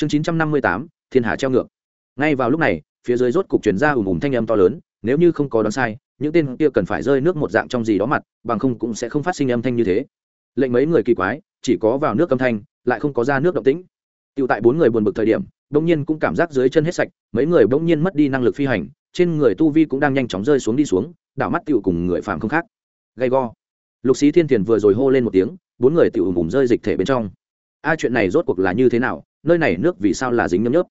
chương chín trăm năm mươi tám, thiên hà treo ngược. Ngay vào lúc này, phía dưới rốt cục chuyển ra ùm ùm thanh âm to lớn, nếu như không có đoán sai, những tên kia cần phải rơi nước một dạng trong gì đó mặt, bằng không cũng sẽ không phát sinh âm thanh như thế. Lệnh mấy người kỳ quái, chỉ có vào nước âm thanh, lại không có ra nước động tĩnh. Tựu tại bốn người buồn bực thời điểm, bỗng nhiên cũng cảm giác dưới chân hết sạch, mấy người bỗng nhiên mất đi năng lực phi hành, trên người tu vi cũng đang nhanh chóng rơi xuống đi xuống, đảo mắt tựu cùng người phạm không khác. Gay go. Lục sĩ thiên thiền vừa rồi hô lên một tiếng, bốn người tựu ùm ùm rơi dịch thể bên trong. A, chuyện này rốt cuộc là như thế nào? Nơi này nước vì sao là dính nhấm nhớp?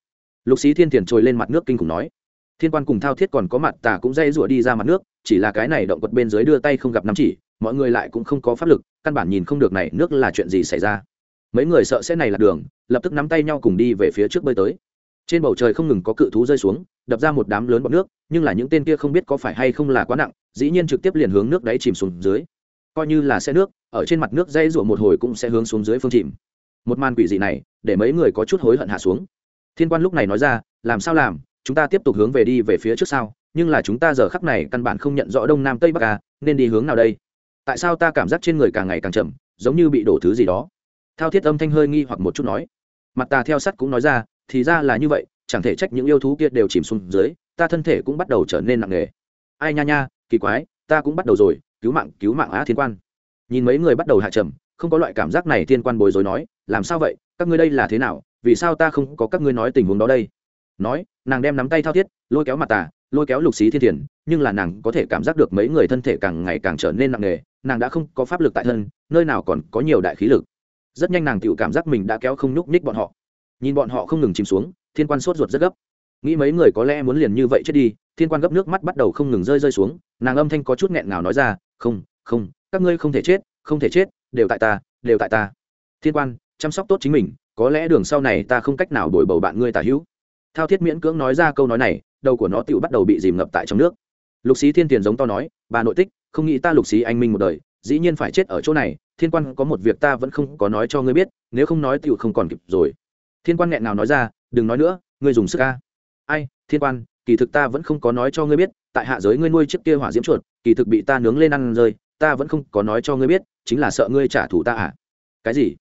Lục sĩ thiên thiền trồi lên mặt nước kinh khủng nói. Thiên quan cùng thao thiết còn có mặt tà cũng dây rụa đi ra mặt nước, chỉ là cái này động quật bên dưới đưa tay không gặp nắm chỉ, mọi người lại cũng không có pháp lực, căn bản nhìn không được này nước là chuyện gì xảy ra. Mấy người sợ sẽ này là đường, lập tức nắm tay nhau cùng đi về phía trước bơi tới. Trên bầu trời không ngừng có cự thú rơi xuống, đập ra một đám lớn bọt nước, nhưng là những tên kia không biết có phải hay không là quá nặng, dĩ nhiên trực tiếp liền hướng nước đáy chìm xuống dưới. Coi như là xe nước, ở trên mặt nước dây rụa một hồi cũng sẽ hướng xuống dưới phương chìm một màn quỷ dị này, để mấy người có chút hối hận hạ xuống. Thiên quan lúc này nói ra, làm sao làm? Chúng ta tiếp tục hướng về đi về phía trước sau nhưng là chúng ta giờ khắc này căn bản không nhận rõ đông nam tây bắc à nên đi hướng nào đây? Tại sao ta cảm giác trên người càng ngày càng chậm, giống như bị đổ thứ gì đó? Thao thiết âm thanh hơi nghi hoặc một chút nói. Mặt ta theo sắt cũng nói ra, thì ra là như vậy, chẳng thể trách những yêu thú kia đều chìm xuống dưới, ta thân thể cũng bắt đầu trở nên nặng nề. Ai nha nha, kỳ quái, ta cũng bắt đầu rồi, cứu mạng cứu mạng á thiên quan. Nhìn mấy người bắt đầu hạ trầm, không có loại cảm giác này, thiên quan bối rối nói làm sao vậy? Các ngươi đây là thế nào? Vì sao ta không có các ngươi nói tình huống đó đây? Nói, nàng đem nắm tay thao thiết, lôi kéo mặt tà, lôi kéo lục xí thiên thiền, nhưng là nàng có thể cảm giác được mấy người thân thể càng ngày càng trở nên nặng nề, nàng đã không có pháp lực tại thân, nơi nào còn có nhiều đại khí lực. Rất nhanh nàng tự cảm giác mình đã kéo không nhúc nhích bọn họ. Nhìn bọn họ không ngừng chìm xuống, thiên quan sốt ruột rất gấp. Nghĩ mấy người có lẽ muốn liền như vậy chết đi, thiên quan gấp nước mắt bắt đầu không ngừng rơi rơi xuống, nàng âm thanh có chút nghẹn ngào nói ra, không không, các ngươi không thể chết, không thể chết, đều tại ta, đều tại ta. Thiên quan chăm sóc tốt chính mình, có lẽ đường sau này ta không cách nào đổi bầu bạn ngươi tả hữu. Thao thiết miễn cưỡng nói ra câu nói này, đầu của nó tự bắt đầu bị dìm ngập tại trong nước. Lục xí thiên tiền giống to nói, bà nội tích, không nghĩ ta lục xí anh minh một đời, dĩ nhiên phải chết ở chỗ này, thiên quan có một việc ta vẫn không có nói cho ngươi biết, nếu không nói tựu không còn kịp rồi. Thiên quan nghẹn nào nói ra, đừng nói nữa, ngươi dùng sức ca ai, thiên quan, kỳ thực ta vẫn không có nói cho ngươi biết, tại hạ giới ngươi nuôi chiếc kia hỏa diễm chuột, kỳ thực bị ta nướng lên ăn rơi, ta vẫn không có nói cho ngươi biết, chính là sợ ngươi trả thù ta à. Cái gì?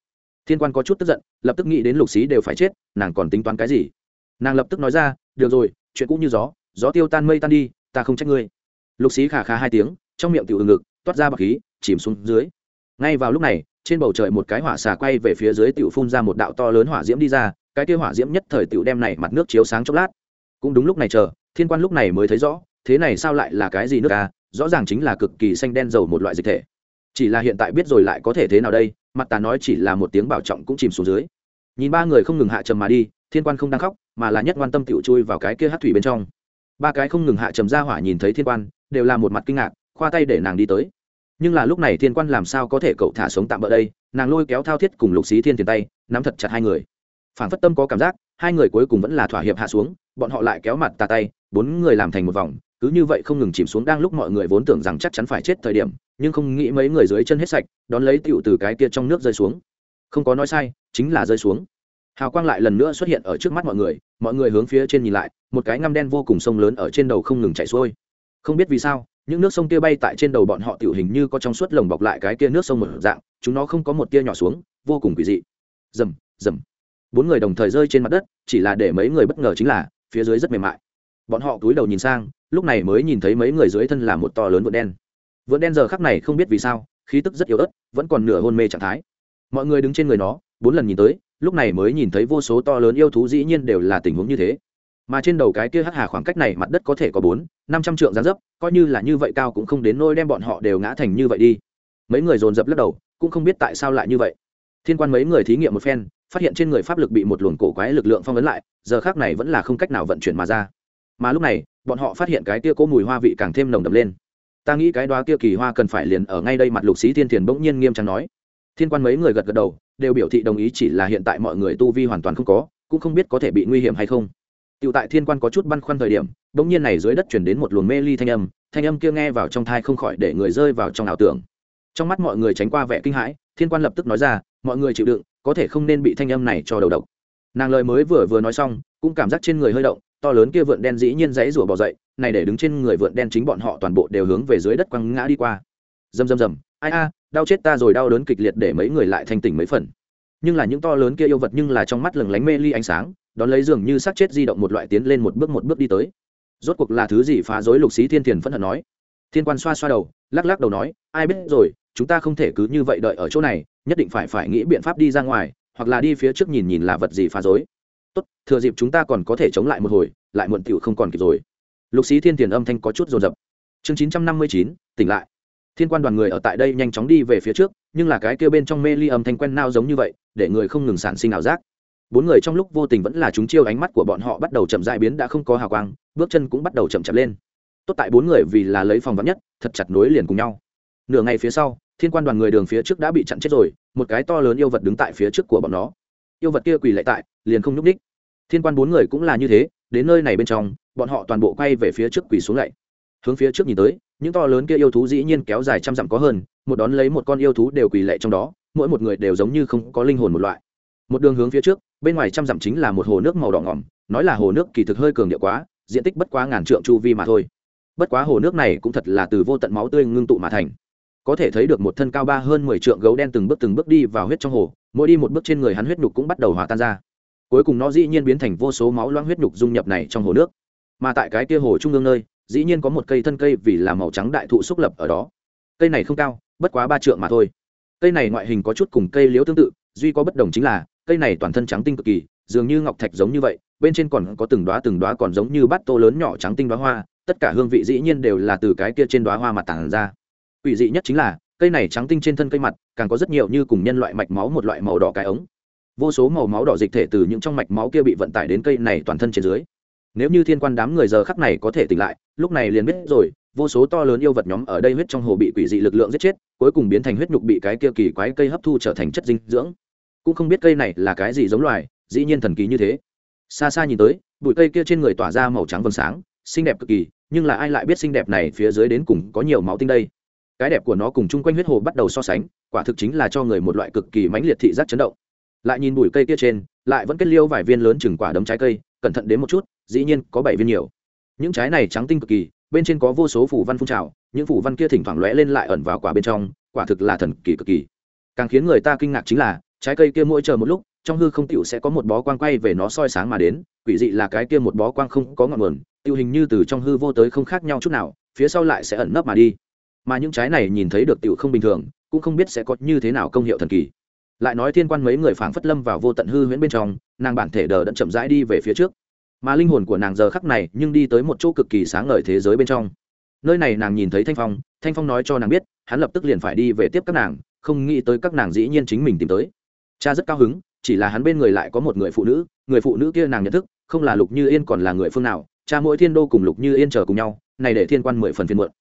Thiên quan có chút tức giận, lập tức nghĩ đến lục xí đều phải chết, nàng còn tính toán cái gì? Nàng lập tức nói ra, được rồi, chuyện cũng như gió gió tiêu tan mây tan đi, ta không trách ngươi. Lục xí khả khả hai tiếng, trong miệng tiểu ngực, toát ra bọc khí, chìm xuống dưới. Ngay vào lúc này, trên bầu trời một cái hỏa xà quay về phía dưới tiểu phun ra một đạo to lớn hỏa diễm đi ra, cái kia hỏa diễm nhất thời tiểu đem này mặt nước chiếu sáng chốc lát. Cũng đúng lúc này chờ, thiên quan lúc này mới thấy rõ, thế này sao lại là cái gì nước à? Rõ ràng chính là cực kỳ xanh đen dầu một loại dịch thể chỉ là hiện tại biết rồi lại có thể thế nào đây, mặt tà nói chỉ là một tiếng bảo trọng cũng chìm xuống dưới. Nhìn ba người không ngừng hạ trầm mà đi, thiên quan không đang khóc, mà là nhất quan tâm tiểu chui vào cái kia hát thủy bên trong. Ba cái không ngừng hạ trầm ra hỏa nhìn thấy thiên quan, đều là một mặt kinh ngạc, khoa tay để nàng đi tới. Nhưng là lúc này thiên quan làm sao có thể cậu thả sống tạm bỡ đây, nàng lôi kéo thao thiết cùng lục xí thiên tiền tay, nắm thật chặt hai người. Phản phất tâm có cảm giác, hai người cuối cùng vẫn là thỏa hiệp hạ xuống, bọn họ lại kéo mặt tà tay, bốn người làm thành một vòng cứ như vậy không ngừng chìm xuống đang lúc mọi người vốn tưởng rằng chắc chắn phải chết thời điểm, nhưng không nghĩ mấy người dưới chân hết sạch, đón lấy tựu từ cái kia trong nước rơi xuống. Không có nói sai, chính là rơi xuống. Hào quang lại lần nữa xuất hiện ở trước mắt mọi người mọi người hướng phía trên nhìn lại, một cái ngăm đen vô cùng sông lớn ở trên đầu không ngừng chảy xuôi. Không biết vì sao, những nước sông kia bay tại trên đầu bọn họ tiểu hình như có trong suốt lồng bọc lại cái kia nước sông một dạng, chúng nó không có một tia nhỏ xuống, vô cùng quỷ dị. Rầm rầm. Bốn người đồng thời rơi trên mặt đất, chỉ là để mấy người bất ngờ chính là, phía dưới rất mềm mại. Bọn họ cúi đầu nhìn sang lúc này mới nhìn thấy mấy người dưới thân là một to lớn vượn đen. Vượn đen giờ khắc này không biết vì sao, khí tức rất yếu ớt, vẫn còn nửa hôn mê trạng thái. Mọi người đứng trên người nó, bốn lần nhìn tới, lúc này mới nhìn thấy vô số to lớn yêu thú dĩ nhiên đều là tình huống như thế. Mà trên đầu cái kia hắc hà khoảng cách này mặt đất có thể có bốn, năm trăm trượng gián dấp, coi như là như vậy cao cũng không đến nôi đem bọn họ đều ngã thành như vậy đi. Mấy người dồn dập lắc đầu, cũng không biết tại sao lại như vậy. Thiên quan mấy người thí nghiệm một phen, phát hiện trên người pháp lực bị một luồng cổ quái lực lượng phong ấn lại, giờ khác này vẫn là không cách nào vận chuyển mà ra. Mà lúc này bọn họ phát hiện cái kia cố mùi hoa vị càng thêm nồng đậm lên ta nghĩ cái đóa kia kỳ hoa cần phải liền ở ngay đây mặt lục sĩ thiên thiền bỗng nhiên nghiêm trang nói thiên quan mấy người gật gật đầu đều biểu thị đồng ý chỉ là hiện tại mọi người tu vi hoàn toàn không có cũng không biết có thể bị nguy hiểm hay không Tiểu tại Thiên Quan có chút băn khoăn thời điểm, bỗng nhiên này dưới đất truyền đến một luồng mê ly thanh âm, thanh âm kia nghe vào trong thai không khỏi để người rơi vào trong ảo tưởng. Trong mắt mọi người tránh qua vẻ kinh hãi, Thiên Quan lập tức nói ra, mọi người chịu đựng, có thể không nên bị thanh âm này cho đầu độc. Nàng lời mới vừa vừa nói xong, cũng cảm giác trên người hơi động, to lớn kia vượn đen dĩ nhiên dãy rủa bò dậy, này để đứng trên người vượn đen chính bọn họ toàn bộ đều hướng về dưới đất quăng ngã đi qua. Rầm rầm rầm, ai a, đau chết ta rồi đau đớn kịch liệt để mấy người lại thanh tỉnh mấy phần. nhưng là những to lớn kia yêu vật nhưng là trong mắt lừng lánh mê ly ánh sáng đón lấy dường như xác chết di động một loại tiến lên một bước một bước đi tới rốt cuộc là thứ gì phá rối lục xí thiên thiền phẫn hận nói thiên quan xoa xoa đầu lắc lắc đầu nói ai biết rồi chúng ta không thể cứ như vậy đợi ở chỗ này nhất định phải phải nghĩ biện pháp đi ra ngoài hoặc là đi phía trước nhìn nhìn là vật gì phá rối tốt, thừa dịp chúng ta còn có thể chống lại một hồi, lại muộn tiểu không còn kịp rồi. Lục sĩ thiên thiền âm thanh có chút rồn rập chương chín trăm năm mươi chín, tỉnh lại. Thiên quan đoàn người ở tại đây nhanh chóng đi về phía trước, nhưng là cái kêu bên trong mê ly âm thanh quen nao giống như vậy, để người không ngừng sản sinh ảo giác. Bốn người trong lúc vô tình vẫn là chúng chiêu ánh mắt của bọn họ bắt đầu chậm dại biến đã không có hào quang, bước chân cũng bắt đầu chậm chậm lên. Tốt tại bốn người vì là lấy phòng vắn nhất, thật chặt nối liền cùng nhau. Nửa ngày phía sau, thiên quan đoàn người đường phía trước đã bị chặn chết rồi, một cái to lớn yêu vật đứng tại phía trước của bọn nó yêu vật kia quỳ lệ tại, liền không nhúc ních thiên quan bốn người cũng là như thế, đến nơi này bên trong, bọn họ toàn bộ quay về phía trước quỳ xuống lạy. Hướng phía trước nhìn tới, những to lớn kia yêu thú dĩ nhiên kéo dài trăm dặm có hơn, một đón lấy một con yêu thú đều quỳ lệ trong đó, mỗi một người đều giống như không có linh hồn một loại. Một đường hướng phía trước, bên ngoài trăm dặm chính là một hồ nước màu đỏ ngỏm, nói là hồ nước kỳ thực hơi cường điệu quá, diện tích bất quá ngàn trượng chu vi mà thôi. Bất quá hồ nước này cũng thật là từ vô tận máu tươi ngưng tụ mà thành. Có thể thấy được một thân cao ba hơn mười trượng gấu đen từng bước từng bước đi vào huyết trong hồ mỗi đi một bước trên người hắn huyết nhục cũng bắt đầu hòa tan ra. Cuối cùng nó dĩ nhiên biến thành vô số máu loãng huyết nhục dung nhập này trong hồ nước. Mà tại cái kia hồ trung ương nơi, dĩ nhiên có một cây thân cây vì là màu trắng đại thụ xúc lập ở đó. Cây này không cao, bất quá ba trượng mà thôi. Cây này ngoại hình có chút cùng cây liễu tương tự, duy có bất đồng chính là, cây này toàn thân trắng tinh cực kỳ, dường như ngọc thạch giống như vậy, bên trên còn có từng đoá từng đoá còn giống như bát tô lớn nhỏ trắng tinh đoá hoa, tất cả hương vị dĩ nhiên đều là từ cái kia trên đoá hoa mặt tản ra. Ủy dị nhất chính là, cây này trắng tinh trên thân cây mặt càng có rất nhiều như cùng nhân loại mạch máu một loại màu đỏ cái ống. Vô số màu máu đỏ dịch thể từ những trong mạch máu kia bị vận tải đến cây này toàn thân trên dưới. Nếu như thiên quan đám người giờ khắc này có thể tỉnh lại, lúc này liền biết rồi, vô số to lớn yêu vật nhóm ở đây huyết trong hồ bị quỷ dị lực lượng giết chết, cuối cùng biến thành huyết nhục bị cái kia kỳ quái cây hấp thu trở thành chất dinh dưỡng. Cũng không biết cây này là cái gì giống loài, dĩ nhiên thần kỳ như thế. Xa xa nhìn tới, bụi cây kia trên người tỏa ra màu trắng vầng sáng, xinh đẹp cực kỳ, nhưng là ai lại biết xinh đẹp này phía dưới đến cùng có nhiều máu tinh đây? Cái đẹp của nó cùng chung quanh huyết hồ bắt đầu so sánh quả thực chính là cho người một loại cực kỳ mãnh liệt thị giác chấn động. Lại nhìn bụi cây kia trên, lại vẫn kết liêu vài viên lớn chừng quả đấm trái cây, cẩn thận đến một chút, dĩ nhiên có bảy viên nhiều. Những trái này trắng tinh cực kỳ, bên trên có vô số phủ văn phun trào, những phủ văn kia thỉnh thoảng lóe lên lại ẩn vào quả bên trong, quả thực là thần kỳ cực kỳ. Càng khiến người ta kinh ngạc chính là, trái cây kia mỗi chờ một lúc, trong hư không tiểu sẽ có một bó quang quay về nó soi sáng mà đến, quỷ dị là cái kia một bó quang không có ngọn nguồn tiêu hình như từ trong hư vô tới không khác nhau chút nào, phía sau lại sẽ ẩn nấp mà đi. Mà những trái này nhìn thấy được tiểu không bình thường cũng không biết sẽ có như thế nào công hiệu thần kỳ. Lại nói thiên quan mấy người phảng phất lâm vào vô tận hư huyễn bên trong, nàng bản thể đờ đẫn chậm rãi đi về phía trước. Mà linh hồn của nàng giờ khắc này nhưng đi tới một chỗ cực kỳ sáng ngời thế giới bên trong. Nơi này nàng nhìn thấy thanh phong thanh phong nói cho nàng biết, hắn lập tức liền phải đi về tiếp các nàng, không nghĩ tới các nàng dĩ nhiên chính mình tìm tới. Cha rất cao hứng, chỉ là hắn bên người lại có một người phụ nữ, người phụ nữ kia nàng nhận thức, không là lục như yên còn là người phương nào, cha mỗi thiên đô cùng lục như yên chờ cùng nhau, này để thiên quan mười phần phiên muộn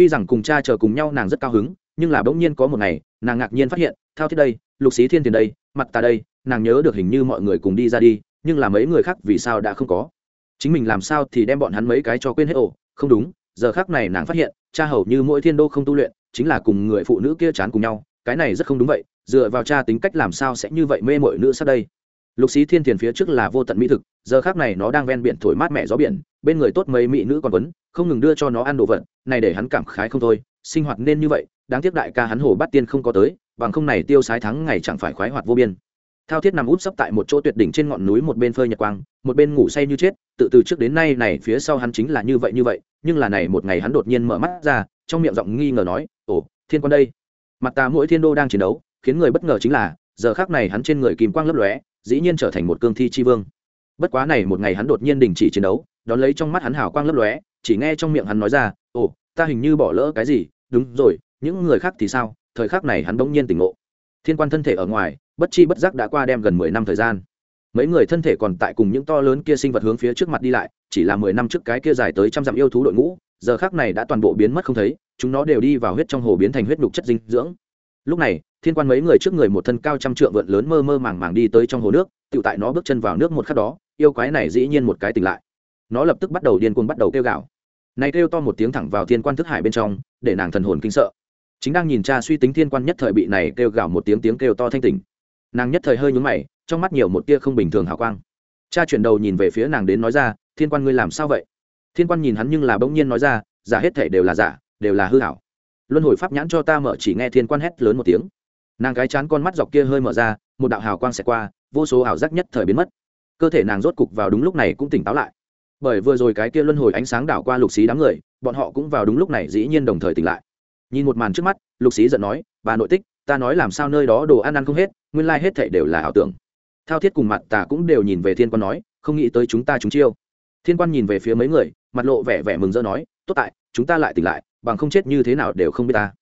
tuy rằng cùng cha chờ cùng nhau nàng rất cao hứng, nhưng là bỗng nhiên có một ngày, nàng ngạc nhiên phát hiện, thao thiết đây, lục xí thiên tiền đây, mặt ta đây, nàng nhớ được hình như mọi người cùng đi ra đi, nhưng là mấy người khác vì sao đã không có? Chính mình làm sao thì đem bọn hắn mấy cái cho quên hết ổ không đúng, giờ khác này nàng phát hiện, cha hầu như mỗi thiên đô không tu luyện, chính là cùng người phụ nữ kia chán cùng nhau, cái này rất không đúng vậy, dựa vào cha tính cách làm sao sẽ như vậy mê mội nữ sát đây? Lục xí thiên thiền phía trước là vô tận mỹ thực, giờ khác này nó đang ven biển thổi mát mẻ gió biển, bên người tốt mấy mỹ nữ còn quấn, không ngừng đưa cho nó ăn đồ vật, này để hắn cảm khái không thôi, sinh hoạt nên như vậy, đáng tiếc đại ca hắn hồ bát tiên không có tới, bằng không này tiêu sái thắng ngày chẳng phải khoái hoạt vô biên. Thao thiết nằm út sấp tại một chỗ tuyệt đỉnh trên ngọn núi một bên phơi nhật quang, một bên ngủ say như chết, tự từ trước đến nay này phía sau hắn chính là như vậy như vậy, nhưng là này một ngày hắn đột nhiên mở mắt ra, trong miệng giọng nghi ngờ nói, ồ, thiên quan đây. Mặt ta mỗi thiên đô đang chiến đấu, khiến người bất ngờ chính là, giờ khác này hắn trên người kìm quang lấp lóe dĩ nhiên trở thành một cương thi chi vương. Bất quá này một ngày hắn đột nhiên đình chỉ chiến đấu, đón lấy trong mắt hắn hào quang lấp lóe, chỉ nghe trong miệng hắn nói ra, ồ, ta hình như bỏ lỡ cái gì? Đúng rồi, những người khác thì sao? Thời khắc này hắn bỗng nhiên tỉnh ngộ. Thiên quan thân thể ở ngoài, bất chi bất giác đã qua đem gần mười năm thời gian. Mấy người thân thể còn tại cùng những to lớn kia sinh vật hướng phía trước mặt đi lại, chỉ là mười năm trước cái kia dài tới trăm dặm yêu thú đội ngũ, giờ khác này đã toàn bộ biến mất không thấy, chúng nó đều đi vào huyết trong hồ biến thành huyết đục chất dinh dưỡng. Lúc này thiên quan mấy người trước người một thân cao trăm trượng vượn lớn mơ mơ màng màng đi tới trong hồ nước tự tại nó bước chân vào nước một khắc đó, yêu quái này dĩ nhiên một cái tỉnh lại. Nó lập tức bắt đầu điên cuồng bắt đầu kêu gào. Này kêu to một tiếng thẳng vào thiên quan thức hải bên trong, để nàng thần hồn kinh sợ. Chính đang nhìn cha suy tính thiên quan nhất thời bị này kêu gào một tiếng tiếng kêu to thanh tỉnh. Nàng nhất thời hơi nhúng mày, trong mắt nhiều một tia không bình thường hào quang. Cha chuyển đầu nhìn về phía nàng đến nói ra, thiên quan ngươi làm sao vậy? Thiên quan nhìn hắn nhưng là bỗng nhiên nói ra, giả hết thể đều là giả, đều là hư hảo luân hồi pháp nhãn cho ta mở chỉ nghe thiên quan hét lớn một tiếng nàng cái chán con mắt dọc kia hơi mở ra, một đạo hào quang xẹt qua, vô số ảo giác nhất thời biến mất. Cơ thể nàng rốt cục vào đúng lúc này cũng tỉnh táo lại. Bởi vừa rồi cái kia luân hồi ánh sáng đảo qua lục xí đám người, bọn họ cũng vào đúng lúc này dĩ nhiên đồng thời tỉnh lại. Nhìn một màn trước mắt, lục xí giận nói, bà nội tích, ta nói làm sao nơi đó đồ ăn ăn không hết, nguyên lai、like、hết thệ đều là ảo tưởng. Thao thiết cùng mặt tà cũng đều nhìn về thiên quan nói, không nghĩ tới chúng ta chúng chiêu. Thiên quan nhìn về phía mấy người, mặt lộ vẻ vẻ mừng rỡ nói, tốt tại, chúng ta lại tỉnh lại, bằng không chết như thế nào đều không biết ta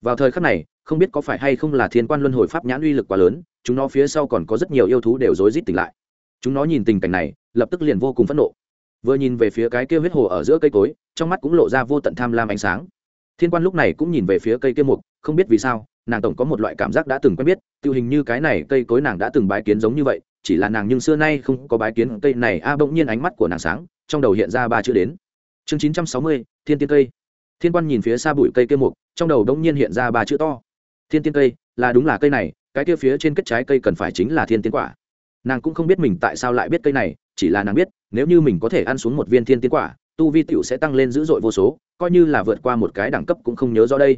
vào thời khắc này, không biết có phải hay không là thiên quan luân hồi pháp nhãn uy lực quá lớn, chúng nó phía sau còn có rất nhiều yêu thú đều rối rít tỉnh lại. Chúng nó nhìn tình cảnh này, lập tức liền vô cùng phẫn nộ. Vừa nhìn về phía cái kia huyết hồ ở giữa cây cối, trong mắt cũng lộ ra vô tận tham lam ánh sáng. Thiên quan lúc này cũng nhìn về phía cây kia mục, không biết vì sao, nàng tổng có một loại cảm giác đã từng quen biết, tiêu hình như cái này cây cối nàng đã từng bái kiến giống như vậy, chỉ là nàng nhưng xưa nay không có bái kiến cây này, a, bỗng nhiên ánh mắt của nàng sáng, trong đầu hiện ra ba chữ đến. Chương chín trăm sáu mươi, thiên tiên cây. Thiên quan nhìn phía xa bụi cây kia mục trong đầu đông nhiên hiện ra ba chữ to. Thiên tiên cây, là đúng là cây này, cái kia phía trên kết trái cây cần phải chính là thiên tiên quả. Nàng cũng không biết mình tại sao lại biết cây này, chỉ là nàng biết, nếu như mình có thể ăn xuống một viên thiên tiên quả, tu vi t i ể u sẽ tăng lên dữ dội vô số, coi như là vượt qua một cái đẳng cấp cũng không nhớ rõ đây.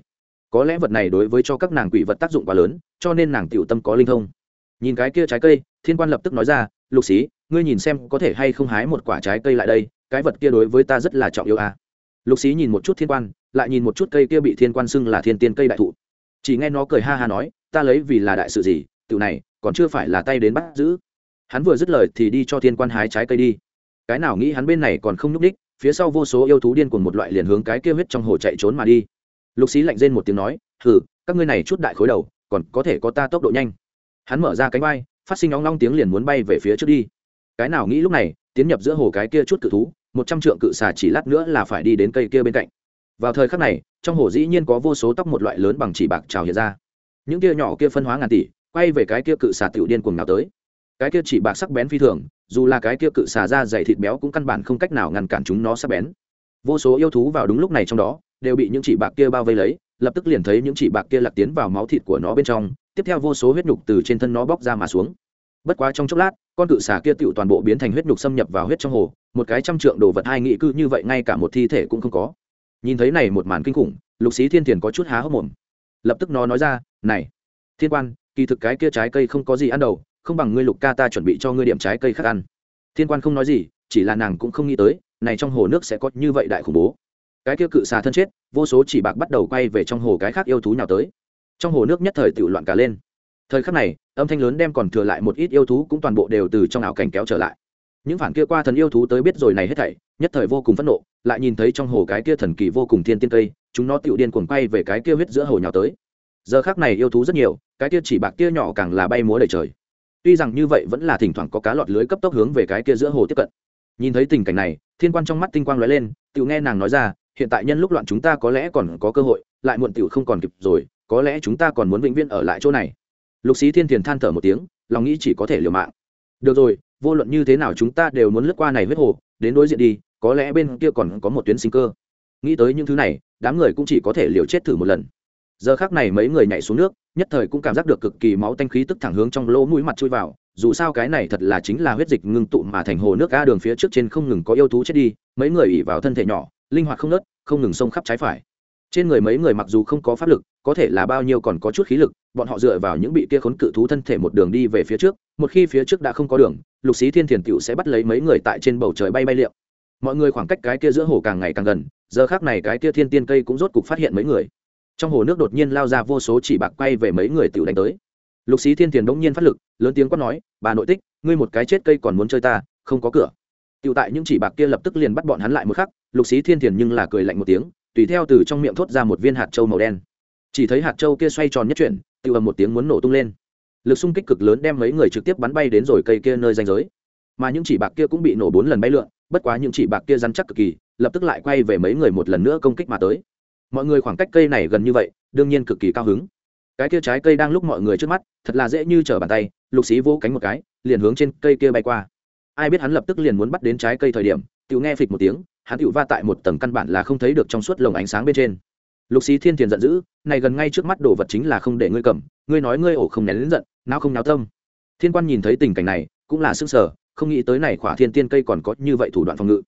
Có lẽ vật này đối với cho các nàng quỷ vật tác dụng quá lớn, cho nên nàng t i ể u tâm có linh thông. Nhìn cái kia trái cây, thiên quan lập tức nói ra, lục xí ngươi nhìn xem có thể hay không hái một quả trái cây lại đây, cái vật kia đối với ta rất là trọng yêu à. lục xí nhìn một chút thiên quan lại nhìn một chút cây kia bị thiên quan xưng là thiên tiên cây đại thụ. Chỉ nghe nó cười ha ha nói, ta lấy vì là đại sự gì tự này, còn chưa phải là tay đến bắt giữ. Hắn vừa dứt lời thì đi cho thiên quan hái trái cây đi. Cái nào nghĩ hắn bên này còn không nhúc đích phía sau vô số yêu thú điên cùng một loại liền hướng cái kia huyết trong hồ chạy trốn mà đi. Lục xí lạnh rên một tiếng nói thử các ngươi này chút đại khối đầu, còn có thể có ta tốc độ nhanh. Hắn mở ra cánh bay phát sinh óng long tiếng liền muốn bay về phía trước đi. Cái nào nghĩ lúc này, tiến nhập giữa hồ cái kia chút cự thú, một trăm trượng cự xà chỉ lát nữa là phải đi đến cây kia bên cạnh vào thời khắc này, trong hồ dĩ nhiên có vô số tóc một loại lớn bằng chỉ bạc trào hiện ra. Những kia nhỏ kia phân hóa ngàn tỷ, quay về cái kia cự xà tiểu điên cuồng nào tới. Cái kia chỉ bạc sắc bén phi thường, dù là cái kia cự xà ra dày thịt béo cũng căn bản không cách nào ngăn cản chúng nó sắc bén. Vô số yêu thú vào đúng lúc này trong đó, đều bị những chỉ bạc kia bao vây lấy, lập tức liền thấy những chỉ bạc kia lạc tiến vào máu thịt của nó bên trong, tiếp theo vô số huyết nhục từ trên thân nó bóc ra mà xuống. Bất quá trong chốc lát, con cự xà kia tựu toàn bộ biến thành huyết nhục xâm nhập vào huyết trong hồ, một cái trăm trượng đồ vật hai nghị cư như vậy ngay cả một thi thể cũng không có nhìn thấy này một màn kinh khủng, lục xí thiên thiền có chút há hốc mồm. Lập tức nó nói ra, này, thiên quan, kỳ thực cái kia trái cây không có gì ăn đầu không bằng ngươi lục ca ta chuẩn bị cho ngươi điểm trái cây khác ăn. Thiên quan không nói gì, chỉ là nàng cũng không nghĩ tới, này trong hồ nước sẽ có như vậy đại khủng bố. Cái kia cự xà thân chết, vô số chỉ bạc bắt đầu quay về trong hồ cái khác yêu thú nhào tới. Trong hồ nước nhất thời tự loạn cả lên. Thời khắc này, âm thanh lớn đem còn thừa lại một ít yêu thú cũng toàn bộ đều từ trong ảo cảnh kéo trở lại. Những phản kia qua thần yêu thú tới biết rồi này hết thảy, nhất thời vô cùng phẫn nộ lại nhìn thấy trong hồ cái kia thần kỳ vô cùng thiên tiên cây, chúng nó tựu điên cuồng quay về cái kia huyết giữa hồ nhào tới. Giờ khác này yêu thú rất nhiều, cái kia chỉ bạc kia nhỏ càng là bay múa đầy trời. Tuy rằng như vậy vẫn là thỉnh thoảng có cá lọt lưới cấp tốc hướng về cái kia giữa hồ tiếp cận. Nhìn thấy tình cảnh này, thiên quan trong mắt tinh quang lóe lên, tựu nghe nàng nói ra, hiện tại nhân lúc loạn chúng ta có lẽ còn có cơ hội, lại muộn tựu không còn kịp rồi, có lẽ chúng ta còn muốn vĩnh viễn ở lại chỗ này. Lục sĩ thiên thiền than thở một tiếng, lòng nghĩ chỉ có thể liều mạng. Được rồi, vô luận như thế nào chúng ta đều muốn lướt qua này huyết hồ, đến đối diện đi có lẽ bên kia còn có một tuyến sinh cơ. Nghĩ tới những thứ này, đám người cũng chỉ có thể liều chết thử một lần. Giờ khác này mấy người nhảy xuống nước, nhất thời cũng cảm giác được cực kỳ máu tanh khí tức thẳng hướng trong lỗ mũi mặt chui vào, dù sao cái này thật là chính là huyết dịch ngưng tụ mà thành hồ nước ga đường phía trước trên không ngừng có yêu thú chết đi, mấy người ỉ vào thân thể nhỏ, linh hoạt không nớt không ngừng xông khắp trái phải. Trên người mấy người mặc dù không có pháp lực, có thể là bao nhiêu còn có chút khí lực, bọn họ dựa vào những bị kia khốn cự thú thân thể một đường đi về phía trước, một khi phía trước đã không có đường, lục xí thiên thiền tựu sẽ bắt lấy mấy người tại trên bầu trời bay bay liệu mọi người khoảng cách cái kia giữa hồ càng ngày càng gần, giờ khác này cái kia thiên tiên cây cũng rốt cục phát hiện mấy người. Trong hồ nước đột nhiên lao ra vô số chỉ bạc quay về mấy người tiểu đánh tới. Lục sĩ thiên thiền bỗng nhiên phát lực, lớn tiếng quát nói, bà nội tích, ngươi một cái chết cây còn muốn chơi ta, không có cửa. Tiểu tại những chỉ bạc kia lập tức liền bắt bọn hắn lại một khắc, lục sĩ thiên thiền nhưng là cười lạnh một tiếng, tùy theo từ trong miệng thốt ra một viên hạt trâu màu đen. Chỉ thấy hạt trâu kia xoay tròn nhất chuyển tiểu ầm một tiếng muốn nổ tung lên. Lực xung kích cực lớn đem mấy người trực tiếp bắn bay đến rồi cây kia nơi danh giới. Mà những chỉ bạc kia cũng bị nổ bốn lần bay lượn bất quá những chỉ bạc kia rắn chắc cực kỳ, lập tức lại quay về mấy người một lần nữa công kích mà tới. Mọi người khoảng cách cây này gần như vậy, đương nhiên cực kỳ cao hứng. Cái kia trái cây đang lúc mọi người trước mắt, thật là dễ như trở bàn tay, lục xí vỗ cánh một cái, liền hướng trên cây kia bay qua. Ai biết hắn lập tức liền muốn bắt đến trái cây thời điểm tự nghe phịch một tiếng, hắn tự va tại một tầng căn bản là không thấy được trong suốt lồng ánh sáng bên trên. Lục xí thiên thiền giận dữ, này gần ngay trước mắt đồ vật chính là không để ngươi cầm, ngươi nói ngươi ổ không nén đến giận nào không náo tâm. Thiên quan nhìn thấy tình cảnh này, cũng là s ư sở không nghĩ tới này khỏa thiên tiên cây còn có như vậy thủ đoạn phòng ngự.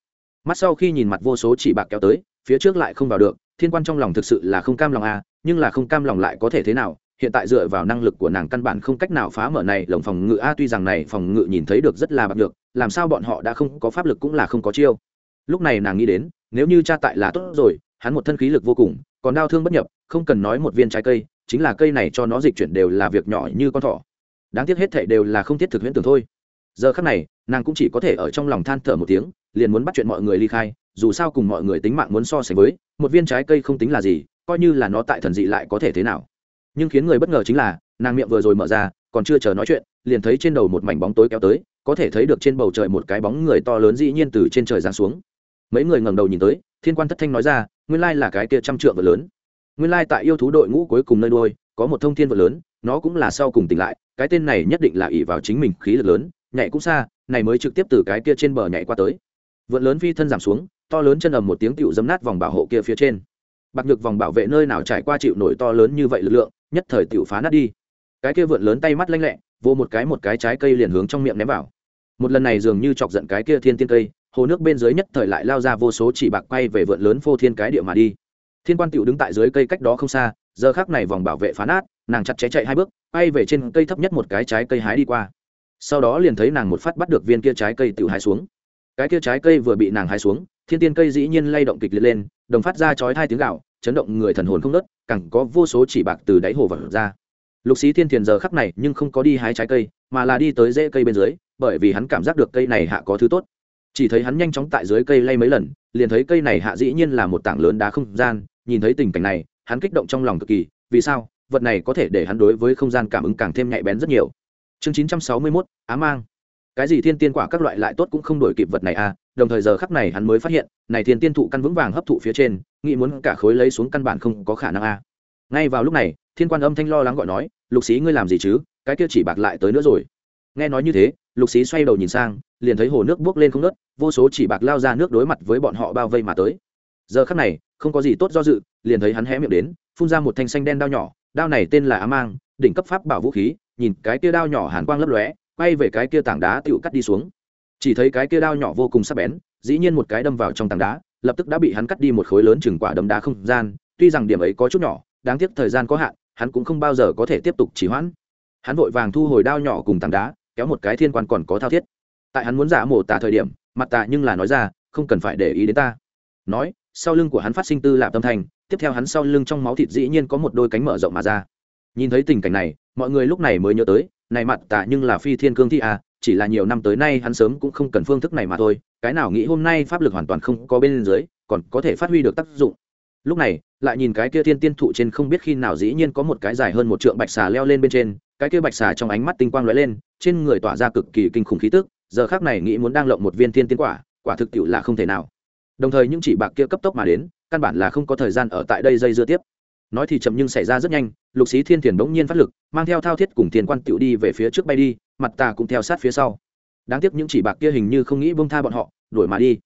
Mắt sau khi nhìn mặt vô số chỉ bạc kéo tới, phía trước lại không vào được, thiên quan trong lòng thực sự là không cam lòng à nhưng là không cam lòng lại có thể thế nào, hiện tại dựa vào năng lực của nàng căn bản không cách nào phá mở này, lồng phòng ngự a, tuy rằng này phòng ngự nhìn thấy được rất là bạc được, làm sao bọn họ đã không có pháp lực cũng là không có chiêu. Lúc này nàng nghĩ đến, nếu như cha tại là tốt rồi, hắn một thân khí lực vô cùng, còn đau thương bất nhập, không cần nói một viên trái cây, chính là cây này cho nó dịch chuyển đều là việc nhỏ như con thỏ. Đáng tiếc hết thệ đều là không thiết thực huyễn tưởng thôi giờ khắc này, nàng cũng chỉ có thể ở trong lòng than thở một tiếng, liền muốn bắt chuyện mọi người ly khai, dù sao cùng mọi người tính mạng muốn so sánh với, một viên trái cây không tính là gì, coi như là nó tại thần dị lại có thể thế nào. Nhưng khiến người bất ngờ chính là, nàng miệng vừa rồi mở ra, còn chưa chờ nói chuyện, liền thấy trên đầu một mảnh bóng tối kéo tới, có thể thấy được trên bầu trời một cái bóng người to lớn dĩ nhiên từ trên trời giáng xuống. Mấy người ngẩng đầu nhìn tới, thiên quan thất thanh nói ra, nguyên lai là cái kia trăm trượng vợ lớn. Nguyên lai tại yêu thú đội ngũ cuối cùng nơi đôi có một thông thiên vợ lớn, nó cũng là sau cùng tỉnh lại, cái tên này nhất định là ỷ vào chính mình khí lực lớn nhảy cũng xa, này mới trực tiếp từ cái kia trên bờ nhảy qua tới. Vượn lớn phi thân giảm xuống, to lớn chân ầm một tiếng tựu dấm nát vòng bảo hộ kia phía trên. Bạc nhược vòng bảo vệ nơi nào trải qua chịu nổi to lớn như vậy lực lượng, nhất thời tựu phá nát đi. Cái kia vượn lớn tay mắt lanh lẹ, vô một cái một cái trái cây liền hướng trong miệng ném vào. Một lần này dường như chọc giận cái kia thiên tiên cây, hồ nước bên dưới nhất thời lại lao ra vô số chỉ bạc quay về vượn lớn phô thiên cái địa mà đi. Thiên quan tựu đứng tại dưới cây cách đó không xa, giờ khác này vòng bảo vệ phá nát, nàng chặt chẽ chạy hai bước bay về trên cây thấp nhất một cái trái cây hái đi qua sau đó liền thấy nàng một phát bắt được viên kia trái cây tự hái xuống. Cái kia trái cây vừa bị nàng hái xuống, thiên tiên cây dĩ nhiên lay động kịch liệt lên, đồng phát ra chói hai tiếng gạo chấn động người thần hồn không nớt cẳng có vô số chỉ bạc từ đáy hồ vật ra. Lục sĩ thiên thiền giờ khắc này nhưng không có đi hái trái cây, mà là đi tới rễ cây bên dưới, bởi vì hắn cảm giác được cây này hạ có thứ tốt. Chỉ thấy hắn nhanh chóng tại dưới cây lay mấy lần, liền thấy cây này hạ dĩ nhiên là một tảng lớn đá không gian, nhìn thấy tình cảnh này, hắn kích động trong lòng cực kỳ, vì sao? Vật này có thể để hắn đối với không gian cảm ứng càng thêm nhạy bén rất nhiều chương chín trăm sáu mươi mốt, á mang. Cái gì thiên tiên quả các loại lại tốt cũng không đổi kịp vật này à đồng thời giờ khắc này hắn mới phát hiện, này thiên tiên thụ căn vững vàng hấp thụ phía trên, nghĩ muốn cả khối lấy xuống căn bản không có khả năng à. Ngay vào lúc này, thiên quan âm thanh lo lắng gọi nói, lục sĩ ngươi làm gì chứ? Cái kia chỉ bạc lại tới nữa rồi. Nghe nói như thế, lục sĩ xoay đầu nhìn sang, liền thấy hồ nước buốc lên không nớt vô số chỉ bạc lao ra nước đối mặt với bọn họ bao vây mà tới. Giờ khắc này, không có gì tốt do dự, liền thấy hắn hé miệng đến, phun ra một thanh xanh đen đao nhỏ, đao này tên là á mang, đỉnh cấp pháp bảo vũ khí nhìn cái kia đao nhỏ hàn quang lấp lóe, quay về cái kia tảng đá tựu cắt đi xuống. Chỉ thấy cái kia đao nhỏ vô cùng sắc bén, dĩ nhiên một cái đâm vào trong tảng đá, lập tức đã bị hắn cắt đi một khối lớn chừng quả đấm đá không gian, tuy rằng điểm ấy có chút nhỏ, đáng tiếc thời gian có hạn, hắn cũng không bao giờ có thể tiếp tục trì hoãn. Hắn vội vàng thu hồi đao nhỏ cùng tảng đá, kéo một cái thiên quan còn có thao thiết. Tại hắn muốn giả mổ tả thời điểm, mặt tạ nhưng là nói ra, không cần phải để ý đến ta. Nói, sau lưng của hắn phát sinh tư lạp tâm thành tiếp theo hắn sau lưng trong máu thịt dĩ nhiên có một đôi cánh mở rộng mà ra nhìn thấy tình cảnh này, mọi người lúc này mới nhớ tới, này mặt tạ nhưng là phi thiên cương thi à chỉ là nhiều năm tới nay hắn sớm cũng không cần phương thức này mà thôi, cái nào nghĩ hôm nay pháp lực hoàn toàn không có bên dưới, còn có thể phát huy được tác dụng. Lúc này, lại nhìn cái kia thiên tiên thụ trên không biết khi nào dĩ nhiên có một cái dài hơn một trượng bạch xà leo lên bên trên, cái kia bạch xà trong ánh mắt tinh quang lóe lên, trên người tỏa ra cực kỳ kinh khủng khí tức, giờ khác này nghĩ muốn đang lộng một viên thiên tiên quả quả thực tiệu là không thể nào. Đồng thời những chỉ bạc kia cấp tốc mà đến, căn bản là không có thời gian ở tại đây dây dưa tiếp nói thì chậm nhưng xảy ra rất nhanh, lục sĩ thiên thiền bỗng nhiên phát lực, mang theo thao thiết cùng tiền quan tựu đi về phía trước bay đi, mặt ta cũng theo sát phía sau. Đáng tiếc những chỉ bạc kia hình như không nghĩ bông tha bọn họ, đuổi mà đi.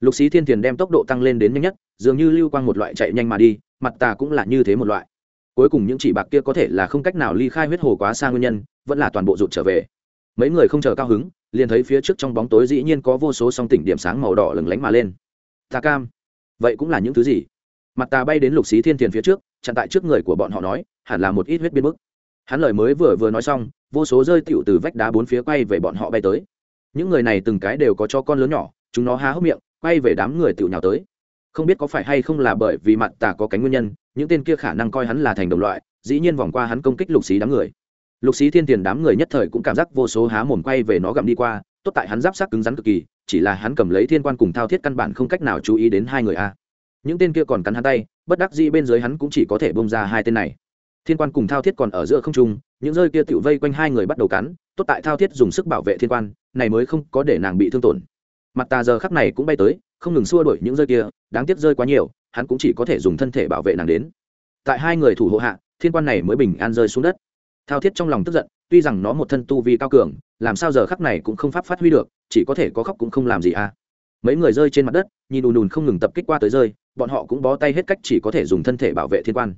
Lục sĩ thiên thiền đem tốc độ tăng lên đến nhanh nhất, dường như lưu quang một loại chạy nhanh mà đi, mặt ta cũng là như thế một loại. Cuối cùng những chỉ bạc kia có thể là không cách nào ly khai huyết hồ quá xa nguyên nhân, vẫn là toàn bộ rụt trở về. Mấy người không chờ cao hứng, liền thấy phía trước trong bóng tối dĩ nhiên có vô số song tỉnh điểm sáng màu đỏ lừng lánh mà lên. Ta cam. Vậy cũng là những thứ gì? Mặt ta bay đến lục xí thiên thiền phía trước, chặn tại trước người của bọn họ nói, hẳn là một ít huyết biên bức. Hắn lời mới vừa vừa nói xong, vô số rơi tựu từ vách đá bốn phía quay về bọn họ bay tới. Những người này từng cái đều có cho con lớn nhỏ, chúng nó há hốc miệng, quay về đám người tựu nhào tới. Không biết có phải hay không là bởi vì mặt tà có cánh nguyên nhân, những tên kia khả năng coi hắn là thành đồng loại, dĩ nhiên vòng qua hắn công kích lục xí đám người. Lục xí thiên tiền đám người nhất thời cũng cảm giác vô số há mồm quay về nó gặm đi qua, tốt tại hắn giáp sắc cứng rắn cực kỳ, chỉ là hắn cầm lấy thiên quan cùng thao thiết căn bản không cách nào chú ý đến hai người a những tên kia còn cắn hắn tay, bất đắc dĩ bên dưới hắn cũng chỉ có thể bông ra hai tên này. Thiên quan cùng thao thiết còn ở giữa không trung, những rơi kia tự vây quanh hai người bắt đầu cắn, tốt tại thao thiết dùng sức bảo vệ thiên quan, này mới không có để nàng bị thương tổn. Mặt tà giờ khắc này cũng bay tới, không ngừng xua đuổi những rơi kia, đáng tiếc rơi quá nhiều, hắn cũng chỉ có thể dùng thân thể bảo vệ nàng đến. Tại hai người thủ hộ hạ, thiên quan này mới bình an rơi xuống đất. Thao thiết trong lòng tức giận, tuy rằng nó một thân tu vi cao cường, làm sao giờ khắc này cũng không pháp phát huy được, chỉ có thể có khóc cũng không làm gì à. Mấy người rơi trên mặt đất, nhìn ùn ùn không ngừng tập kích qua tới rơi bọn họ cũng bó tay hết cách chỉ có thể dùng thân thể bảo vệ thiên quan.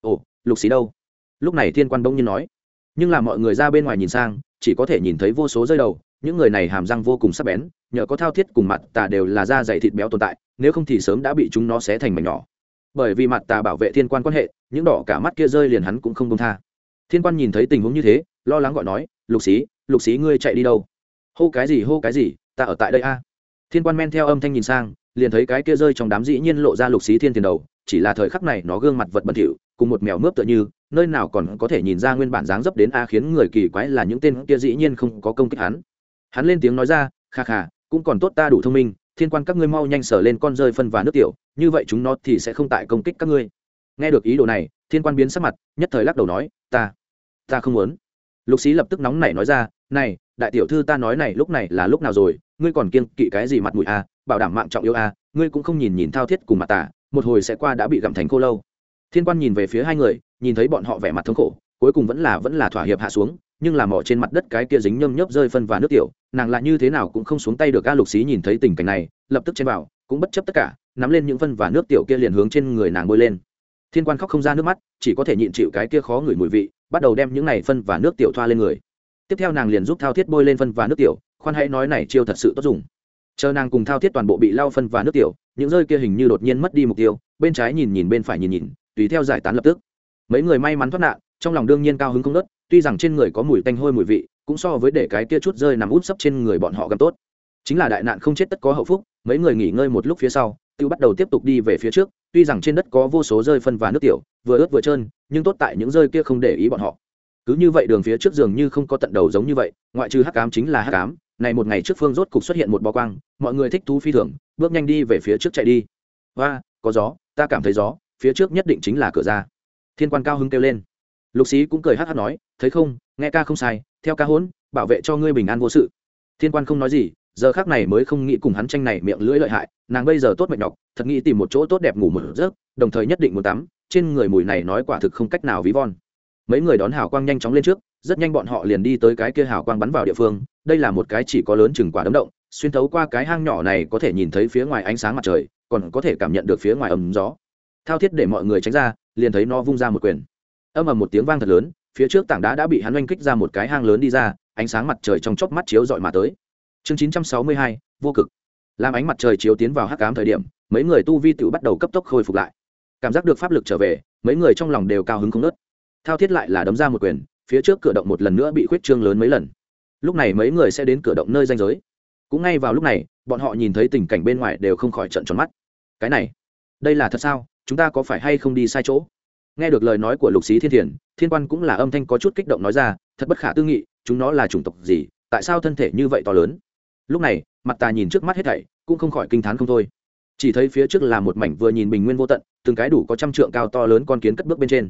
Ồ, lục xí đâu? Lúc này thiên quan bỗng nhiên nói. Nhưng là mọi người ra bên ngoài nhìn sang, chỉ có thể nhìn thấy vô số rơi đầu, những người này hàm răng vô cùng sắc bén, nhờ có thao thiết cùng mặt tà đều là da dày thịt béo tồn tại, nếu không thì sớm đã bị chúng nó xé thành mảnh nhỏ. Bởi vì mặt tà bảo vệ thiên quan quan hệ, những đỏ cả mắt kia rơi liền hắn cũng không công tha. Thiên quan nhìn thấy tình huống như thế, lo lắng gọi nói, lục xí lục xí ngươi chạy đi đâu? Hô cái gì, hô cái gì, ta ở tại đây a. Thiên quan men theo âm thanh nhìn sang liền thấy cái kia rơi trong đám dĩ nhiên lộ ra lục xí thiên tiền đầu, chỉ là thời khắc này nó gương mặt vật bẩn thỉu, cùng một mèo mướp tựa như, nơi nào còn có thể nhìn ra nguyên bản dáng dấp đến a khiến người kỳ quái là những tên kia dĩ nhiên không có công kích hắn. Hắn lên tiếng nói ra, kha kha, cũng còn tốt ta đủ thông minh, thiên quan các ngươi mau nhanh sở lên con rơi phân và nước tiểu, như vậy chúng nó thì sẽ không tại công kích các ngươi. Nghe được ý đồ này, thiên quan biến sắc mặt, nhất thời lắc đầu nói, ta ta không muốn. Lục xí lập tức nóng nảy nói ra, này, đại tiểu thư ta nói này lúc này là lúc nào rồi, ngươi còn kiêng kỵ cái gì mặt mũi a bảo đảm mạng trọng yêu a, ngươi cũng không nhìn nhìn thao thiết cùng mặt tả một hồi sẽ qua đã bị gặm thành khô lâu. Thiên quan nhìn về phía hai người, nhìn thấy bọn họ vẻ mặt thống khổ, cuối cùng vẫn là vẫn là thỏa hiệp hạ xuống, nhưng là mỏ trên mặt đất cái kia dính nhâm nhớp rơi phân và nước tiểu, nàng lại như thế nào cũng không xuống tay được a, lục xí nhìn thấy tình cảnh này, lập tức chen vào, cũng bất chấp tất cả, nắm lên những phân và nước tiểu kia liền hướng trên người nàng bôi lên. Thiên quan khóc không ra nước mắt, chỉ có thể nhịn chịu cái kia khó ngửi mùi vị, bắt đầu đem những này phân và nước tiểu thoa lên người. Tiếp theo nàng liền giúp thao thiết bôi lên phân và nước tiểu, khoan hãy nói này chiêu thật sự tốt dùng chờ nàng cùng thao thiết toàn bộ bị lau phân và nước tiểu, những rơi kia hình như đột nhiên mất đi mục tiêu, bên trái nhìn nhìn bên phải nhìn nhìn, tùy theo giải tán lập tức. Mấy người may mắn thoát nạn, trong lòng đương nhiên cao hứng không nớt tuy rằng trên người có mùi tanh hôi mùi vị, cũng so với để cái kia chút rơi nằm út sấp trên người bọn họ gần tốt. Chính là đại nạn không chết tất có hậu phúc, mấy người nghỉ ngơi một lúc phía sau tự bắt đầu tiếp tục đi về phía trước, tuy rằng trên đất có vô số rơi phân và nước tiểu, vừa ướt vừa trơn, nhưng tốt tại những rơi kia không để ý bọn họ. Cứ như vậy đường phía trước giường như không có tận đầu giống như vậy, ngoại trừ hắc cám chính là hắc cám này một ngày trước phương rốt cục xuất hiện một bó quang, mọi người thích thú phi thường, bước nhanh đi về phía trước chạy đi. Và có gió, ta cảm thấy gió, phía trước nhất định chính là cửa ra. Thiên quan cao hứng kêu lên. Lục sĩ cũng cười hát hát nói, thấy không, nghe ca không sai, theo ca hỗn bảo vệ cho ngươi bình an vô sự. Thiên quan không nói gì, giờ khác này mới không nghĩ cùng hắn tranh này miệng lưỡi lợi hại, nàng bây giờ tốt mệt nhọc, thật nghĩ tìm một chỗ tốt đẹp ngủ một giấc, đồng thời nhất định muốn tắm, trên người mùi này nói quả thực không cách nào ví von. Mấy người đón hào quang nhanh chóng lên trước, rất nhanh bọn họ liền đi tới cái kia hào quang bắn vào địa phương đây là một cái chỉ có lớn chừng quả đấm động, xuyên thấu qua cái hang nhỏ này có thể nhìn thấy phía ngoài ánh sáng mặt trời, còn có thể cảm nhận được phía ngoài ấm gió. Thao thiết để mọi người tránh ra, liền thấy nó vung ra một quyền. Âm ầm một tiếng vang thật lớn, phía trước tảng đá đã bị hắn oanh kích ra một cái hang lớn đi ra, ánh sáng mặt trời trong chốc mắt chiếu dọi mà tới. Chương chín trăm sáu mươi hai, vô cực. Làm ánh mặt trời chiếu tiến vào hắc cám thời điểm, mấy người tu vi tự bắt đầu cấp tốc khôi phục lại. Cảm giác được pháp lực trở về, mấy người trong lòng đều cao hứng không nớt thao thiết lại là đấm ra một quyền, phía trước cửa động một lần nữa bị khuyết trương lớn mấy lần lúc này mấy người sẽ đến cửa động nơi danh giới. Cũng ngay vào lúc này, bọn họ nhìn thấy tình cảnh bên ngoài đều không khỏi trận tròn mắt. Cái này, đây là thật sao? Chúng ta có phải hay không đi sai chỗ? Nghe được lời nói của lục sĩ thiên thiền, thiên quan cũng là âm thanh có chút kích động nói ra, thật bất khả tư nghị, chúng nó là chủng tộc gì? Tại sao thân thể như vậy to lớn? Lúc này, mặt ta nhìn trước mắt hết thảy, cũng không khỏi kinh t h á n không thôi. Chỉ thấy phía trước là một mảnh vừa nhìn bình nguyên vô tận, từng cái đủ có trăm trượng cao to lớn con kiến cất bước bên trên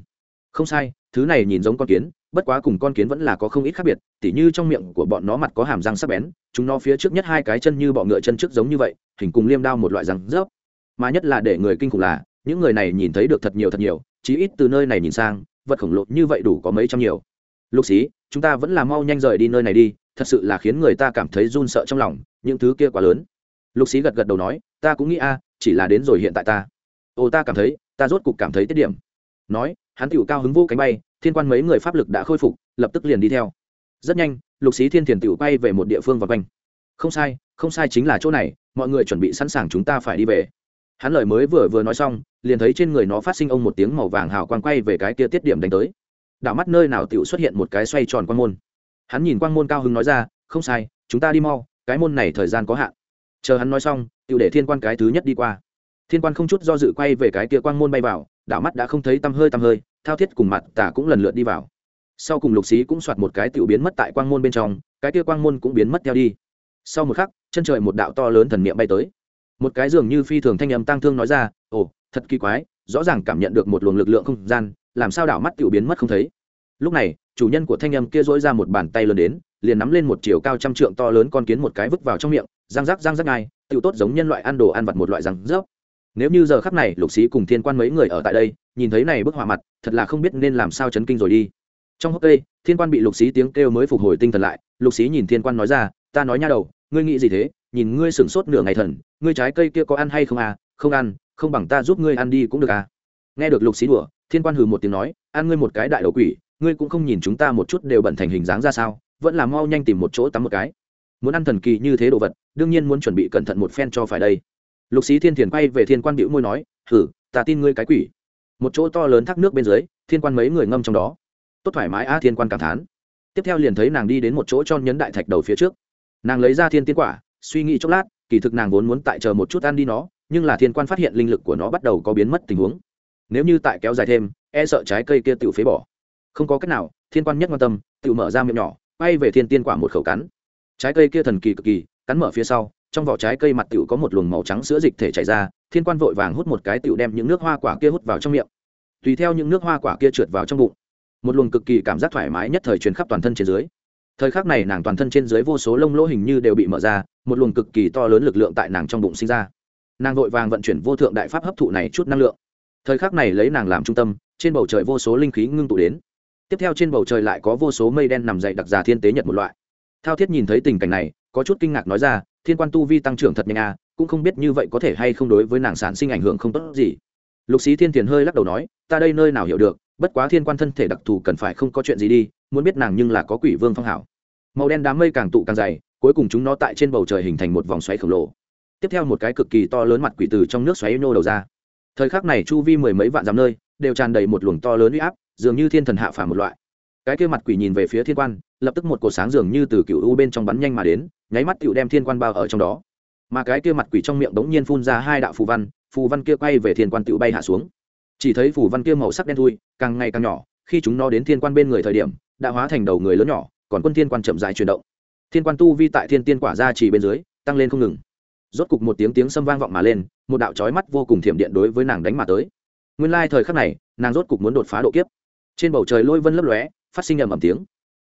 không sai, thứ này nhìn giống con kiến, bất quá cùng con kiến vẫn là có không ít khác biệt, tỉ như trong miệng của bọn nó mặt có hàm răng sắc bén, chúng nó phía trước nhất hai cái chân như bọ ngựa chân trước giống như vậy, hình cùng liêm đao một loại răng rớp. Mà nhất là để người kinh khủng là, những người này nhìn thấy được thật nhiều thật nhiều, chí ít từ nơi này nhìn sang, vật khổng lồ như vậy đủ có mấy trăm nhiều. Lục xí, chúng ta vẫn là mau nhanh rời đi nơi này đi, thật sự là khiến người ta cảm thấy run sợ trong lòng, những thứ kia quá lớn. Lục xí gật gật đầu nói, ta cũng nghĩ a, chỉ là đến rồi hiện tại ta. Ồ, ta cảm thấy, ta rốt cục cảm thấy tiết điểm nói, hắn tựu cao hứng vô cánh bay, thiên quan mấy người pháp lực đã khôi phục, lập tức liền đi theo. Rất nhanh, lục xí thiên thiền tựu bay về một địa phương và quanh. Không sai không sai chính là chỗ này, mọi người chuẩn bị sẵn sàng chúng ta phải đi về. Hắn lời mới vừa vừa nói xong, liền thấy trên người nó phát sinh ông một tiếng màu vàng hào quang quay về cái kia tiết điểm đánh tới. Đảo mắt nơi nào tựu xuất hiện một cái xoay tròn quang môn. Hắn nhìn quang môn cao hứng nói ra, không sai, chúng ta đi mau, cái môn này thời gian có hạn. Chờ hắn nói xong tựu để thiên quan cái thứ nhất đi qua. Thiên quan không chút do dự quay về cái kia quang môn bay vào đảo mắt đã không thấy tăm hơi tăm hơi, thao thiết cùng mặt tả cũng lần lượt đi vào. Sau cùng lục xí cũng soạt một cái tiểu biến mất tại quang môn bên trong, cái kia quang môn cũng biến mất theo đi. Sau một khắc, chân trời một đạo to lớn thần niệm bay tới. Một cái dường như phi thường thanh âm tăng thương nói ra, ồ, thật kỳ quái, rõ ràng cảm nhận được một luồng lực lượng không gian, làm sao đảo mắt tiểu biến mất không thấy? Lúc này, chủ nhân của thanh âm kia dỗi ra một bàn tay lớn đến, liền nắm lên một chiều cao trăm trượng to lớn con kiến một cái vứt vào trong miệng, răng rắc răng rắc ngay, tiểu tốt giống nhân loại ăn đồ ăn vặt một loại răng rớp nếu như giờ khắc này lục sĩ cùng thiên quan mấy người ở tại đây, nhìn thấy này bức họa mặt, thật là không biết nên làm sao chấn kinh rồi đi. Trong hốc cây, thiên quan bị lục sĩ tiếng kêu mới phục hồi tinh thần lại, lục sĩ nhìn thiên quan nói ra, ta nói nha đầu, ngươi nghĩ gì thế? Nhìn ngươi sửng sốt nửa ngày thần, ngươi trái cây kia có ăn hay không à? Không ăn, không bằng ta giúp ngươi ăn đi cũng được à? Nghe được lục xí đùa, thiên quan hừ một tiếng nói, ăn ngươi một cái đại đầu quỷ, ngươi cũng không nhìn chúng ta một chút đều bẩn thành hình dáng ra sao, vẫn là mau nhanh tìm một chỗ tắm một cái. Muốn ăn thần kỳ như thế đồ vật, đương nhiên muốn chuẩn bị cẩn thận một phen cho phải đây lục xí thiên thiền quay về thiên quan bĩu môi nói thử ta tin ngươi cái quỷ. Một chỗ to lớn thác nước bên dưới, thiên quan mấy người ngâm trong đó. Tốt thoải mái a thiên quan cảm thán. Tiếp theo liền thấy nàng đi đến một chỗ cho nhấn đại thạch đầu phía trước. Nàng lấy ra thiên tiên quả, suy nghĩ chốc lát, kỳ thực nàng vốn muốn tại chờ một chút ăn đi nó, nhưng là thiên quan phát hiện linh lực của nó bắt đầu có biến mất tình huống. Nếu như tại kéo dài thêm e sợ trái cây kia tự phế bỏ. Không có cách nào, thiên quan nhất quan tâm tự mở ra miệng nhỏ bay về thiên tiên quả một khẩu cắn. Trái cây kia thần kỳ cực kỳ, cắn mở phía sau trong vỏ trái cây mặt tiểu có một luồng màu trắng sữa dịch thể chảy ra, thiên quan vội vàng hút một cái tiểu đem những nước hoa quả kia hút vào trong miệng. Tùy theo những nước hoa quả kia trượt vào trong bụng, một luồng cực kỳ cảm giác thoải mái nhất thời truyền khắp toàn thân trên dưới. Thời khắc này nàng toàn thân trên dưới vô số lông lỗ hình như đều bị mở ra, một luồng cực kỳ to lớn lực lượng tại nàng trong bụng sinh ra. Nàng vội vàng vận chuyển vô thượng đại pháp hấp thụ này chút năng lượng. Thời khắc này lấy nàng làm trung tâm, trên bầu trời vô số linh khí ngưng tụ đến. Tiếp theo trên bầu trời lại có vô số mây đen nằm dậy đặc giả thiên tế nhật một loại. Thao thiết nhìn thấy tình cảnh này, có chút kinh ngạc nói ra thiên quan tu vi tăng trưởng thật nhanh à cũng không biết như vậy có thể hay không đối với nàng sản sinh ảnh hưởng không tốt gì. Lục xí thiên thiền hơi lắc đầu nói, ta đây nơi nào hiểu được, bất quá thiên quan thân thể đặc thù cần phải không có chuyện gì đi, muốn biết nàng nhưng là có quỷ vương phong hảo. Màu đen đám mây càng tụ càng dày, cuối cùng chúng nó tại trên bầu trời hình thành một vòng xoáy khổng lồ. Tiếp theo một cái cực kỳ to lớn mặt quỷ từ trong nước xoáy nô đầu ra. Thời khắc này chu vi mười mấy vạn dặm nơi, đều tràn đầy một luồng to lớn uy áp, dường như thiên thần hạ phả một loại cái kia mặt quỷ nhìn về phía thiên quan, lập tức một cột sáng dường như từ cựu u bên trong bắn nhanh mà đến, nháy mắt cựu đem thiên quan bao ở trong đó. Mà cái kia mặt quỷ trong miệng bỗng nhiên phun ra hai đạo phù văn phù văn kia quay về thiên quan cựu bay hạ xuống. Chỉ thấy phù văn kia màu sắc đen thui, càng ngày càng nhỏ, khi chúng nó đến thiên quan bên người thời điểm, đã hóa thành đầu người lớn nhỏ, còn quân thiên quan chậm dài chuyển động. Thiên quan tu vi tại thiên tiên quả ra chỉ bên dưới, tăng lên không ngừng. Rốt cục một tiếng tiếng xâm vang vọng mà lên, một đạo chói mắt vô cùng thiểm điện đối với nàng đánh mà tới. Nguyên lai thời khắc này, nàng rốt cục muốn đột phá độ kiếp. Trên bầu trời lôi vân lấp lóe phát sinh ầm ầm tiếng.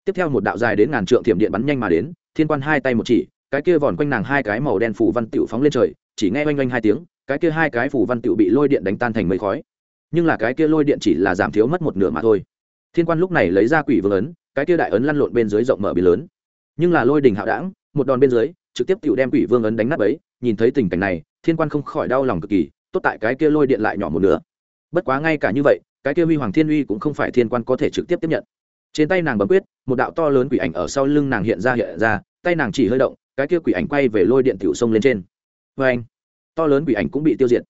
Tiếp theo một đạo dài đến ngàn trượng thiểm điện bắn nhanh mà đến, thiên quan hai tay một chỉ, cái kia vòn quanh nàng hai cái màu đen phủ văn tiểu phóng lên trời, chỉ nghe oanh oanh hai tiếng, cái kia hai cái phủ văn tiểu bị lôi điện đánh tan thành mây khói. Nhưng là cái kia lôi điện chỉ là giảm thiếu mất một nửa mà thôi. Thiên quan lúc này lấy ra quỷ vương ấn, cái kia đại ấn lăn lộn bên dưới rộng mở biển lớn. Nhưng là lôi đình hạo đảng, một đòn bên dưới, trực tiếp tiểu đem quỷ vương ấn đánh nát ấy nhìn thấy tình cảnh này, thiên quan không khỏi đau lòng cực kỳ, tốt tại cái kia lôi điện lại nhỏ một nửa. Bất quá ngay cả như vậy, cái kia huy hoàng thiên uy cũng không phải thiên quan có thể trực tiếp tiếp nhận trên tay nàng bấm quyết, một đạo to lớn quỷ ảnh ở sau lưng nàng hiện ra hiện ra, tay nàng chỉ hơi động, cái kia quỷ ảnh quay về lôi điện tiểu sông lên trên. Vê anh, to lớn quỷ ảnh cũng bị tiêu diệt.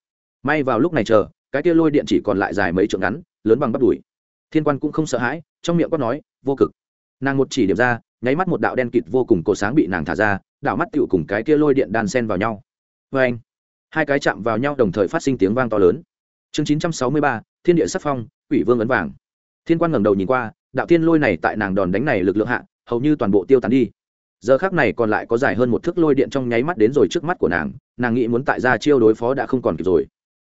May vào lúc này chờ, cái kia lôi điện chỉ còn lại dài mấy trượng ngắn, lớn bằng bắp đùi. Thiên quan cũng không sợ hãi, trong miệng quát nói, vô cực. Nàng một chỉ điểm ra, nháy mắt một đạo đen kịt vô cùng cổ sáng bị nàng thả ra, đạo mắt tựu cùng cái kia lôi điện đan sen vào nhau. Vê anh, hai cái chạm vào nhau đồng thời phát sinh tiếng vang to lớn. Chương chín trăm sáu mươi ba, thiên địa sắc phong, quỷ vương ấn vàng. Thiên quan ngẩng đầu nhìn qua đạo thiên lôi này tại nàng đòn đánh này lực lượng hạ, hầu như toàn bộ tiêu tán đi. Giờ khác này còn lại có dài hơn một thước lôi điện trong nháy mắt đến rồi trước mắt của nàng nàng nghĩ muốn tại ra chiêu đối phó đã không còn kịp rồi.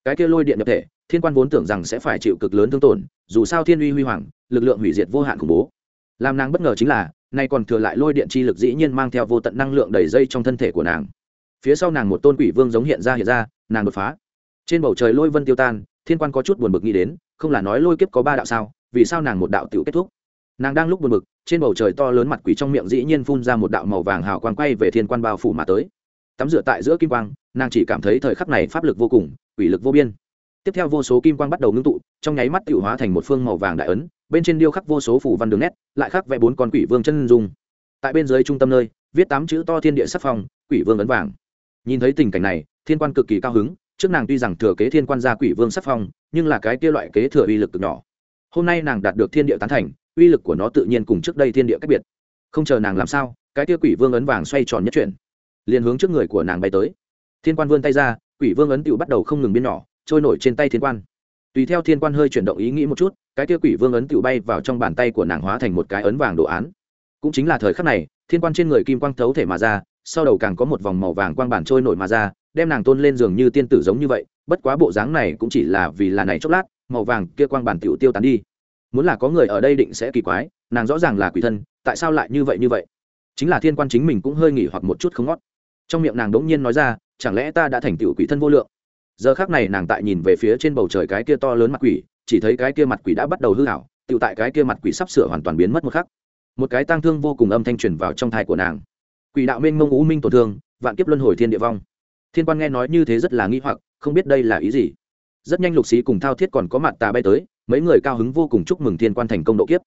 Cái kia lôi điện nhập thể, thiên quan vốn tưởng rằng sẽ phải chịu cực lớn thương tổn, dù sao thiên uy huy hoàng, lực lượng hủy diệt vô hạn khủng bố. Làm nàng bất ngờ chính là, nay còn thừa lại lôi điện chi lực dĩ nhiên mang theo vô tận năng lượng đầy dây trong thân thể của nàng. Phía sau nàng một tôn quỷ vương giống hiện ra hiện ra, nàng đột phá. Trên bầu trời lôi vân tiêu tan, thiên quan có chút buồn bực nghĩ đến, không là nói lôi kiếp có ba đạo sao? Vì sao nàng một đạo tiểu kết thúc? Nàng đang lúc buồn bực, trên bầu trời to lớn mặt quỷ trong miệng dĩ nhiên phun ra một đạo màu vàng hào quang quay về thiên quan bao phủ mà tới. Tắm rửa tại giữa kim quang, nàng chỉ cảm thấy thời khắc này pháp lực vô cùng, quỷ lực vô biên. Tiếp theo vô số kim quang bắt đầu ngưng tụ, trong nháy mắt tiểu hóa thành một phương màu vàng đại ấn, bên trên điêu khắc vô số phủ văn đường nét, lại khắc vẽ bốn con quỷ vương chân dung. Tại bên dưới trung tâm nơi, viết tám chữ to thiên địa sắc phong, quỷ vương ấn vàng. Nhìn thấy tình cảnh này, thiên quan cực kỳ cao hứng, trước nàng tuy rằng thừa kế thiên quan gia quỷ vương sắc phong, nhưng là cái kia loại kế thừa uy lực cực nhỏ hôm nay nàng đạt được thiên địa tán thành, uy lực của nó tự nhiên cùng trước đây thiên địa cách biệt. Không chờ nàng làm sao, cái tia quỷ vương ấn vàng xoay tròn nhất chuyển, liền hướng trước người của nàng bay tới. Thiên quan vươn tay ra, quỷ vương ấn tựu bắt đầu không ngừng biến nhỏ, trôi nổi trên tay thiên quan. Tùy theo thiên quan hơi chuyển động ý nghĩ một chút, cái tia quỷ vương ấn tựu bay vào trong bàn tay của nàng hóa thành một cái ấn vàng đồ án. Cũng chính là thời khắc này, thiên quan trên người kim quang thấu thể mà ra, sau đầu càng có một vòng màu vàng quang bản trôi nổi mà ra, đem nàng tôn lên giường như tiên tử giống như vậy, bất quá bộ dáng này cũng chỉ là vì là này chốc lát màu vàng kia quang bản tiểu tiêu tán đi. Muốn là có người ở đây định sẽ kỳ quái, nàng rõ ràng là quỷ thân, tại sao lại như vậy như vậy? Chính là thiên quan chính mình cũng hơi nghỉ hoặc một chút không ngót. Trong miệng nàng đống nhiên nói ra, chẳng lẽ ta đã thành tựu quỷ thân vô lượng? Giờ khác này nàng tại nhìn về phía trên bầu trời cái kia to lớn mặt quỷ, chỉ thấy cái kia mặt quỷ đã bắt đầu hư hảo tựu tại cái kia mặt quỷ sắp sửa hoàn toàn biến mất một khắc. Một cái tang thương vô cùng âm thanh truyền vào trong thai của nàng. Quỷ đạo minh mông u minh tổn thương, vạn kiếp luân hồi thiên địa vong. Thiên quan nghe nói như thế rất là nghi hoặc, không biết đây là ý gì rất nhanh lục sĩ cùng thao thiết còn có mặt tà bay tới, mấy người cao hứng vô cùng chúc mừng thiên quan thành công độ kiếp.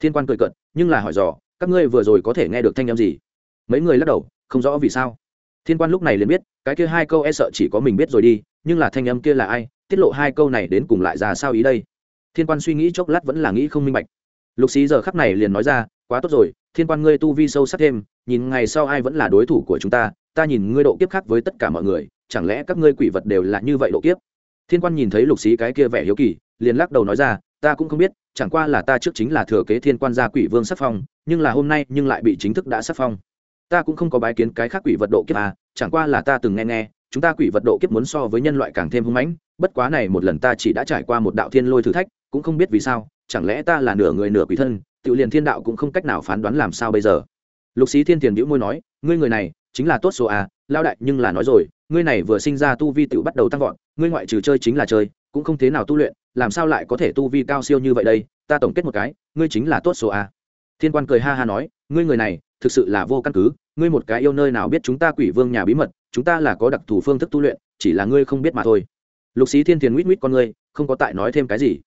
Thiên quan cười cận nhưng là hỏi dò, các ngươi vừa rồi có thể nghe được thanh âm gì? Mấy người lắc đầu, không rõ vì sao. Thiên quan lúc này liền biết, cái kia hai câu e sợ chỉ có mình biết rồi đi, nhưng là thanh âm kia là ai, tiết lộ hai câu này đến cùng lại ra sao ý đây? Thiên quan suy nghĩ chốc lát vẫn là nghĩ không minh bạch. Lục sĩ giờ khắc này liền nói ra, quá tốt rồi, thiên quan ngươi tu vi sâu sắc thêm, nhìn ngày sau ai vẫn là đối thủ của chúng ta ta nhìn ngươi độ kiếp khác với tất cả mọi người, chẳng lẽ các ngươi quỷ vật đều là như vậy độ kiếp? Thiên quan nhìn thấy lục sĩ cái kia vẻ hiếu kỳ, liền lắc đầu nói ra, ta cũng không biết, chẳng qua là ta trước chính là thừa kế thiên quan gia quỷ vương sắc phong, nhưng là hôm nay nhưng lại bị chính thức đã sắc phong. Ta cũng không có bái kiến cái khác quỷ vật độ kiếp à chẳng qua là ta từng nghe nghe, chúng ta quỷ vật độ kiếp muốn so với nhân loại càng thêm hung mãnh, bất quá này một lần ta chỉ đã trải qua một đạo thiên lôi thử thách, cũng không biết vì sao, chẳng lẽ ta là nửa người nửa quỷ thân, tự liền thiên đạo cũng không cách nào phán đoán làm sao bây giờ? Lục sĩ thiên tiền bĩu môi nói, ngươi người này, chính là tốt số à lao đại, nhưng là nói rồi ngươi này vừa sinh ra tu vi tựu bắt đầu tăng vọt, ngươi ngoại trừ chơi chính là chơi, cũng không thế nào tu luyện, làm sao lại có thể tu vi cao siêu như vậy đây? Ta tổng kết một cái, ngươi chính là tốt số a. Thiên quan cười ha ha nói, ngươi người này, thực sự là vô căn cứ, ngươi một cái yêu nơi nào biết chúng ta quỷ vương nhà bí mật, chúng ta là có đặc thù phương thức tu luyện, chỉ là ngươi không biết mà thôi. Lục sĩ thiên thiền quýt quýt con ngươi, không có tại nói thêm cái gì.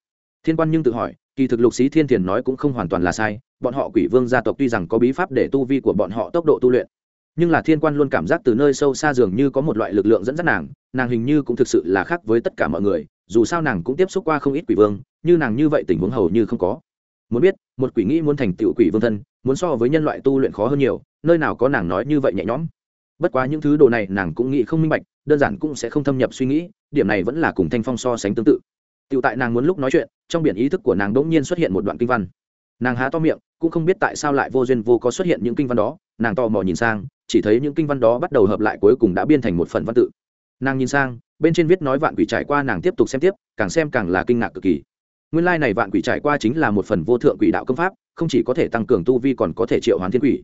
Thiên quan nhưng tự hỏi, kỳ thực lục sĩ thiên thiền nói cũng không hoàn toàn là sai, bọn họ quỷ vương gia tộc tuy rằng có bí pháp để tu vi của bọn họ tốc độ tu luyện nhưng là thiên quan luôn cảm giác từ nơi sâu xa dường như có một loại lực lượng dẫn dắt nàng nàng hình như cũng thực sự là khác với tất cả mọi người, dù sao nàng cũng tiếp xúc qua không ít quỷ vương, như nàng như vậy tình huống hầu như không có. Muốn biết, một quỷ nghĩ muốn thành tựu quỷ vương thân, muốn so với nhân loại tu luyện khó hơn nhiều, nơi nào có nàng nói như vậy nhẹ nhõm. Bất quá những thứ đồ này nàng cũng nghĩ không minh bạch, đơn giản cũng sẽ không thâm nhập suy nghĩ, điểm này vẫn là cùng thanh phong so sánh tương tự. Tựu tại nàng muốn lúc nói chuyện, trong biển ý thức của nàng đ ỗ n g nhiên xuất hiện một đoạn kinh văn. Nàng há to miệng, cũng không biết tại sao lại vô duyên vô có xuất hiện những kinh văn đó, nàng to mò nhìn sang chỉ thấy những kinh văn đó bắt đầu hợp lại cuối cùng đã biên thành một phần văn tự. Nàng nhìn sang, bên trên viết nói vạn quỷ trải qua nàng tiếp tục xem tiếp, càng xem càng là kinh ngạc cực kỳ. Nguyên lai này vạn quỷ trải qua chính là một phần vô thượng quỷ đạo công pháp, không chỉ có thể tăng cường tu vi còn có thể triệu hoán thiên quỷ.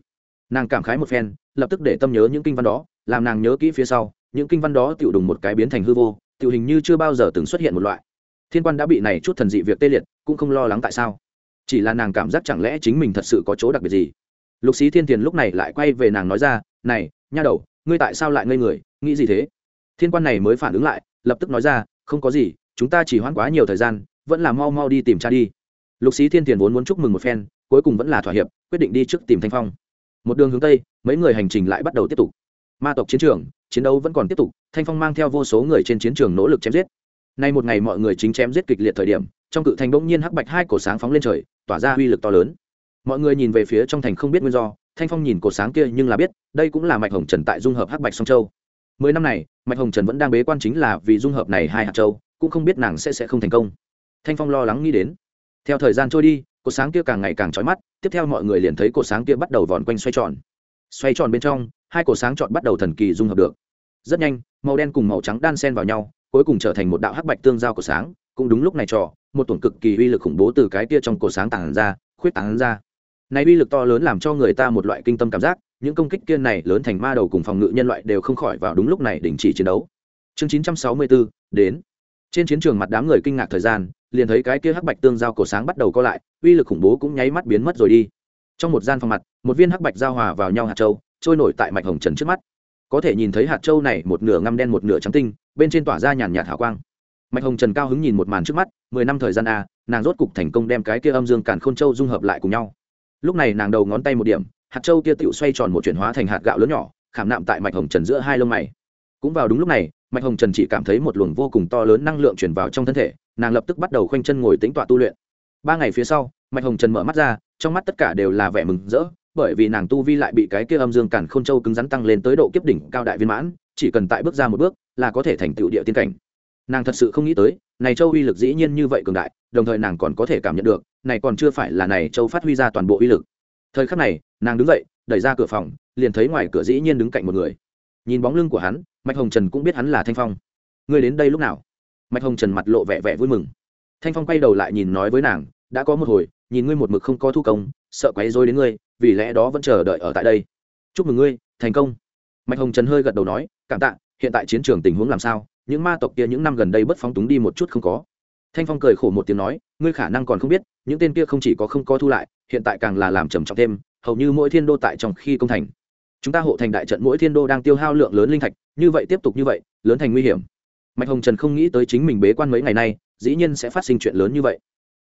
Nàng cảm khái một phen, lập tức để tâm nhớ những kinh văn đó, làm nàng nhớ kỹ phía sau, những kinh văn đó tự đùng một cái biến thành hư vô tự hình như chưa bao giờ từng xuất hiện một loại. Thiên quan đã bị này chút thần dị việc tê liệt, cũng không lo lắng tại sao. Chỉ là nàng cảm giác chẳng lẽ chính mình thật sự có chỗ đặc biệt gì lục sĩ thiên thiền lúc này lại quay về nàng nói ra, này, nha đầu, ngươi tại sao lại ngây người? Nghĩ gì thế? Thiên quan này mới phản ứng lại, lập tức nói ra, không có gì, chúng ta chỉ hoãn quá nhiều thời gian, vẫn là mau mau đi tìm cha đi. Lục sĩ thiên thiền vốn muốn chúc mừng một phen, cuối cùng vẫn là thỏa hiệp, quyết định đi trước tìm thanh phong. Một đường hướng tây, mấy người hành trình lại bắt đầu tiếp tục. Ma tộc chiến trường, chiến đấu vẫn còn tiếp tục, thanh phong mang theo vô số người trên chiến trường nỗ lực chém giết. Nay một ngày mọi người chính chém giết kịch liệt thời điểm, trong cự thành bỗng nhiên hắc bạch hai cổ sáng phóng lên trời, tỏa ra uy lực to lớn mọi người nhìn về phía trong thành không biết nguyên do, thanh phong nhìn cổ sáng kia nhưng là biết, đây cũng là mạch hồng trần tại dung hợp hắc bạch song châu. Mười năm này, mạch hồng trần vẫn đang bế quan chính là vì dung hợp này hai hạt châu, cũng không biết nàng sẽ sẽ không thành công. Thanh phong lo lắng nghĩ đến. Theo thời gian trôi đi cột sáng kia càng ngày càng trói mắt, tiếp theo mọi người liền thấy cột sáng kia bắt đầu vòn quanh xoay tròn. Xoay tròn bên trong, hai cột sáng chọn bắt đầu thần kỳ dung hợp được. Rất nhanh, màu đen cùng màu trắng đan sen vào nhau, cuối cùng trở thành một đạo hắc bạch tương giao của sáng, cũng đúng lúc này trò, một tuần cực kỳ uy lực khủng bố từ cái kia trong cổ sáng tản ra, khuyết tán ra này uy lực to lớn làm cho người ta một loại kinh tâm cảm giác những công kích kia này lớn thành ma đầu cùng phòng ngự nhân loại đều không khỏi vào đúng lúc này đình chỉ chiến đấu. Chương 964, đến. Trên chiến trường mặt đám người kinh ngạc thời gian liền thấy cái kia hắc bạch tương giao cổ sáng bắt đầu co lại uy lực khủng bố cũng nháy mắt biến mất rồi đi. Trong một gian phòng mặt một viên hắc bạch giao hòa vào nhau hạt châu trôi nổi tại mạch hồng trần trước mắt. Có thể nhìn thấy hạt châu này một nửa ngăm đen một nửa trắng tinh bên trên tỏa ra nhàn nhạt hào quang. Mạch hồng trần cao hứng nhìn một màn trước mắt mười năm thời gian a nàng rốt cục thành công đem cái kia âm dương càn khôn châu dung hợp lại cùng nhau lúc này nàng đầu ngón tay một điểm, hạt châu kia tựu xoay tròn một chuyển hóa thành hạt gạo lớn nhỏ, khảm nạm tại mạch hồng trần giữa hai lông mày. Cũng vào đúng lúc này, mạch hồng trần chỉ cảm thấy một luồng vô cùng to lớn năng lượng chuyển vào trong thân thể, nàng lập tức bắt đầu khoanh chân ngồi tính tọa tu luyện. Ba ngày phía sau, mạch hồng trần mở mắt ra, trong mắt tất cả đều là vẻ mừng rỡ, bởi vì nàng tu vi lại bị cái kia âm dương cản khôn châu cứng rắn tăng lên tới độ kiếp đỉnh cao đại viên mãn, chỉ cần tại bước ra một bước là có thể thành tựu địa tiên cảnh. Nàng thật sự không nghĩ tới này châu uy lực dĩ nhiên như vậy cường đại, đồng thời nàng còn có thể cảm nhận được, này còn chưa phải là này châu phát huy ra toàn bộ uy lực. Thời khắc này, nàng đứng dậy, đẩy ra cửa phòng, liền thấy ngoài cửa dĩ nhiên đứng cạnh một người. Nhìn bóng lưng của hắn, mạch hồng trần cũng biết hắn là thanh phong. Người đến đây lúc nào? Mạch hồng trần mặt lộ vẻ vẻ vui mừng. Thanh phong quay đầu lại nhìn nói với nàng, đã có một hồi, nhìn ngươi một mực không có thu công, sợ quấy rối đến ngươi, vì lẽ đó vẫn chờ đợi ở tại đây. Chúc mừng ngươi, thành công. Mạch hồng trần hơi gật đầu nói, cảm tạ, hiện tại chiến trường tình huống làm sao? Những ma tộc kia những năm gần đây bất phóng túng đi một chút không có. Thanh phong cười khổ một tiếng nói, ngươi khả năng còn không biết, những tên kia không chỉ có không có thu lại, hiện tại càng là làm trầm trọng thêm, hầu như mỗi thiên đô tại trong khi công thành. Chúng ta hộ thành đại trận mỗi thiên đô đang tiêu hao lượng lớn linh thạch, như vậy tiếp tục như vậy, lớn thành nguy hiểm. Mạch hồng trần không nghĩ tới chính mình bế quan mấy ngày nay, dĩ nhiên sẽ phát sinh chuyện lớn như vậy.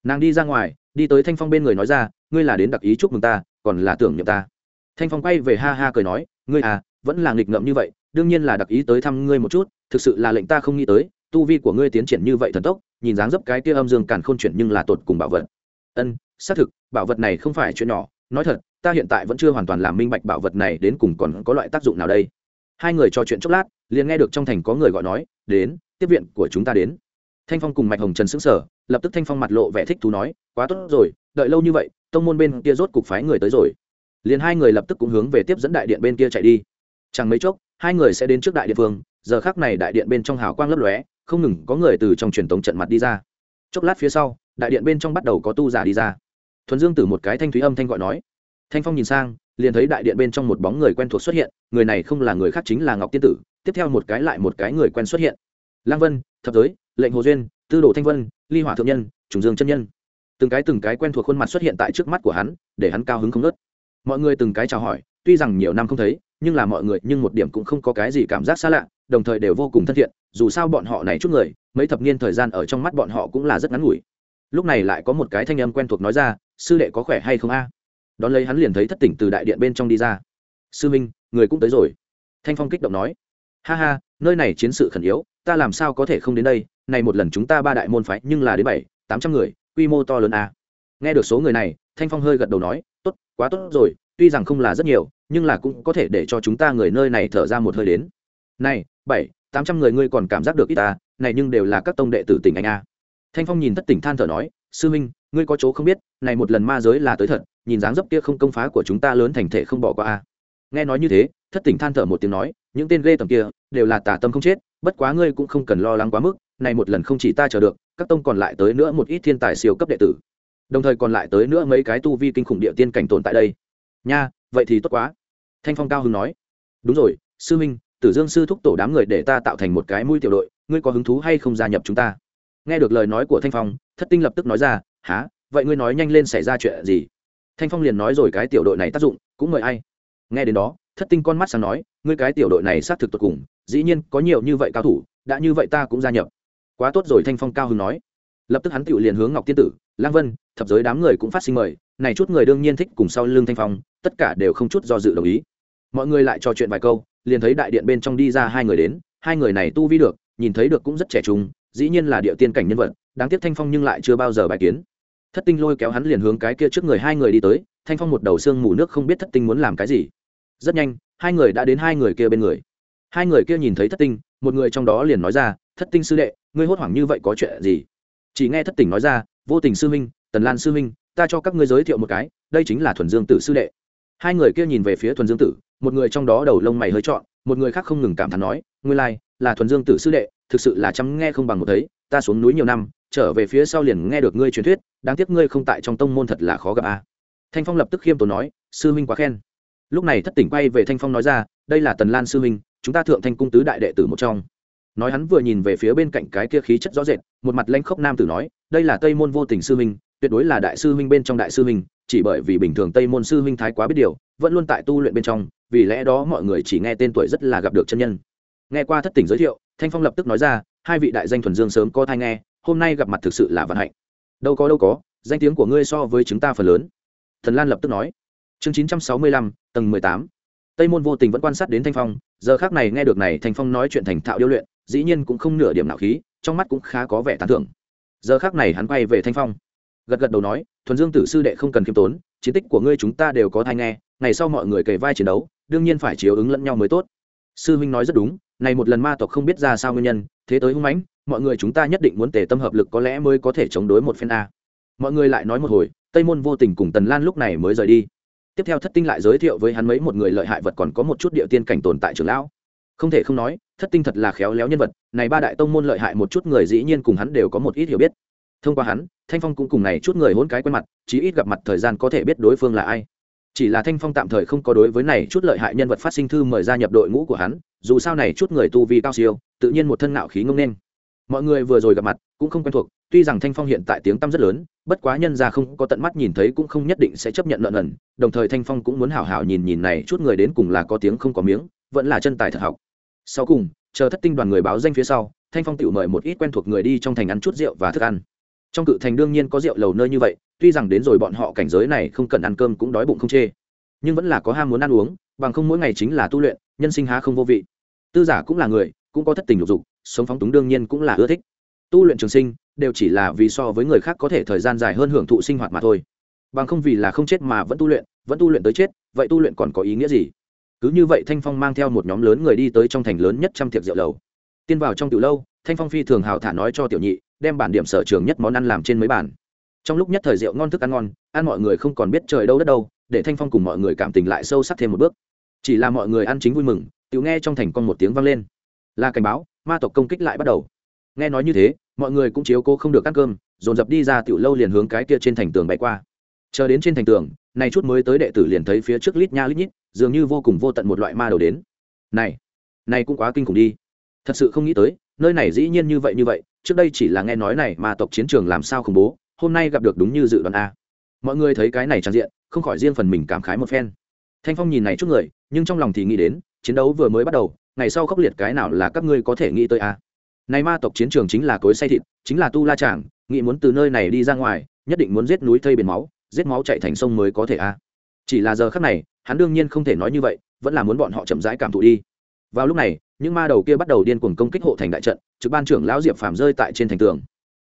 Nàng đi ra ngoài, đi tới thanh phong bên người nói ra, ngươi là đến đặc ý chúc mừng ta, còn là tưởng nhậm ta. Thanh phong quay về ha ha cười nói, ngươi à vẫn là nghịch ngợm như vậy đương nhiên là đặc ý tới thăm ngươi một chút, thực sự là lệnh ta không nghĩ tới, tu vi của ngươi tiến triển như vậy thần tốc, nhìn dáng dấp cái kia âm dương càn khôn chuyển nhưng là tột cùng bảo vật. Ân, xác thực, bảo vật này không phải chuyện nhỏ, nói thật, ta hiện tại vẫn chưa hoàn toàn làm minh bạch bảo vật này đến cùng còn có loại tác dụng nào đây. Hai người trò chuyện chốc lát, liền nghe được trong thành có người gọi nói, đến, tiếp viện của chúng ta đến. Thanh phong cùng mạch hồng trần xứng sở lập tức thanh phong mặt lộ vẻ thích thú nói, quá tốt rồi, đợi lâu như vậy, tông môn bên kia rốt cục phái người tới rồi. Liền hai người lập tức cũng hướng về tiếp dẫn đại điện bên kia chạy đi. Chẳng mấy chốc hai người sẽ đến trước đại địa phương giờ khác này đại điện bên trong hào quang lấp lóe, không ngừng có người từ trong truyền tống trận mặt đi ra. Chốc lát phía sau, đại điện bên trong bắt đầu có tu giả đi ra. Thuần dương từ một cái thanh thúy âm thanh gọi nói. Thanh phong nhìn sang, liền thấy đại điện bên trong một bóng người quen thuộc xuất hiện, người này không là người khác chính là ngọc tiên tử, tiếp theo một cái lại một cái người quen xuất hiện. Lang vân, thập giới, lệnh hồ duyên, tư đồ thanh vân, ly hỏa thượng nhân, trùng dương chân nhân. Từng cái từng cái quen thuộc khuôn mặt xuất hiện tại trước mắt của hắn, để hắn cao hứng không nớt mọi người từng cái chào hỏi, tuy rằng nhiều năm không thấy nhưng là mọi người nhưng một điểm cũng không có cái gì cảm giác xa lạ, đồng thời đều vô cùng thân thiện, dù sao bọn họ này chút người, mấy thập niên thời gian ở trong mắt bọn họ cũng là rất ngắn ngủi. Lúc này lại có một cái thanh âm quen thuộc nói ra, sư đệ có khỏe hay không a? Đón lấy hắn liền thấy thất tỉnh từ đại điện bên trong đi ra. Sư minh, người cũng tới rồi. Thanh phong kích động nói. Ha ha, nơi này chiến sự khẩn yếu, ta làm sao có thể không đến đây? Này một lần chúng ta ba đại môn phái nhưng là đến bảy, tám trăm người, quy mô to lớn a. Nghe được số người này, thanh phong hơi gật đầu nói, tốt, quá tốt rồi tuy rằng không là rất nhiều, nhưng là cũng có thể để cho chúng ta người nơi này thở ra một hơi đến. Này, bảy, tám trăm người ngươi còn cảm giác được ít ta, này nhưng đều là các tông đệ tử tỉnh anh a. Thanh phong nhìn thất tỉnh than thở nói, sư minh ngươi có chỗ không biết, này một lần ma giới là tới thật, nhìn dáng dấp kia không công phá của chúng ta lớn thành thể không bỏ qua a. Nghe nói như thế, thất tỉnh than thở một tiếng nói, những tên ghê tầm kia, đều là tà tâm không chết, bất quá ngươi cũng không cần lo lắng quá mức, này một lần không chỉ ta chờ được, các tông còn lại tới nữa một ít thiên tài siêu cấp đệ tử. Đồng thời còn lại tới nữa mấy cái tu vi kinh khủng địa tiên cảnh tồn tại đây nha, vậy thì tốt quá. Thanh phong cao hưng nói. Đúng rồi, sư minh, tử dương sư thúc tổ đám người để ta tạo thành một cái mũi tiểu đội, ngươi có hứng thú hay không gia nhập chúng ta? Nghe được lời nói của thanh phong, thất tinh lập tức nói ra há vậy ngươi nói nhanh lên xảy ra chuyện gì? Thanh phong liền nói rồi cái tiểu đội này tác dụng, cũng mời ai? Nghe đến đó, thất tinh con mắt sáng nói, ngươi cái tiểu đội này xác thực tột cùng, dĩ nhiên có nhiều như vậy cao thủ, đã như vậy ta cũng gia nhập. Quá tốt rồi, thanh phong cao hưng nói. Lập tức hắn tự liền hướng ngọc tiên tử, lang vân, thập giới đám người cũng phát sinh mời này chút người đương nhiên thích cùng sau lưng thanh phong, tất cả đều không chút do dự đồng ý. Mọi người lại trò chuyện vài câu, liền thấy đại điện bên trong đi ra hai người đến, hai người này tu vi được, nhìn thấy được cũng rất trẻ trung, dĩ nhiên là địa tiên cảnh nhân vật, đáng tiếc thanh phong nhưng lại chưa bao giờ bài kiến. Thất tinh lôi kéo hắn liền hướng cái kia trước người hai người đi tới, thanh phong một đầu xương mù nước không biết thất tinh muốn làm cái gì. Rất nhanh, hai người đã đến hai người kia bên người. Hai người kia nhìn thấy thất tinh, một người trong đó liền nói ra, thất tinh sư đệ, ngươi hốt hoảng như vậy có chuyện gì? Chỉ nghe thất tình nói ra, vô tình sư minh tần lan sư minh ta cho các ngươi giới thiệu một cái đây chính là thuần dương tử sư đệ. Hai người kia nhìn về phía thuần dương tử một người trong đó đầu lông mày hơi trọn một người khác không ngừng cảm thán nói ngươi lai、like, là thuần dương tử sư đệ thực sự là chăm nghe không bằng một thấy ta xuống núi nhiều năm trở về phía sau liền nghe được ngươi truyền thuyết đáng tiếc ngươi không tại trong tông môn thật là khó gặp a. À. thanh phong lập tức khiêm tốn nói sư huynh quá khen. Lúc này thất tỉnh quay về thanh phong nói ra đây là tần lan sư huynh chúng ta thượng thanh cung tứ đại đệ tử một trong. Nói hắn vừa nhìn về phía bên cạnh cái kia khí chất rõ rệt một mặt lanh khốc nam tử nói đây là tây môn vô tình sư huynh tuyệt đối là đại sư huynh bên trong đại sư huynh, chỉ bởi vì bình thường tây môn sư huynh thái quá biết điều, vẫn luôn tại tu luyện bên trong, vì lẽ đó mọi người chỉ nghe tên tuổi rất là gặp được chân nhân. Nghe qua thất tỉnh giới thiệu, thanh phong lập tức nói ra, hai vị đại danh thuần dương sớm có thai nghe, hôm nay gặp mặt thực sự là vận hạnh. Đâu có đâu có, danh tiếng của ngươi so với chúng ta phần lớn. Thần lan lập tức nói. Chương chín trăm sáu mươi lăm, tầng mười tám. Tây môn vô tình vẫn quan sát đến thanh phong, giờ khác này nghe được này thanh phong nói chuyện thành thạo điêu luyện, dĩ nhiên cũng không nửa điểm nào khí, trong mắt cũng khá có vẻ tán thưởng. Giờ khác này hắn quay về thanh phong gật gật đầu nói, thuần dương tử sư đệ không cần khiêm tốn, chiến tích của ngươi chúng ta đều có thai nghe, ngày sau mọi người kề vai chiến đấu, đương nhiên phải chiếu ứng lẫn nhau mới tốt. Sư huynh nói rất đúng, này một lần ma tộc không biết ra sao nguyên nhân, thế tới hung mãnh, mọi người chúng ta nhất định muốn tề tâm hợp lực có lẽ mới có thể chống đối một phen a. Mọi người lại nói một hồi, tây môn vô tình cùng tần lan lúc này mới rời đi. Tiếp theo thất tinh lại giới thiệu với hắn mấy một người lợi hại vật còn có một chút địa tiên cảnh tồn tại trường lão. Không thể không nói, thất tinh thật là khéo léo nhân vật, này ba đại tông môn lợi hại một chút người dĩ nhiên cùng hắn đều có một ít hiểu biết thông qua hắn, thanh phong cũng cùng này chút người hôn cái quen mặt, chí ít gặp mặt thời gian có thể biết đối phương là ai. Chỉ là thanh phong tạm thời không có đối với này chút lợi hại nhân vật phát sinh thư mời gia nhập đội ngũ của hắn, dù sao này chút người tu vi cao siêu, tự nhiên một thân nạo khí ngông nên. Mọi người vừa rồi gặp mặt cũng không quen thuộc, tuy rằng thanh phong hiện tại tiếng tăm rất lớn, bất quá nhân ra không có tận mắt nhìn thấy cũng không nhất định sẽ chấp nhận lợn ẩn đồng thời thanh phong cũng muốn hảo hảo nhìn nhìn này chút người đến cùng là có tiếng không có miếng, vẫn là chân tài thật học. Sau cùng, chờ thất tinh đoàn người báo danh phía sau, thanh phong tự mời một ít quen thuộc người đi trong thành ăn chút rượu và thức ăn trong cự thành đương nhiên có rượu lầu nơi như vậy, tuy rằng đến rồi bọn họ cảnh giới này không cần ăn cơm cũng đói bụng không chê. Nhưng vẫn là có ham muốn ăn uống, bằng không mỗi ngày chính là tu luyện, nhân sinh há không vô vị. Tư giả cũng là người, cũng có thất tình lục dục, sống phóng túng đương nhiên cũng là ưa thích. Tu luyện trường sinh, đều chỉ là vì so với người khác có thể thời gian dài hơn hưởng thụ sinh hoạt mà thôi. Bằng không vì là không chết mà vẫn tu luyện, vẫn tu luyện tới chết, vậy tu luyện còn có ý nghĩa gì? Cứ như vậy thanh phong mang theo một nhóm lớn người đi tới trong thành lớn nhất trăm tiệc rượu lầu. Tiên vào trong tiểu lâu, thanh phong phi thường hào thả nói cho tiểu nhị đem bản điểm sở trường nhất món ăn làm trên mấy bản trong lúc nhất thời rượu ngon thức ăn ngon, ăn mọi người không còn biết trời đâu đất đâu, để thanh phong cùng mọi người cảm tình lại sâu sắc thêm một bước. Chỉ là mọi người ăn chính vui mừng, tiểu nghe trong thành con một tiếng vang lên. Là cảnh báo, ma tộc công kích lại bắt đầu. Nghe nói như thế, mọi người cũng chiếu cố không được ăn cơm, dồn dập đi ra tiểu lâu liền hướng cái kia trên thành tường bay qua. Chờ đến trên thành tường này chút mới tới đệ tử liền thấy phía trước lít nha lít nhít, dường như vô cùng vô tận một loại ma đầu đến. Này này cũng quá kinh khủng đi. Thật sự không nghĩ tới, nơi này dĩ nhiên như vậy như vậy trước đây chỉ là nghe nói này mà tộc chiến trường làm sao khủng bố, hôm nay gặp được đúng như dự đoán a. Mọi người thấy cái này trang diện, không khỏi riêng phần mình cảm khái một phen. Thanh phong nhìn này chút người, nhưng trong lòng thì nghĩ đến, chiến đấu vừa mới bắt đầu, ngày sau khốc liệt cái nào là các ngươi có thể nghĩ tới a? Này ma tộc chiến trường chính là cối say thịt, chính là tu la tràng nghĩ muốn từ nơi này đi ra ngoài, nhất định muốn giết núi thây biển máu, giết máu chạy thành sông mới có thể a. Chỉ là giờ khắc này, hắn đương nhiên không thể nói như vậy, vẫn là muốn bọn họ chậm rãi cảm thụ đi vào lúc này, những ma đầu kia bắt đầu điên cuồng công kích hộ thành đại trận, trực ban trưởng lão diệp phàm rơi tại trên thành tường.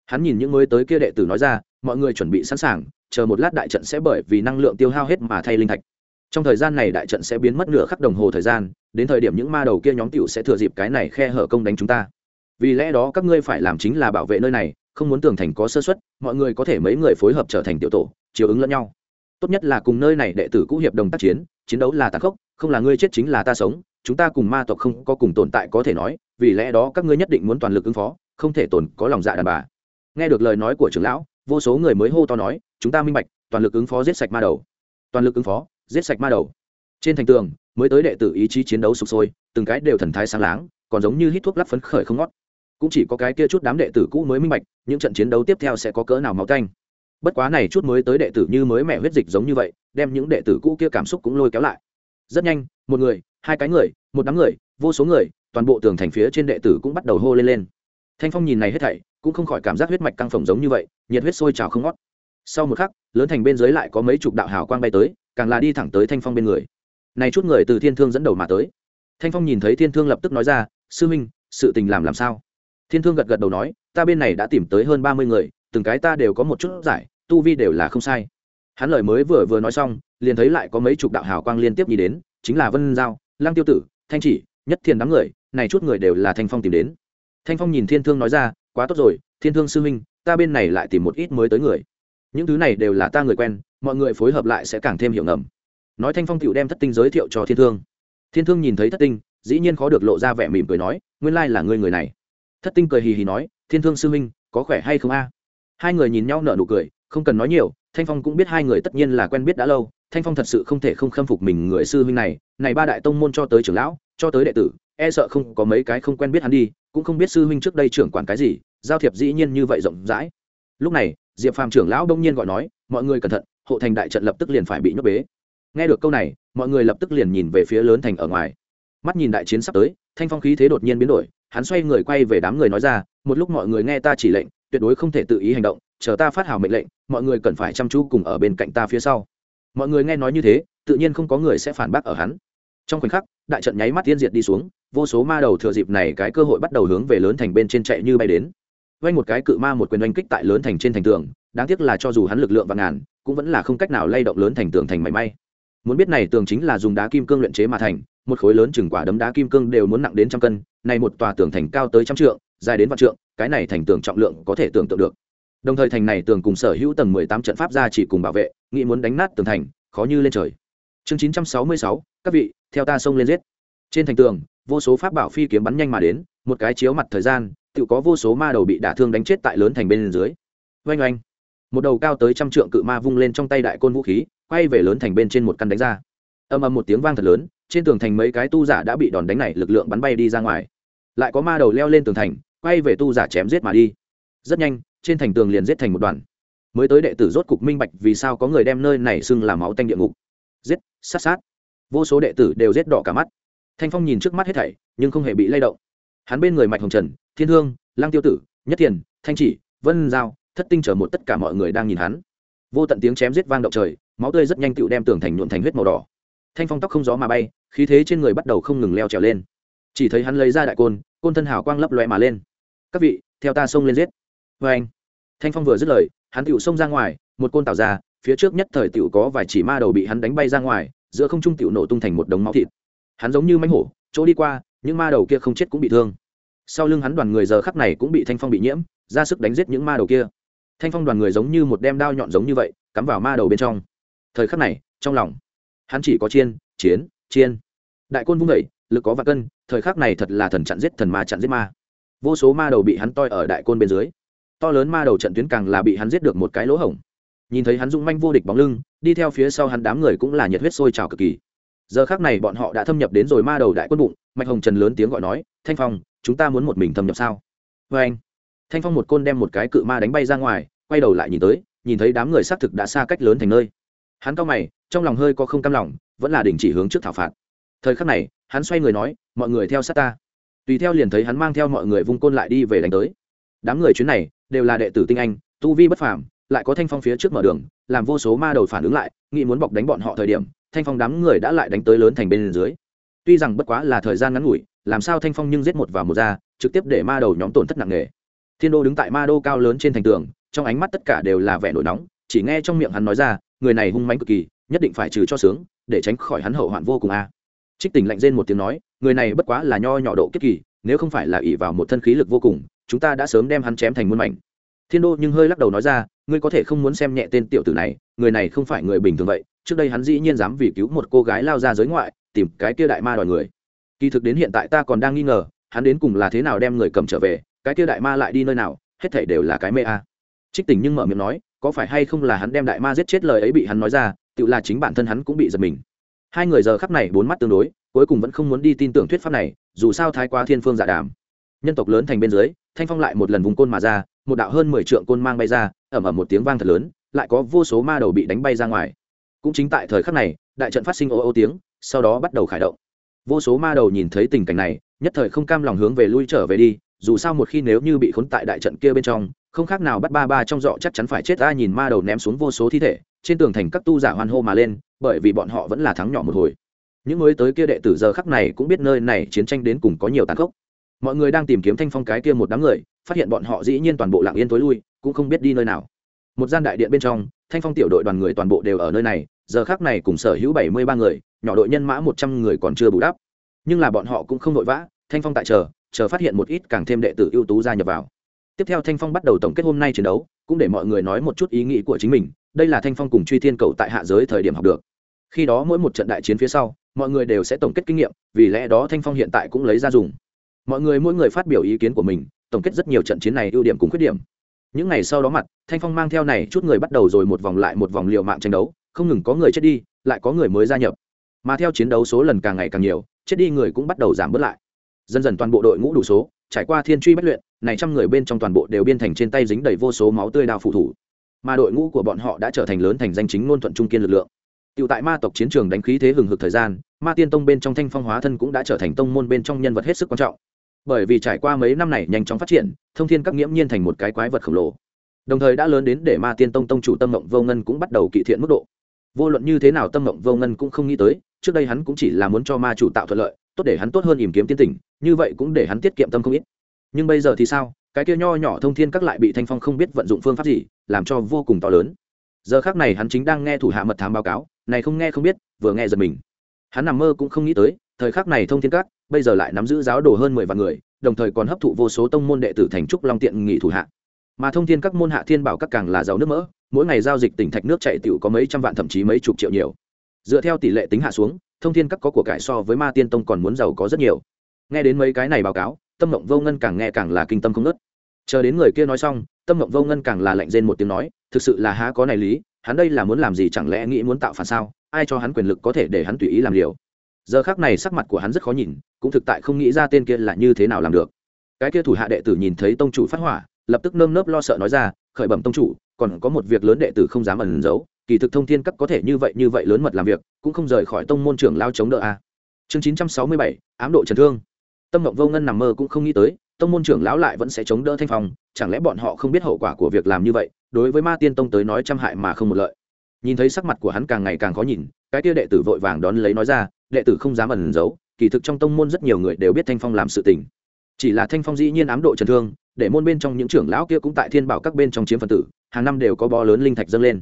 Hắn nhìn những mới tới kia đệ tử nói ra, mọi người chuẩn bị sẵn sàng, chờ một lát đại trận sẽ bởi vì năng lượng tiêu hao hết mà thay linh thạch. Trong thời gian này đại trận sẽ biến mất nửa khắc đồng hồ thời gian, đến thời điểm những ma đầu kia nhóm tiểu sẽ thừa dịp cái này khe hở công đánh chúng ta. Vì lẽ đó các ngươi phải làm chính là bảo vệ nơi này, không muốn tường thành có sơ xuất mọi người có thể mấy người phối hợp trở thành tiểu tổ, chiều ứng lẫn nhau. Tốt nhất là cùng nơi này đệ tử cũ hiệp đồng tác chiến chiến đấu là tàn khốc, không là ngươi chết chính là ta sống chúng ta cùng ma tộc không có cùng tồn tại có thể nói, vì lẽ đó các ngươi nhất định muốn toàn lực ứng phó, không thể tồn có lòng dạ đàn bà. Nghe được lời nói của trưởng lão, vô số người mới hô to nói, chúng ta minh bạch, toàn lực ứng phó giết sạch ma đầu. Toàn lực ứng phó, giết sạch ma đầu. Trên thành tường, mới tới đệ tử ý chí chiến đấu sụp sôi, từng cái đều thần thái sáng láng, còn giống như hít thuốc lắp phấn khởi không ngót. Cũng chỉ có cái kia chút đám đệ tử cũ mới minh bạch, những trận chiến đấu tiếp theo sẽ có cỡ nào máu canh bất quá này chút mới tới đệ tử như mới mẹ huyết dịch giống như vậy, đem những đệ tử cũ kia cảm xúc cũng lôi kéo lại rất nhanh, một người, hai cái người, một đám người, vô số người, toàn bộ tường thành phía trên đệ tử cũng bắt đầu hô lên lên. Thanh phong nhìn này hết thảy, cũng không khỏi cảm giác huyết mạch căng phồng giống như vậy, nhiệt huyết sôi trào không ngót. Sau một khắc, lớn thành bên dưới lại có mấy chục đạo hào quang bay tới, càng là đi thẳng tới thanh phong bên người. Này chút người từ thiên thương dẫn đầu mà tới. Thanh phong nhìn thấy thiên thương lập tức nói ra, sư minh, sự tình làm làm sao? Thiên thương gật gật đầu nói, ta bên này đã tìm tới hơn ba mươi người, từng cái ta đều có một chút giải, tu vi đều là không sai hắn lời mới vừa vừa nói xong, liền thấy lại có mấy chục đạo hào quang liên tiếp nhìn đến, chính là vân giao lang tiêu tử, thanh chỉ, nhất thiền đám người, này chút người đều là thanh phong tìm đến. Thanh phong nhìn thiên thương nói ra, quá tốt rồi, thiên thương sư huynh, ta bên này lại tìm một ít mới tới người. Những thứ này đều là ta người quen, mọi người phối hợp lại sẽ càng thêm hiểu ngầm. Nói thanh phong tựu đem thất tinh giới thiệu cho thiên thương. Thiên thương nhìn thấy thất tinh, dĩ nhiên khó được lộ ra vẻ mỉm cười nói, nguyên lai là ngươi người này. Thất tinh cười hì hì nói, thiên thương sư huynh, có khỏe hay không a? Hai người nhìn nhau nở nụ cười, không cần nói nhiều thanh phong cũng biết hai người tất nhiên là quen biết đã lâu, thanh phong thật sự không thể không khâm phục mình người sư huynh này này ba đại tông môn cho tới trưởng lão, cho tới đệ tử e sợ không có mấy cái không quen biết hắn đi, cũng không biết sư huynh trước đây trưởng quản cái gì, giao thiệp dĩ nhiên như vậy rộng rãi. Lúc này, diệp phàm trưởng lão đông nhiên gọi nói, mọi người cẩn thận, hộ thành đại trận lập tức liền phải bị nhốt bế. Nghe được câu này, mọi người lập tức liền nhìn về phía lớn thành ở ngoài. Mắt nhìn đại chiến sắp tới, thanh phong khí thế đột nhiên biến đổi, hắn xoay người quay về đám người nói ra, một lúc mọi người nghe ta chỉ lệnh, tuyệt đối không thể tự ý hành động chờ ta phát hào mệnh lệnh, mọi người cần phải chăm chú cùng ở bên cạnh ta phía sau. Mọi người nghe nói như thế, tự nhiên không có người sẽ phản bác ở hắn. Trong khoảnh khắc, đại trận nháy mắt tiên diệt đi xuống, vô số ma đầu thừa dịp này cái cơ hội bắt đầu hướng về lớn thành bên trên chạy như bay đến. Vay một cái cự ma một quyền oanh kích tại lớn thành trên thành tường, đáng tiếc là cho dù hắn lực lượng và ngàn, cũng vẫn là không cách nào lay động lớn thành tường thành mảy may. Muốn biết này tường chính là dùng đá kim cương luyện chế mà thành, một khối lớn chừng quả đấm đá kim cương đều muốn nặng đến trăm cân, này một tòa tường thành cao tới trăm trượng, dài đến vạn trượng, cái này thành tường trọng lượng có thể tưởng tượng được đồng thời thành này tường cùng sở hữu tầng mười tám trận pháp ra chỉ cùng bảo vệ, nghĩ muốn đánh nát tường thành, khó như lên trời. Chương chín trăm sáu mươi sáu, các vị, theo ta xông lên giết. Trên thành tường, vô số pháp bảo phi kiếm bắn nhanh mà đến, một cái chiếu mặt thời gian, tự có vô số ma đầu bị đả thương đánh chết tại lớn thành bên dưới. Oanh oanh. Một đầu cao tới trăm trượng cự ma vung lên trong tay đại côn vũ khí, quay về lớn thành bên trên một căn đánh ra. Âm âm một tiếng vang thật lớn, trên tường thành mấy cái tu giả đã bị đòn đánh này lực lượng bắn bay đi ra ngoài. Lại có ma đầu leo lên tường thành, quay về tu giả chém giết mà đi. Rất nhanh trên thành tường liền giết thành một đoàn. Mới tới đệ tử rốt cục minh bạch vì sao có người đem nơi này xưng làm máu tanh địa ngục. Giết, sát sát. Vô số đệ tử đều giết đỏ cả mắt. Thanh phong nhìn trước mắt hết thảy, nhưng không hề bị lay động. Hắn bên người mạch hồng trần, thiên hương lang tiêu tử, nhất thiền, thanh chỉ, vân giao, thất tinh chở một tất cả mọi người đang nhìn hắn. Vô tận tiếng chém giết vang động trời, máu tươi rất nhanh tựu đem tường thành nhuộn thành huyết màu đỏ. Thanh phong tóc không gió mà bay, khí thế trên người bắt đầu không ngừng leo trèo lên. Chỉ thấy hắn lấy ra đại côn côn thân hào quang lấp loe mà lên. Các vị, theo ta xông lên giết vê anh. Thanh phong vừa dứt lời, hắn tựu xông ra ngoài, một côn tạo ra, phía trước nhất thời tiểu có vài chỉ ma đầu bị hắn đánh bay ra ngoài, giữa không trung tiểu nổ tung thành một đống máu thịt. Hắn giống như mánh hổ, chỗ đi qua, những ma đầu kia không chết cũng bị thương. Sau lưng hắn đoàn người giờ khắc này cũng bị thanh phong bị nhiễm, ra sức đánh giết những ma đầu kia. Thanh phong đoàn người giống như một đem đao nhọn giống như vậy, cắm vào ma đầu bên trong. Thời khắc này, trong lòng, hắn chỉ có chiên, chiến, chiên. Đại côn vung vẩy lực có vạn cân, thời khắc này thật là thần chặn giết thần ma chặn giết ma. Vô số ma đầu bị hắn toi ở đại côn bên dưới to lớn ma đầu trận tuyến càng là bị hắn giết được một cái lỗ hổng. Nhìn thấy hắn dũng manh vô địch bóng lưng, đi theo phía sau hắn đám người cũng là nhiệt huyết sôi trào cực kỳ. Giờ khác này bọn họ đã thâm nhập đến rồi ma đầu đại quân bụng, mạch hồng trần lớn tiếng gọi nói, thanh phong, chúng ta muốn một mình thâm nhập sao? Vê anh. Thanh phong một côn đem một cái cự ma đánh bay ra ngoài, quay đầu lại nhìn tới, nhìn thấy đám người xác thực đã xa cách lớn thành nơi. Hắn cao mày, trong lòng hơi có không cam lòng, vẫn là đình chỉ hướng trước thảo phạt. Thời khắc này, hắn xoay người nói, mọi người theo sát ta. Tùy theo liền thấy hắn mang theo mọi người vung côn lại đi về đánh tới đám người chuyến này đều là đệ tử tinh anh, tu vi bất phàm, lại có thanh phong phía trước mở đường, làm vô số ma đầu phản ứng lại, nghĩ muốn bọc đánh bọn họ thời điểm, thanh phong đám người đã lại đánh tới lớn thành bên dưới. Tuy rằng bất quá là thời gian ngắn ngủi, làm sao thanh phong nhưng giết một vào một ra, trực tiếp để ma đầu nhóm tổn thất nặng nề. Thiên đô đứng tại ma đô cao lớn trên thành tường, trong ánh mắt tất cả đều là vẻ nổi nóng, chỉ nghe trong miệng hắn nói ra, người này hung mãnh cực kỳ, nhất định phải trừ cho sướng, để tránh khỏi hắn hậu hoạn vô cùng a. Trích tình lạnh rên một tiếng nói, người này bất quá là nho nhỏ độ kiếp kỳ, nếu không phải là ỷ vào một thân khí lực vô cùng chúng ta đã sớm đem hắn chém thành muôn mảnh. Thiên đô nhưng hơi lắc đầu nói ra, ngươi có thể không muốn xem nhẹ tên tiểu tử này, người này không phải người bình thường vậy. Trước đây hắn dĩ nhiên dám vì cứu một cô gái lao ra giới ngoại, tìm cái kia đại ma đòi người. Kỳ thực đến hiện tại ta còn đang nghi ngờ, hắn đến cùng là thế nào đem người cầm trở về, cái kia đại ma lại đi nơi nào, hết thảy đều là cái mê a. À. Trích tình nhưng mở miệng nói, có phải hay không là hắn đem đại ma giết chết lời ấy bị hắn nói ra, tự là chính bản thân hắn cũng bị giật mình. Hai người giờ khắp này bốn mắt tương đối, cuối cùng vẫn không muốn đi tin tưởng thuyết pháp này, dù sao thái quá thiên phương giả đảm. đàm. Nhân tộc lớn thành bên dưới thanh phong lại một lần vùng côn mà ra, một đạo hơn mười trượng côn mang bay ra, ẩm ẩm một tiếng vang thật lớn, lại có vô số ma đầu bị đánh bay ra ngoài. Cũng chính tại thời khắc này, đại trận phát sinh ô ô tiếng, sau đó bắt đầu khởi động. Vô số ma đầu nhìn thấy tình cảnh này, nhất thời không cam lòng hướng về lui trở về đi, dù sao một khi nếu như bị khốn tại đại trận kia bên trong, không khác nào bắt ba ba trong dọ chắc chắn phải chết ra nhìn ma đầu ném xuống vô số thi thể, trên tường thành các tu giả hoan hô mà lên, bởi vì bọn họ vẫn là thắng nhỏ một hồi. Những mới tới kia đệ tử giờ khắc này cũng biết nơi này chiến tranh đến cùng có nhiều tàn khốc mọi người đang tìm kiếm thanh phong cái kia một đám người, phát hiện bọn họ dĩ nhiên toàn bộ lạng yên tối lui, cũng không biết đi nơi nào. Một gian đại điện bên trong, thanh phong tiểu đội đoàn người toàn bộ đều ở nơi này, giờ khác này cùng sở hữu bảy mươi ba người, nhỏ đội nhân mã một trăm người còn chưa bù đắp. Nhưng là bọn họ cũng không vội vã, thanh phong tại chờ chờ phát hiện một ít càng thêm đệ tử ưu tú gia nhập vào. Tiếp theo thanh phong bắt đầu tổng kết hôm nay chiến đấu, cũng để mọi người nói một chút ý nghĩ của chính mình, đây là thanh phong cùng truy thiên cầu tại hạ giới thời điểm học được. Khi đó mỗi một trận đại chiến phía sau, mọi người đều sẽ tổng kết kinh nghiệm, vì lẽ đó thanh phong hiện tại cũng lấy ra dùng mọi người mỗi người phát biểu ý kiến của mình tổng kết rất nhiều trận chiến này ưu điểm cùng khuyết điểm. Những ngày sau đó mặt thanh phong mang theo này chút người bắt đầu rồi một vòng lại một vòng liều mạng tranh đấu không ngừng có người chết đi lại có người mới gia nhập. Mà theo chiến đấu số lần càng ngày càng nhiều chết đi người cũng bắt đầu giảm bớt lại. Dần dần toàn bộ đội ngũ đủ số trải qua thiên truy bất luyện này trăm người bên trong toàn bộ đều biên thành trên tay dính đầy vô số máu tươi đào phụ thủ. Mà đội ngũ của bọn họ đã trở thành lớn thành danh chính ngôn thuận trung kiên lực lượng. Tiểu tại ma tộc chiến trường đánh khí thế hừng hực thời gian, Ma Tiên Tông bên trong Thanh Phong Hóa thân cũng đã trở thành tông môn bên trong nhân vật hết sức quan trọng bởi vì trải qua mấy năm này nhanh chóng phát triển, thông thiên các nghiễm nhiên thành một cái quái vật khổng lồ. Đồng thời đã lớn đến để ma tiên tông tông chủ tâm mộng vô ngân cũng bắt đầu kỵ thiện mức độ. Vô luận như thế nào tâm mộng vô ngân cũng không nghĩ tới, trước đây hắn cũng chỉ là muốn cho ma chủ tạo thuận lợi, tốt để hắn tốt hơn tìm kiếm tiên tỉnh, như vậy cũng để hắn tiết kiệm tâm không ít. Nhưng bây giờ thì sao? Cái kia nho nhỏ thông thiên các lại bị thanh phong không biết vận dụng phương pháp gì, làm cho vô cùng to lớn. Giờ khác này hắn chính đang nghe thủ hạ mật thám báo cáo, này không nghe không biết, vừa nghe giật mình. Hắn nằm mơ cũng không nghĩ tới, thời khắc này thông thiên các bây giờ lại nắm giữ giáo đồ hơn mười vạn người, đồng thời còn hấp thụ vô số tông môn đệ tử thành trúc long tiện nghị thủ hạ. Mà thông thiên các môn hạ thiên bảo các càng là giàu nước mỡ, mỗi ngày giao dịch tỉnh thạch nước chạy tiểu có mấy trăm vạn thậm chí mấy chục triệu nhiều. Dựa theo tỷ lệ tính hạ xuống, thông thiên các có của cải so với ma tiên tông còn muốn giàu có rất nhiều. Nghe đến mấy cái này báo cáo, tâm mộng vô ngân càng nghe càng là kinh tâm không ngớt. Chờ đến người kia nói xong, tâm mộng vô ngân càng là lạnh rên một tiếng nói, thực sự là há có này lý, hắn đây là muốn làm gì chẳng lẽ nghĩ muốn tạo phản sao? Ai cho hắn quyền lực có thể để hắn tùy ý làm liều? Giờ khác này sắc mặt của hắn rất khó nhìn, cũng thực tại không nghĩ ra tên kia là như thế nào làm được. Cái kia thủ hạ đệ tử nhìn thấy tông chủ phát hỏa, lập tức nơm nớp lo sợ nói ra, khởi bẩm tông chủ, còn có một việc lớn đệ tử không dám ẩn giấu, kỳ thực thông thiên cấp có thể như vậy như vậy lớn mật làm việc, cũng không rời khỏi tông môn trưởng lao chống đỡ a. Chương chín trăm sáu mươi bảy, ám độ trần thương. Tâm mộng vô ngân nằm mơ cũng không nghĩ tới, tông môn trưởng lão lại vẫn sẽ chống đỡ thanh phong, chẳng lẽ bọn họ không biết hậu quả của việc làm như vậy, đối với ma tiên tông tới nói trăm hại mà không một lợi. Nhìn thấy sắc mặt của hắn càng ngày càng khó nhìn, cái kia đệ tử vội vàng đón lấy nói ra đệ tử không dám ẩn giấu, kỳ thực trong tông môn rất nhiều người đều biết thanh phong làm sự tình. Chỉ là thanh phong dĩ nhiên ám độ trần thương, để môn bên trong những trưởng lão kia cũng tại thiên bảo các bên trong chiếm phần tử, hàng năm đều có bó lớn linh thạch dâng lên.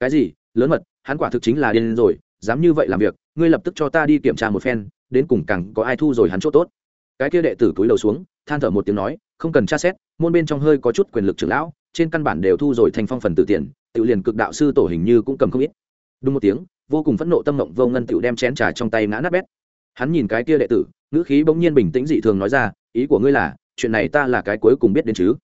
Cái gì? Lớn mật, hắn quả thực chính là điên rồi, dám như vậy làm việc, ngươi lập tức cho ta đi kiểm tra một phen, đến cùng càng có ai thu rồi hắn chỗ tốt. Cái kia đệ tử cúi đầu xuống, than thở một tiếng nói, không cần tra xét, môn bên trong hơi có chút quyền lực trưởng lão, trên căn bản đều thu rồi thành phong phần tử tiền, tự liền cực đạo sư tổ hình như cũng cầm không ít. Đúng một tiếng vô cùng phẫn nộ tâm mộng vô ngân tự đem chén trà trong tay ngã nát bét. Hắn nhìn cái kia đệ tử, ngữ khí bỗng nhiên bình tĩnh dị thường nói ra, ý của ngươi là, chuyện này ta là cái cuối cùng biết đến chứ?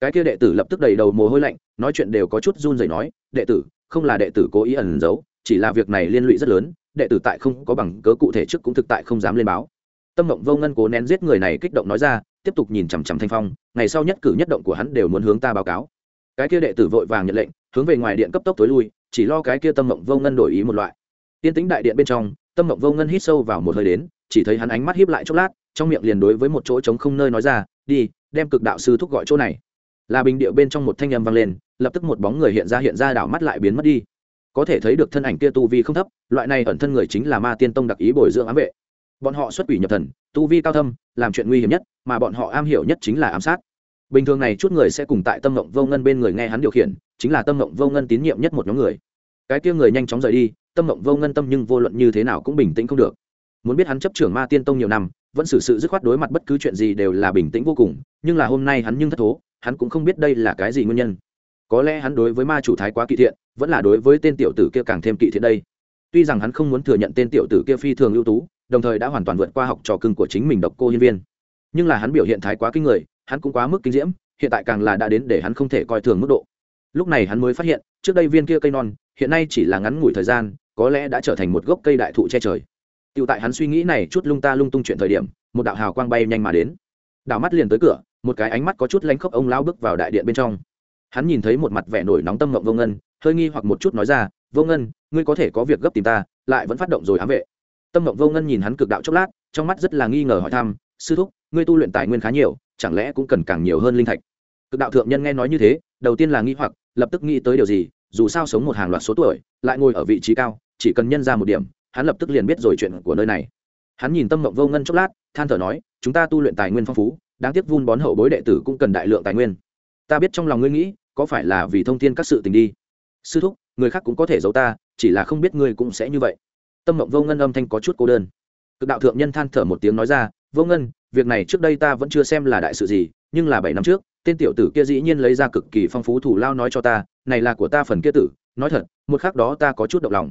Cái kia đệ tử lập tức đầy đầu mồ hôi lạnh, nói chuyện đều có chút run rẩy nói, đệ tử, không là đệ tử cố ý ẩn giấu, chỉ là việc này liên lụy rất lớn, đệ tử tại không có bằng cớ cụ thể trước cũng thực tại không dám lên báo. Tâm mộng vô ngân cố nén giết người này kích động nói ra, tiếp tục nhìn chằm chằm thanh phong, ngày sau nhất cử nhất động của hắn đều muốn hướng ta báo cáo. Cái kia đệ tử vội vàng nhận lệnh, hướng về ngoài điện cấp tốc tối lui chỉ lo cái kia tâm mộng vô ngân đổi ý một loại. Tiên tính đại điện bên trong, tâm mộng vô ngân hít sâu vào một hơi đến, chỉ thấy hắn ánh mắt hiếp lại chốc lát, trong miệng liền đối với một chỗ trống không nơi nói ra, đi, đem cực đạo sư thúc gọi chỗ này. Là bình điệu bên trong một thanh âm vang lên, lập tức một bóng người hiện ra hiện ra đảo mắt lại biến mất đi. Có thể thấy được thân ảnh kia tu vi không thấp, loại này ẩn thân người chính là ma tiên tông đặc ý bồi dưỡng ám vệ. Bọn họ xuất quỷ nhập thần, tu vi cao thâm, làm chuyện nguy hiểm nhất, mà bọn họ am hiểu nhất chính là ám sát bình thường này chút người sẽ cùng tại tâm mộng vô ngân bên người nghe hắn điều khiển, chính là tâm mộng vô ngân tín nhiệm nhất một nhóm người. Cái kia người nhanh chóng rời đi, tâm mộng vô ngân tâm nhưng vô luận như thế nào cũng bình tĩnh không được. Muốn biết hắn chấp trưởng ma tiên tông nhiều năm, vẫn xử sự dứt khoát đối mặt bất cứ chuyện gì đều là bình tĩnh vô cùng, nhưng là hôm nay hắn nhưng thất thố, hắn cũng không biết đây là cái gì nguyên nhân. Có lẽ hắn đối với ma chủ thái quá kỵ thiện, vẫn là đối với tên tiểu tử kia càng thêm kỵ thiện đây. Tuy rằng hắn không muốn thừa nhận tên tiểu tử kia phi thường ưu tú, đồng thời đã hoàn toàn vượt qua học trò cưng của chính mình độc cô nhân viên. Nhưng là hắn biểu hiện thái quá kinh người hắn cũng quá mức kinh diễm, hiện tại càng là đã đến để hắn không thể coi thường mức độ. Lúc này hắn mới phát hiện, trước đây viên kia cây non, hiện nay chỉ là ngắn ngủi thời gian, có lẽ đã trở thành một gốc cây đại thụ che trời. Tựu tại hắn suy nghĩ này chút lung ta lung tung chuyện thời điểm, một đạo hào quang bay nhanh mà đến. Đảo mắt liền tới cửa, một cái ánh mắt có chút lánh khóc ông lao bước vào đại điện bên trong. Hắn nhìn thấy một mặt vẻ nổi nóng tâm mộng vô ngân, hơi nghi hoặc một chút nói ra, vô ngân, ngươi có thể có việc gấp tìm ta, lại vẫn phát động rồi ám vệ. Tâm mộng vô ngân nhìn hắn cực đạo chốc lát, trong mắt rất là nghi ngờ hỏi thăm, sư thúc, ngươi tu luyện tài nguyên khá nhiều chẳng lẽ cũng cần càng nhiều hơn linh thạch? Cực đạo thượng nhân nghe nói như thế, đầu tiên là nghi hoặc, lập tức nghĩ tới điều gì, dù sao sống một hàng loạt số tuổi, lại ngồi ở vị trí cao, chỉ cần nhân ra một điểm, hắn lập tức liền biết rồi chuyện của nơi này. Hắn nhìn tâm mộng vô ngân chốc lát, than thở nói, chúng ta tu luyện tài nguyên phong phú, đáng tiếc vun bón hậu bối đệ tử cũng cần đại lượng tài nguyên. Ta biết trong lòng ngươi nghĩ, có phải là vì thông tin các sự tình đi? Sư thúc, người khác cũng có thể giấu ta, chỉ là không biết ngươi cũng sẽ như vậy. Tâm mộng vô ngân âm thanh có chút cô đơn. Cực đạo thượng nhân than thở một tiếng nói ra vô ngân, việc này trước đây ta vẫn chưa xem là đại sự gì, nhưng là bảy năm trước, tên tiểu tử kia dĩ nhiên lấy ra cực kỳ phong phú thủ lao nói cho ta, này là của ta phần kia tử, nói thật, một khác đó ta có chút động lòng.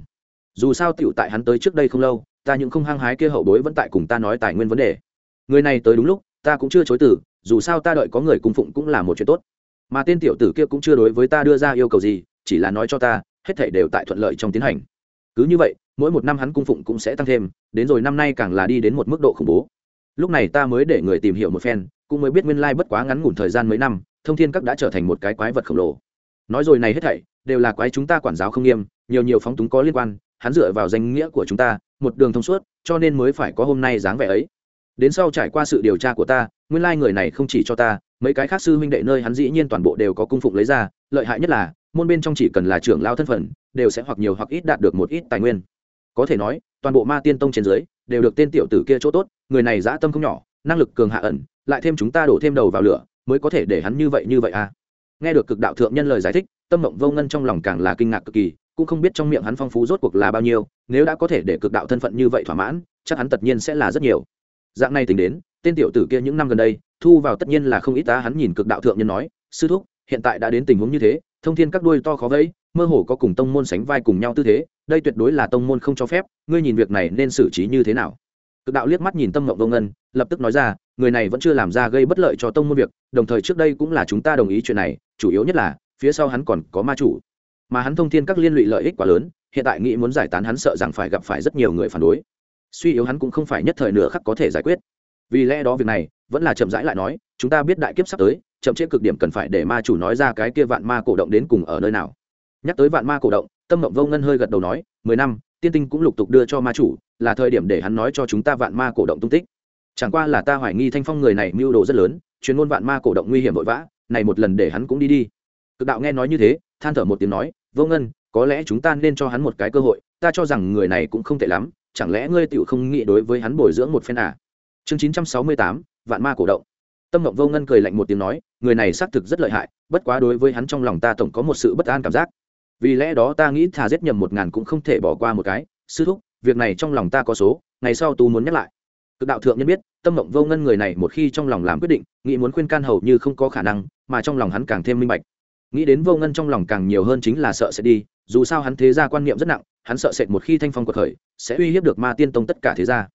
Dù sao tiểu tại hắn tới trước đây không lâu, ta những không hăng hái kia hậu bối vẫn tại cùng ta nói tài nguyên vấn đề. Người này tới đúng lúc, ta cũng chưa chối từ, dù sao ta đợi có người cung phụng cũng là một chuyện tốt. Mà tên tiểu tử kia cũng chưa đối với ta đưa ra yêu cầu gì, chỉ là nói cho ta, hết thảy đều tại thuận lợi trong tiến hành. Cứ như vậy, mỗi một năm hắn cung phụng cũng sẽ tăng thêm, đến rồi năm nay càng là đi đến một mức độ khủng bố lúc này ta mới để người tìm hiểu một phen, cũng mới biết nguyên lai bất quá ngắn ngủn thời gian mấy năm, thông thiên các đã trở thành một cái quái vật khổng lồ. Nói rồi này hết thảy, đều là quái chúng ta quản giáo không nghiêm, nhiều nhiều phóng túng có liên quan, hắn dựa vào danh nghĩa của chúng ta, một đường thông suốt, cho nên mới phải có hôm nay dáng vẻ ấy. Đến sau trải qua sự điều tra của ta, nguyên lai người này không chỉ cho ta, mấy cái khác sư huynh đệ nơi hắn dĩ nhiên toàn bộ đều có cung phụng lấy ra, lợi hại nhất là, môn bên trong chỉ cần là trưởng lao thân phận, đều sẽ hoặc nhiều hoặc ít đạt được một ít tài nguyên có thể nói, toàn bộ ma tiên tông trên dưới, đều được tên tiểu tử kia chỗ tốt, người này dã tâm không nhỏ, năng lực cường hạ ẩn, lại thêm chúng ta đổ thêm đầu vào lửa, mới có thể để hắn như vậy như vậy à. Nghe được cực đạo thượng nhân lời giải thích, tâm mộng vô ngân trong lòng càng là kinh ngạc cực kỳ, cũng không biết trong miệng hắn phong phú rốt cuộc là bao nhiêu, nếu đã có thể để cực đạo thân phận như vậy thỏa mãn, chắc hắn tất nhiên sẽ là rất nhiều. Dạng này tính đến, tên tiểu tử kia những năm gần đây, thu vào tất nhiên là không ít ta hắn nhìn cực đạo thượng nhân nói, sư thúc, hiện tại đã đến tình huống như thế, thông thiên các đuôi to khó vẫy mơ hồ có cùng tông môn sánh vai cùng nhau tư thế, đây tuyệt đối là tông môn không cho phép, ngươi nhìn việc này nên xử trí như thế nào? Cực đạo liếc mắt nhìn tâm mộng vô ngân, lập tức nói ra, người này vẫn chưa làm ra gây bất lợi cho tông môn việc, đồng thời trước đây cũng là chúng ta đồng ý chuyện này, chủ yếu nhất là, phía sau hắn còn có ma chủ. Mà hắn thông thiên các liên lụy lợi ích quá lớn, hiện tại nghĩ muốn giải tán hắn sợ rằng phải gặp phải rất nhiều người phản đối. Suy yếu hắn cũng không phải nhất thời nửa khắc có thể giải quyết. Vì lẽ đó việc này, vẫn là chậm rãi lại nói, chúng ta biết đại kiếp sắp tới, chậm chế cực điểm cần phải để ma chủ nói ra cái kia vạn ma cổ động đến cùng ở nơi nào nhắc tới vạn ma cổ động, tâm mộng vô ngân hơi gật đầu nói, mười năm, tiên tinh cũng lục tục đưa cho ma chủ, là thời điểm để hắn nói cho chúng ta vạn ma cổ động tung tích. Chẳng qua là ta hoài nghi thanh phong người này mưu đồ rất lớn, chuyên môn vạn ma cổ động nguy hiểm vội vã, này một lần để hắn cũng đi đi. Cực đạo nghe nói như thế, than thở một tiếng nói, vô ngân, có lẽ chúng ta nên cho hắn một cái cơ hội, ta cho rằng người này cũng không tệ lắm, chẳng lẽ ngươi tựu không nghĩ đối với hắn bồi dưỡng một phen à? Chương chín trăm sáu mươi tám, vạn ma cổ động. Tâm mộng vô ngân cười lạnh một tiếng nói, người này xác thực rất lợi hại, bất quá đối với hắn trong lòng ta tổng có một sự bất an cảm giác vì lẽ đó ta nghĩ thà giết nhầm một ngàn cũng không thể bỏ qua một cái. Sư thúc, việc này trong lòng ta có số, ngày sau tu muốn nhắc lại. Cực đạo thượng nhân biết, tâm mộng vô ngân người này một khi trong lòng làm quyết định, nghĩ muốn khuyên can hầu như không có khả năng, mà trong lòng hắn càng thêm minh bạch. Nghĩ đến vô ngân trong lòng càng nhiều hơn chính là sợ sẽ đi, dù sao hắn thế gia quan niệm rất nặng, hắn sợ sệt một khi thanh phong cuộc khởi, sẽ uy hiếp được ma tiên tông tất cả thế gia.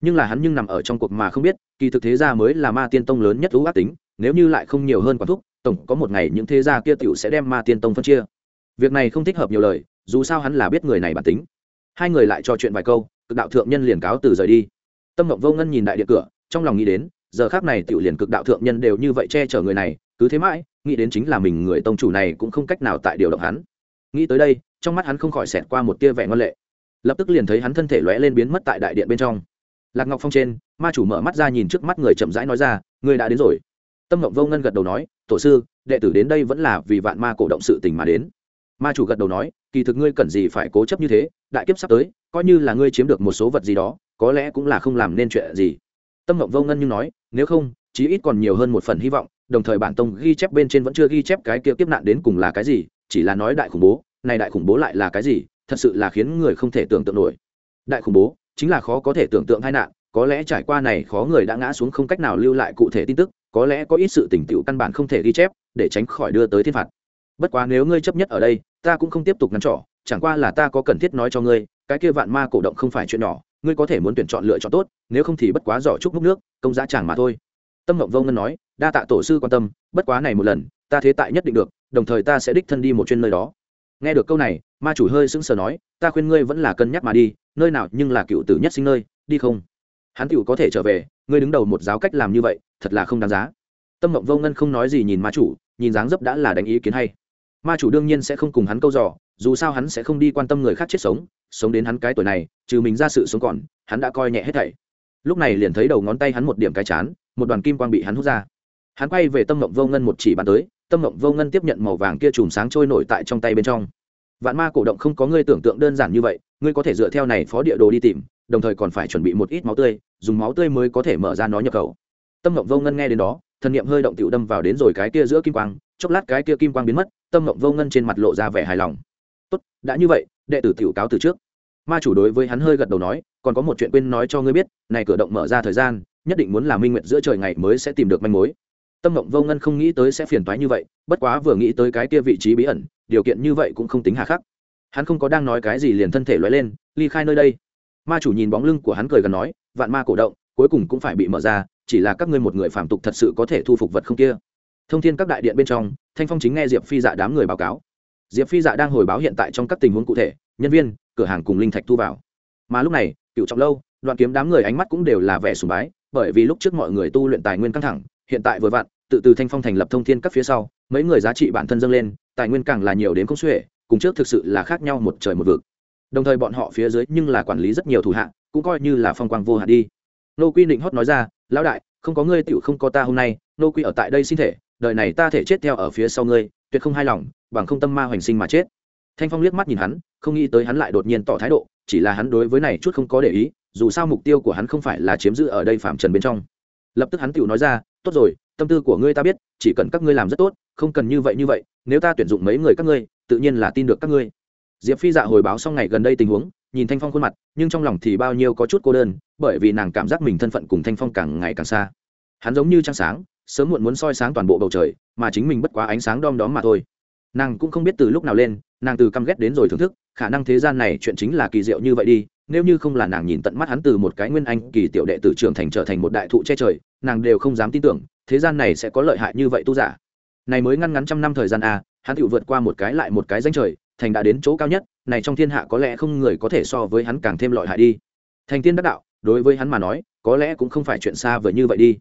Nhưng là hắn nhưng nằm ở trong cuộc mà không biết, kỳ thực thế gia mới là ma tiên tông lớn nhất thú ác tính, nếu như lại không nhiều hơn quản thúc, tổng có một ngày những thế gia kia tiểu sẽ đem ma tiên tông phân chia việc này không thích hợp nhiều lời, dù sao hắn là biết người này bản tính. Hai người lại trò chuyện vài câu, cực đạo thượng nhân liền cáo từ rời đi. Tâm mộng vô ngân nhìn đại điện cửa, trong lòng nghĩ đến, giờ khác này tiểu liền cực đạo thượng nhân đều như vậy che chở người này, cứ thế mãi, nghĩ đến chính là mình người tông chủ này cũng không cách nào tại điều động hắn. Nghĩ tới đây, trong mắt hắn không khỏi xẹt qua một tia vẻ ngon lệ. Lập tức liền thấy hắn thân thể lóe lên biến mất tại đại điện bên trong. Lạc ngọc phong trên, ma chủ mở mắt ra nhìn trước mắt người chậm rãi nói ra người đã đến rồi. Tâm ngọc vô ngân gật đầu nói, tổ sư, đệ tử đến đây vẫn là vì vạn ma cổ động sự tình mà đến ma chủ gật đầu nói, kỳ thực ngươi cần gì phải cố chấp như thế, đại kiếp sắp tới, coi như là ngươi chiếm được một số vật gì đó, có lẽ cũng là không làm nên chuyện gì. Tâm mộng vô ngân nhưng nói, nếu không, chí ít còn nhiều hơn một phần hy vọng, đồng thời bản tông ghi chép bên trên vẫn chưa ghi chép cái kia kiếp nạn đến cùng là cái gì, chỉ là nói đại khủng bố, này đại khủng bố lại là cái gì, thật sự là khiến người không thể tưởng tượng nổi. Đại khủng bố, chính là khó có thể tưởng tượng hai nạn, có lẽ trải qua này khó người đã ngã xuống không cách nào lưu lại cụ thể tin tức, có lẽ có ít sự tỉnh tựu căn bản không thể ghi chép, để tránh khỏi đưa tới thiên phạt. Bất quá nếu ngươi chấp nhất ở đây ta cũng không tiếp tục ngăn trỏ, chẳng qua là ta có cần thiết nói cho ngươi, cái kia vạn ma cổ động không phải chuyện nhỏ, ngươi có thể muốn tuyển chọn lựa chọn tốt, nếu không thì bất quá giỏ chúc múc nước, công giá chàng mà thôi. Tâm ngộng vô ngân nói, đa tạ tổ sư quan tâm, bất quá này một lần, ta thế tại nhất định được, đồng thời ta sẽ đích thân đi một chuyên nơi đó. Nghe được câu này, ma chủ hơi sững sờ nói, ta khuyên ngươi vẫn là cân nhắc mà đi, nơi nào nhưng là cựu tử nhất sinh nơi, đi không? Hắn cựu có thể trở về, ngươi đứng đầu một giáo cách làm như vậy, thật là không đáng giá. Tâm mộng vô ngân không nói gì nhìn ma chủ, nhìn dáng dấp đã là đánh ý kiến hay ma chủ đương nhiên sẽ không cùng hắn câu dò, dù sao hắn sẽ không đi quan tâm người khác chết sống sống đến hắn cái tuổi này, trừ mình ra sự sống còn, hắn đã coi nhẹ hết thảy. Lúc này liền thấy đầu ngón tay hắn một điểm cái chán, một đoàn kim quang bị hắn hút ra. Hắn quay về tâm mộng vô ngân một chỉ bàn tới, tâm mộng vô ngân tiếp nhận màu vàng kia chùm sáng trôi nổi tại trong tay bên trong. Vạn ma cổ động không có ngươi tưởng tượng đơn giản như vậy, ngươi có thể dựa theo này phó địa đồ đi tìm, đồng thời còn phải chuẩn bị một ít máu tươi, dùng máu tươi mới có thể mở ra nó nhập khẩu. Tâm mộng vô ngân nghe đến đó, thần niệm hơi động tiểu đâm vào đến rồi cái kia giữa kim quang chốc lát cái kia kim quang biến mất, tâm mộng vô ngân trên mặt lộ ra vẻ hài lòng. Tốt, đã như vậy, đệ tử tiểu cáo từ trước. Ma chủ đối với hắn hơi gật đầu nói, còn có một chuyện quên nói cho ngươi biết, này cửa động mở ra thời gian, nhất định muốn là minh nguyện giữa trời ngày mới sẽ tìm được manh mối. Tâm mộng vô ngân không nghĩ tới sẽ phiền toái như vậy, bất quá vừa nghĩ tới cái kia vị trí bí ẩn, điều kiện như vậy cũng không tính hà khắc. Hắn không có đang nói cái gì liền thân thể loay lên, ly khai nơi đây. Ma chủ nhìn bóng lưng của hắn cười gần nói, vạn ma cổ động, cuối cùng cũng phải bị mở ra, chỉ là các ngươi một người phạm tục thật sự có thể thu phục vật không kia thông thiên các đại điện bên trong, thanh phong chính nghe diệp phi dạ đám người báo cáo. Diệp phi dạ đang hồi báo hiện tại trong các tình huống cụ thể, nhân viên, cửa hàng cùng linh thạch thu vào. Mà lúc này, cựu trọng lâu, đoạn kiếm đám người ánh mắt cũng đều là vẻ sùng bái, bởi vì lúc trước mọi người tu luyện tài nguyên căng thẳng, hiện tại vừa vặn, tự từ thanh phong thành lập thông thiên các phía sau, mấy người giá trị bản thân dâng lên, tài nguyên càng là nhiều đến không xuể, cùng trước thực sự là khác nhau một trời một vực. Đồng thời bọn họ phía dưới nhưng là quản lý rất nhiều thủ hạ, cũng coi như là phong quang vô hạn đi. Nô quy định hót nói ra, lão đại, không có ngươi tựu không có ta hôm nay, nô quy ở tại đây xin thể đời này ta thể chết theo ở phía sau ngươi, tuyệt không hài lòng, bằng không tâm ma hoành sinh mà chết. Thanh phong liếc mắt nhìn hắn, không nghĩ tới hắn lại đột nhiên tỏ thái độ, chỉ là hắn đối với này chút không có để ý, dù sao mục tiêu của hắn không phải là chiếm giữ ở đây phạm trần bên trong. Lập tức hắn tựu nói ra, tốt rồi, tâm tư của ngươi ta biết, chỉ cần các ngươi làm rất tốt, không cần như vậy như vậy, nếu ta tuyển dụng mấy người các ngươi, tự nhiên là tin được các ngươi. Diệp phi dạ hồi báo xong ngày gần đây tình huống, nhìn thanh phong khuôn mặt, nhưng trong lòng thì bao nhiêu có chút cô đơn, bởi vì nàng cảm giác mình thân phận cùng thanh phong càng ngày càng xa. Hắn giống như trăng sáng sớm muộn muốn soi sáng toàn bộ bầu trời, mà chính mình bất quá ánh sáng đom đóm mà thôi. Nàng cũng không biết từ lúc nào lên, nàng từ căm ghét đến rồi thưởng thức, khả năng thế gian này chuyện chính là kỳ diệu như vậy đi, nếu như không là nàng nhìn tận mắt hắn từ một cái nguyên anh kỳ tiểu đệ tử trưởng thành trở thành một đại thụ che trời, nàng đều không dám tin tưởng, thế gian này sẽ có lợi hại như vậy tu giả. Này mới ngăn ngắn trăm năm thời gian a, hắn tự vượt qua một cái lại một cái danh trời, thành đã đến chỗ cao nhất, này trong thiên hạ có lẽ không người có thể so với hắn càng thêm lợi hại đi. Thành tiên đắc đạo, đối với hắn mà nói, có lẽ cũng không phải chuyện xa vời như vậy đi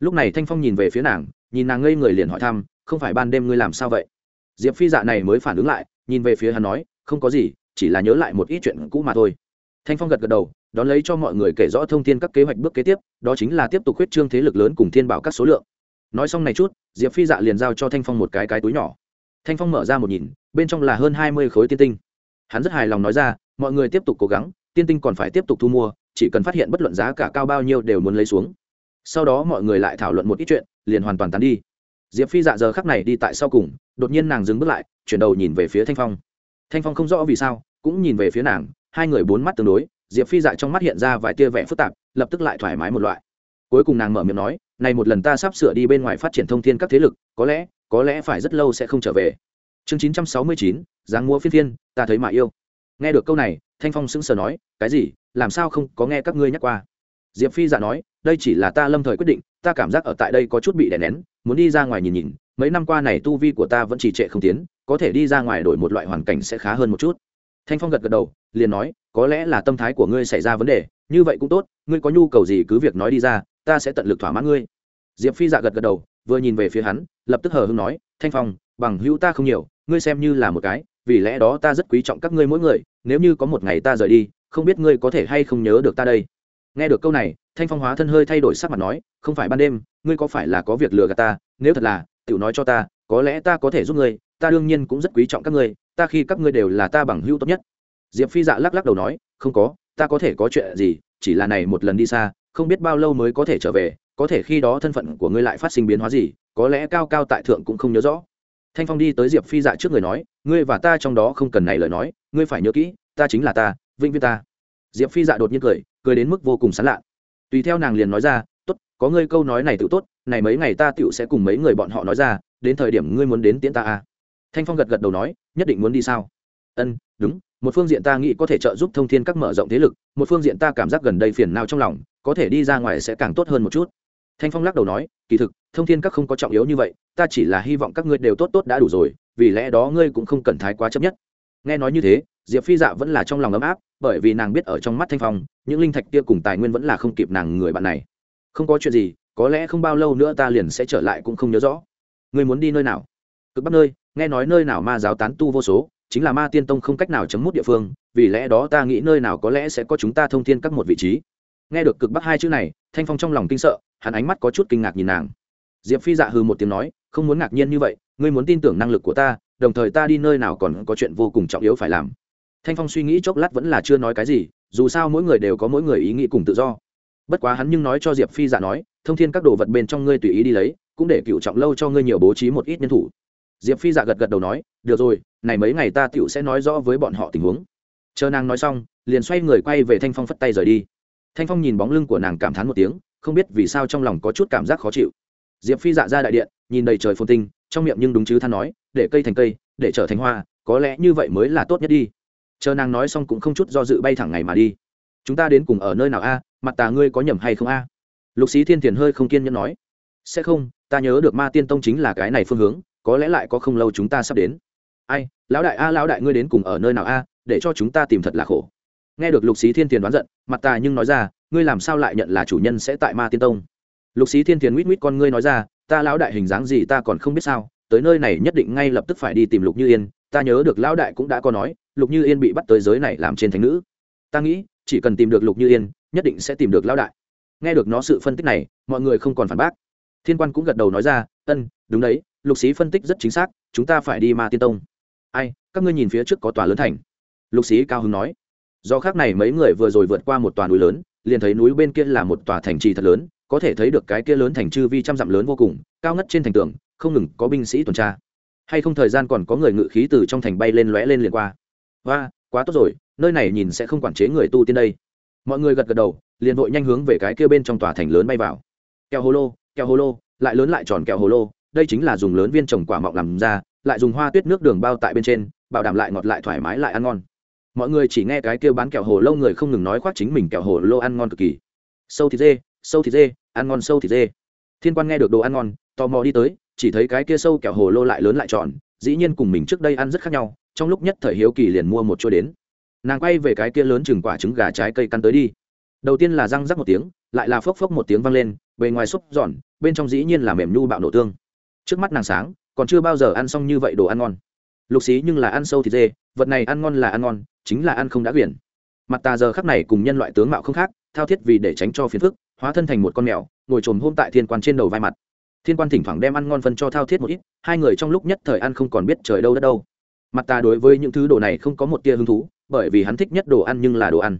lúc này thanh phong nhìn về phía nàng, nhìn nàng ngây người liền hỏi thăm, không phải ban đêm ngươi làm sao vậy? Diệp phi dạ này mới phản ứng lại, nhìn về phía hắn nói, không có gì, chỉ là nhớ lại một ít chuyện cũ mà thôi. Thanh phong gật gật đầu, đón lấy cho mọi người kể rõ thông tin các kế hoạch bước kế tiếp, đó chính là tiếp tục huyết trương thế lực lớn cùng thiên bảo các số lượng. Nói xong này chút, diệp phi dạ liền giao cho thanh phong một cái cái túi nhỏ. Thanh phong mở ra một nhìn, bên trong là hơn hai mươi khối tiên tinh. Hắn rất hài lòng nói ra, mọi người tiếp tục cố gắng, tiên tinh còn phải tiếp tục thu mua, chỉ cần phát hiện bất luận giá cả cao bao nhiêu đều muốn lấy xuống sau đó mọi người lại thảo luận một ít chuyện liền hoàn toàn tán đi. Diệp phi dạ giờ khắc này đi tại sau cùng đột nhiên nàng dừng bước lại chuyển đầu nhìn về phía thanh phong. Thanh phong không rõ vì sao cũng nhìn về phía nàng hai người bốn mắt tương đối diệp phi dạ trong mắt hiện ra vài tia vẻ phức tạp lập tức lại thoải mái một loại. Cuối cùng nàng mở miệng nói này một lần ta sắp sửa đi bên ngoài phát triển thông thiên các thế lực có lẽ có lẽ phải rất lâu sẽ không trở về. Chương chín trăm sáu mươi chín giáng múa phiên Thiên, ta thấy mà yêu. Nghe được câu này thanh phong sững sờ nói cái gì? Làm sao không có nghe các ngươi nhắc qua? Diệp phi dạ nói đây chỉ là ta lâm thời quyết định, ta cảm giác ở tại đây có chút bị đè nén, muốn đi ra ngoài nhìn nhìn, mấy năm qua này tu vi của ta vẫn trì trệ không tiến, có thể đi ra ngoài đổi một loại hoàn cảnh sẽ khá hơn một chút. Thanh phong gật gật đầu, liền nói, có lẽ là tâm thái của ngươi xảy ra vấn đề, như vậy cũng tốt, ngươi có nhu cầu gì cứ việc nói đi ra, ta sẽ tận lực thỏa mãn ngươi. Diệp phi dạ gật gật đầu, vừa nhìn về phía hắn, lập tức hờ hưng nói, thanh phong, bằng hữu ta không nhiều, ngươi xem như là một cái, vì lẽ đó ta rất quý trọng các ngươi mỗi người, nếu như có một ngày ta rời đi, không biết ngươi có thể hay không nhớ được ta đây. Nghe được câu này thanh phong hóa thân hơi thay đổi sắc mặt nói, không phải ban đêm, ngươi có phải là có việc lừa gạt ta? Nếu thật là tự nói cho ta, có lẽ ta có thể giúp ngươi, ta đương nhiên cũng rất quý trọng các ngươi, ta khi các ngươi đều là ta bằng hữu tốt nhất. Diệp phi dạ lắc lắc đầu nói, không có, ta có thể có chuyện gì, chỉ là này một lần đi xa, không biết bao lâu mới có thể trở về, có thể khi đó thân phận của ngươi lại phát sinh biến hóa gì, có lẽ cao cao tại thượng cũng không nhớ rõ. Thanh phong đi tới diệp phi dạ trước người nói, ngươi và ta trong đó không cần này lời nói, ngươi phải nhớ kỹ, ta chính là ta, vĩnh viễn ta. Diệp phi dạ đột nhiên cười cười đến mức vô cùng sán lạ tùy theo nàng liền nói ra, tốt, có ngươi câu nói này tự tốt, này mấy ngày ta tựu sẽ cùng mấy người bọn họ nói ra, đến thời điểm ngươi muốn đến tiễn ta à. thanh phong gật gật đầu nói, nhất định muốn đi sao? Ân, đúng, một phương diện ta nghĩ có thể trợ giúp thông thiên các mở rộng thế lực, một phương diện ta cảm giác gần đây phiền nào trong lòng, có thể đi ra ngoài sẽ càng tốt hơn một chút. Thanh phong lắc đầu nói, kỳ thực, thông thiên các không có trọng yếu như vậy, ta chỉ là hy vọng các ngươi đều tốt tốt đã đủ rồi, vì lẽ đó ngươi cũng không cần thái quá chấp nhất. Nghe nói như thế diệp phi dạ vẫn là trong lòng ấm áp, bởi vì nàng biết ở trong mắt thanh phong, những linh thạch kia cùng tài nguyên vẫn là không kịp nàng người bạn này. Không có chuyện gì, có lẽ không bao lâu nữa ta liền sẽ trở lại cũng không nhớ rõ. Ngươi muốn đi nơi nào? Cực bắc nơi, nghe nói nơi nào ma giáo tán tu vô số, chính là ma tiên tông không cách nào chấm mút địa phương, vì lẽ đó ta nghĩ nơi nào có lẽ sẽ có chúng ta thông thiên các một vị trí. Nghe được cực bắc hai chữ này, thanh phong trong lòng kinh sợ, hắn ánh mắt có chút kinh ngạc nhìn nàng. Diệp phi dạ hư một tiếng nói, không muốn ngạc nhiên như vậy, ngươi muốn tin tưởng năng lực của ta, đồng thời ta đi nơi nào còn có chuyện vô cùng trọng yếu phải làm thanh phong suy nghĩ chốc lát vẫn là chưa nói cái gì, dù sao mỗi người đều có mỗi người ý nghĩ cùng tự do. Bất quá hắn nhưng nói cho diệp phi dạ nói, thông thiên các đồ vật bên trong ngươi tùy ý đi lấy, cũng để cựu trọng lâu cho ngươi nhiều bố trí một ít nhân thủ. Diệp phi dạ gật gật đầu nói, được rồi, này mấy ngày ta tựu sẽ nói rõ với bọn họ tình huống. Chờ nàng nói xong, liền xoay người quay về thanh phong phất tay rời đi. Thanh phong nhìn bóng lưng của nàng cảm thán một tiếng, không biết vì sao trong lòng có chút cảm giác khó chịu. Diệp phi dạ ra đại điện, nhìn đầy trời phồn tinh, trong miệng nhưng đúng chứ than nói, để cây thành cây, để trở thành hoa, có lẽ như vậy mới là tốt nhất đi chờ nàng nói xong cũng không chút do dự bay thẳng ngày mà đi. Chúng ta đến cùng ở nơi nào a? Mặt tà ngươi có nhầm hay không a? Lục sĩ thiên thiền hơi không kiên nhẫn nói. Sẽ không, ta nhớ được ma tiên tông chính là cái này phương hướng, có lẽ lại có không lâu chúng ta sắp đến. Ai, lão đại a, lão đại ngươi đến cùng ở nơi nào a? Để cho chúng ta tìm thật là khổ. Nghe được lục sĩ thiên thiền đoán giận, mặt tà nhưng nói ra, ngươi làm sao lại nhận là chủ nhân sẽ tại ma tiên tông? Lục sĩ thiên thiền mít mít con ngươi nói ra, ta lão đại hình dáng gì ta còn không biết sao, tới nơi này nhất định ngay lập tức phải đi tìm lục như yên ta nhớ được lão đại cũng đã có nói, lục như yên bị bắt tới giới này làm trên thánh nữ. Ta nghĩ, chỉ cần tìm được lục như yên, nhất định sẽ tìm được lão đại. Nghe được nó sự phân tích này, mọi người không còn phản bác. Thiên quan cũng gật đầu nói ra, ân, đúng đấy, lục sĩ phân tích rất chính xác, chúng ta phải đi ma tiên tông. Ai, các ngươi nhìn phía trước có tòa lớn thành. Lục sĩ cao hưng nói. Do khác này mấy người vừa rồi vượt qua một tòa núi lớn, liền thấy núi bên kia là một tòa thành trì thật lớn, có thể thấy được cái kia lớn thành chư vi trăm dặm lớn vô cùng, cao ngất trên thành tường, không ngừng có binh sĩ tuần tra hay không thời gian còn có người ngự khí từ trong thành bay lên lóe lên liền qua. Và quá tốt rồi, nơi này nhìn sẽ không quản chế người tu tiên đây. Mọi người gật gật đầu, liền vội nhanh hướng về cái kia bên trong tòa thành lớn bay vào. Kẹo hồ lô, kẹo hồ lô, lại lớn lại tròn kẹo hồ lô, đây chính là dùng lớn viên trồng quả mọng làm ra, lại dùng hoa tuyết nước đường bao tại bên trên, bảo đảm lại ngọt lại thoải mái lại ăn ngon. Mọi người chỉ nghe cái kia bán kẹo hồ lô người không ngừng nói khoác chính mình kẹo hồ lô ăn ngon cực kỳ. Sâu thịt dê, sâu thịt dê, ăn ngon sâu thịt dê. Thiên quan nghe được đồ ăn ngon, tò mò đi tới chỉ thấy cái kia sâu kẹo hồ lô lại lớn lại tròn, dĩ nhiên cùng mình trước đây ăn rất khác nhau, trong lúc nhất thời hiếu kỳ liền mua một chỗ đến. Nàng quay về cái kia lớn chừng quả trứng gà trái cây căn tới đi. Đầu tiên là răng rắc một tiếng, lại là phốc phốc một tiếng vang lên, bề ngoài xúc giòn, bên trong dĩ nhiên là mềm nhu bạo nổ tương. Trước mắt nàng sáng, còn chưa bao giờ ăn xong như vậy đồ ăn ngon. Lục xí nhưng là ăn sâu thịt dê, vật này ăn ngon là ăn ngon, chính là ăn không đã quyển. Mặt tà giờ khắc này cùng nhân loại tướng mạo không khác, thao thiết vì để tránh cho phiền phức, hóa thân thành một con mèo, ngồi trồm hôm tại thiên quan trên đầu vai mặt thiên quan thỉnh thoảng đem ăn ngon phân cho thao thiết một ít, hai người trong lúc nhất thời ăn không còn biết trời đâu đất đâu. Mặt ta đối với những thứ đồ này không có một tia hứng thú, bởi vì hắn thích nhất đồ ăn nhưng là đồ ăn.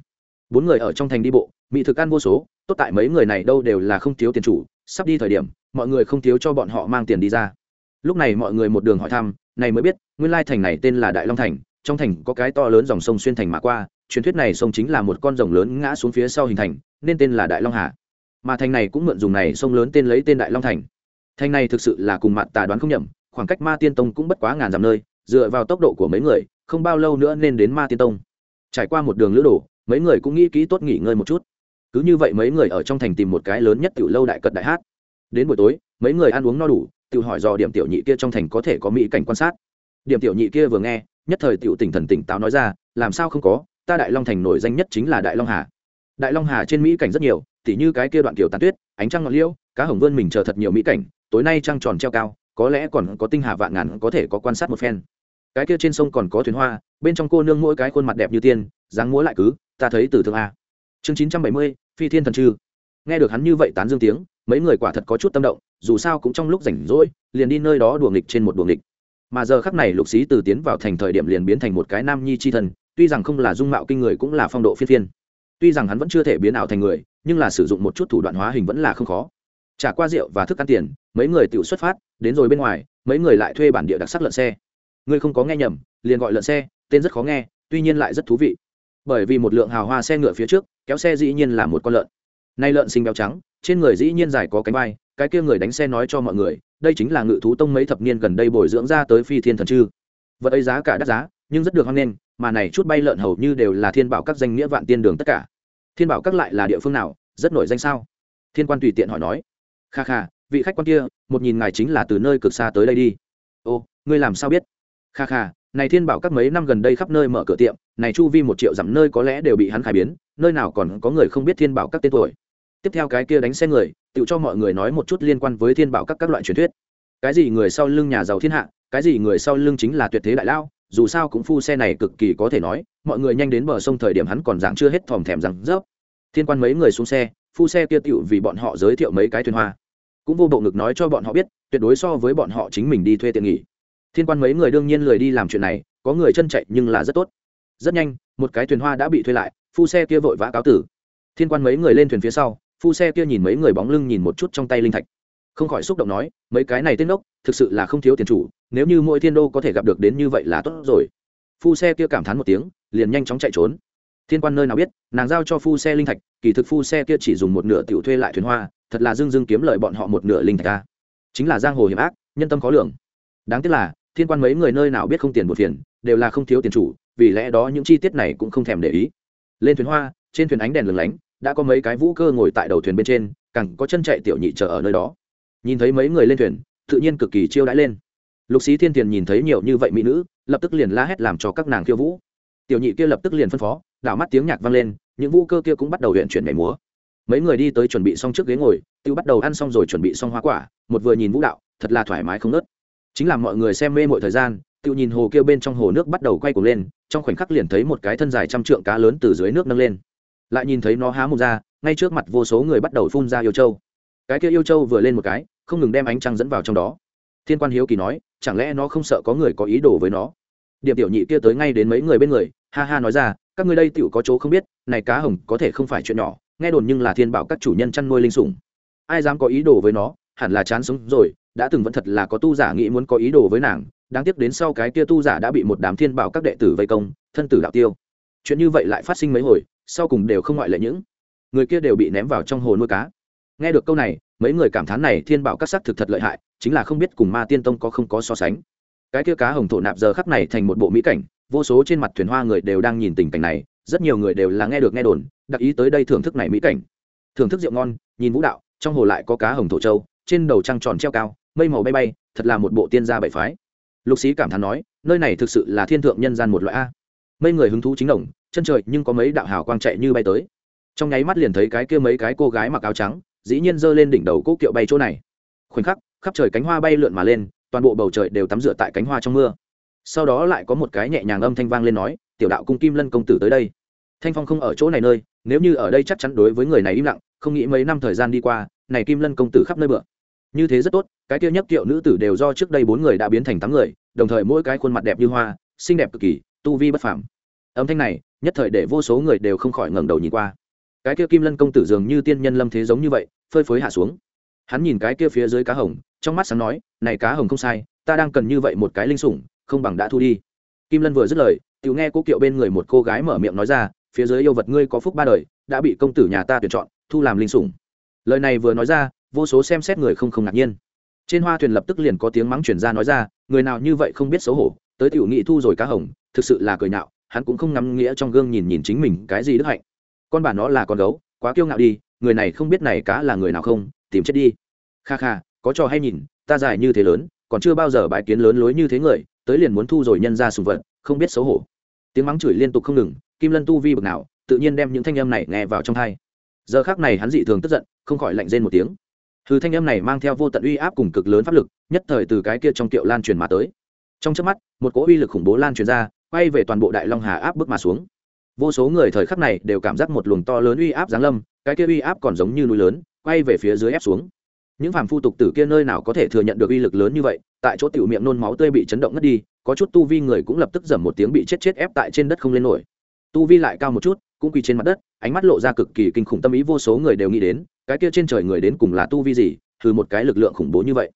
Bốn người ở trong thành đi bộ, mỹ thực ăn vô số, tốt tại mấy người này đâu đều là không thiếu tiền chủ, sắp đi thời điểm, mọi người không thiếu cho bọn họ mang tiền đi ra. Lúc này mọi người một đường hỏi thăm, này mới biết, nguyên lai thành này tên là đại long thành, trong thành có cái to lớn dòng sông xuyên thành mà qua, truyền thuyết này sông chính là một con rồng lớn ngã xuống phía sau hình thành, nên tên là đại long hà. Mà thành này cũng mượn dùng này sông lớn tên lấy tên đại long thành thành này thực sự là cùng mặt tà đoán không nhầm, khoảng cách ma tiên tông cũng bất quá ngàn dặm nơi, dựa vào tốc độ của mấy người, không bao lâu nữa nên đến ma tiên tông. Trải qua một đường lữ đổ mấy người cũng nghĩ kỹ tốt nghỉ ngơi một chút. Cứ như vậy mấy người ở trong thành tìm một cái lớn nhất tiểu lâu đại cật đại hát. Đến buổi tối, mấy người ăn uống no đủ tự hỏi dò điểm tiểu nhị kia trong thành có thể có mỹ cảnh quan sát. Điểm tiểu nhị kia vừa nghe, nhất thời tiểu tỉnh thần tỉnh táo nói ra, làm sao không có, ta đại long thành nổi danh nhất chính là đại long hà. Đại long hà trên mỹ cảnh rất nhiều, tỉ như cái kia đoạn kiểu tàn tuyết, ánh trăng ngọn liêu cá hồng vươn mình chờ thật nhiều mỹ cảnh tối nay trăng tròn treo cao, có lẽ còn có tinh hà vạn ngàn có thể có quan sát một phen. Cái kia trên sông còn có thuyền hoa, bên trong cô nương mỗi cái khuôn mặt đẹp như tiên, dáng múa lại cứ, ta thấy từ thương a. Chương chín trăm bảy mươi, phi thiên thần chư nghe được hắn như vậy tán dương tiếng, mấy người quả thật có chút tâm động, dù sao cũng trong lúc rảnh rỗi, liền đi nơi đó đùa nghịch trên một đùa nghịch. Mà giờ khắc này lục xí từ tiến vào thành thời điểm liền biến thành một cái nam nhi chi thần, tuy rằng không là dung mạo kinh người cũng là phong độ phiên phiên. Tuy rằng hắn vẫn chưa thể biến ảo thành người, nhưng là sử dụng một chút thủ đoạn hóa hình vẫn là không khó trả qua rượu và thức ăn tiền, mấy người tự xuất phát, đến rồi bên ngoài, mấy người lại thuê bản địa đặc sắc lợn xe. Ngươi không có nghe nhầm, liền gọi lợn xe, tên rất khó nghe, tuy nhiên lại rất thú vị. Bởi vì một lượng hào hoa xe ngựa phía trước, kéo xe dĩ nhiên là một con lợn. Nay lợn sinh béo trắng, trên người dĩ nhiên dài có cánh vai, cái kia người đánh xe nói cho mọi người, đây chính là ngự thú tông mấy thập niên gần đây bồi dưỡng ra tới phi thiên thần chư. Vật ấy giá cả đắt giá, nhưng rất được hoan nghênh, mà này chút bay lợn hầu như đều là thiên bảo các danh nghĩa vạn tiên đường tất cả. Thiên bảo các lại là địa phương nào, rất nổi danh sao? Thiên quan tùy tiện hỏi nói kha kha, vị khách quan kia, một nhìn ngài chính là từ nơi cực xa tới đây đi. Ô, ngươi làm sao biết? Kha kha, này thiên bảo các mấy năm gần đây khắp nơi mở cửa tiệm, này chu vi một triệu dặm nơi có lẽ đều bị hắn khai biến, nơi nào còn có người không biết thiên bảo các tên tuổi. Tiếp theo cái kia đánh xe người, tự cho mọi người nói một chút liên quan với thiên bảo các các loại truyền thuyết. Cái gì người sau lưng nhà giàu thiên hạ, cái gì người sau lưng chính là tuyệt thế đại lao, dù sao cũng phu xe này cực kỳ có thể nói, mọi người nhanh đến bờ sông thời điểm hắn còn dạng chưa hết thòm thèm rằng rớp. Thiên quan mấy người xuống xe, phu xe kia tựu vì bọn họ giới thiệu mấy cái thuyền hoa cũng vô bộ ngực nói cho bọn họ biết, tuyệt đối so với bọn họ chính mình đi thuê tiện nghỉ. Thiên quan mấy người đương nhiên lười đi làm chuyện này, có người chân chạy nhưng là rất tốt. Rất nhanh, một cái thuyền hoa đã bị thuê lại, phu xe kia vội vã cáo tử. Thiên quan mấy người lên thuyền phía sau, phu xe kia nhìn mấy người bóng lưng nhìn một chút trong tay linh thạch. Không khỏi xúc động nói, mấy cái này tên ốc, thực sự là không thiếu tiền chủ, nếu như mỗi thiên đô có thể gặp được đến như vậy là tốt rồi. Phu xe kia cảm thán một tiếng, liền nhanh chóng chạy trốn. Thiên quan nơi nào biết, nàng giao cho phu xe linh thạch, kỳ thực phu xe kia chỉ dùng một nửa tiểu thuê lại thuyền hoa thật là dương dương kiếm lợi bọn họ một nửa linh thạch ta. Chính là giang hồ hiểm ác, nhân tâm khó lường. Đáng tiếc là, thiên quan mấy người nơi nào biết không tiền một phiền, đều là không thiếu tiền chủ, vì lẽ đó những chi tiết này cũng không thèm để ý. Lên thuyền hoa, trên thuyền ánh đèn lừng lánh, đã có mấy cái vũ cơ ngồi tại đầu thuyền bên trên cẳng có chân chạy tiểu nhị chờ ở nơi đó. Nhìn thấy mấy người lên thuyền, tự nhiên cực kỳ chiêu đãi lên. Lục sĩ thiên tiền nhìn thấy nhiều như vậy mỹ nữ, lập tức liền la hét làm cho các nàng khiêu vũ. Tiểu nhị kia lập tức liền phân phó, đảo mắt tiếng nhạc vang lên, những vũ cơ kia cũng bắt đầu huyện chuyển nhảy múa mấy người đi tới chuẩn bị xong trước ghế ngồi tự bắt đầu ăn xong rồi chuẩn bị xong hoa quả, một vừa nhìn vũ đạo, thật là thoải mái không nớt chính là mọi người xem mê mọi thời gian tự nhìn hồ kia bên trong hồ nước bắt đầu quay cuồng lên, trong khoảnh khắc liền thấy một cái thân dài trăm trượng cá lớn từ dưới nước nâng lên. Lại nhìn thấy nó há một ra, ngay trước mặt vô số người bắt đầu phun ra yêu châu. Cái kia yêu châu vừa lên một cái, không ngừng đem ánh trăng dẫn vào trong đó. Thiên quan hiếu kỳ nói, chẳng lẽ nó không sợ có người có ý đồ với nó? Điểm tiểu nhị kia tới ngay đến mấy người bên người, ha ha nói ra, các ngươi đây tiểu có chỗ không biết, này cá hồng có thể không phải chuyện nhỏ nghe đồn nhưng là thiên bảo các chủ nhân chăn nuôi linh sủng. Ai dám có ý đồ với nó, hẳn là chán sống rồi, đã từng vẫn thật là có tu giả nghĩ muốn có ý đồ với nàng, đáng tiếc đến sau cái kia tu giả đã bị một đám thiên bảo các đệ tử vây công, thân tử đạo tiêu. Chuyện như vậy lại phát sinh mấy hồi, sau cùng đều không ngoại lệ những người kia đều bị ném vào trong hồ nuôi cá. Nghe được câu này, mấy người cảm thán này thiên bảo các sắc thực thật lợi hại, chính là không biết cùng ma tiên tông có không có so sánh. Cái kia cá hồng thổ nạp giờ khắp này thành một bộ mỹ cảnh, vô số trên mặt thuyền hoa người đều đang nhìn tình cảnh này rất nhiều người đều là nghe được nghe đồn, đặc ý tới đây thưởng thức này mỹ cảnh. Thưởng thức rượu ngon, nhìn vũ đạo, trong hồ lại có cá hồng thổ châu, trên đầu trăng tròn treo cao, mây màu bay bay, thật là một bộ tiên gia bảy phái. Lục sĩ cảm thán nói, nơi này thực sự là thiên thượng nhân gian một loại a. Mấy người hứng thú chính đồng, chân trời nhưng có mấy đạo hào quang chạy như bay tới. Trong nháy mắt liền thấy cái kia mấy cái cô gái mặc áo trắng, dĩ nhiên giơ lên đỉnh đầu cỗ kiệu bay chỗ này. Khoảnh khắc, khắp trời cánh hoa bay lượn mà lên, toàn bộ bầu trời đều tắm rửa tại cánh hoa trong mưa. Sau đó lại có một cái nhẹ nhàng âm thanh vang lên nói tiểu đạo cung kim lân công tử tới đây. Thanh phong không ở chỗ này nơi, nếu như ở đây chắc chắn đối với người này im lặng, không nghĩ mấy năm thời gian đi qua, này kim lân công tử khắp nơi bựa. Như thế rất tốt, cái kia nhất kiệu nữ tử đều do trước đây bốn người đã biến thành tám người, đồng thời mỗi cái khuôn mặt đẹp như hoa, xinh đẹp cực kỳ, tu vi bất phàm. Âm thanh này, nhất thời để vô số người đều không khỏi ngẩng đầu nhìn qua. Cái kia kim lân công tử dường như tiên nhân lâm thế giống như vậy, phơi phới hạ xuống. Hắn nhìn cái kia phía dưới cá hồng, trong mắt sáng nói, này cá hồng không sai, ta đang cần như vậy một cái linh sủng, không bằng đã thu đi. Kim lân vừa dứt lời tiểu nghe cố kiệu bên người một cô gái mở miệng nói ra, phía dưới yêu vật ngươi có phúc ba đời, đã bị công tử nhà ta tuyển chọn, thu làm linh sủng. Lời này vừa nói ra, vô số xem xét người không không ngạc nhiên. Trên hoa thuyền lập tức liền có tiếng mắng chuyển ra nói ra, người nào như vậy không biết xấu hổ, tới tiểu nghị thu rồi cá hồng, thực sự là cười nhạo, hắn cũng không ngắm nghĩa trong gương nhìn nhìn chính mình cái gì đức hạnh. Con bà nó là con gấu, quá kiêu ngạo đi, người này không biết này cá là người nào không, tìm chết đi. Kha kha, có trò hay nhìn, ta dài như thế lớn, còn chưa bao giờ bãi kiến lớn lối như thế người, tới liền muốn thu rồi nhân ra sùng vật, không biết xấu hổ tiếng mắng chửi liên tục không ngừng, kim lân tu vi bực nào, tự nhiên đem những thanh âm này nghe vào trong thai giờ khác này hắn dị thường tức giận, không khỏi lạnh rên một tiếng. Hư thanh âm này mang theo vô tận uy áp cùng cực lớn pháp lực, nhất thời từ cái kia trong tiệu lan truyền mà tới. Trong trước mắt, một cỗ uy lực khủng bố lan truyền ra, quay về toàn bộ đại long hà áp bước mà xuống. Vô số người thời khắc này đều cảm giác một luồng to lớn uy áp giáng lâm, cái kia uy áp còn giống như núi lớn, quay về phía dưới ép xuống. Những phàm phu tục tử kia nơi nào có thể thừa nhận được uy lực lớn như vậy, tại chỗ tiểu miệng nôn máu tươi bị chấn động ngất đi có chút tu vi người cũng lập tức dầm một tiếng bị chết chết ép tại trên đất không lên nổi. Tu vi lại cao một chút, cũng quỳ trên mặt đất, ánh mắt lộ ra cực kỳ kinh khủng tâm ý vô số người đều nghĩ đến, cái kia trên trời người đến cùng là tu vi gì từ một cái lực lượng khủng bố như vậy.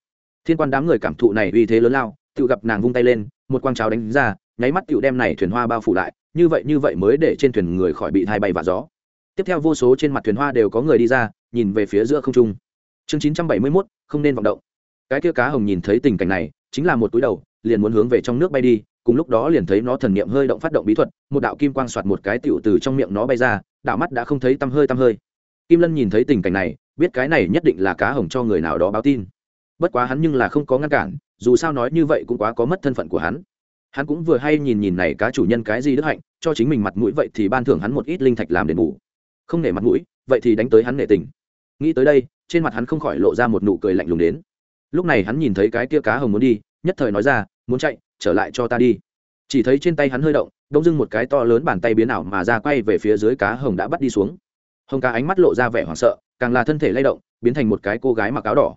Thiên quan đám người cảm thụ này uy thế lớn lao, tự gặp nàng vung tay lên, một quang trào đánh ra, nháy mắt tựu đem này thuyền hoa bao phủ lại, như vậy như vậy mới để trên thuyền người khỏi bị hai bay và gió. Tiếp theo vô số trên mặt thuyền hoa đều có người đi ra, nhìn về phía giữa không trung. Chương chín trăm bảy mươi mốt, không nên vọng động. Cái kia cá hồng nhìn thấy tình cảnh này, chính là một túi đầu liền muốn hướng về trong nước bay đi, cùng lúc đó liền thấy nó thần niệm hơi động phát động bí thuật, một đạo kim quang soạt một cái tiểu từ trong miệng nó bay ra, đạo mắt đã không thấy tăm hơi tăm hơi. Kim lân nhìn thấy tình cảnh này, biết cái này nhất định là cá hồng cho người nào đó báo tin. Bất quá hắn nhưng là không có ngăn cản, dù sao nói như vậy cũng quá có mất thân phận của hắn. Hắn cũng vừa hay nhìn nhìn này cá chủ nhân cái gì đức hạnh, cho chính mình mặt mũi vậy thì ban thưởng hắn một ít linh thạch làm đền bù. Không nể mặt mũi, vậy thì đánh tới hắn nể tình. Nghĩ tới đây, trên mặt hắn không khỏi lộ ra một nụ cười lạnh lùng đến. Lúc này hắn nhìn thấy cái kia cá hồng muốn đi nhất thời nói ra, muốn chạy, trở lại cho ta đi. Chỉ thấy trên tay hắn hơi động, đông dưng một cái to lớn bàn tay biến ảo mà ra quay về phía dưới cá hồng đã bắt đi xuống. Hồng cá ánh mắt lộ ra vẻ hoảng sợ, càng là thân thể lay động, biến thành một cái cô gái mặc áo đỏ.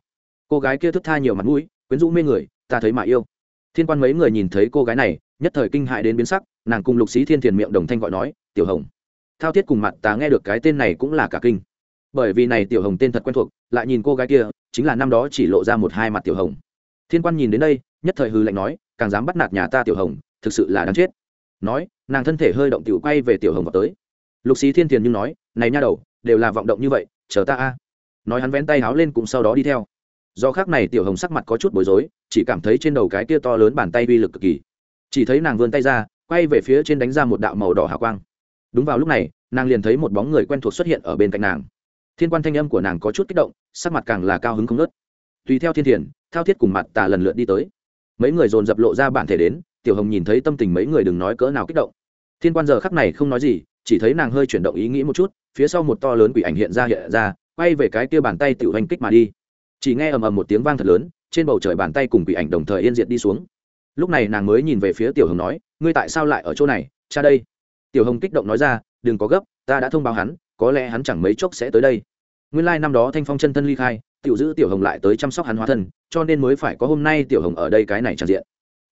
Cô gái kia thức tha nhiều mặt mũi, quyến rũ mê người, ta thấy mà yêu. Thiên quan mấy người nhìn thấy cô gái này, nhất thời kinh hại đến biến sắc, nàng cùng lục sĩ thiên thiền miệng đồng thanh gọi nói, tiểu hồng. Thao thiết cùng mặt ta nghe được cái tên này cũng là cả kinh. Bởi vì này tiểu hồng tên thật quen thuộc, lại nhìn cô gái kia, chính là năm đó chỉ lộ ra một hai mặt tiểu hồng. Thiên quan nhìn đến đây nhất thời hư lạnh nói, càng dám bắt nạt nhà ta tiểu hồng, thực sự là đáng chết. Nói, nàng thân thể hơi động tiểu quay về tiểu hồng vào tới. Lục xí thiên thiền nhưng nói, này nha đầu, đều là vọng động như vậy, chờ ta a. Nói hắn vén tay háo lên cũng sau đó đi theo. Do khác này tiểu hồng sắc mặt có chút bối rối, chỉ cảm thấy trên đầu cái kia to lớn bàn tay uy lực cực kỳ. Chỉ thấy nàng vươn tay ra, quay về phía trên đánh ra một đạo màu đỏ hào quang. Đúng vào lúc này, nàng liền thấy một bóng người quen thuộc xuất hiện ở bên cạnh nàng. Thiên quan thanh âm của nàng có chút kích động, sắc mặt càng là cao hứng không nớt tùy theo thiên thiền thao thiết cùng mặt tà lần lượt đi tới mấy người dồn dập lộ ra bản thể đến, tiểu hồng nhìn thấy tâm tình mấy người đừng nói cỡ nào kích động. Thiên quan giờ khắc này không nói gì, chỉ thấy nàng hơi chuyển động ý nghĩ một chút, phía sau một to lớn quỷ ảnh hiện ra hiện ra, quay về cái kia bàn tay tiểu hành kích mà đi. Chỉ nghe ầm ầm một tiếng vang thật lớn, trên bầu trời bàn tay cùng quỷ ảnh đồng thời yên diệt đi xuống. Lúc này nàng mới nhìn về phía tiểu hồng nói, ngươi tại sao lại ở chỗ này, cha đây? Tiểu hồng kích động nói ra, đừng có gấp, ta đã thông báo hắn, có lẽ hắn chẳng mấy chốc sẽ tới đây. Nguyên lai năm đó thanh phong chân thân ly khai tiểu giữ tiểu hồng lại tới chăm sóc hắn hóa thân, cho nên mới phải có hôm nay tiểu hồng ở đây cái này tràn diện.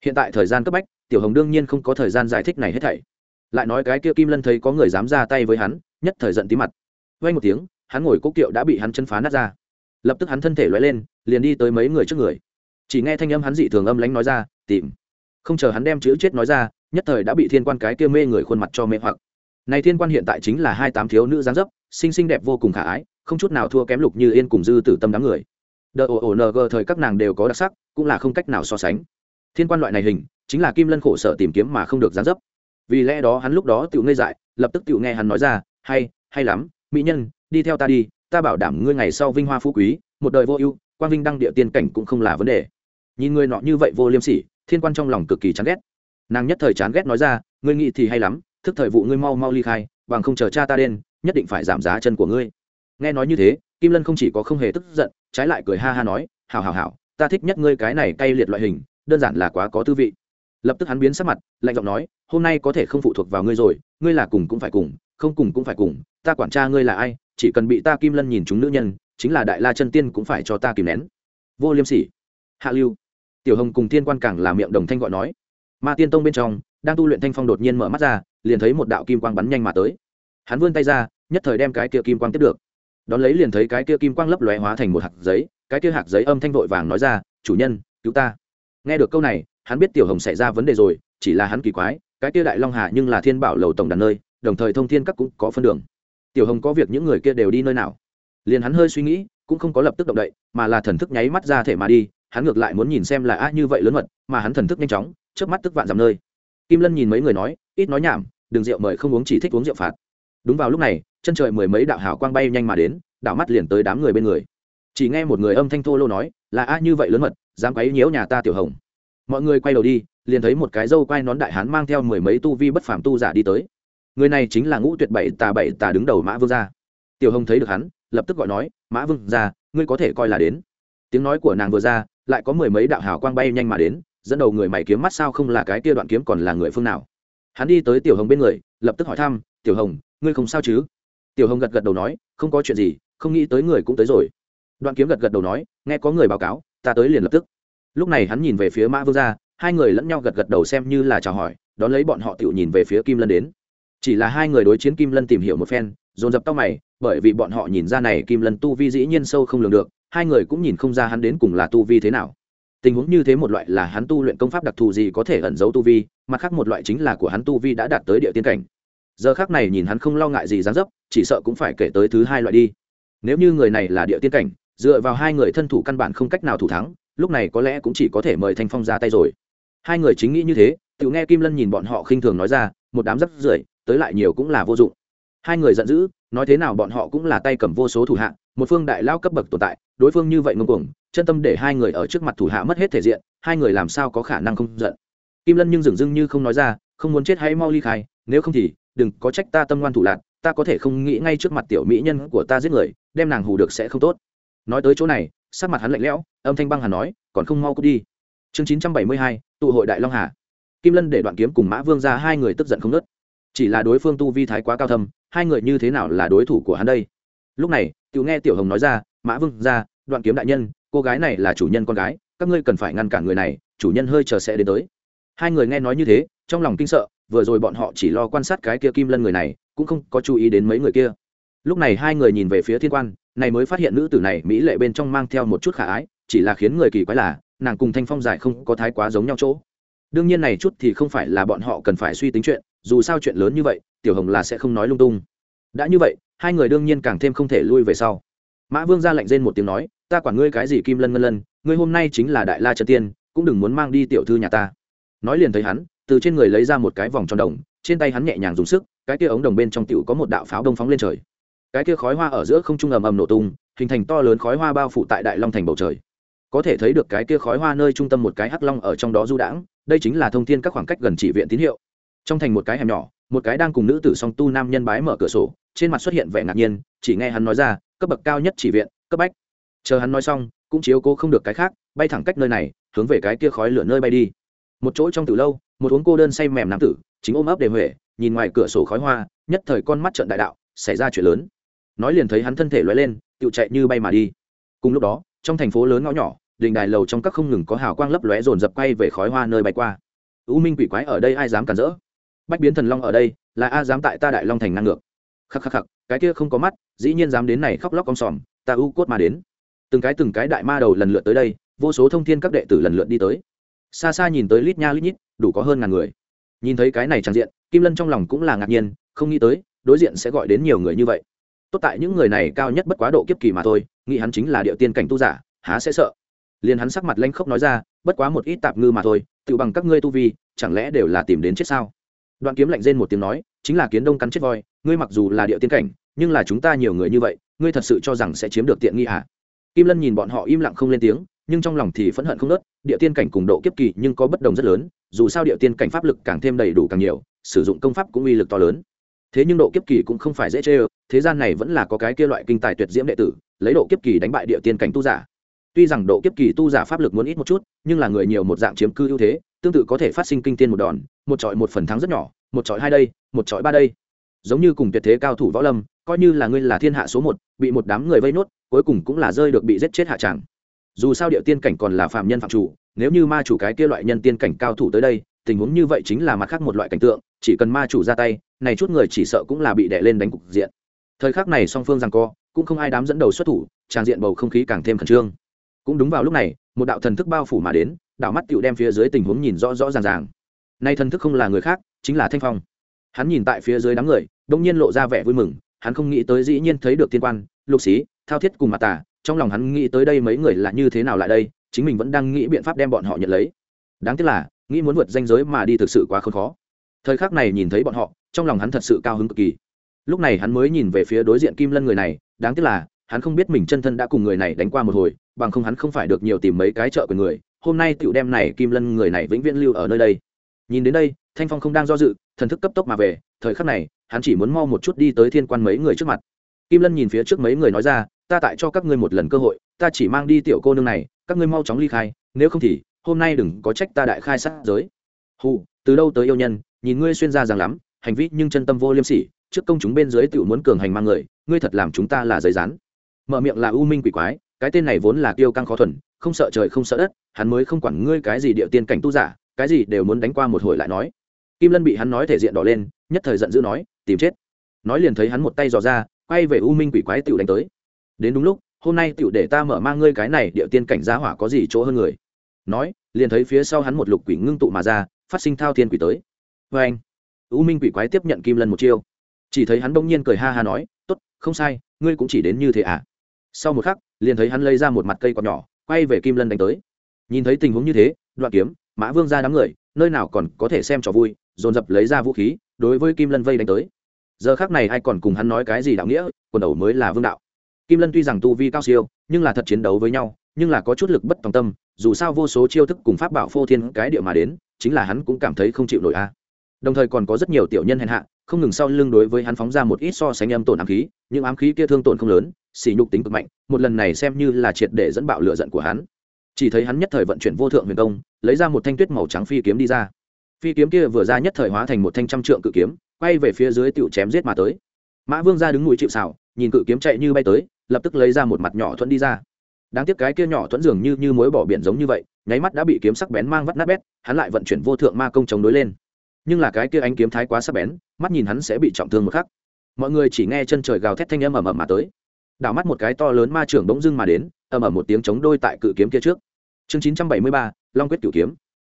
Hiện tại thời gian cấp bách, tiểu hồng đương nhiên không có thời gian giải thích này hết thảy. Lại nói cái kia kim lân thấy có người dám ra tay với hắn, nhất thời giận tí mặt. Vay một tiếng, hắn ngồi cố kiệu đã bị hắn chân phá nát ra. Lập tức hắn thân thể loay lên, liền đi tới mấy người trước người. Chỉ nghe thanh âm hắn dị thường âm lánh nói ra, tìm. Không chờ hắn đem chữ chết nói ra, nhất thời đã bị thiên quan cái kia mê người khuôn mặt cho mê hoặc. Này thiên quan hiện tại chính là hai tám thiếu nữ giáng dấp, xinh xinh đẹp vô cùng khả ái không chút nào thua kém lục như yên cùng dư tử tâm đám người. Đờ ồ ồ ng thời các nàng đều có đặc sắc, cũng là không cách nào so sánh. Thiên quan loại này hình, chính là kim lân khổ sở tìm kiếm mà không được gián dấp. Vì lẽ đó hắn lúc đó tự ngây dại, lập tức tự nghe hắn nói ra, hay hay lắm, mỹ nhân, đi theo ta đi, ta bảo đảm ngươi ngày sau vinh hoa phú quý, một đời vô ưu quan vinh đăng địa tiên cảnh cũng không là vấn đề. Nhìn người nọ như vậy vô liêm sỉ, thiên quan trong lòng cực kỳ chán ghét. Nàng nhất thời chán ghét nói ra, ngươi nghĩ thì hay lắm, thức thời vụ ngươi mau mau ly khai, bằng không chờ cha ta đen nhất định phải giảm giá chân của ngươi nghe nói như thế, kim lân không chỉ có không hề tức giận, trái lại cười ha ha nói, hảo hảo hảo, ta thích nhất ngươi cái này cay liệt loại hình, đơn giản là quá có tư vị. Lập tức hắn biến sắc mặt, lạnh giọng nói, hôm nay có thể không phụ thuộc vào ngươi rồi, ngươi là cùng cũng phải cùng, không cùng cũng phải cùng, ta quản tra ngươi là ai, chỉ cần bị ta kim lân nhìn chúng nữ nhân, chính là đại la chân tiên cũng phải cho ta kìm nén. Vô liêm sỉ, hạ lưu, tiểu hồng cùng thiên quan càng là miệng đồng thanh gọi nói. Ma tiên tông bên trong, đang tu luyện thanh phong đột nhiên mở mắt ra, liền thấy một đạo kim quang bắn nhanh mà tới. Hắn vươn tay ra, nhất thời đem cái kia kim quang tiếp được đón lấy liền thấy cái kia kim quang lấp lóe hóa thành một hạt giấy, cái kia hạt giấy âm thanh vội vàng nói ra, chủ nhân, cứu ta. Nghe được câu này, hắn biết tiểu hồng xảy ra vấn đề rồi, chỉ là hắn kỳ quái, cái kia đại long hà nhưng là thiên bảo lầu tổng đàn nơi, đồng thời thông thiên các cũng có phân đường. Tiểu hồng có việc những người kia đều đi nơi nào? Liền hắn hơi suy nghĩ, cũng không có lập tức động đậy, mà là thần thức nháy mắt ra thể mà đi, hắn ngược lại muốn nhìn xem là a như vậy lớn mật, mà hắn thần thức nhanh chóng trước mắt tức vạn dặm nơi. Kim lân nhìn mấy người nói, ít nói nhảm đừng rượu mời không uống chỉ thích uống rượu phạt đúng vào lúc này, chân trời mười mấy đạo hào quang bay nhanh mà đến, đảo mắt liền tới đám người bên người. Chỉ nghe một người âm thanh thô lô nói, là a như vậy lớn mật, dám quấy nhiễu nhà ta tiểu hồng? Mọi người quay đầu đi, liền thấy một cái dâu quai nón đại hán mang theo mười mấy tu vi bất phàm tu giả đi tới. Người này chính là ngũ tuyệt bảy tà bảy tà đứng đầu mã vương gia. Tiểu hồng thấy được hắn, lập tức gọi nói, mã vương gia, ngươi có thể coi là đến. Tiếng nói của nàng vừa ra, lại có mười mấy đạo hào quang bay nhanh mà đến, dẫn đầu người mày kiếm mắt sao không là cái kia đoạn kiếm còn là người phương nào. Hắn đi tới tiểu hồng bên người, lập tức hỏi thăm, tiểu hồng ngươi không sao chứ? Tiểu hồng gật gật đầu nói, không có chuyện gì, không nghĩ tới người cũng tới rồi. Đoạn kiếm gật gật đầu nói, nghe có người báo cáo, ta tới liền lập tức. Lúc này hắn nhìn về phía mã vương gia, hai người lẫn nhau gật gật đầu xem như là chào hỏi, đón lấy bọn họ tự nhìn về phía kim lân đến. Chỉ là hai người đối chiến kim lân tìm hiểu một phen, dồn dập tóc mày, bởi vì bọn họ nhìn ra này kim lân tu vi dĩ nhiên sâu không lường được, hai người cũng nhìn không ra hắn đến cùng là tu vi thế nào. Tình huống như thế một loại là hắn tu luyện công pháp đặc thù gì có thể ẩn giấu tu vi, mặt khác một loại chính là của hắn tu vi đã đạt tới địa tiên cảnh giờ khác này nhìn hắn không lo ngại gì dán dấp, chỉ sợ cũng phải kể tới thứ hai loại đi. Nếu như người này là địa tiên cảnh, dựa vào hai người thân thủ căn bản không cách nào thủ thắng, lúc này có lẽ cũng chỉ có thể mời thanh phong ra tay rồi. Hai người chính nghĩ như thế tự nghe kim lân nhìn bọn họ khinh thường nói ra, một đám rắp rưởi, tới lại nhiều cũng là vô dụng. Hai người giận dữ, nói thế nào bọn họ cũng là tay cầm vô số thủ hạ, một phương đại lao cấp bậc tồn tại, đối phương như vậy ngông cuồng, chân tâm để hai người ở trước mặt thủ hạ mất hết thể diện, hai người làm sao có khả năng không giận. Kim lân nhưng dừng dưng như không nói ra, không muốn chết hãy mau ly khai, nếu không thì đừng có trách ta tâm ngoan thủ lạc, ta có thể không nghĩ ngay trước mặt tiểu mỹ nhân của ta giết người, đem nàng hù được sẽ không tốt. Nói tới chỗ này, sắc mặt hắn lạnh lẽo, âm thanh băng hà nói, còn không mau cút đi. Chương chín trăm bảy mươi hai, tụ hội đại long hà. Kim lân để đoạn kiếm cùng mã vương ra hai người tức giận không nớt chỉ là đối phương tu vi thái quá cao thâm, hai người như thế nào là đối thủ của hắn đây? Lúc này, tiểu nghe tiểu hồng nói ra, mã vương ra, đoạn kiếm đại nhân, cô gái này là chủ nhân con gái, các ngươi cần phải ngăn cản người này, chủ nhân hơi chờ sẽ đến tới. Hai người nghe nói như thế, trong lòng kinh sợ vừa rồi bọn họ chỉ lo quan sát cái kia kim lân người này, cũng không có chú ý đến mấy người kia. Lúc này hai người nhìn về phía thiên quan, này mới phát hiện nữ tử này mỹ lệ bên trong mang theo một chút khả ái, chỉ là khiến người kỳ quái là, nàng cùng thanh phong giải không có thái quá giống nhau chỗ. Đương nhiên này chút thì không phải là bọn họ cần phải suy tính chuyện, dù sao chuyện lớn như vậy, tiểu hồng là sẽ không nói lung tung. Đã như vậy, hai người đương nhiên càng thêm không thể lui về sau. Mã vương ra lệnh rên một tiếng nói, ta quản ngươi cái gì kim lân ngân lân, ngươi hôm nay chính là đại la trần tiên, cũng đừng muốn mang đi tiểu thư nhà ta. Nói liền thấy hắn từ trên người lấy ra một cái vòng tròn đồng, trên tay hắn nhẹ nhàng dùng sức, cái kia ống đồng bên trong tiểu có một đạo pháo đông phóng lên trời. Cái kia khói hoa ở giữa không trung ầm ầm nổ tung, hình thành to lớn khói hoa bao phủ tại đại long thành bầu trời. Có thể thấy được cái kia khói hoa nơi trung tâm một cái hắc long ở trong đó du đãng, đây chính là thông tin các khoảng cách gần chỉ viện tín hiệu. Trong thành một cái hẻm nhỏ, một cái đang cùng nữ tử song tu nam nhân bái mở cửa sổ, trên mặt xuất hiện vẻ ngạc nhiên, chỉ nghe hắn nói ra, cấp bậc cao nhất chỉ viện, cấp bách. Chờ hắn nói xong, cũng chiếu cố không được cái khác, bay thẳng cách nơi này, hướng về cái kia khói lửa nơi bay đi một chỗ trong từ lâu, một uống cô đơn say mềm nam tử, chính ôm ấp đề huệ, nhìn ngoài cửa sổ khói hoa, nhất thời con mắt trận đại đạo, xảy ra chuyện lớn. Nói liền thấy hắn thân thể loay lên tự chạy như bay mà đi. Cùng lúc đó, trong thành phố lớn ngõ nhỏ, đình đài lầu trong các không ngừng có hào quang lấp lóe dồn dập quay về khói hoa nơi bay qua. U minh quỷ quái ở đây ai dám cản rỡ? Bách biến thần long ở đây, là a dám tại ta đại long thành năng ngược? Khắc khắc khắc, cái kia không có mắt, dĩ nhiên dám đến này khóc lóc con sòm, ta u cốt mà đến. Từng cái từng cái đại ma đầu lần lượt tới đây, vô số thông thiên các đệ tử lần lượt đi tới xa xa nhìn tới lít nha lít nhít, đủ có hơn ngàn người. Nhìn thấy cái này trang diện, kim lân trong lòng cũng là ngạc nhiên, không nghĩ tới, đối diện sẽ gọi đến nhiều người như vậy. Tốt tại những người này cao nhất bất quá độ kiếp kỳ mà thôi, nghĩ hắn chính là địa tiên cảnh tu giả, há sẽ sợ. Liền hắn sắc mặt lanh khốc nói ra, bất quá một ít tạp ngư mà thôi, tự bằng các ngươi tu vi, chẳng lẽ đều là tìm đến chết sao? Đoạn kiếm lạnh rên một tiếng nói, chính là kiến đông cắn chết voi, ngươi mặc dù là địa tiên cảnh, nhưng là chúng ta nhiều người như vậy, ngươi thật sự cho rằng sẽ chiếm được tiện nghi à kim lân nhìn bọn họ im lặng không lên tiếng nhưng trong lòng thì phẫn hận không nớt, địa tiên cảnh cùng độ kiếp kỳ nhưng có bất đồng rất lớn, dù sao địa tiên cảnh pháp lực càng thêm đầy đủ càng nhiều, sử dụng công pháp cũng uy lực to lớn. Thế nhưng độ kiếp kỳ cũng không phải dễ chê ơ, thế gian này vẫn là có cái kia loại kinh tài tuyệt diễm đệ tử, lấy độ kiếp kỳ đánh bại địa tiên cảnh tu giả. Tuy rằng độ kiếp kỳ tu giả pháp lực muốn ít một chút, nhưng là người nhiều một dạng chiếm cư ưu thế, tương tự có thể phát sinh kinh tiên một đòn, một trọi một phần thắng rất nhỏ, một trọi hai đây, một trọi ba đây. Giống như cùng tuyệt thế cao thủ võ lâm, coi như là ngươi là thiên hạ số một, bị một đám người vây nốt, cuối cùng cũng là rơi được bị giết chết hạ tràng dù sao địa tiên cảnh còn là phạm nhân phạm chủ, nếu như ma chủ cái kia loại nhân tiên cảnh cao thủ tới đây, tình huống như vậy chính là mặt khác một loại cảnh tượng, chỉ cần ma chủ ra tay, này chút người chỉ sợ cũng là bị đè lên đánh cục diện. Thời khắc này song phương rằng co, cũng không ai dám dẫn đầu xuất thủ, trang diện bầu không khí càng thêm khẩn trương. Cũng đúng vào lúc này, một đạo thần thức bao phủ mà đến, đạo mắt tựu đem phía dưới tình huống nhìn rõ rõ ràng ràng. Nay thần thức không là người khác, chính là thanh phong. Hắn nhìn tại phía dưới đám người đông nhiên lộ ra vẻ vui mừng, hắn không nghĩ tới dĩ nhiên thấy được tiên quan, lục xí, thao thiết cùng mặt tả trong lòng hắn nghĩ tới đây mấy người là như thế nào lại đây, chính mình vẫn đang nghĩ biện pháp đem bọn họ nhận lấy. Đáng tiếc là, nghĩ muốn vượt danh giới mà đi thực sự quá khốn khó. Thời khắc này nhìn thấy bọn họ, trong lòng hắn thật sự cao hứng cực kỳ. Lúc này hắn mới nhìn về phía đối diện kim lân người này, đáng tiếc là, hắn không biết mình chân thân đã cùng người này đánh qua một hồi, bằng không hắn không phải được nhiều tìm mấy cái chợ của người, hôm nay tiểu đem này kim lân người này vĩnh viễn lưu ở nơi đây. Nhìn đến đây, thanh phong không đang do dự, thần thức cấp tốc mà về, thời khắc này, hắn chỉ muốn mau một chút đi tới thiên quan mấy người trước mặt. Kim lân nhìn phía trước mấy người nói ra ta tại cho các ngươi một lần cơ hội, ta chỉ mang đi tiểu cô nương này, các ngươi mau chóng ly khai, nếu không thì, hôm nay đừng có trách ta đại khai sát giới. Hù, từ đâu tới yêu nhân, nhìn ngươi xuyên ra rằng lắm, hành vi nhưng chân tâm vô liêm sỉ, trước công chúng bên dưới tiểu muốn cường hành mang người, ngươi thật làm chúng ta là giấy rán. Mở miệng là u minh quỷ quái, cái tên này vốn là tiêu căng khó thuần, không sợ trời không sợ đất, hắn mới không quản ngươi cái gì địa tiên cảnh tu giả, cái gì đều muốn đánh qua một hồi lại nói. Kim lân bị hắn nói thể diện đỏ lên, nhất thời giận dữ nói, tìm chết. Nói liền thấy hắn một tay dò ra, quay về u minh quỷ quái tiểu đánh tới đến đúng lúc, hôm nay tiểu để ta mở mang ngươi cái này địa tiên cảnh giá hỏa có gì chỗ hơn người. Nói, liền thấy phía sau hắn một lục quỷ ngưng tụ mà ra, phát sinh thao thiên quỷ tới. Vê anh, u minh quỷ quái tiếp nhận kim lân một chiêu. Chỉ thấy hắn bỗng nhiên cười ha ha nói, tốt, không sai, ngươi cũng chỉ đến như thế à? Sau một khắc, liền thấy hắn lấy ra một mặt cây còn nhỏ, quay về kim lân đánh tới. Nhìn thấy tình huống như thế, đoạn kiếm, mã vương ra đám người, nơi nào còn có thể xem trò vui, dồn dập lấy ra vũ khí, đối với kim lân vây đánh tới. Giờ khác này ai còn cùng hắn nói cái gì đạo nghĩa, quần đầu mới là vương đạo kim lân tuy rằng tu vi cao siêu, nhưng là thật chiến đấu với nhau, nhưng là có chút lực bất tòng tâm, dù sao vô số chiêu thức cùng pháp bảo phô thiên cái địa mà đến, chính là hắn cũng cảm thấy không chịu nổi a. Đồng thời còn có rất nhiều tiểu nhân hèn hạ, không ngừng sau lưng đối với hắn phóng ra một ít so sánh âm tổn ám khí nhưng ám khí kia thương tổn không lớn xỉ nhục tính cực mạnh, một lần này xem như là triệt để dẫn bạo lửa giận của hắn. Chỉ thấy hắn nhất thời vận chuyển vô thượng huyền công, lấy ra một thanh tuyết màu trắng phi kiếm đi ra. Phi kiếm kia vừa ra nhất thời hóa thành một thanh trăm trượng cự kiếm, quay về phía dưới tựu chém giết mà tới. Mã vương ra đứng mũi chịu xảo nhìn cự kiếm chạy như bay tới lập tức lấy ra một mặt nhỏ thuẫn đi ra. Đáng tiếc cái kia nhỏ thuẫn dường như như mối bỏ biển giống như vậy, nháy mắt đã bị kiếm sắc bén mang vắt nát bét, hắn lại vận chuyển vô thượng ma công chống đối lên. Nhưng là cái kia anh kiếm thái quá sắc bén, mắt nhìn hắn sẽ bị trọng thương một khắc. Mọi người chỉ nghe chân trời gào thét thanh âm ầm ầm mà tới. Đảo mắt một cái to lớn ma trưởng bỗng dưng mà đến, ầm ầm một tiếng chống đôi tại cự kiếm kia trước. Chương chín trăm bảy mươi ba, long quyết cửu kiếm.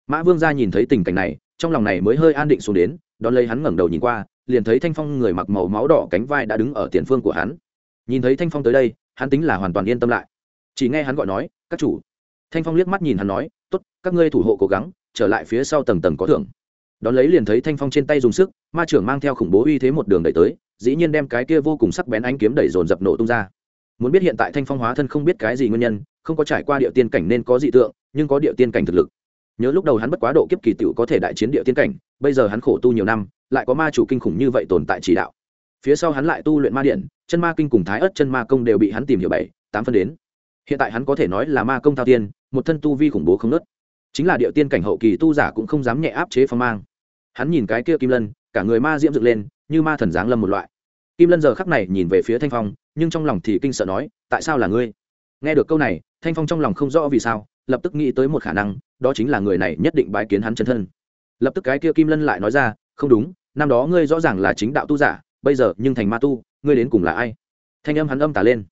Mã vương gia nhìn thấy tình cảnh này, trong lòng này mới hơi an định xuống đến, đón lấy hắn ngẩng đầu nhìn qua, liền thấy thanh phong người mặc màu máu đỏ cánh vai đã đứng ở tiền phương của hắn nhìn thấy thanh phong tới đây, hắn tính là hoàn toàn yên tâm lại. Chỉ nghe hắn gọi nói, các chủ. Thanh phong liếc mắt nhìn hắn nói t ố t các ngươi thủ hộ cố gắng, trở lại phía sau tầng tầng có thưởng. Đón lấy liền thấy thanh phong trên tay dùng sức, ma trưởng mang theo khủng bố uy thế một đường đẩy tới, dĩ nhiên đem cái kia vô cùng sắc bén ánh kiếm đẩy dồn dập nổ tung ra. Muốn biết hiện tại thanh phong hóa thân không biết cái gì nguyên nhân, không có trải qua địa tiên cảnh nên có dị tượng, nhưng có địa tiên cảnh thực lực. Nhớ lúc đầu hắn bất quá độ kiếp kỳ t có thể đại chiến địa tiên cảnh, bây giờ hắn khổ tu nhiều năm, lại có ma chủ kinh khủng như vậy tồn tại chỉ đạo. Phía sau hắn lại tu luyện ma điện chân ma kinh cùng thái ớt chân ma công đều bị hắn tìm hiểu bảy, tám phân đến. Hiện tại hắn có thể nói là ma công thao tiên, một thân tu vi khủng bố không nớt. Chính là địa tiên cảnh hậu kỳ tu giả cũng không dám nhẹ áp chế phong mang. Hắn nhìn cái kia kim lân, cả người ma diễm dựng lên, như ma thần giáng lâm một loại. Kim lân giờ khắc này nhìn về phía thanh phong, nhưng trong lòng thì kinh sợ nói, tại sao là ngươi? Nghe được câu này, thanh phong trong lòng không rõ vì sao, lập tức nghĩ tới một khả năng, đó chính là người này nhất định bái kiến hắn chân thân. Lập tức cái kia kim lân lại nói ra, không đúng, năm đó ngươi rõ ràng là chính đạo tu giả, bây giờ nhưng thành ma tu ngươi đến cùng là ai? Thanh âm hắn âm tả lên.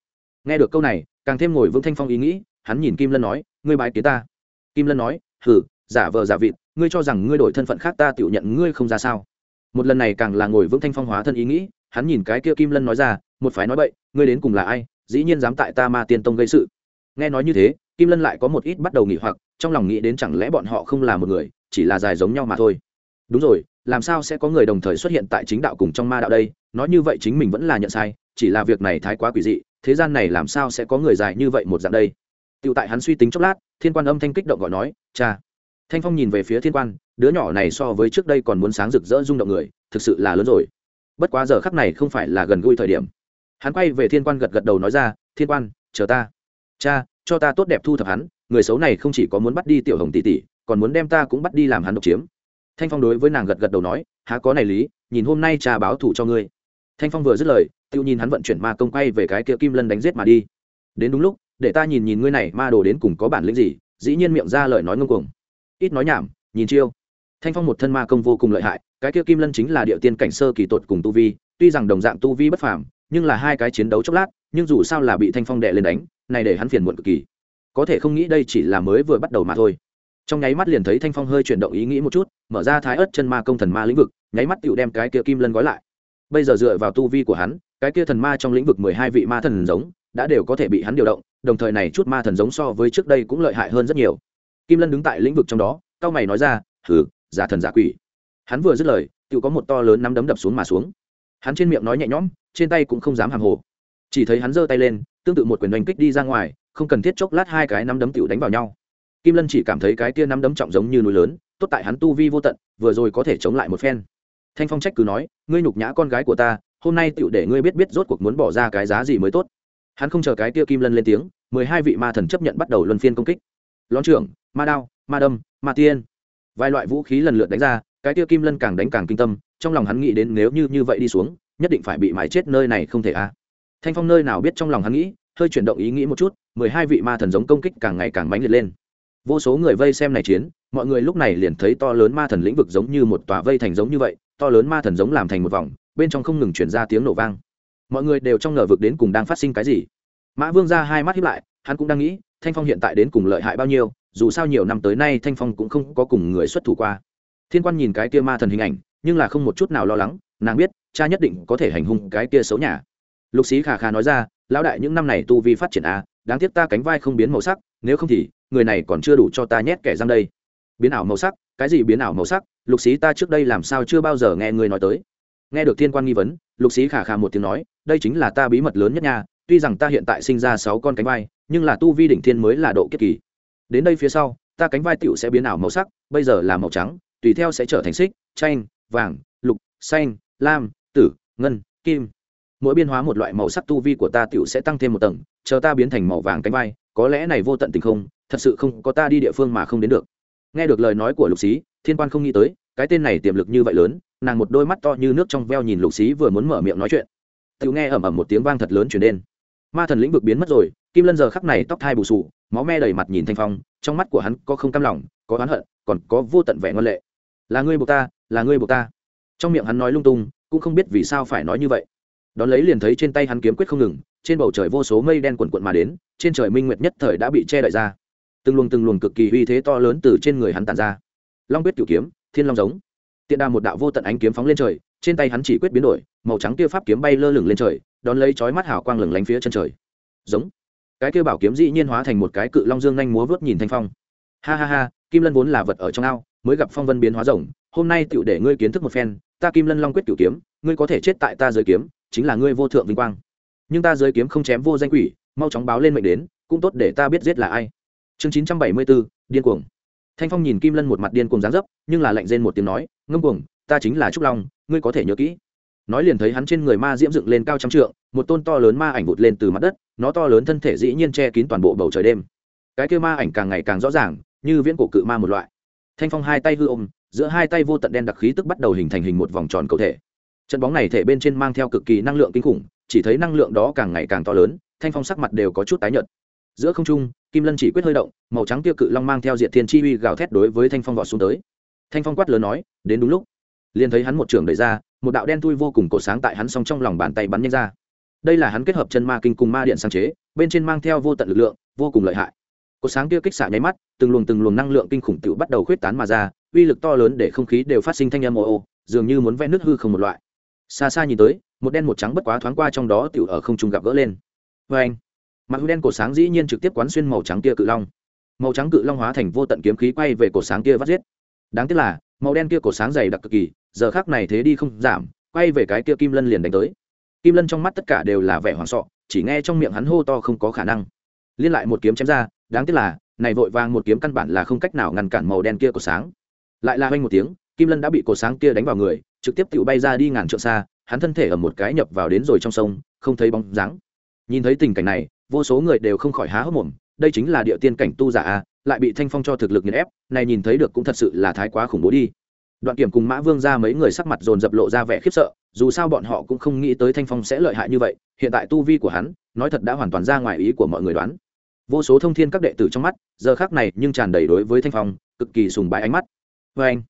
Nghe được câu này, càng thêm ngồi vững thanh phong ý nghĩ, hắn nhìn kim lân nói, ngươi bái kiến ta. Kim lân nói hử giả vờ giả vịt, ngươi cho rằng ngươi đổi thân phận khác ta tự nhận ngươi không ra sao? Một lần này càng là ngồi vững thanh phong hóa thân ý nghĩ, hắn nhìn cái kia kim lân nói ra, một phái nói bậy, ngươi đến cùng là ai? Dĩ nhiên dám tại ta ma tiên tông gây sự. Nghe nói như thế, kim lân lại có một ít bắt đầu nghỉ hoặc, trong lòng nghĩ đến chẳng lẽ bọn họ không là một người, chỉ là dài giống nhau mà thôi. Đúng rồi làm sao sẽ có người đồng thời xuất hiện tại chính đạo cùng trong ma đạo đây? Nói như vậy chính mình vẫn là nhận sai, chỉ là việc này thái quá quỷ dị, thế gian này làm sao sẽ có người dài như vậy một dạng đây? Tựu tại hắn suy tính chốc lát, thiên quan âm thanh kích động gọi nói, cha. Thanh phong nhìn về phía thiên quan, đứa nhỏ này so với trước đây còn muốn sáng rực rỡ rung động người, thực sự là lớn rồi. Bất quá giờ khắc này không phải là gần gũi thời điểm. Hắn quay về thiên quan gật gật đầu nói ra, thiên quan, chờ ta. Cha, cho ta tốt đẹp thu thập hắn, người xấu này không chỉ có muốn bắt đi tiểu hồng tỷ tỷ, còn muốn đem ta cũng bắt đi làm hắn độc chiếm thanh phong đối với nàng gật gật đầu nói, há có này lý, nhìn hôm nay cha báo thủ cho ngươi. Thanh phong vừa dứt lời tự nhìn hắn vận chuyển ma công quay về cái kia kim lân đánh giết mà đi. Đến đúng lúc, để ta nhìn nhìn ngươi này, ma đồ đến cùng có bản lĩnh gì? Dĩ nhiên miệng ra lời nói ngông cuồng. Ít nói nhảm, nhìn chiêu. Thanh phong một thân ma công vô cùng lợi hại, cái kia kim lân chính là địa tiên cảnh sơ kỳ tột cùng tu vi, tuy rằng đồng dạng tu vi bất phàm, nhưng là hai cái chiến đấu chốc lát, nhưng dù sao là bị thanh phong đệ lên đánh, này để hắn phiền muộn cực kỳ. Có thể không nghĩ đây chỉ là mới vừa bắt đầu mà thôi trong nháy mắt liền thấy thanh phong hơi chuyển động ý nghĩ một chút, mở ra thái ớt chân ma công thần ma lĩnh vực, nháy mắt tựu đem cái kia kim lân gói lại. Bây giờ dựa vào tu vi của hắn, cái kia thần ma trong lĩnh vực mười hai vị ma thần giống, đã đều có thể bị hắn điều động, đồng thời này chút ma thần giống so với trước đây cũng lợi hại hơn rất nhiều. Kim lân đứng tại lĩnh vực trong đó, cao mày nói ra, hừ, giả thần giả quỷ. Hắn vừa dứt lời tự có một to lớn nắm đấm đập xuống mà xuống. Hắn trên miệng nói nhẹ nhõm, trên tay cũng không dám hàng hồ. Chỉ thấy hắn giơ tay lên, tương tự một quyền đánh kích đi ra ngoài, không cần thiết chốc lát hai cái nắm đấm tiểu đánh vào nhau kim lân chỉ cảm thấy cái tia nắm đấm trọng giống như núi lớn, tốt tại hắn tu vi vô tận, vừa rồi có thể chống lại một phen. Thanh phong trách cứ nói, ngươi nhục nhã con gái của ta, hôm nay tựu để ngươi biết biết rốt cuộc muốn bỏ ra cái giá gì mới tốt. Hắn không chờ cái tia kim lân lên tiếng, mười hai vị ma thần chấp nhận bắt đầu luân phiên công kích. Lón trưởng, ma đao, ma đâm, ma tiên. Vài loại vũ khí lần lượt đánh ra, cái tia kim lân càng đánh càng kinh tâm, trong lòng hắn nghĩ đến nếu như như vậy đi xuống, nhất định phải bị mái chết nơi này không thể a. Thanh phong nơi nào biết trong lòng hắn nghĩ, hơi chuyển động ý nghĩ một chút, mười hai vị ma thần giống công kích càng ngày càng mãnh liệt lên vô số người vây xem này chiến mọi người lúc này liền thấy to lớn ma thần lĩnh vực giống như một tòa vây thành giống như vậy to lớn ma thần giống làm thành một vòng bên trong không ngừng chuyển ra tiếng nổ vang. Mọi người đều trong ngờ vực đến cùng đang phát sinh cái gì. Mã vương ra hai mắt hiếp lại hắn cũng đang nghĩ thanh phong hiện tại đến cùng lợi hại bao nhiêu dù sao nhiều năm tới nay thanh phong cũng không có cùng người xuất thủ qua. Thiên quan nhìn cái kia ma thần hình ảnh nhưng là không một chút nào lo lắng nàng biết cha nhất định có thể hành hung cái kia xấu nhà. Lục sĩ khà khà nói ra lão đại những năm này tu vi phát triển a à, đáng tiếc ta cánh vai không biến màu sắc nếu không thì, người này còn chưa đủ cho ta nhét kẻ răng đây. Biến ảo màu sắc, cái gì biến ảo màu sắc? Lục sĩ ta trước đây làm sao chưa bao giờ nghe người nói tới? Nghe được thiên quan nghi vấn, lục sĩ khả khả một tiếng nói, đây chính là ta bí mật lớn nhất nha, tuy rằng ta hiện tại sinh ra sáu con cánh vai, nhưng là tu vi đỉnh thiên mới là độ kiếp kỳ. Đến đây phía sau, ta cánh vai tựu sẽ biến ảo màu sắc, bây giờ là màu trắng, tùy theo sẽ trở thành xích, chanh, vàng, lục, xanh, lam, tử, ngân, kim. Mỗi biên hóa một loại màu sắc tu vi của ta tựu sẽ tăng thêm một tầng, chờ ta biến thành màu vàng cánh vai có lẽ này vô tận tình không, thật sự không có ta đi địa phương mà không đến được. Nghe được lời nói của lục xí, thiên quan không nghĩ tới, cái tên này tiềm lực như vậy lớn, nàng một đôi mắt to như nước trong veo nhìn lục xí vừa muốn mở miệng nói chuyện. Tự nghe ẩm ẩm một tiếng vang thật lớn chuyển đến. Ma thần lĩnh vực biến mất rồi, kim lân giờ khắc này tóc thai bù sù, máu me đầy mặt nhìn thanh phong, trong mắt của hắn có không cam lòng, có oán hận, còn có vô tận vẻ ngân lệ. Là ngươi buộc ta, là ngươi buộc ta. Trong miệng hắn nói lung tung, cũng không biết vì sao phải nói như vậy. Đón lấy liền thấy trên tay hắn kiếm quyết không ngừng trên bầu trời vô số mây đen quần quận mà đến, trên trời minh nguyệt nhất thời đã bị che đậy ra. Từng luồng từng luồng cực kỳ uy thế to lớn từ trên người hắn tàn ra. Long quyết cửu kiếm, thiên long giống. Tiện đà một đạo vô tận ánh kiếm phóng lên trời, trên tay hắn chỉ quyết biến đổi, màu trắng kia pháp kiếm bay lơ lửng lên trời, đón lấy chói mắt hào quang lửng lánh phía chân trời. Giống. Cái kia bảo kiếm dĩ nhiên hóa thành một cái cự long dương nhanh múa vớt nhìn thanh phong. Ha ha ha, kim lân vốn là vật ở trong ao, mới gặp phong vân biến hóa rồng, hôm nay tựu để ngươi kiến thức một phen, ta kim lân long quyết cửu kiếm, ngươi có thể chết tại ta dưới kiếm, chính là ngươi vô thượng vinh quang nhưng ta dưới kiếm không chém vô danh quỷ, mau chóng báo lên mệnh đến, cũng tốt để ta biết giết là ai. Chương chín trăm bảy mươi bốn điên cuồng. Thanh phong nhìn kim lân một mặt điên cuồng dáng dấp, nhưng là lạnh rên một tiếng nói ngâm cuồng, ta chính là trúc long, ngươi có thể nhớ kỹ. Nói liền thấy hắn trên người ma diễm dựng lên cao trăm trượng, một tôn to lớn ma ảnh vụt lên từ mặt đất, nó to lớn thân thể dĩ nhiên che kín toàn bộ bầu trời đêm. Cái kêu ma ảnh càng ngày càng rõ ràng, như viễn cổ cự ma một loại. Thanh phong hai tay hư ôm, giữa hai tay vô tận đen đặc khí tức bắt đầu hình thành hình một vòng tròn cầu thể. Trận bóng này thể bên trên mang theo cực kỳ năng lượng kinh khủng chỉ thấy năng lượng đó càng ngày càng to lớn, thanh phong sắc mặt đều có chút tái nhợt. Giữa không trung, kim lân chỉ quyết hơi động, màu trắng tiêu cự long mang theo diện thiên chi uy gào thét đối với thanh phong vọt xuống tới. Thanh phong quát lớn nói, đến đúng lúc. Liền thấy hắn một trường đẩy ra, một đạo đen thui vô cùng cổ sáng tại hắn song trong lòng bàn tay bắn nhanh ra. Đây là hắn kết hợp chân ma kinh cùng ma điện sáng chế, bên trên mang theo vô tận lực lượng, vô cùng lợi hại. Cổ sáng kia kích xạ nháy mắt, từng luồng từng luồng năng lượng kinh khủng tự bắt đầu khuyết tán mà ra, uy lực to lớn để không khí đều phát sinh thanh âm ồ ồ, dường như muốn vẽ nước hư không một loại xa xa nhìn tới, một đen một trắng bất quá thoáng qua trong đó tựu ở không trung gặp gỡ lên. Vê anh, mặt đen cổ sáng dĩ nhiên trực tiếp quán xuyên màu trắng kia cự long. Màu trắng cự long hóa thành vô tận kiếm khí quay về cổ sáng kia vắt giết. Đáng tiếc là, màu đen kia cổ sáng dày đặc cực kỳ, giờ khác này thế đi không giảm, quay về cái kia kim lân liền đánh tới. Kim lân trong mắt tất cả đều là vẻ hoảng sọ chỉ nghe trong miệng hắn hô to không có khả năng. Liên lại một kiếm chém ra, đáng tiếc là, này vội vàng một kiếm căn bản là không cách nào ngăn cản màu đen kia của sáng. Lại là hoanh một tiếng kim lân đã bị cột sáng kia đánh vào người, trực tiếp tự bay ra đi ngàn trượng xa, hắn thân thể ở một cái nhập vào đến rồi trong sông, không thấy bóng dáng. Nhìn thấy tình cảnh này, vô số người đều không khỏi há hốc mồm, đây chính là địa tiên cảnh tu giả a, lại bị thanh phong cho thực lực nghiền ép, này nhìn thấy được cũng thật sự là thái quá khủng bố đi. Đoạn kiểm cùng mã vương ra mấy người sắc mặt dồn dập lộ ra vẻ khiếp sợ, dù sao bọn họ cũng không nghĩ tới thanh phong sẽ lợi hại như vậy, hiện tại tu vi của hắn, nói thật đã hoàn toàn ra ngoài ý của mọi người đoán. Vô số thông thiên các đệ tử trong mắt, giờ khác này nhưng tràn đầy đối với thanh phong, cực kỳ sùng bái ánh mắt. Vê anh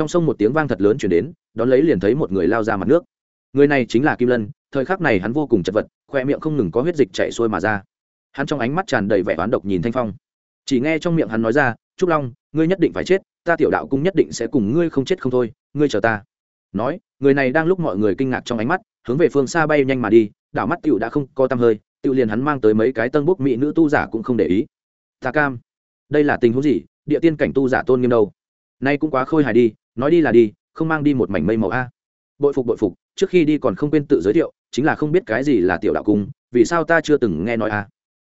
trong sông một tiếng vang thật lớn chuyển đến, đón lấy liền thấy một người lao ra mặt nước. Người này chính là kim lân, thời khắc này hắn vô cùng chật vật, khoe miệng không ngừng có huyết dịch chạy xuôi mà ra. Hắn trong ánh mắt tràn đầy vẻ oán độc nhìn thanh phong. Chỉ nghe trong miệng hắn nói ra, trúc long, ngươi nhất định phải chết, ta tiểu đạo cung nhất định sẽ cùng ngươi không chết không thôi, ngươi chờ ta. Nói, người này đang lúc mọi người kinh ngạc trong ánh mắt, hướng về phương xa bay nhanh mà đi, đảo mắt tiểu đã không có tăm hơi, tiểu liền hắn mang tới mấy cái tân bốc mỹ nữ tu giả cũng không để ý. Ta cam, đây là tình huống gì? Địa tiên cảnh tu giả tôn nghiêm đâu? Nay cũng quá khôi hài đi nói đi là đi, không mang đi một mảnh mây màu a. Bội phục bội phục, trước khi đi còn không quên tự giới thiệu, chính là không biết cái gì là tiểu đạo cung, vì sao ta chưa từng nghe nói a.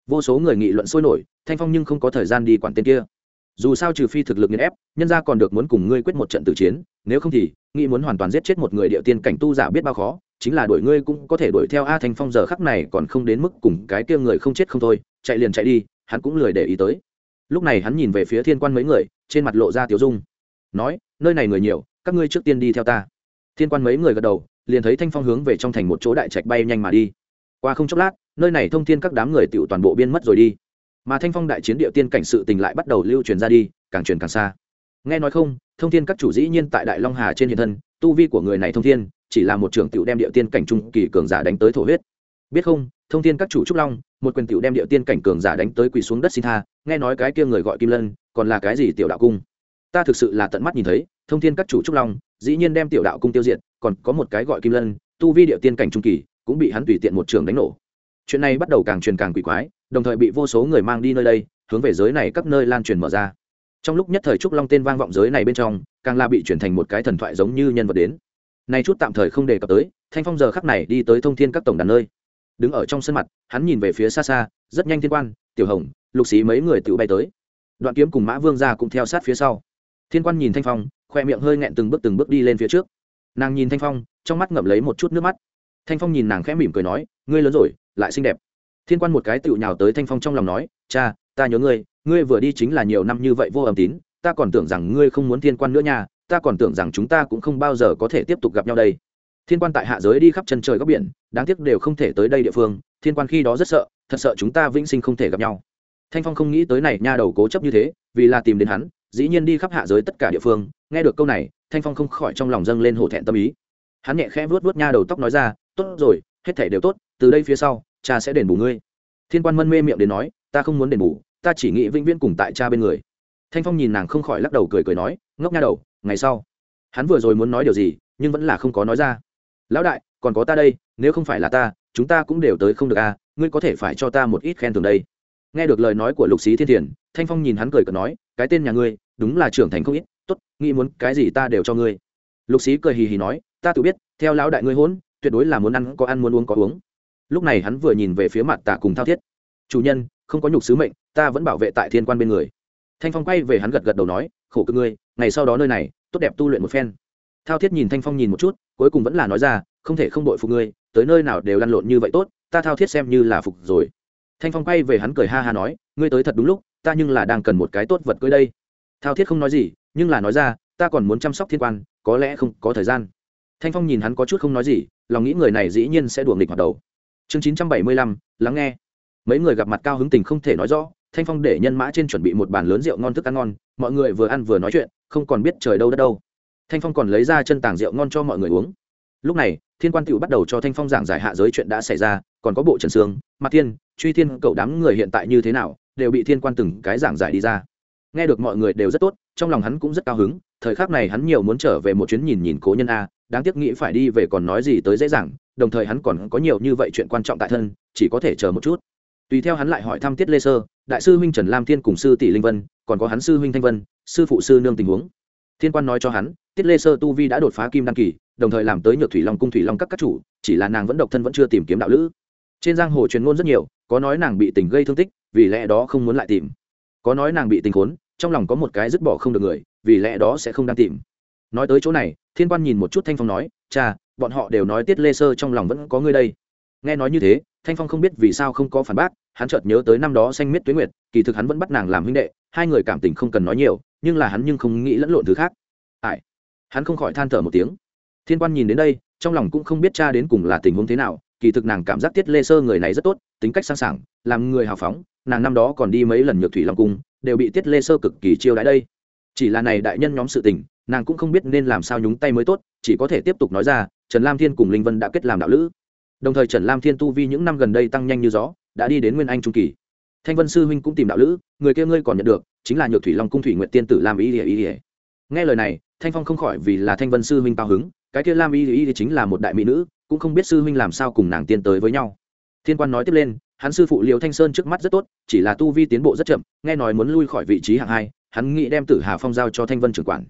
Vô số người nghị luận sôi nổi, thanh phong nhưng không có thời gian đi quản tên kia. Dù sao trừ phi thực lực nghiền ép, nhân ra còn được muốn cùng ngươi quyết một trận tử chiến, nếu không thì, nghĩ muốn hoàn toàn giết chết một người địa tiên cảnh tu giả biết bao khó, chính là đuổi ngươi cũng có thể đuổi theo a, thanh phong giờ khắc này còn không đến mức cùng cái kia người không chết không thôi, chạy liền chạy đi, hắn cũng lười để ý tới. Lúc này hắn nhìn về phía thiên quan mấy người, trên mặt lộ ra tiểu dung nói, nơi này người nhiều, các ngươi trước tiên đi theo ta. Thiên quan mấy người gật đầu, liền thấy thanh phong hướng về trong thành một chỗ đại trạch bay nhanh mà đi. Qua không chốc lát, nơi này thông thiên các đám người tựu toàn bộ biên mất rồi đi. Mà thanh phong đại chiến địa tiên cảnh sự tình lại bắt đầu lưu truyền ra đi, càng truyền càng xa. Nghe nói không, thông thiên các chủ dĩ nhiên tại đại long hà trên hiện thân, tu vi của người này thông thiên, chỉ là một trưởng tiểu đem địa tiên cảnh trung kỳ cường giả đánh tới thổ huyết. Biết không, thông thiên các chủ trúc long, một quyền tiểu đem địa tiên cảnh cường giả đánh tới quỳ xuống đất xin tha, nghe nói cái kia người gọi kim lân, còn là cái gì tiểu đạo cung? Ta thực sự là tận mắt nhìn thấy, thông thiên các chủ trúc long, dĩ nhiên đem tiểu đạo cung tiêu diệt, còn có một cái gọi kim lân, tu vi địa tiên cảnh trung kỳ, cũng bị hắn tùy tiện một trường đánh nổ. Chuyện này bắt đầu càng truyền càng quỷ quái, đồng thời bị vô số người mang đi nơi đây, hướng về giới này các nơi lan truyền mở ra. Trong lúc nhất thời trúc long tên vang vọng giới này bên trong, càng là bị chuyển thành một cái thần thoại giống như nhân vật đến. Nay chút tạm thời không đề cập tới, thanh phong giờ khắc này đi tới thông thiên các tổng đàn nơi. Đứng ở trong sân mặt, hắn nhìn về phía xa xa, rất nhanh thiên quan, tiểu hồng, lục xí mấy người tự bay tới. Đoạn kiếm cùng mã vương ra cũng theo sát phía sau thiên quan nhìn thanh phong, khoe miệng hơi nghẹn từng bước từng bước đi lên phía trước. Nàng nhìn thanh phong, trong mắt ngậm lấy một chút nước mắt. Thanh phong nhìn nàng khẽ mỉm cười nói, ngươi lớn rồi, lại xinh đẹp. Thiên quan một cái tựu nhào tới thanh phong trong lòng nói, cha, ta nhớ ngươi ngươi vừa đi chính là nhiều năm như vậy vô âm tín, ta còn tưởng rằng ngươi không muốn thiên quan nữa nha, ta còn tưởng rằng chúng ta cũng không bao giờ có thể tiếp tục gặp nhau đây. Thiên quan tại hạ giới đi khắp chân trời góc biển, đáng tiếc đều không thể tới đây địa phương, thiên quan khi đó rất sợ, thật sợ chúng ta vĩnh sinh không thể gặp nhau. Thanh phong không nghĩ tới này nha đầu cố chấp như thế, vì là tìm đến hắn dĩ nhiên đi khắp hạ giới tất cả địa phương, nghe được câu này, thanh phong không khỏi trong lòng dâng lên hổ thẹn tâm ý. Hắn nhẹ khẽ vuốt vuốt nha đầu tóc nói ra, tốt rồi, hết thể đều tốt, từ đây phía sau, cha sẽ đền bù ngươi. Thiên quan mân mê miệng đến nói, ta không muốn đền bù, ta chỉ nghĩ vĩnh viễn cùng tại cha bên người. Thanh phong nhìn nàng không khỏi lắc đầu cười cười nói, ngốc nha đầu, ngày sau. Hắn vừa rồi muốn nói điều gì, nhưng vẫn là không có nói ra. Lão đại, còn có ta đây, nếu không phải là ta, chúng ta cũng đều tới không được à ngươi có thể phải cho ta một ít khen thường đây. Nghe được lời nói của lục sĩ thiên thiền thanh phong nhìn hắn cười cợt nói, cái tên nhà ngươi, đúng là trưởng thành không ít, tốt, nghĩ muốn cái gì ta đều cho ngươi. Lục Xí cười hì hì nói, ta tự biết, theo lão đại ngươi hôn tuyệt đối là muốn ăn, có ăn muốn uống có uống. Lúc này hắn vừa nhìn về phía mặt Tả cùng thao thiết. Chủ nhân, không có nhục sứ mệnh, ta vẫn bảo vệ tại thiên quan bên người. Thanh phong quay về hắn gật gật đầu nói, khổ cực ngươi, ngày sau đó nơi này, tốt đẹp tu luyện một phen. Thao thiết nhìn thanh phong nhìn một chút, cuối cùng vẫn là nói ra, không thể không đội phục ngươi, tới nơi nào đều lăn lộn như vậy tốt, ta thao thiết xem như là phục rồi. Thanh phong quay về hắn cười ha ha nói, ngươi tới thật đúng lúc ta nhưng là đang cần một cái tốt vật cưới đây. Thao thiết không nói gì, nhưng là nói ra, ta còn muốn chăm sóc thiên quan, có lẽ không có thời gian. Thanh phong nhìn hắn có chút không nói gì, lòng nghĩ người này dĩ nhiên sẽ đùa nghịch hoạt đầu. Chương chín trăm bảy mươi lăm, lắng nghe. Mấy người gặp mặt cao hứng tình không thể nói rõ, thanh phong để nhân mã trên chuẩn bị một bàn lớn rượu ngon thức ăn ngon, mọi người vừa ăn vừa nói chuyện, không còn biết trời đâu đất đâu. Thanh phong còn lấy ra chân tàng rượu ngon cho mọi người uống. Lúc này, thiên quan tựu bắt đầu cho thanh phong giảng giải hạ giới chuyện đã xảy ra, còn có bộ trần sương mặt thiên, truy thiên, cậu đám người hiện tại như thế nào đều bị thiên quan từng cái giảng giải đi ra. Nghe được mọi người đều rất tốt, trong lòng hắn cũng rất cao hứng, thời khắc này hắn nhiều muốn trở về một chuyến nhìn nhìn cố nhân a, đáng tiếc nghĩ phải đi về còn nói gì tới dễ dàng, đồng thời hắn còn có nhiều như vậy chuyện quan trọng tại thân, chỉ có thể chờ một chút. Tùy theo hắn lại hỏi thăm tiết lê sơ, đại sư huynh trần lam thiên cùng sư tỷ linh vân, còn có hắn sư huynh thanh vân, sư phụ sư nương tình huống. Thiên quan nói cho hắn, tiết lê sơ tu vi đã đột phá kim đăng kỳ, đồng thời làm tới nhược thủy long cung thủy long các các chủ, chỉ là nàng vẫn độc thân vẫn chưa tìm kiếm đạo lữ. Trên giang hồ truyền ngôn rất nhiều, có nói nàng bị tình gây thương tích vì lẽ đó không muốn lại tìm. Có nói nàng bị tình khốn, trong lòng có một cái dứt bỏ không được người, vì lẽ đó sẽ không đang tìm. Nói tới chỗ này, thiên quan nhìn một chút thanh phong nói, cha, bọn họ đều nói tiết lê sơ trong lòng vẫn có ngươi đây. Nghe nói như thế, thanh phong không biết vì sao không có phản bác, hắn chợt nhớ tới năm đó xanh miết tuyến nguyệt, kỳ thực hắn vẫn bắt nàng làm huynh đệ, hai người cảm tình không cần nói nhiều, nhưng là hắn nhưng không nghĩ lẫn lộn thứ khác. Ai? Hắn không khỏi than thở một tiếng. Thiên quan nhìn đến đây, trong lòng cũng không biết cha đến cùng là tình huống thế nào, kỳ thực nàng cảm giác tiết lê sơ người này rất tốt, tính cách sang sảng làm người hào phóng nàng năm đó còn đi mấy lần nhược thủy long cung, đều bị tiết lê sơ cực kỳ chiêu đãi đây. Chỉ là này đại nhân nhóm sự tình, nàng cũng không biết nên làm sao nhúng tay mới tốt, chỉ có thể tiếp tục nói ra, trần lam thiên cùng linh vân đã kết làm đạo lữ. Đồng thời trần lam thiên tu vi những năm gần đây tăng nhanh như gió, đã đi đến nguyên anh trung kỳ. Thanh vân sư huynh cũng tìm đạo lữ, người kia ngươi còn nhận được, chính là nhược thủy long cung thủy nguyện tiên tử lam y ỉa ỉa nghe lời này, thanh phong không khỏi vì là thanh vân sư huynh cao hứng, cái kia lam y ỉa chính là một đại mỹ nữ, cũng không biết sư huynh làm sao cùng nàng tiên tới với nhau. Thiên quan nói tiếp lên hắn sư phụ liều thanh sơn trước mắt rất tốt, chỉ là tu vi tiến bộ rất chậm, nghe nói muốn lui khỏi vị trí hạng hai, hắn nghĩ đem tử hà phong giao cho thanh vân trưởng quản.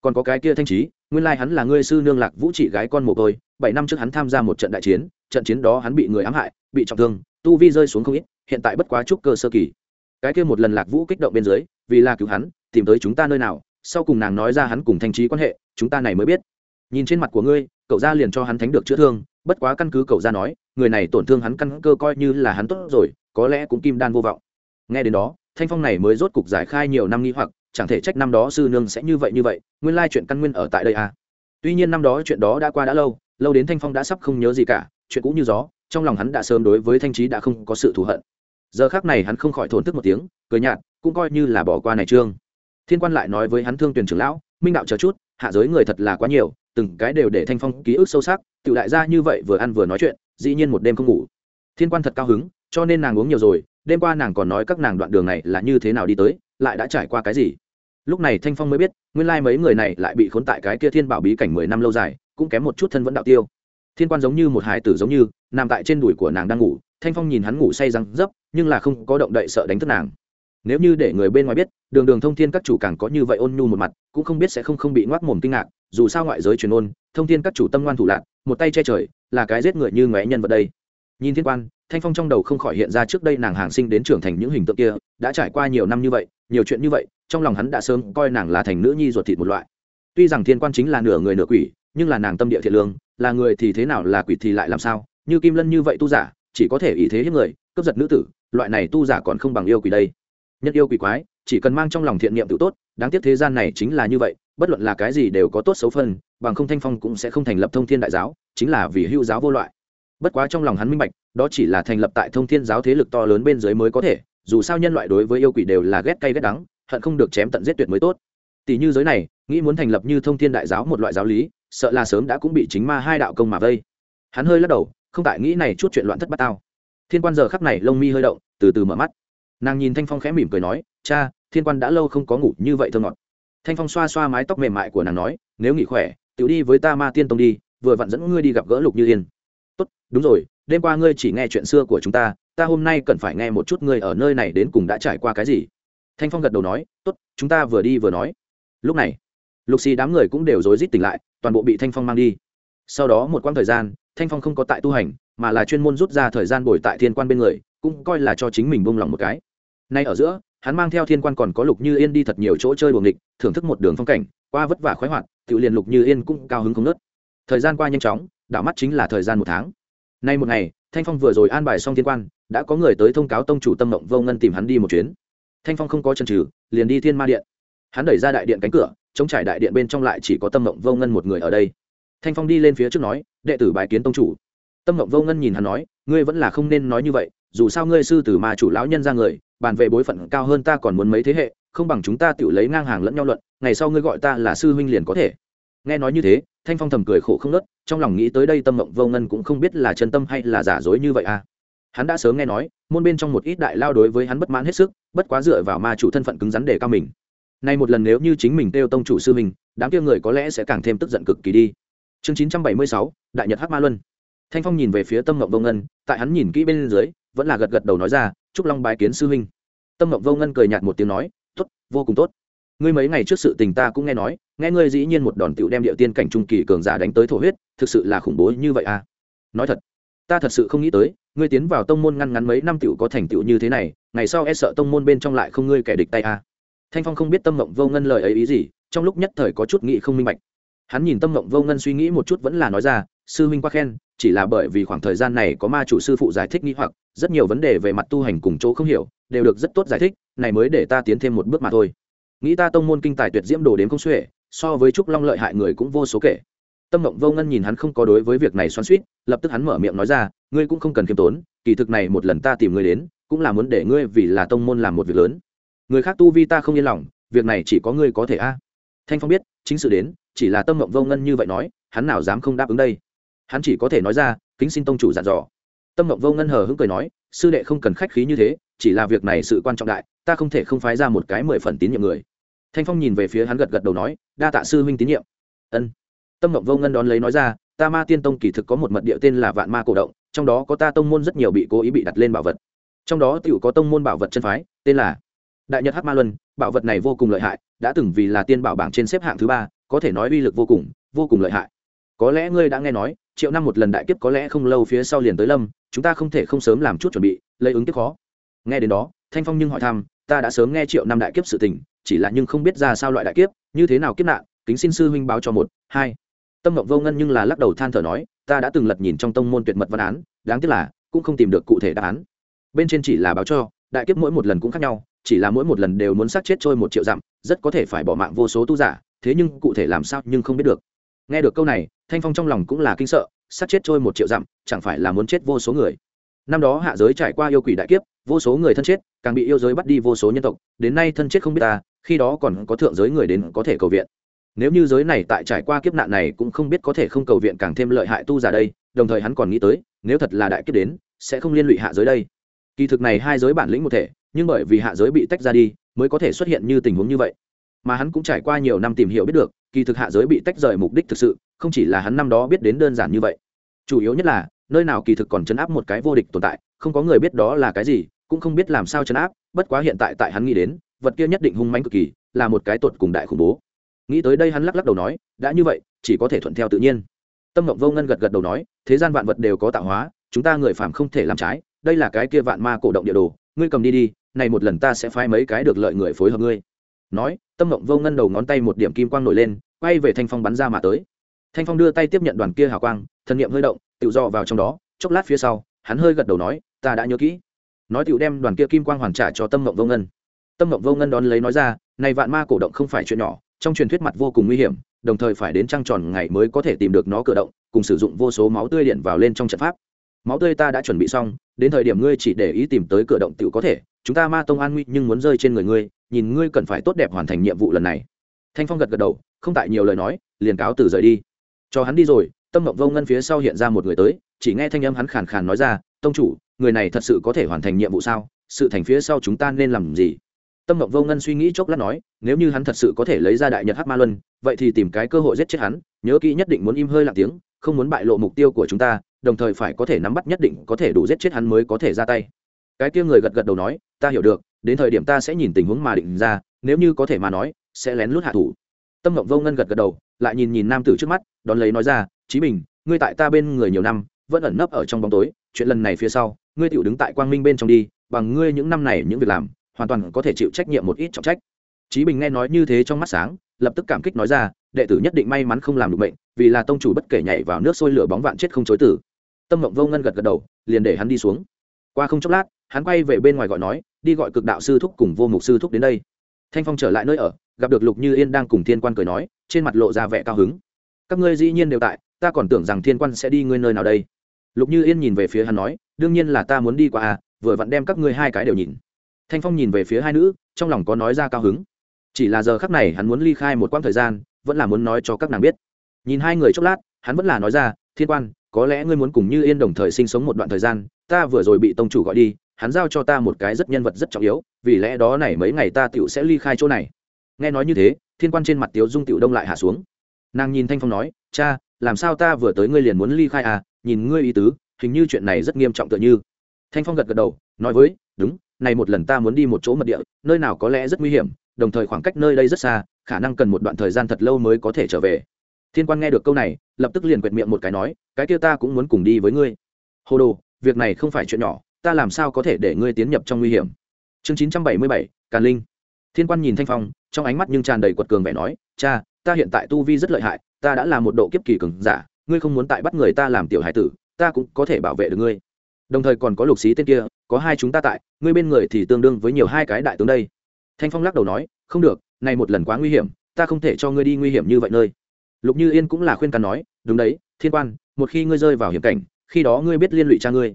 Còn có cái kia thanh trí nguyên lai hắn là ngươi sư nương lạc vũ trị gái con mồ côi, bảy năm trước hắn tham gia một trận đại chiến, trận chiến đó hắn bị người ám hại, bị trọng thương, tu vi rơi xuống không ít, hiện tại bất quá trúc cơ sơ kỳ. Cái kia một lần lạc vũ kích động bên dưới, vì là cứu hắn, tìm tới chúng ta nơi nào, sau cùng nàng nói ra hắn cùng thanh trí quan hệ, chúng ta này mới biết. Nhìn trên mặt của ngươi, cậu ra liền cho hắn thánh được chữa thương bất quá căn cứ cậu ra nói, người này tổn thương hắn căn cơ coi như là hắn tốt rồi, có lẽ cũng kim đan vô vọng. Nghe đến đó, thanh phong này mới rốt cục giải khai nhiều năm nghi hoặc, chẳng thể trách năm đó sư nương sẽ như vậy như vậy, nguyên lai chuyện căn nguyên ở tại đây à. Tuy nhiên năm đó chuyện đó đã qua đã lâu lâu đến thanh phong đã sắp không nhớ gì cả, chuyện cũng như gió, trong lòng hắn đã sớm đối với thanh trí đã không có sự thù hận. Giờ khác này hắn không khỏi thổn thức một tiếng, cười nhạt, cũng coi như là bỏ qua này trương. Thiên quan lại nói với hắn thương tuyển trưởng lão, minh đạo chờ chút, hạ giới người thật là quá nhiều từng cái đều để thanh phong ký ức sâu sắc tự đại gia như vậy vừa ăn vừa nói chuyện, dĩ nhiên một đêm không ngủ. Thiên quan thật cao hứng, cho nên nàng uống nhiều rồi, đêm qua nàng còn nói các nàng đoạn đường này là như thế nào đi tới, lại đã trải qua cái gì. Lúc này thanh phong mới biết, nguyên lai mấy người này lại bị khốn tại cái kia thiên bảo bí cảnh mười năm lâu dài, cũng kém một chút thân vẫn đạo tiêu. Thiên quan giống như một hải tử giống như, nằm tại trên đùi của nàng đang ngủ, thanh phong nhìn hắn ngủ say răng dấp nhưng là không có động đậy sợ đánh thức nàng. Nếu như để người bên ngoài biết, đường đường thông thiên các chủ càng có như vậy ôn nhu một mặt, cũng không biết sẽ không không bị ngoác mồm kinh ngạc dù sao ngoại giới truyền ôn, thông tin các chủ tâm ngoan thủ lạc, một tay che trời, là cái giết người như ngoé nhân vật đây. Nhìn thiên quan, thanh phong trong đầu không khỏi hiện ra trước đây nàng hàng sinh đến trưởng thành những hình tượng kia, đã trải qua nhiều năm như vậy, nhiều chuyện như vậy, trong lòng hắn đã sớm coi nàng là thành nữ nhi ruột thịt một loại. Tuy rằng thiên quan chính là nửa người nửa quỷ, nhưng là nàng tâm địa thiện lương, là người thì thế nào là quỷ thì lại làm sao? Như kim lân như vậy tu giả, chỉ có thể ý thế hiếp người, cướp giật nữ tử, loại này tu giả còn không bằng yêu quỷ đây. Nhất yêu quỷ quái, chỉ cần mang trong lòng thiện niệm tự tốt, đáng tiếc thế gian này chính là như vậy bất luận là cái gì đều có tốt xấu phân, bằng không thanh phong cũng sẽ không thành lập thông thiên đại giáo, chính là vì hưu giáo vô loại. Bất quá trong lòng hắn minh bạch, đó chỉ là thành lập tại thông thiên giáo thế lực to lớn bên dưới mới có thể, dù sao nhân loại đối với yêu quỷ đều là ghét cay ghét đắng, hận không được chém tận giết tuyệt mới tốt. Tỷ như giới này, nghĩ muốn thành lập như thông thiên đại giáo một loại giáo lý, sợ là sớm đã cũng bị chính ma hai đạo công mà vây. Hắn hơi lắc đầu, không tại nghĩ này chút chuyện loạn thất bát tao. Thiên quan giờ khắc này lông mi hơi động, từ từ mở mắt. Nàng nhìn thanh phong khẽ mỉm cười nói, cha, thiên quan đã lâu không có ngủ như vậy thơ ngọt thanh phong xoa xoa mái tóc mềm mại của nàng nói, nếu nghỉ khỏe tự đi với ta ma tiên tông đi, vừa vặn dẫn ngươi đi gặp gỡ lục như yên. Tốt, đúng rồi, đêm qua ngươi chỉ nghe chuyện xưa của chúng ta ta hôm nay cần phải nghe một chút ngươi ở nơi này đến cùng đã trải qua cái gì. Thanh phong gật đầu nói, tốt, chúng ta vừa đi vừa nói. Lúc này, lục xì đám người cũng đều rối rít tỉnh lại, toàn bộ bị thanh phong mang đi. Sau đó một quãng thời gian, thanh phong không có tại tu hành, mà là chuyên môn rút ra thời gian bồi tại thiên quan bên người, cũng coi là cho chính mình bông lòng một cái. Nay ở giữa hắn mang theo thiên quan còn có lục như yên đi thật nhiều chỗ chơi buồng địch thưởng thức một đường phong cảnh, qua vất vả khoái hoạt tự liền lục như yên cũng cao hứng không nớt. Thời gian qua nhanh chóng, đảo mắt chính là thời gian một tháng. Nay một ngày, thanh phong vừa rồi an bài xong thiên quan, đã có người tới thông cáo tông chủ tâm mộng vô ngân tìm hắn đi một chuyến. Thanh phong không có chân trừ liền đi thiên ma điện. Hắn đẩy ra đại điện cánh cửa, chống trải đại điện bên trong lại chỉ có tâm mộng vô ngân một người ở đây. Thanh phong đi lên phía trước nói, đệ tử bài kiến tông chủ. Tâm mộng vô ngân nhìn hắn nói, ngươi vẫn là không nên nói như vậy, dù sao ngươi sư tử mà chủ lão nhân ra người bàn về bối phận cao hơn ta còn muốn mấy thế hệ, không bằng chúng ta tự lấy ngang hàng lẫn nhau luận, ngày sau ngươi gọi ta là sư huynh liền có thể. Nghe nói như thế, thanh phong thầm cười khổ không nớt, trong lòng nghĩ tới đây tâm mộng vô ngân cũng không biết là chân tâm hay là giả dối như vậy à. Hắn đã sớm nghe nói, môn bên trong một ít đại lao đối với hắn bất mãn hết sức, bất quá dựa vào ma chủ thân phận cứng rắn để cao mình. Nay một lần nếu như chính mình kêu tông chủ sư mình đám kia người có lẽ sẽ càng thêm tức giận cực kỳ đi. Chương chín trăm bảy mươi sáu, đại nhật hắc ma luân. Thanh phong nhìn về phía tâm mộng vô ngân, tại hắn nhìn kỹ bên dưới, vẫn là gật gật đầu nói ra chúc long bái kiến sư huynh. Tâm mộng vô ngân cười nhạt một tiếng nói, tốt, vô cùng tốt. Ngươi mấy ngày trước sự tình ta cũng nghe nói, nghe ngươi dĩ nhiên một đòn tiểu đem địa tiên cảnh trung kỳ cường giả đánh tới thổ huyết, thực sự là khủng bố như vậy à? Nói thật, ta thật sự không nghĩ tới, ngươi tiến vào tông môn ngăn ngắn mấy năm tiểu có thành tựu như thế này, ngày sau e sợ tông môn bên trong lại không ngươi kẻ địch tay à? Thanh phong không biết tâm mộng vô ngân lời ấy ý gì, trong lúc nhất thời có chút nghĩ không minh bạch. Hắn nhìn tâm mộng vô ngân suy nghĩ một chút vẫn là nói ra, sư huynh quá khen chỉ là bởi vì khoảng thời gian này có ma chủ sư phụ giải thích nghi hoặc, rất nhiều vấn đề về mặt tu hành cùng chỗ không hiểu, đều được rất tốt giải thích, này mới để ta tiến thêm một bước mà thôi. Nghĩ ta tông môn kinh tài tuyệt diễm đồ đến không xuể, so với trúc long lợi hại người cũng vô số kể. Tâm mộng vô ngân nhìn hắn không có đối với việc này xoắn suýt lập tức hắn mở miệng nói ra, ngươi cũng không cần khiêm tốn, kỳ thực này một lần ta tìm ngươi đến, cũng là muốn để ngươi vì là tông môn làm một việc lớn. Người khác tu vi ta không yên lòng, việc này chỉ có ngươi có thể a. Thanh phong biết, chính sự đến, chỉ là tâm mộng vô ngân như vậy nói, hắn nào dám không đáp ứng đây? Hắn chỉ có thể nói ra, kính xin tông chủ dặn dò. Tâm mộng vô ngân hờ hững cười nói, sư đệ không cần khách khí như thế, chỉ là việc này sự quan trọng đại, ta không thể không phái ra một cái mười phần tín nhiệm người. Thanh phong nhìn về phía hắn gật gật đầu nói, đa tạ sư huynh tín nhiệm. Ân. Tâm mộng vô ngân đón lấy nói ra, ta ma tiên tông kỳ thực có một mật địa tên là vạn ma cổ động, trong đó có ta tông môn rất nhiều bị cố ý bị đặt lên bảo vật. Trong đó t có tông môn bảo vật chân phái, tên là đại nhật hát ma luân, bảo vật này vô cùng lợi hại, đã từng vì là tiên bảo bảng trên xếp hạng thứ ba, có thể nói uy lực vô cùng vô cùng lợi hại. Có lẽ ngươi đã nghe nói triệu năm một lần đại kiếp có lẽ không lâu phía sau liền tới lâm, chúng ta không thể không sớm làm chút chuẩn bị, lấy ứng kiếp khó. Nghe đến đó, thanh phong nhưng hỏi thăm, ta đã sớm nghe triệu năm đại kiếp sự tình, chỉ là nhưng không biết ra sao loại đại kiếp, như thế nào kiếp nạn, kính xin sư huynh báo cho một, hai. Tâm mộng vô ngân nhưng là lắc đầu than thở nói, ta đã từng lật nhìn trong tông môn tuyệt mật văn án, đáng tiếc là, cũng không tìm được cụ thể đáp án. Bên trên chỉ là báo cho, đại kiếp mỗi một lần cũng khác nhau, chỉ là mỗi một lần đều muốn sát chết trôi một triệu dặm, rất có thể phải bỏ mạng vô số tu giả, thế nhưng cụ thể làm sao nhưng không biết được nghe được câu này, thanh phong trong lòng cũng là kinh sợ sát chết trôi một triệu dặm, chẳng phải là muốn chết vô số người. Năm đó hạ giới trải qua yêu quỷ đại kiếp, vô số người thân chết, càng bị yêu giới bắt đi vô số nhân tộc, đến nay thân chết không biết ta, khi đó còn có thượng giới người đến có thể cầu viện. Nếu như giới này tại trải qua kiếp nạn này cũng không biết có thể không cầu viện càng thêm lợi hại tu giả đây, đồng thời hắn còn nghĩ tới, nếu thật là đại kiếp đến, sẽ không liên lụy hạ giới đây. Kỳ thực này hai giới bản lĩnh một thể, nhưng bởi vì hạ giới bị tách ra đi, mới có thể xuất hiện như tình huống như vậy. Mà hắn cũng trải qua nhiều năm tìm hiểu biết được kỳ thực hạ giới bị tách rời mục đích thực sự, không chỉ là hắn năm đó biết đến đơn giản như vậy. Chủ yếu nhất là, nơi nào kỳ thực còn chấn áp một cái vô địch tồn tại, không có người biết đó là cái gì, cũng không biết làm sao chấn áp, bất quá hiện tại tại hắn nghĩ đến, vật kia nhất định hung manh cực kỳ, là một cái tột cùng đại khủng bố. Nghĩ tới đây hắn lắc lắc đầu nói, đã như vậy, chỉ có thể thuận theo tự nhiên. Tâm ngộng vô ngân gật gật đầu nói, thế gian vạn vật đều có tạo hóa, chúng ta người phàm không thể làm trái, đây là cái kia vạn ma cổ động địa đồ, ngươi cầm đi đi, này một lần ta sẽ phái mấy cái được lợi người phối hợp ngươi. Nói tâm mộng vô ngân đầu ngón tay một điểm kim quang nổi lên, quay về thanh phong bắn ra mà tới. Thanh phong đưa tay tiếp nhận đoàn kia hào quang thân niệm hơi động, tự do vào trong đó, chốc lát phía sau, hắn hơi gật đầu nói, ta đã nhớ kỹ. Nói tựu đem đoàn kia kim quang hoàn trả cho tâm mộng vô ngân. Tâm mộng vô ngân đón lấy nói ra, này vạn ma cổ động không phải chuyện nhỏ, trong truyền thuyết mặt vô cùng nguy hiểm, đồng thời phải đến trăng tròn ngày mới có thể tìm được nó cử động, cùng sử dụng vô số máu tươi điện vào lên trong trận pháp. Máu tươi ta đã chuẩn bị xong, đến thời điểm ngươi chỉ để ý tìm tới cửa động tự có thể, chúng ta ma tông an nguy nhưng muốn rơi trên người ngươi nhìn ngươi cần phải tốt đẹp hoàn thành nhiệm vụ lần này. Thanh phong gật gật đầu, không tại nhiều lời nói, liền cáo từ rời đi. Cho hắn đi rồi, tâm mộng vô ngân phía sau hiện ra một người tới, chỉ nghe thanh âm hắn khàn khàn nói ra, tông chủ, người này thật sự có thể hoàn thành nhiệm vụ sao? Sự thành phía sau chúng ta nên làm gì? Tâm mộng vô ngân suy nghĩ chốc lát nói, nếu như hắn thật sự có thể lấy ra đại nhật hát ma luân, vậy thì tìm cái cơ hội giết chết hắn, nhớ kỹ nhất định muốn im hơi lặng tiếng, không muốn bại lộ mục tiêu của chúng ta, đồng thời phải có thể nắm bắt nhất định có thể đủ giết chết hắn mới có thể ra tay. Cái kia người gật gật đầu nói, ta hiểu được đến thời điểm ta sẽ nhìn tình huống mà định ra, nếu như có thể mà nói, sẽ lén lút hạ thủ. Tâm mộng vô ngân gật gật đầu, lại nhìn nhìn nam tử trước mắt, đón lấy nói ra, chí bình, ngươi tại ta bên người nhiều năm, vẫn ẩn nấp ở trong bóng tối, chuyện lần này phía sau, ngươi tựu đứng tại quang minh bên trong đi, bằng ngươi những năm này những việc làm, hoàn toàn có thể chịu trách nhiệm một ít trọng trách. Chí bình nghe nói như thế trong mắt sáng, lập tức cảm kích nói ra, đệ tử nhất định may mắn không làm được bệnh, vì là tông chủ bất kể nhảy vào nước sôi lửa bóng vạn chết không chối tử tâm mộng vô ngân gật gật đầu, liền để hắn đi xuống. Qua không chốc lát, hắn quay về bên ngoài gọi nói đi gọi cực đạo sư thúc cùng vô mục sư thúc đến đây. Thanh phong trở lại nơi ở, gặp được lục như yên đang cùng thiên quan cười nói, trên mặt lộ ra vẻ cao hứng. Các ngươi dĩ nhiên đều tại, ta còn tưởng rằng thiên quan sẽ đi ngươi nơi nào đây. Lục như yên nhìn về phía hắn nói, đương nhiên là ta muốn đi qua à vừa vặn đem các ngươi hai cái đều nhìn. Thanh phong nhìn về phía hai nữ, trong lòng có nói ra cao hứng. Chỉ là giờ khắc này hắn muốn ly khai một quãng thời gian, vẫn là muốn nói cho các nàng biết. Nhìn hai người chốc lát, hắn vẫn là nói ra, thiên quan, có lẽ ngươi muốn cùng như yên đồng thời sinh sống một đoạn thời gian, ta vừa rồi bị tông chủ gọi đi hắn giao cho ta một cái rất nhân vật rất trọng yếu, vì lẽ đó này mấy ngày ta tựu sẽ ly khai chỗ này. Nghe nói như thế, thiên quan trên mặt tiếu dung tựu đông lại hạ xuống. Nàng nhìn thanh phong nói, cha, làm sao ta vừa tới ngươi liền muốn ly khai à? Nhìn ngươi ý tứ, hình như chuyện này rất nghiêm trọng tựa như. Thanh phong gật gật đầu, nói với, đúng, này một lần ta muốn đi một chỗ mật địa, nơi nào có lẽ rất nguy hiểm, đồng thời khoảng cách nơi đây rất xa, khả năng cần một đoạn thời gian thật lâu mới có thể trở về. Thiên quan nghe được câu này, lập tức liền quệt miệng một cái nói, cái kia ta cũng muốn cùng đi với ngươi. Hồ đồ, việc này không phải chuyện nhỏ ta làm sao có thể để ngươi tiến nhập trong nguy hiểm? Chương chín trăm bảy mươi bảy, càn linh. Thiên quan nhìn thanh phong, trong ánh mắt nhưng tràn đầy quật cường vẻ nói, cha, ta hiện tại tu vi rất lợi hại, ta đã là một độ kiếp kỳ cường giả, ngươi không muốn tại bắt người ta làm tiểu hải tử, ta cũng có thể bảo vệ được ngươi. Đồng thời còn có lục xí tên kia, có hai chúng ta tại, ngươi bên người thì tương đương với nhiều hai cái đại tướng đây. Thanh phong lắc đầu nói, không được, này một lần quá nguy hiểm, ta không thể cho ngươi đi nguy hiểm như vậy nơi. Lục như yên cũng là khuyên can nói, đúng đấy, thiên quan, một khi ngươi rơi vào hiểm cảnh, khi đó ngươi biết liên lụy cha ngươi.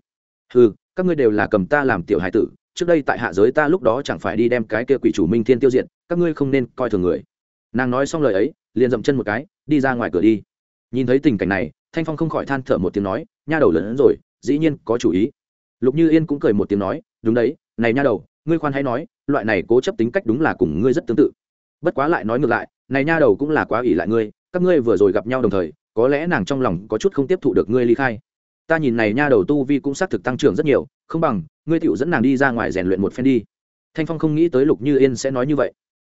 Ừ các ngươi đều là cầm ta làm tiểu hải tử, trước đây tại hạ giới ta lúc đó chẳng phải đi đem cái kia quỷ chủ minh thiên tiêu diệt, các ngươi không nên coi thường người. Nàng nói xong lời ấy, liền dậm chân một cái, đi ra ngoài cửa đi. Nhìn thấy tình cảnh này, thanh phong không khỏi than thở một tiếng nói, nha đầu lớn rồi, dĩ nhiên có chủ ý. Lục như yên cũng cười một tiếng nói, đúng đấy, này nha đầu, ngươi khoan hãy nói, loại này cố chấp tính cách đúng là cùng ngươi rất tương tự. Bất quá lại nói ngược lại, này nha đầu cũng là quá ỷ lại ngươi, các ngươi vừa rồi gặp nhau đồng thời, có lẽ nàng trong lòng có chút không tiếp thụ được ngươi ly khai ta nhìn này nha đầu tu vi cũng xác thực tăng trưởng rất nhiều, không bằng, ngươi tựu dẫn nàng đi ra ngoài rèn luyện một phen đi. Thanh phong không nghĩ tới lục như yên sẽ nói như vậy.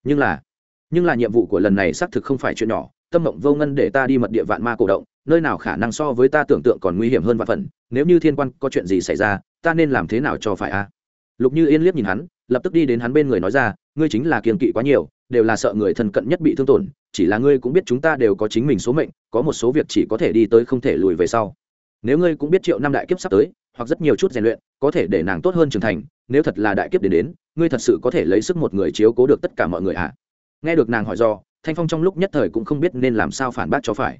Nhưng là nhưng là nhiệm vụ của lần này xác thực không phải chuyện nhỏ, tâm mộng vô ngân để ta đi mật địa vạn ma cổ động, nơi nào khả năng so với ta tưởng tượng còn nguy hiểm hơn vạn phần, nếu như thiên quan có chuyện gì xảy ra, ta nên làm thế nào cho phải a? Lục như yên liếc nhìn hắn, lập tức đi đến hắn bên người nói ra, ngươi chính là kiên kỵ quá nhiều, đều là sợ người thân cận nhất bị thương tổn, chỉ là ngươi cũng biết chúng ta đều có chính mình số mệnh, có một số việc chỉ có thể đi tới không thể lùi về sau nếu ngươi cũng biết triệu năm đại kiếp sắp tới, hoặc rất nhiều chút rèn luyện, có thể để nàng tốt hơn trưởng thành, nếu thật là đại kiếp đến đến, ngươi thật sự có thể lấy sức một người chiếu cố được tất cả mọi người ạ à? nghe được nàng hỏi do, thanh phong trong lúc nhất thời cũng không biết nên làm sao phản bác cho phải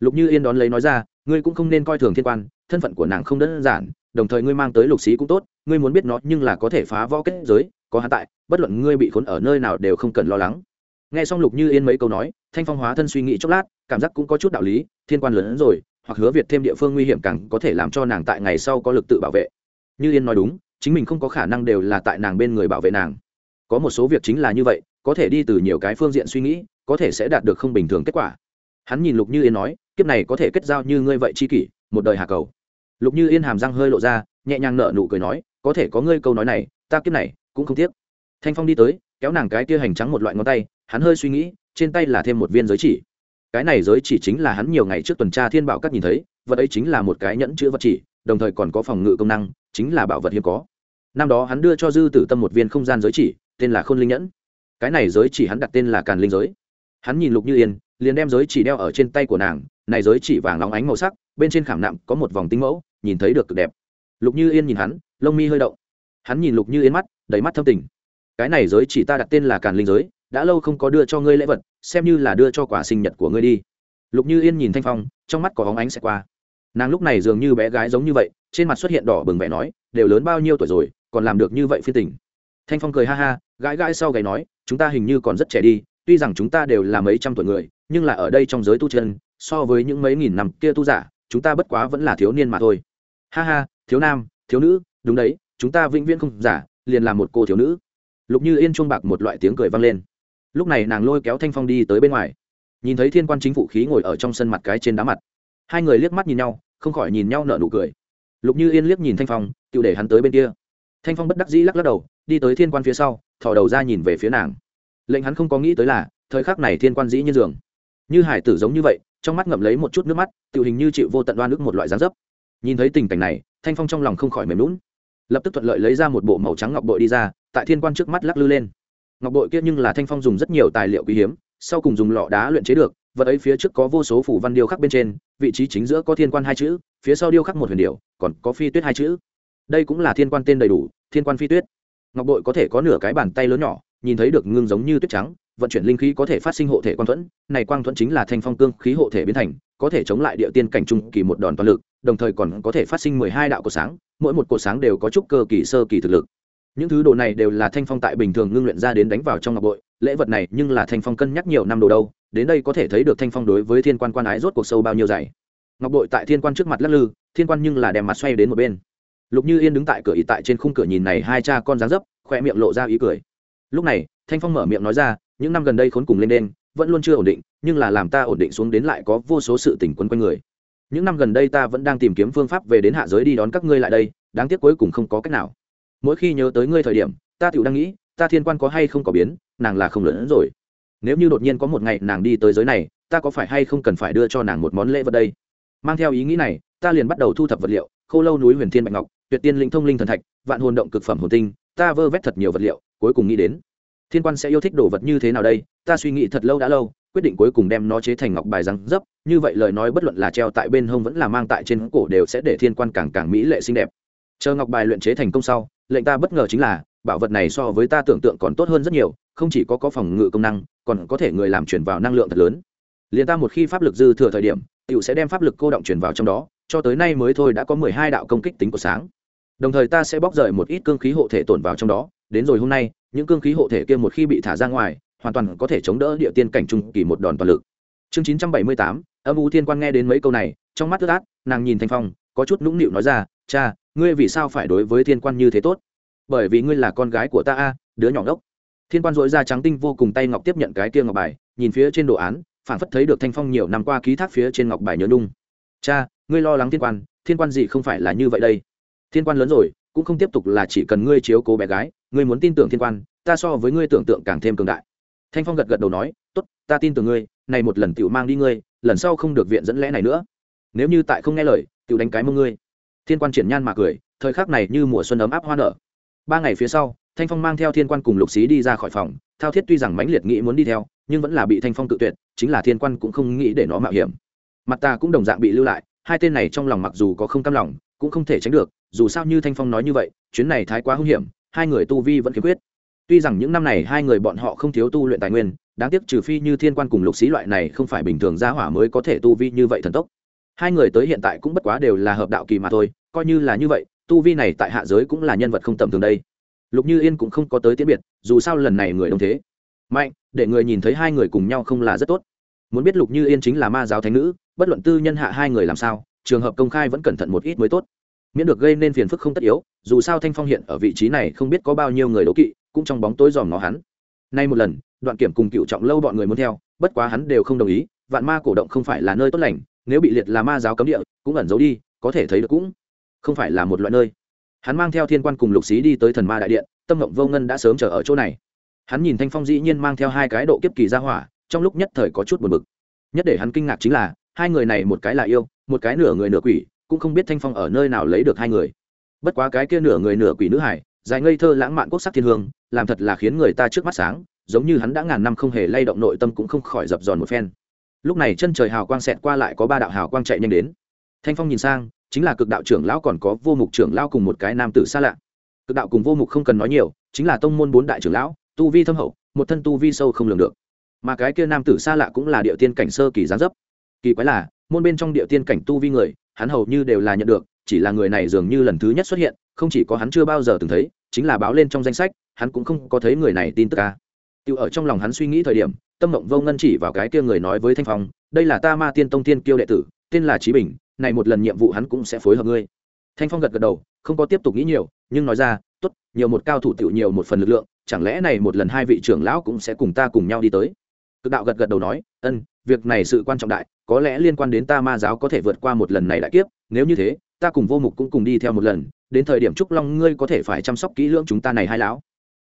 lục như yên đón lấy nói ra, ngươi cũng không nên coi thường thiên quan, thân phận của nàng không đơn giản, đồng thời ngươi mang tới lục xí cũng tốt, ngươi muốn biết nó nhưng là có thể phá võ kết giới, có hạ tại, bất luận ngươi bị khốn ở nơi nào đều không cần lo lắng nghe xong lục như yên mấy câu nói, thanh phong hóa thân suy nghĩ chốc lát, cảm giác cũng có chút đạo lý, thiên quan lớn hơn rồi hoặc hứa việt thêm địa phương nguy hiểm càng có thể làm cho nàng tại ngày sau có lực tự bảo vệ. Như yên nói đúng, chính mình không có khả năng đều là tại nàng bên người bảo vệ nàng. Có một số việc chính là như vậy, có thể đi từ nhiều cái phương diện suy nghĩ, có thể sẽ đạt được không bình thường kết quả. Hắn nhìn lục như yên nói, kiếp này có thể kết giao như ngươi vậy chi kỷ, một đời hà cầu. Lục như yên hàm răng hơi lộ ra, nhẹ nhàng nợ nụ cười nói, có thể có ngươi câu nói này, ta kiếp này cũng không tiếc. Thanh phong đi tới, kéo nàng cái tia hành trắng một loại ngón tay, hắn hơi suy nghĩ, trên tay là thêm một viên giới chỉ cái này giới chỉ chính là hắn nhiều ngày trước tuần tra thiên bảo các nhìn thấy, vật ấy chính là một cái nhẫn chữ vật chỉ, đồng thời còn có phòng ngự công năng, chính là bảo vật hiếm có. Năm đó hắn đưa cho dư tử tâm một viên không gian giới chỉ, tên là khôn linh nhẫn. Cái này giới chỉ hắn đặt tên là càn linh giới. Hắn nhìn lục như yên, liền đem giới chỉ đeo ở trên tay của nàng, này giới chỉ vàng óng ánh màu sắc, bên trên khảm nạm có một vòng tinh mẫu, nhìn thấy được cực đẹp. Lục như yên nhìn hắn, lông mi hơi động. Hắn nhìn lục như yên mắt, đầy mắt thâm tình. Cái này giới chỉ ta đặt tên là càn linh giới đã lâu không có đưa cho ngươi lễ vật, xem như là đưa cho quả sinh nhật của ngươi đi. Lục như yên nhìn thanh phong, trong mắt có hóng ánh sẽ qua. Nàng lúc này dường như bé gái giống như vậy, trên mặt xuất hiện đỏ bừng vẻ nói, đều lớn bao nhiêu tuổi rồi, còn làm được như vậy phi tình? Thanh phong cười ha ha, gãi gãi sau gáy nói, chúng ta hình như còn rất trẻ đi, tuy rằng chúng ta đều là mấy trăm tuổi người, nhưng là ở đây trong giới tu chân, so với những mấy nghìn năm kia tu giả, chúng ta bất quá vẫn là thiếu niên mà thôi. Ha ha, thiếu nam, thiếu nữ, đúng đấy, chúng ta vĩnh viễn không giả, liền là một cô thiếu nữ. Lục như yên chuông bạc một loại tiếng cười vang lên lúc này nàng lôi kéo thanh phong đi tới bên ngoài. Nhìn thấy thiên quan chính phủ khí ngồi ở trong sân mặt cái trên đá mặt. Hai người liếc mắt nhìn nhau, không khỏi nhìn nhau nở nụ cười. Lục như yên liếc nhìn thanh phong tự để hắn tới bên kia. Thanh phong bất đắc dĩ lắc lắc đầu, đi tới thiên quan phía sau thỏ đầu ra nhìn về phía nàng. Lệnh hắn không có nghĩ tới là, thời khắc này thiên quan dĩ như giường. Như hải tử giống như vậy, trong mắt ngậm lấy một chút nước mắt tự hình như chịu vô tận đoan nước một loại dáng dấp. Nhìn thấy tình cảnh này, thanh phong trong lòng không khỏi mềm lún lập tức thuận lợi lấy ra một bộ màu trắng ngọc bội đi ra, tại thiên quan trước mắt lắc lư lên ngọc bội kia nhưng là thanh phong dùng rất nhiều tài liệu quý hiếm, sau cùng dùng lọ đá luyện chế được, vật ấy phía trước có vô số phủ văn điêu khắc bên trên, vị trí chính giữa có thiên quan hai chữ, phía sau điêu khắc một huyền điệu còn có phi tuyết hai chữ. Đây cũng là thiên quan tên đầy đủ, thiên quan phi tuyết. Ngọc bội có thể có nửa cái bàn tay lớn nhỏ, nhìn thấy được ngưng giống như tuyết trắng, vận chuyển linh khí có thể phát sinh hộ thể quang thuẫn, này quang thuẫn chính là thanh phong cương khí hộ thể biến thành, có thể chống lại địa tiên cảnh trung kỳ một đòn toàn lực, đồng thời còn có thể phát sinh mười hai đạo cột sáng, mỗi một cột sáng đều có chút cơ kỳ sơ kỳ thực lực những thứ đồ này đều là thanh phong tại bình thường ngưng luyện ra đến đánh vào trong ngọc bội, lễ vật này nhưng là thanh phong cân nhắc nhiều năm đồ đâu, đến đây có thể thấy được thanh phong đối với thiên quan quan ái rốt cuộc sâu bao nhiêu dày. Ngọc bội tại thiên quan trước mặt lắc lư, thiên quan nhưng là đem mặt xoay đến một bên. Lục như yên đứng tại cửa ý tại trên khung cửa nhìn này hai cha con dáng dấp khoe miệng lộ ra ý cười. Lúc này, thanh phong mở miệng nói ra, những năm gần đây khốn cùng lên đen, vẫn luôn chưa ổn định, nhưng là làm ta ổn định xuống đến lại có vô số sự tình quấn quanh người. Những năm gần đây ta vẫn đang tìm kiếm phương pháp về đến hạ giới đi đón các ngươi lại đây, đáng tiếc cuối cùng không có cách nào mỗi khi nhớ tới ngươi thời điểm, ta tựu đang nghĩ, ta thiên quan có hay không có biến, nàng là không lớn hơn rồi. Nếu như đột nhiên có một ngày nàng đi tới giới này, ta có phải hay không cần phải đưa cho nàng một món lễ vật đây? Mang theo ý nghĩ này, ta liền bắt đầu thu thập vật liệu, khô lâu núi huyền thiên bạch ngọc, tuyệt tiên linh thông linh thần thạch, vạn hồn động cực phẩm hồn tinh, ta vơ vét thật nhiều vật liệu, cuối cùng nghĩ đến, thiên quan sẽ yêu thích đồ vật như thế nào đây? Ta suy nghĩ thật lâu đã lâu, quyết định cuối cùng đem nó chế thành ngọc bài răng dấp, như vậy lời nói bất luận là treo tại bên hông vẫn là mang tại trên cổ đều sẽ để thiên quan càng càng mỹ lệ xinh đẹp. Chờ ngọc bài luyện chế thành công sau lệnh ta bất ngờ chính là, bảo vật này so với ta tưởng tượng còn tốt hơn rất nhiều, không chỉ có có phòng ngự công năng, còn có thể người làm chuyển vào năng lượng thật lớn. Liền ta một khi pháp lực dư thừa thời điểm tựu sẽ đem pháp lực cô động chuyển vào trong đó, cho tới nay mới thôi đã có mười hai đạo công kích tính của sáng. Đồng thời ta sẽ bóc rời một ít cương khí hộ thể tổn vào trong đó, đến rồi hôm nay, những cương khí hộ thể kia một khi bị thả ra ngoài, hoàn toàn có thể chống đỡ địa tiên cảnh trung kỳ một đòn toàn lực. Chương chín trăm bảy mươi tám, âm u thiên quan nghe đến mấy câu này, trong mắt tức át nàng nhìn thanh phong, có chút nũng nịu nói ra, cha ngươi vì sao phải đối với thiên quan như thế tốt? Bởi vì ngươi là con gái của ta a, đứa nhỏ ngốc. Thiên quan dội ra trắng tinh vô cùng tay ngọc tiếp nhận cái kia ngọc bài, nhìn phía trên đồ án phản phất thấy được thanh phong nhiều năm qua ký thác phía trên ngọc bài nhớ nung cha, ngươi lo lắng thiên quan thiên quan gì không phải là như vậy đây? Thiên quan lớn rồi, cũng không tiếp tục là chỉ cần ngươi chiếu cố bé gái, ngươi muốn tin tưởng thiên quan, ta so với ngươi tưởng tượng càng thêm cường đại. Thanh phong gật gật đầu nói, tốt, ta tin tưởng ngươi, này một lần tiểu mang đi ngươi, lần sau không được viện dẫn lẽ này nữa. Nếu như tại không nghe lời, tiểu đánh cái mông ngươi thiên quan triển nhan mà cười, thời khắc này như mùa xuân ấm áp hoa nở. Ba ngày phía sau, thanh phong mang theo thiên quan cùng lục xí đi ra khỏi phòng, thao thiết tuy rằng mãnh liệt nghĩ muốn đi theo, nhưng vẫn là bị thanh phong tự tuyệt, chính là thiên quan cũng không nghĩ để nó mạo hiểm. Mặt ta cũng đồng dạng bị lưu lại, hai tên này trong lòng mặc dù có không cam lòng, cũng không thể tránh được, dù sao như thanh phong nói như vậy, chuyến này thái quá hung hiểm, hai người tu vi vẫn khiếm khuyết. Tuy rằng những năm này hai người bọn họ không thiếu tu luyện tài nguyên, đáng tiếc trừ phi như thiên quan cùng lục xí loại này không phải bình thường gia hỏa mới có thể tu vi như vậy thần tốc hai người tới hiện tại cũng bất quá đều là hợp đạo kỳ mà thôi, coi như là như vậy, tu vi này tại hạ giới cũng là nhân vật không tầm thường đây. Lục như yên cũng không có tới tiễn biệt, dù sao lần này người đông thế. Mạnh, để người nhìn thấy hai người cùng nhau không là rất tốt. Muốn biết lục như yên chính là ma giáo thánh nữ, bất luận tư nhân hạ hai người làm sao, trường hợp công khai vẫn cẩn thận một ít mới tốt. Miễn được gây nên phiền phức không tất yếu, dù sao thanh phong hiện ở vị trí này không biết có bao nhiêu người đố kỵ, cũng trong bóng tối dòm ngó hắn. Nay một lần, đoạn kiểm cùng cựu trọng lâu bọn người muốn theo, bất quá hắn đều không đồng ý, vạn ma cổ động không phải là nơi tốt lành nếu bị liệt là ma giáo cấm địa, cũng ẩn giấu đi, có thể thấy được cũng không phải là một loại nơi. Hắn mang theo thiên quan cùng lục xí đi tới thần ma đại điện, tâm ngộng vô ngân đã sớm chờ ở chỗ này. Hắn nhìn thanh phong dĩ nhiên mang theo hai cái độ kiếp kỳ ra hỏa, trong lúc nhất thời có chút buồn bực. Nhất để hắn kinh ngạc chính là, hai người này một cái là yêu, một cái nửa người nửa quỷ, cũng không biết thanh phong ở nơi nào lấy được hai người. Bất quá cái kia nửa người nửa quỷ nữ hải, dài ngây thơ lãng mạn quốc sắc thiên hương, làm thật là khiến người ta trước mắt sáng, giống như hắn đã ngàn năm không hề lay động nội tâm cũng không khỏi dập dòn một phen lúc này chân trời hào quang xẹt qua lại có ba đạo hào quang chạy nhanh đến. Thanh phong nhìn sang, chính là cực đạo trưởng lão còn có vô mục trưởng lão cùng một cái nam tử xa lạ. Cực đạo cùng vô mục không cần nói nhiều, chính là tông môn bốn đại trưởng lão, tu vi thâm hậu, một thân tu vi sâu không lường được. Mà cái kia nam tử xa lạ cũng là địa tiên cảnh sơ kỳ gián dấp. Kỳ quái là, môn bên trong địa tiên cảnh tu vi người, hắn hầu như đều là nhận được, chỉ là người này dường như lần thứ nhất xuất hiện, không chỉ có hắn chưa bao giờ từng thấy, chính là báo lên trong danh sách, hắn cũng không có thấy người này tin tức à. ca tiêu ở trong lòng hắn suy nghĩ thời điểm tâm mộng vô ngân chỉ vào cái kia người nói với thanh phong, đây là ta ma tiên tông tiên kiêu đệ tử, tên là trí bình, này một lần nhiệm vụ hắn cũng sẽ phối hợp ngươi. Thanh phong gật gật đầu, không có tiếp tục nghĩ nhiều, nhưng nói ra, tốt, nhiều một cao thủ tiểu nhiều một phần lực lượng, chẳng lẽ này một lần hai vị trưởng lão cũng sẽ cùng ta cùng nhau đi tới? Cực đạo gật gật đầu nói, ân, việc này sự quan trọng đại, có lẽ liên quan đến ta ma giáo có thể vượt qua một lần này đại kiếp, nếu như thế, ta cùng vô mục cũng cùng đi theo một lần, đến thời điểm trúc long ngươi có thể phải chăm sóc kỹ lưỡng chúng ta này hai lão.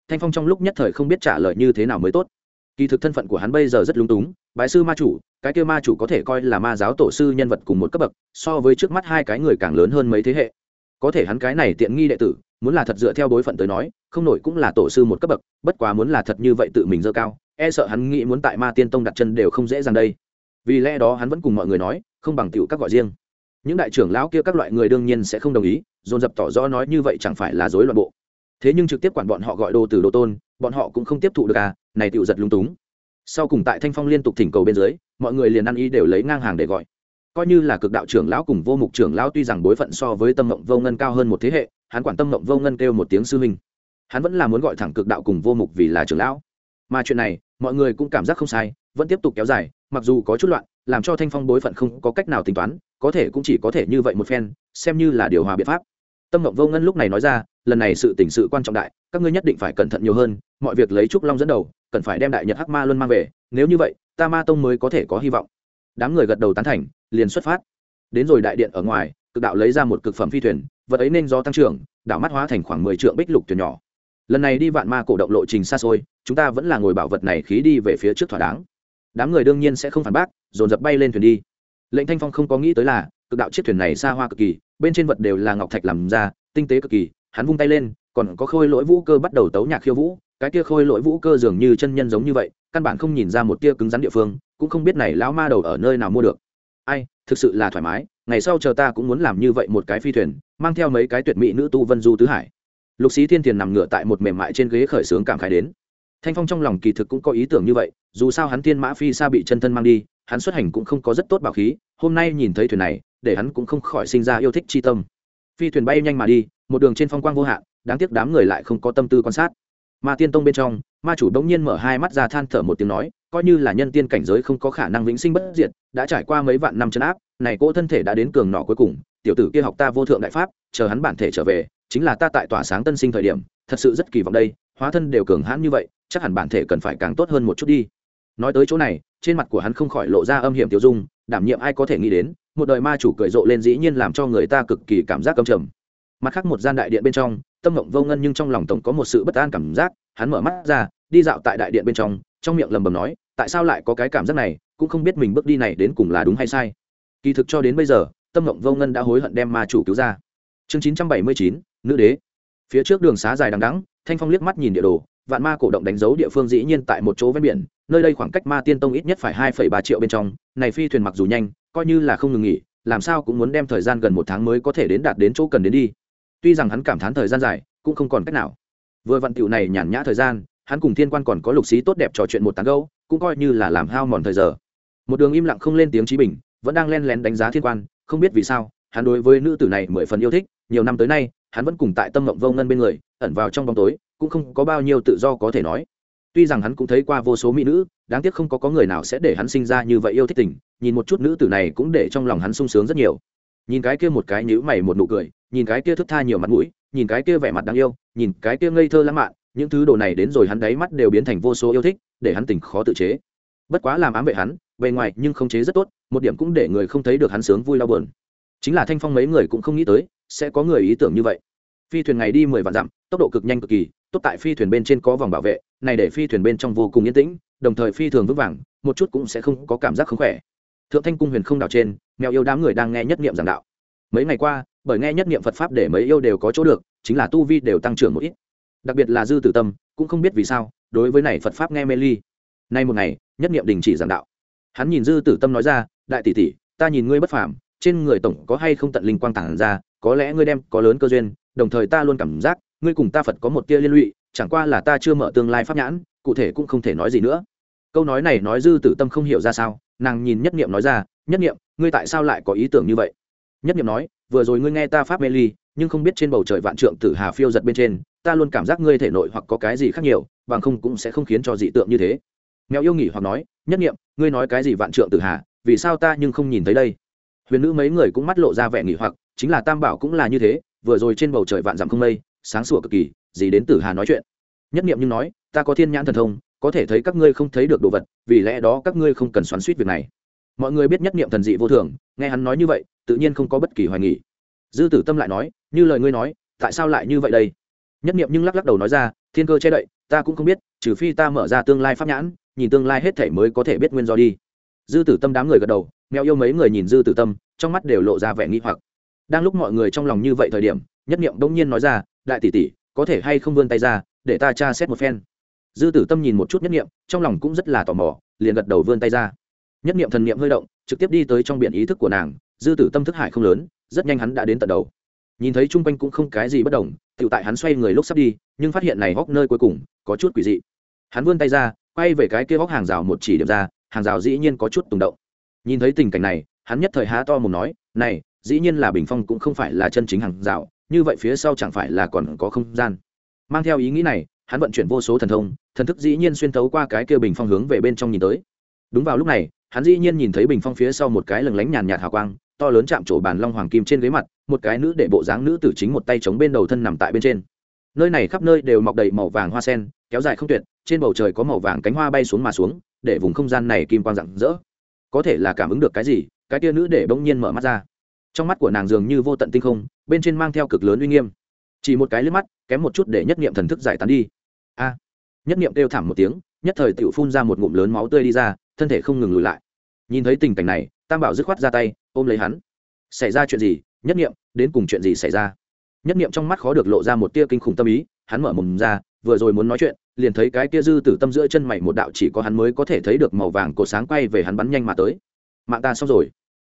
Thanh phong trong lúc nhất thời không biết trả lời như thế nào mới tốt kỳ thực thân phận của hắn bây giờ rất lúng túng, bái sư ma chủ, cái kêu ma chủ có thể coi là ma giáo tổ sư nhân vật cùng một cấp bậc, so với trước mắt hai cái người càng lớn hơn mấy thế hệ. Có thể hắn cái này tiện nghi đệ tử, muốn là thật dựa theo bối phận tới nói, không nổi cũng là tổ sư một cấp bậc, bất quá muốn là thật như vậy tự mình dơ cao e sợ hắn nghĩ muốn tại ma tiên tông đặt chân đều không dễ dàng đây. Vì lẽ đó hắn vẫn cùng mọi người nói, không bằng tựu các gọi riêng. Những đại trưởng lão kia các loại người đương nhiên sẽ không đồng ý, dồn dập tỏ rõ nói như vậy chẳng phải là dối loạn bộ thế nhưng trực tiếp quản bọn họ gọi đồ từ đồ tôn, bọn họ cũng không tiếp thụ được à này tựu giật lung túng. Sau cùng tại thanh phong liên tục thỉnh cầu bên dưới, mọi người liền ăn ý đều lấy ngang hàng để gọi. Coi như là cực đạo trưởng lão cùng vô mục trưởng lão tuy rằng bối phận so với tâm mộng vô ngân cao hơn một thế hệ, hắn quản tâm mộng vô ngân kêu một tiếng sư huynh. Hắn vẫn là muốn gọi thẳng cực đạo cùng vô mục vì là trưởng lão. Mà chuyện này, mọi người cũng cảm giác không sai, vẫn tiếp tục kéo dài, mặc dù có chút loạn, làm cho thanh phong bối phận không có cách nào tính toán, có thể cũng chỉ có thể như vậy một phen, xem như là điều hòa biện pháp. Tâm mộng vô ngân lúc này nói ra lần này sự tình sự quan trọng đại, các ngươi nhất định phải cẩn thận nhiều hơn, mọi việc lấy trúc long dẫn đầu, cần phải đem đại nhật hắc ma luân mang về, nếu như vậy, ta ma tông mới có thể có hy vọng. Đám người gật đầu tán thành, liền xuất phát. Đến rồi đại điện ở ngoài, cực đạo lấy ra một cực phẩm phi thuyền, vật ấy nên do tăng trưởng, đạo mắt hóa thành khoảng mười triệu bích lục thuyền nhỏ. Lần này đi vạn ma cổ động lộ trình xa xôi, chúng ta vẫn là ngồi bảo vật này khí đi về phía trước thỏa đáng. Đám người đương nhiên sẽ không phản bác, dồn dập bay lên thuyền đi. Lệnh thanh phong không có nghĩ tới là, cực đạo chiếc thuyền này xa hoa cực kỳ, bên trên vật đều là ngọc thạch làm ra, tinh tế cực kỳ hắn vung tay lên, còn có khôi lỗi vũ cơ bắt đầu tấu nhạc khiêu vũ, cái kia khôi lỗi vũ cơ dường như chân nhân giống như vậy, căn bản không nhìn ra một tia cứng rắn địa phương, cũng không biết này lão ma đầu ở nơi nào mua được. Ai, thực sự là thoải mái, ngày sau chờ ta cũng muốn làm như vậy một cái phi thuyền, mang theo mấy cái tuyệt mỹ nữ tu vân du tứ hải. Lục sĩ thiên thiền nằm ngửa tại một mềm mại trên ghế khởi sướng cảm khái đến. Thanh phong trong lòng kỳ thực cũng có ý tưởng như vậy, dù sao hắn thiên mã phi xa bị chân thân mang đi, hắn xuất hành cũng không có rất tốt bảo khí, hôm nay nhìn thấy thuyền này, để hắn cũng không khỏi sinh ra yêu thích chi tâm. Phi thuyền bay nhanh mà đi một đường trên phong quang vô hạn, đáng tiếc đám người lại không có tâm tư quan sát. Ma tiên tông bên trong, ma chủ đống nhiên mở hai mắt ra than thở một tiếng nói, coi như là nhân tiên cảnh giới không có khả năng vĩnh sinh bất diệt, đã trải qua mấy vạn năm chấn áp, này cỗ thân thể đã đến cường nọ cuối cùng, tiểu tử kia học ta vô thượng đại pháp, chờ hắn bản thể trở về, chính là ta tại tỏa sáng tân sinh thời điểm, thật sự rất kỳ vọng đây, hóa thân đều cường hãn như vậy, chắc hẳn bản thể cần phải càng tốt hơn một chút đi. Nói tới chỗ này, trên mặt của hắn không khỏi lộ ra âm hiểm tiêu dung, đảm nhiệm ai có thể nghĩ đến, một đời ma chủ cười rộ lên dĩ nhiên làm cho người ta cực kỳ cảm giác cầm trầm mặt khác một gian đại điện bên trong, tâm mộng vô ngân nhưng trong lòng tổng có một sự bất an cảm giác, hắn mở mắt ra, đi dạo tại đại điện bên trong trong miệng lầm bầm nói, tại sao lại có cái cảm giác này, cũng không biết mình bước đi này đến cùng là đúng hay sai. Kỳ thực cho đến bây giờ, tâm mộng vô ngân đã hối hận đem ma chủ cứu ra. Chương chín trăm bảy mươi chín, nữ đế. Phía trước đường xá dài đằng đắng thanh phong liếc mắt nhìn địa đồ, vạn ma cổ động đánh dấu địa phương dĩ nhiên tại một chỗ ven biển, nơi đây khoảng cách ma tiên tông ít nhất phải hai phẩy ba triệu bên trong, này phi thuyền mặc dù nhanh, coi như là không ngừng nghỉ, làm sao cũng muốn đem thời gian gần một tháng mới có thể đến đạt đến chỗ cần đến đi tuy rằng hắn cảm thán thời gian dài, cũng không còn cách nào. Vừa vặn tiểu này nhàn nhã thời gian, hắn cùng thiên quan còn có lục xí tốt đẹp trò chuyện một tán gâu cũng coi như là làm hao mòn thời giờ. Một đường im lặng không lên tiếng trí bình, vẫn đang len lén đánh giá thiên quan, không biết vì sao, hắn đối với nữ tử này mười phần yêu thích, nhiều năm tới nay, hắn vẫn cùng tại tâm mộng vô ngân bên người, ẩn vào trong bóng tối, cũng không có bao nhiêu tự do có thể nói. Tuy rằng hắn cũng thấy qua vô số mỹ nữ, đáng tiếc không có có người nào sẽ để hắn sinh ra như vậy yêu thích tình, nhìn một chút nữ tử này cũng để trong lòng hắn sung sướng rất nhiều nhìn cái kia một cái nhữ mày một nụ cười, nhìn cái kia thức tha nhiều mặt mũi, nhìn cái kia vẻ mặt đáng yêu, nhìn cái kia ngây thơ lãng mạn, những thứ đồ này đến rồi hắn đáy mắt đều biến thành vô số yêu thích, để hắn tỉnh khó tự chế. Bất quá làm ám vệ hắn, bề ngoài nhưng không chế rất tốt, một điểm cũng để người không thấy được hắn sướng vui đau buồn. Chính là thanh phong mấy người cũng không nghĩ tới, sẽ có người ý tưởng như vậy. Phi thuyền ngày đi mười vạn dặm, tốc độ cực nhanh cực kỳ, tốt tại phi thuyền bên trên có vòng bảo vệ, này để phi thuyền bên trong vô cùng yên tĩnh, đồng thời phi thường vững vàng, một chút cũng sẽ không có cảm giác không khỏe. Thượng thanh cung huyền không đảo trên mèo yêu đám người đang nghe nhất niệm giảng đạo. Mấy ngày qua, bởi nghe nhất niệm phật pháp để mấy yêu đều có chỗ được, chính là tu vi đều tăng trưởng một ít. Đặc biệt là dư tử tâm, cũng không biết vì sao, đối với này phật pháp nghe mê ly. Nay một ngày, nhất niệm đình chỉ giảng đạo. Hắn nhìn dư tử tâm nói ra, đại tỷ tỷ, ta nhìn ngươi bất phàm, trên người tổng có hay không tận linh quang tản ra, có lẽ ngươi đem có lớn cơ duyên, đồng thời ta luôn cảm giác, ngươi cùng ta phật có một tia liên lụy, chẳng qua là ta chưa mở tương lai pháp nhãn, cụ thể cũng không thể nói gì nữa. Câu nói này nói dư tử tâm không hiểu ra sao, nàng nhìn nhất niệm nói ra, nhất niệm ngươi tại sao lại có ý tưởng như vậy? Nhất niệm nói, vừa rồi ngươi nghe ta pháp mê ly, nhưng không biết trên bầu trời vạn trượng tử hà phiêu giật bên trên, ta luôn cảm giác ngươi thể nội hoặc có cái gì khác nhiều, bằng không cũng sẽ không khiến cho dị tượng như thế. Mèo yêu nghỉ hoặc nói, nhất niệm, ngươi nói cái gì vạn trượng tử hà, vì sao ta nhưng không nhìn thấy đây? Huyền nữ mấy người cũng mắt lộ ra vẻ nghỉ hoặc, chính là tam bảo cũng là như thế, vừa rồi trên bầu trời vạn dặm không mây, sáng sủa cực kỳ, gì đến tử hà nói chuyện. Nhất niệm nhưng nói, ta có thiên nhãn thần thông, có thể thấy các ngươi không thấy được đồ vật, vì lẽ đó các ngươi không cần xoắn suýt việc này mọi người biết nhất niệm thần dị vô thường, nghe hắn nói như vậy, tự nhiên không có bất kỳ hoài nghỉ dư tử tâm lại nói, như lời ngươi nói, tại sao lại như vậy đây? Nhất niệm nhưng lắc lắc đầu nói ra, thiên cơ che đậy, ta cũng không biết, trừ phi ta mở ra tương lai pháp nhãn, nhìn tương lai hết thể mới có thể biết nguyên do đi. Dư tử tâm đám người gật đầu, mèo yêu mấy người nhìn dư tử tâm, trong mắt đều lộ ra vẻ nghi hoặc. Đang lúc mọi người trong lòng như vậy thời điểm, nhất niệm đông nhiên nói ra, đại tỷ tỷ, có thể hay không vươn tay ra, để ta tra xét một phen? Dư tử tâm nhìn một chút nhất niệm, trong lòng cũng rất là tò mò, liền gật đầu vươn tay ra nhất niệm thần niệm hơi động, trực tiếp đi tới trong biển ý thức của nàng, dư tử tâm thức hải không lớn, rất nhanh hắn đã đến tận đầu. Nhìn thấy chung quanh cũng không cái gì bất đồng tự tại hắn xoay người lúc sắp đi, nhưng phát hiện này hóc nơi cuối cùng, có chút quỷ dị. Hắn vươn tay ra, quay về cái kia hóc hàng rào một chỉ điểm ra, hàng rào dĩ nhiên có chút tùng động. Nhìn thấy tình cảnh này, hắn nhất thời há to mồm nói, này, dĩ nhiên là bình phong cũng không phải là chân chính hàng rào, như vậy phía sau chẳng phải là còn có không gian. Mang theo ý nghĩ này, hắn vận chuyển vô số thần thông, thần thức dĩ nhiên xuyên thấu qua cái kia bình phong hướng về bên trong nhìn tới. Đúng vào lúc này hắn dĩ nhiên nhìn thấy bình phong phía sau một cái lừng lánh nhàn nhạt hào quang, to lớn chạm trổ bàn long hoàng kim trên ghế mặt, một cái nữ để bộ dáng nữ tử chính một tay chống bên đầu thân nằm tại bên trên. Nơi này khắp nơi đều mọc đầy màu vàng hoa sen, kéo dài không tuyệt, trên bầu trời có màu vàng cánh hoa bay xuống mà xuống, để vùng không gian này kim quang rạng rỡ. Có thể là cảm ứng được cái gì, cái tia nữ để bỗng nhiên mở mắt ra. Trong mắt của nàng dường như vô tận tinh không, bên trên mang theo cực lớn uy nghiêm. Chỉ một cái liếc mắt, kém một chút để nhất niệm thần thức giải tán đi. A. Nhất niệm kêu thảm một tiếng, nhất thời tiểu phun ra một ngụm lớn máu tươi đi ra thân thể không ngừng lùi lại. Nhìn thấy tình cảnh này, tam bảo dứt khoát ra tay, ôm lấy hắn. Xảy ra chuyện gì? Nhất niệm, đến cùng chuyện gì xảy ra? Nhất niệm trong mắt khó được lộ ra một tia kinh khủng tâm ý, hắn mở mồm ra, vừa rồi muốn nói chuyện, liền thấy cái tia dư tử tâm giữa chân mày một đạo chỉ có hắn mới có thể thấy được màu vàng cột sáng quay về hắn bắn nhanh mà tới. Mạng ta xong rồi.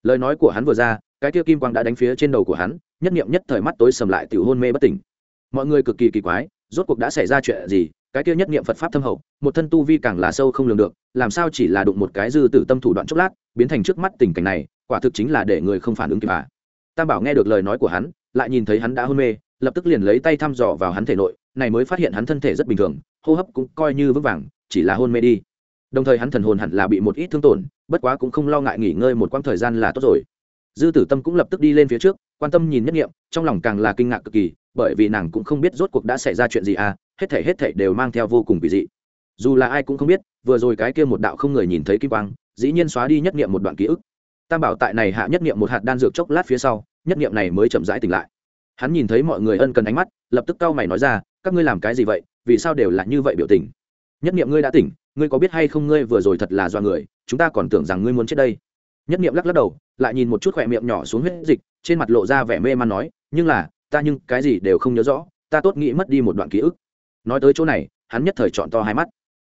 Lời nói của hắn vừa ra, cái tia kim quang đã đánh phía trên đầu của hắn, nhất niệm nhất thời mắt tối sầm lại, tiểu hôn mê bất tỉnh. Mọi người cực kỳ kỳ quái, rốt cuộc đã xảy ra chuyện gì cái kia nhất niệm phật pháp thâm hậu, một thân tu vi càng là sâu không lường được, làm sao chỉ là đụng một cái dư tử tâm thủ đoạn chốc lát, biến thành trước mắt tình cảnh này, quả thực chính là để người không phản ứng kịp à. tam bảo nghe được lời nói của hắn, lại nhìn thấy hắn đã hôn mê, lập tức liền lấy tay thăm dò vào hắn thể nội, này mới phát hiện hắn thân thể rất bình thường, hô hấp cũng coi như vững vàng, chỉ là hôn mê đi đồng thời hắn thần hồn hẳn là bị một ít thương tổn, bất quá cũng không lo ngại nghỉ ngơi một quãng thời gian là tốt rồi dư tử tâm cũng lập tức đi lên phía trước, quan tâm nhìn nhất nghiệm trong lòng càng là kinh ngạc cực kỳ, bởi vì nàng cũng không biết rốt cuộc đã xảy ra chuyện gì à hết thể hết thể đều mang theo vô cùng kỳ dị. Dù là ai cũng không biết, vừa rồi cái kia một đạo không người nhìn thấy kim quang, dĩ nhiên xóa đi nhất niệm một đoạn ký ức. Tam bảo tại này hạ nhất niệm một hạt đan dược chốc lát phía sau, nhất niệm này mới chậm rãi tỉnh lại. Hắn nhìn thấy mọi người ân cần ánh mắt, lập tức cau mày nói ra, các ngươi làm cái gì vậy? Vì sao đều là như vậy biểu tình? Nhất niệm ngươi đã tỉnh, ngươi có biết hay không ngươi vừa rồi thật là do người, chúng ta còn tưởng rằng ngươi muốn chết đây. Nhất niệm lắc lắc đầu, lại nhìn một chút khỏe miệng nhỏ xuống huyết dịch, trên mặt lộ ra vẻ mê man nói, nhưng là, ta nhưng cái gì đều không nhớ rõ, ta tốt nghĩ mất đi một đoạn ký ức nói tới chỗ này, hắn nhất thời chọn to hai mắt.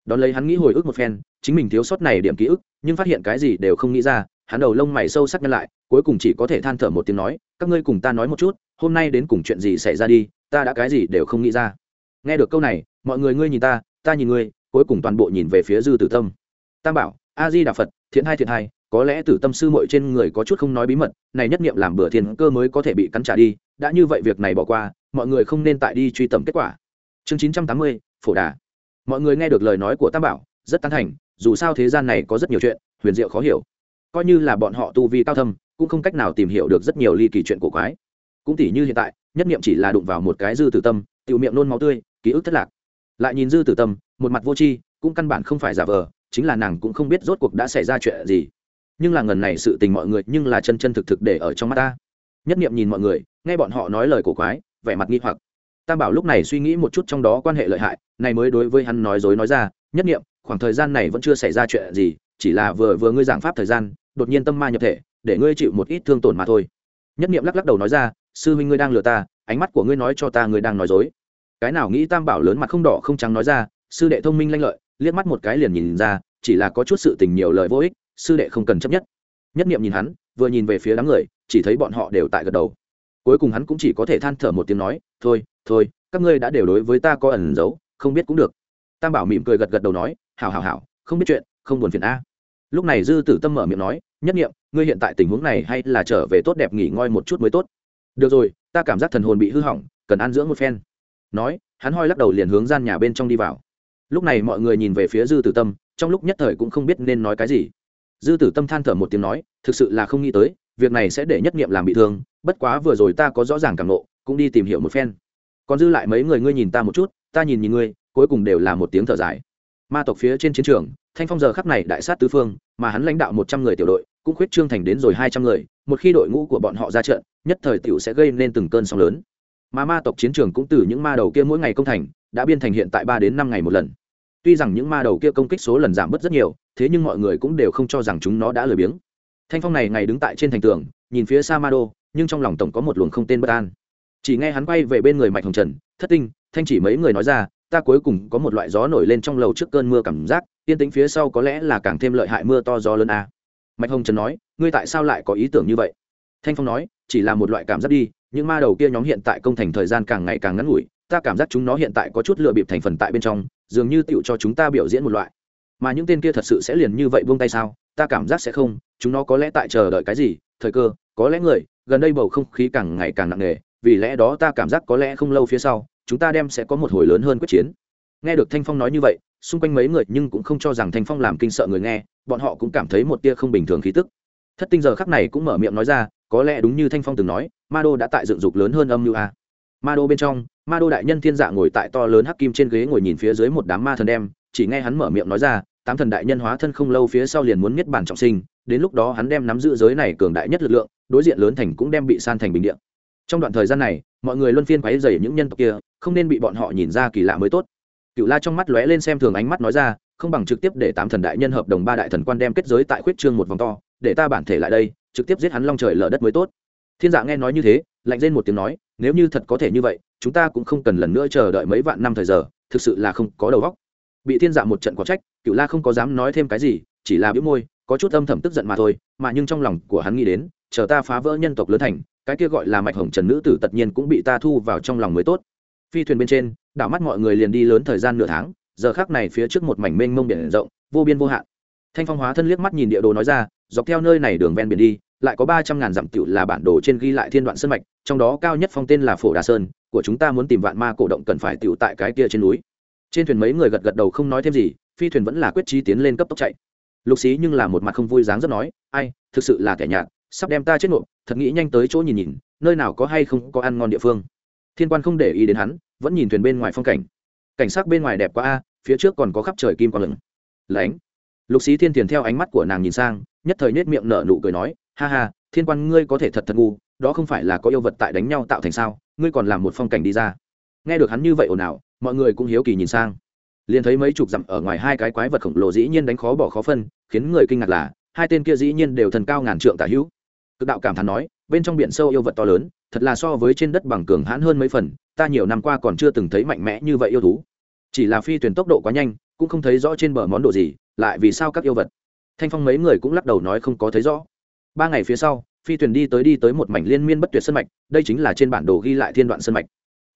Đón lấy hắn nghĩ hồi ức một phen, chính mình thiếu sót này điểm ký ức, nhưng phát hiện cái gì đều không nghĩ ra, hắn đầu lông mày sâu sắc nhân lại, cuối cùng chỉ có thể than thở một tiếng nói, các ngươi cùng ta nói một chút, hôm nay đến cùng chuyện gì xảy ra đi, ta đã cái gì đều không nghĩ ra. Nghe được câu này, mọi người ngươi nhìn ta ta nhìn ngươi, cuối cùng toàn bộ nhìn về phía dư tử tâm. Tam bảo a di đà phật, thiện hai thiện hai, có lẽ tử tâm sư mội trên người có chút không nói bí mật, này nhất nghiệm làm bừa thiên cơ mới có thể bị cắn trả đi, đã như vậy việc này bỏ qua, mọi người không nên tại đi truy tầm kết quả chương chín trăm tám mươi, phổ đà. Mọi người nghe được lời nói của tam bảo, rất tán thành, dù sao thế gian này có rất nhiều chuyện, huyền diệu khó hiểu. Coi như là bọn họ tu vi cao thâm, cũng không cách nào tìm hiểu được rất nhiều ly kỳ chuyện cổ quái. Cũng tỉ như hiện tại, nhất niệm chỉ là đụng vào một cái dư tử tâm, tiểu miệng nôn máu tươi, ký ức thất lạc. Lại nhìn dư tử tâm, một mặt vô tri, cũng căn bản không phải giả vờ, chính là nàng cũng không biết rốt cuộc đã xảy ra chuyện gì. Nhưng là ngần này sự tình mọi người, nhưng là chân chân thực thực để ở trong mắt ta. Nhất niệm nhìn mọi người, nghe bọn họ nói lời cổ quái, vẻ mặt nghi hoặc tam bảo lúc này suy nghĩ một chút trong đó quan hệ lợi hại, này mới đối với hắn nói dối nói ra, nhất niệm, khoảng thời gian này vẫn chưa xảy ra chuyện gì, chỉ là vừa vừa ngươi giảng pháp thời gian, đột nhiên tâm ma nhập thể, để ngươi chịu một ít thương tổn mà thôi. Nhất niệm lắc lắc đầu nói ra, sư huynh ngươi đang lừa ta, ánh mắt của ngươi nói cho ta ngươi đang nói dối. Cái nào nghĩ tam bảo lớn mặt không đỏ không trắng nói ra, sư đệ thông minh lanh lợi, liếc mắt một cái liền nhìn ra, chỉ là có chút sự tình nhiều lời vô ích, sư đệ không cần chấp nhất. Nhất niệm nhìn hắn, vừa nhìn về phía đám người, chỉ thấy bọn họ đều tại gật đầu. Cuối cùng hắn cũng chỉ có thể than thở một tiếng nói, thôi thôi, các ngươi đã đều đối với ta có ẩn giấu, không biết cũng được. Tam bảo mỉm cười gật gật đầu nói, hảo hảo hảo, không biết chuyện, không buồn phiền a. Lúc này dư tử tâm mở miệng nói, nhất nghiệm, ngươi hiện tại tình huống này hay là trở về tốt đẹp nghỉ ngơi một chút mới tốt. Được rồi, ta cảm giác thần hồn bị hư hỏng, cần ăn dưỡng một phen. Nói, hắn hoi lắc đầu liền hướng gian nhà bên trong đi vào. Lúc này mọi người nhìn về phía dư tử tâm, trong lúc nhất thời cũng không biết nên nói cái gì. Dư tử tâm than thở một tiếng nói, thực sự là không nghĩ tới, việc này sẽ để nhất nghiệm làm bị thương, bất quá vừa rồi ta có rõ ràng cảm nộ cũng đi tìm hiểu một phen còn dư lại mấy người ngươi nhìn ta một chút, ta nhìn nhìn ngươi, cuối cùng đều là một tiếng thở dài. Ma tộc phía trên chiến trường, thanh phong giờ khắc này đại sát tứ phương, mà hắn lãnh đạo một trăm người tiểu đội, cũng khuyết trương thành đến rồi hai trăm người, một khi đội ngũ của bọn họ ra trận, nhất thời tiểu sẽ gây nên từng cơn sóng lớn. Mà ma tộc chiến trường cũng từ những ma đầu kia mỗi ngày công thành, đã biên thành hiện tại ba đến năm ngày một lần. Tuy rằng những ma đầu kia công kích số lần giảm bớt rất nhiều, thế nhưng mọi người cũng đều không cho rằng chúng nó đã lười biếng. Thanh phong này ngày đứng tại trên thành tường, nhìn phía xa ma đô, nhưng trong lòng tổng có một luồng không tên bất an chỉ nghe hắn quay về bên người mạch hồng trần, thất tinh, thanh chỉ mấy người nói ra, ta cuối cùng có một loại gió nổi lên trong lầu trước cơn mưa cảm giác yên tĩnh phía sau có lẽ là càng thêm lợi hại mưa to gió lớn a. À. mạch hồng trần nói, ngươi tại sao lại có ý tưởng như vậy? Thanh phong nói, chỉ là một loại cảm giác đi, những ma đầu kia nhóm hiện tại công thành thời gian càng ngày càng ngắn ngủi, ta cảm giác chúng nó hiện tại có chút lựa bịp thành phần tại bên trong, dường như tựu cho chúng ta biểu diễn một loại. Mà những tên kia thật sự sẽ liền như vậy buông tay sao? Ta cảm giác sẽ không, chúng nó có lẽ tại chờ đợi cái gì? Thời cơ, có lẽ người, gần đây bầu không khí càng ngày càng nặng nề vì lẽ đó ta cảm giác có lẽ không lâu phía sau, chúng ta đem sẽ có một hồi lớn hơn quyết chiến. Nghe được thanh phong nói như vậy, xung quanh mấy người nhưng cũng không cho rằng thanh phong làm kinh sợ người nghe, bọn họ cũng cảm thấy một tia không bình thường khí tức. Thất tinh giờ khắc này cũng mở miệng nói ra, có lẽ đúng như thanh phong từng nói, ma đô đã tại dựng dục lớn hơn âm như a. Ma đô bên trong, ma đô đại nhân thiên dạ ngồi tại to lớn hắc kim trên ghế ngồi nhìn phía dưới một đám ma thần đem, chỉ nghe hắn mở miệng nói ra, tám thần đại nhân hóa thân không lâu phía sau liền muốn miết bản trọng sinh, đến lúc đó hắn đem nắm giữ giới này cường đại nhất lực lượng, đối diện lớn thành cũng đem bị san thành bình điện trong đoạn thời gian này, mọi người luân phiên quấy dày những nhân tộc kia, không nên bị bọn họ nhìn ra kỳ lạ mới tốt. Cựu la trong mắt lóe lên xem thường ánh mắt nói ra, không bằng trực tiếp để tám thần đại nhân hợp đồng ba đại thần quan đem kết giới tại khuyết trương một vòng to, để ta bản thể lại đây, trực tiếp giết hắn long trời lở đất mới tốt. Thiên dạ nghe nói như thế, lạnh lên một tiếng nói, nếu như thật có thể như vậy, chúng ta cũng không cần lần nữa chờ đợi mấy vạn năm thời giờ, thực sự là không có đầu óc. Bị thiên dạ một trận có trách, cựu la không có dám nói thêm cái gì, chỉ là biếu môi, có chút âm thầm tức giận mà thôi, mà nhưng trong lòng của hắn nghĩ đến, chờ ta phá vỡ nhân tộc lớn thành cái kia gọi là mạch hồng trần nữ tử tất nhiên cũng bị ta thu vào trong lòng mới tốt. Phi thuyền bên trên, đảo mắt mọi người liền đi lớn thời gian nửa tháng, giờ khác này phía trước một mảnh mênh mông biển rộng, vô biên vô hạn. Thanh phong hóa thân liếc mắt nhìn địa đồ nói ra, dọc theo nơi này đường ven biển đi, lại có ba trăm ngàn dặm tiểu là bản đồ trên ghi lại thiên đoạn sơn mạch, trong đó cao nhất phong tên là phổ đà sơn, của chúng ta muốn tìm vạn ma cổ động cần phải tiểu tại cái kia trên núi. Trên thuyền mấy người gật gật đầu không nói thêm gì, phi thuyền vẫn là quyết trí tiến lên cấp tốc chạy. Lục xí nhưng là một mặt không vui dáng rất nói, ai, thực sự là kẻ nhạt sắp đem ta chết ngộ, thật nghĩ nhanh tới chỗ nhìn nhìn nơi nào có hay không có ăn ngon địa phương. Thiên quan không để ý đến hắn vẫn nhìn thuyền bên ngoài phong cảnh. Cảnh sắc bên ngoài đẹp quá a phía trước còn có khắp trời kim quang lửng. Lánh. Lục sĩ thiên tiền theo ánh mắt của nàng nhìn sang nhất thời nết miệng nở nụ cười nói ha ha thiên quan ngươi có thể thật thật ngu đó không phải là có yêu vật tại đánh nhau tạo thành sao ngươi còn làm một phong cảnh đi ra. Nghe được hắn như vậy ồn ào mọi người cũng hiếu kỳ nhìn sang. Liền thấy mấy chục dặm ở ngoài hai cái quái vật khổng lồ dĩ nhiên đánh khó bỏ khó phân khiến người kinh ngạc là hai tên kia dĩ nhiên đều thần cao ngàn trượng tả hữu cực đạo cảm thán nói, bên trong biển sâu yêu vật to lớn, thật là so với trên đất bằng cường hãn hơn mấy phần, ta nhiều năm qua còn chưa từng thấy mạnh mẽ như vậy yêu thú. Chỉ là phi thuyền tốc độ quá nhanh, cũng không thấy rõ trên bờ món đồ gì, lại vì sao các yêu vật? Thanh phong mấy người cũng lắc đầu nói không có thấy rõ. Ba ngày phía sau, phi thuyền đi tới đi tới một mảnh liên miên bất tuyệt sân mạch, đây chính là trên bản đồ ghi lại thiên đoạn sân mạch.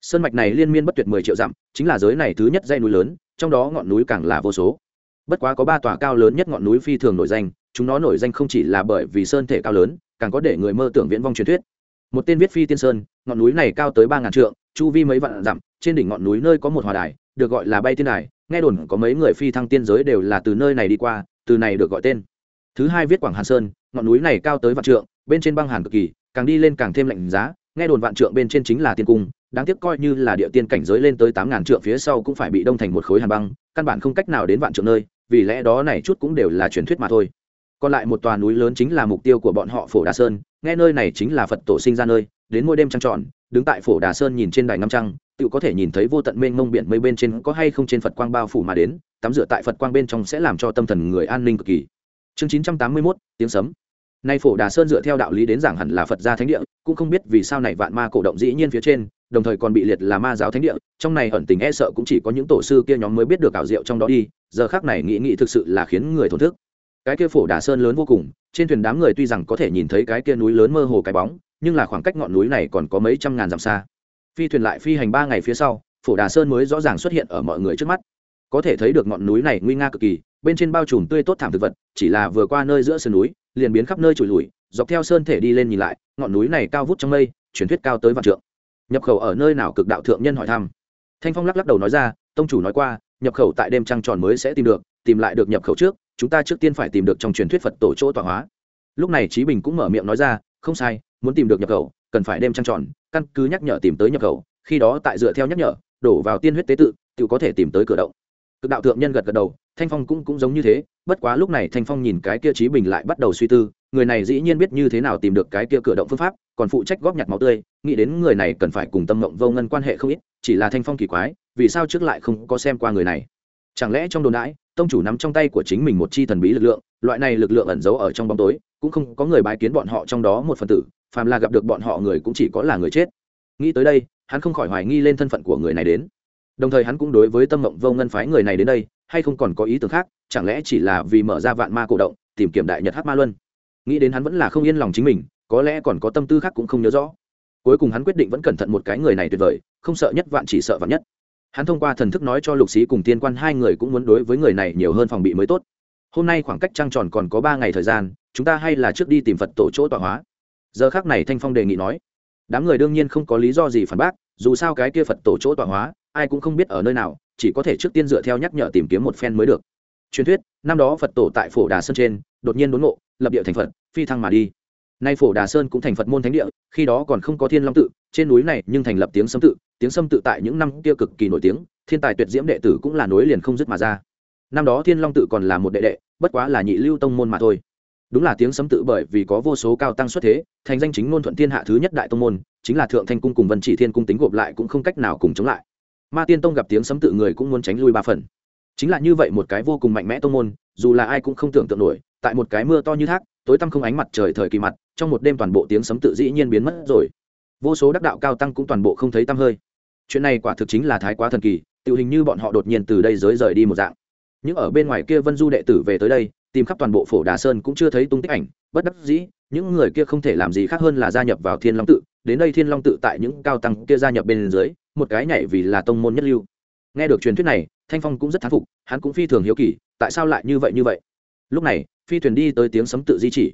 Sân mạch này liên miên bất tuyệt mười triệu dặm, chính là giới này thứ nhất dây núi lớn, trong đó ngọn núi càng là vô số. Bất quá có ba tòa cao lớn nhất ngọn núi phi thường nổi danh, chúng nó nổi danh không chỉ là bởi vì sơn thể cao lớn càng có để người mơ tưởng viễn vong truyền thuyết. Một tên viết phi tiên sơn, ngọn núi này cao tới ba ngàn trượng, chu vi mấy vạn dặm, trên đỉnh ngọn núi nơi có một hòa đài, được gọi là bay tiên đài, nghe đồn có mấy người phi thăng tiên giới đều là từ nơi này đi qua, từ này được gọi tên. Thứ hai viết quảng hàn sơn, ngọn núi này cao tới vạn trượng, bên trên băng hàn cực kỳ, càng đi lên càng thêm lạnh giá, nghe đồn vạn trượng bên trên chính là tiên cung, đáng tiếc coi như là địa tiên cảnh giới lên tới tám ngàn trượng phía sau cũng phải bị đông thành một khối hàn băng, căn bản không cách nào đến vạn trượng nơi, vì lẽ đó này chút cũng đều là truyền thuyết mà thôi còn lại một tòa núi lớn chính là mục tiêu của bọn họ, phổ đà sơn. Nghe nơi này chính là phật tổ sinh ra nơi, đến mỗi đêm trăng tròn, đứng tại phổ đà sơn nhìn trên đài năm trăng, tự có thể nhìn thấy vô tận mênh mông biển mây bên trên có hay không trên phật quang bao phủ mà đến, tắm rửa tại phật quang bên trong sẽ làm cho tâm thần người an ninh cực kỳ. Chương chín trăm tám mươi mốt, tiếng sấm. Nay phổ đà sơn dựa theo đạo lý đến giảng hẳn là phật gia thánh địa, cũng không biết vì sao này vạn ma cổ động dĩ nhiên phía trên, đồng thời còn bị liệt là ma giáo thánh địa, trong này ẩn tình e sợ cũng chỉ có những tổ sư kia nhóm mới biết được ảo diệu trong đó đi, giờ khác này nghĩ nghĩ thực sự là khiến người thổn thức cái kia phổ đà sơn lớn vô cùng, trên thuyền đám người tuy rằng có thể nhìn thấy cái kia núi lớn mơ hồ cái bóng, nhưng là khoảng cách ngọn núi này còn có mấy trăm ngàn dặm xa. Phi thuyền lại phi hành ba ngày phía sau, phổ đà sơn mới rõ ràng xuất hiện ở mọi người trước mắt. Có thể thấy được ngọn núi này nguy nga cực kỳ, bên trên bao trùm tươi tốt thảm thực vật, chỉ là vừa qua nơi giữa sườn núi, liền biến khắp nơi trụi lùi, dọc theo sơn thể đi lên nhìn lại, ngọn núi này cao vút trong mây, truyền thuyết cao tới vạn trượng. Nhập khẩu ở nơi nào cực đạo thượng nhân hỏi thăm. Thanh phong lắc lắc đầu nói ra, tông chủ nói qua, nhập khẩu tại đêm trăng tròn mới sẽ tìm được, tìm lại được nhập khẩu trước chúng ta trước tiên phải tìm được trong truyền thuyết phật tổ chỗ tọa hóa. Lúc này trí bình cũng mở miệng nói ra, không sai, muốn tìm được nhập khẩu, cần phải đem trăng tròn, căn cứ nhắc nhở tìm tới nhập khẩu, khi đó tại dựa theo nhắc nhở, đổ vào tiên huyết tế tự tự có thể tìm tới cửa động. Cực đạo thượng nhân gật gật đầu, thanh phong cũng cũng giống như thế, bất quá lúc này thanh phong nhìn cái kia trí bình lại bắt đầu suy tư, người này dĩ nhiên biết như thế nào tìm được cái kia cửa động phương pháp, còn phụ trách góp nhặt máu tươi, nghĩ đến người này cần phải cùng tâm mộng vô ngân quan hệ không ít, chỉ là thanh phong kỳ quái, vì sao trước lại không có xem qua người này? Chẳng lẽ trong đồn đãi, tông chủ nắm trong tay của chính mình một chi thần bí lực lượng, loại này lực lượng ẩn giấu ở trong bóng tối, cũng không có người bái kiến bọn họ trong đó một phần tử, phàm là gặp được bọn họ người cũng chỉ có là người chết. Nghĩ tới đây, hắn không khỏi hoài nghi lên thân phận của người này đến. Đồng thời hắn cũng đối với tâm mộng vô ngân phái người này đến đây, hay không còn có ý tưởng khác, chẳng lẽ chỉ là vì mở ra vạn ma cổ động, tìm kiếm đại nhật hát ma luân. Nghĩ đến hắn vẫn là không yên lòng chính mình, có lẽ còn có tâm tư khác cũng không nhớ rõ. Cuối cùng hắn quyết định vẫn cẩn thận một cái người này tuyệt vời, không sợ nhất vạn chỉ sợ vạn nhất hắn thông qua thần thức nói cho lục sĩ cùng tiên quan hai người cũng muốn đối với người này nhiều hơn phòng bị mới tốt. Hôm nay khoảng cách trăng tròn còn có ba ngày thời gian, chúng ta hay là trước đi tìm phật tổ chỗ tọa hóa. Giờ khác này thanh phong đề nghị nói, đám người đương nhiên không có lý do gì phản bác, dù sao cái kia phật tổ chỗ tọa hóa, ai cũng không biết ở nơi nào, chỉ có thể trước tiên dựa theo nhắc nhở tìm kiếm một phen mới được. Truyền thuyết, năm đó phật tổ tại phổ đà sơn trên, đột nhiên đốn ngộ, lập địa thành phật, phi thăng mà đi. Nay phổ đà sơn cũng thành phật môn thánh địa, khi đó còn không có thiên long tự trên núi này nhưng thành lập tiếng sâm tự, tiếng sâm tự tại những năm kia cực kỳ nổi tiếng, thiên tài tuyệt diễm đệ tử cũng là nối liền không dứt mà ra. Năm đó thiên long tự còn là một đệ đệ, bất quá là nhị lưu tông môn mà thôi. Đúng là tiếng sấm tự bởi vì có vô số cao tăng xuất thế, thành danh chính ngôn thuận thiên hạ thứ nhất đại tông môn, chính là thượng thanh cung cùng vân chỉ thiên cung tính gộp lại cũng không cách nào cùng chống lại. Ma tiên tông gặp tiếng sấm tự người cũng muốn tránh lui ba phần. Chính là như vậy một cái vô cùng mạnh mẽ tông môn, dù là ai cũng không tưởng tượng nổi, tại một cái mưa to như thác, tối tăm không ánh mặt trời thời kỳ mặt, trong một đêm toàn bộ tiếng sấm tự dĩ nhiên biến mất rồi vô số đắc đạo cao tăng cũng toàn bộ không thấy tăm hơi. Chuyện này quả thực chính là thái quá thần kỳ tự hình như bọn họ đột nhiên từ đây giới rời đi một dạng. Những ở bên ngoài kia vân du đệ tử về tới đây, tìm khắp toàn bộ phổ đà sơn cũng chưa thấy tung tích ảnh, bất đắc dĩ, những người kia không thể làm gì khác hơn là gia nhập vào thiên long tự. Đến đây thiên long tự tại những cao tăng kia gia nhập bên dưới, một cái nhảy vì là tông môn nhất lưu. Nghe được truyền thuyết này, thanh phong cũng rất thán phục, hắn cũng phi thường hiếu kỳ, tại sao lại như vậy như vậy? Lúc này, phi thuyền đi tới tiếng sấm tự di chỉ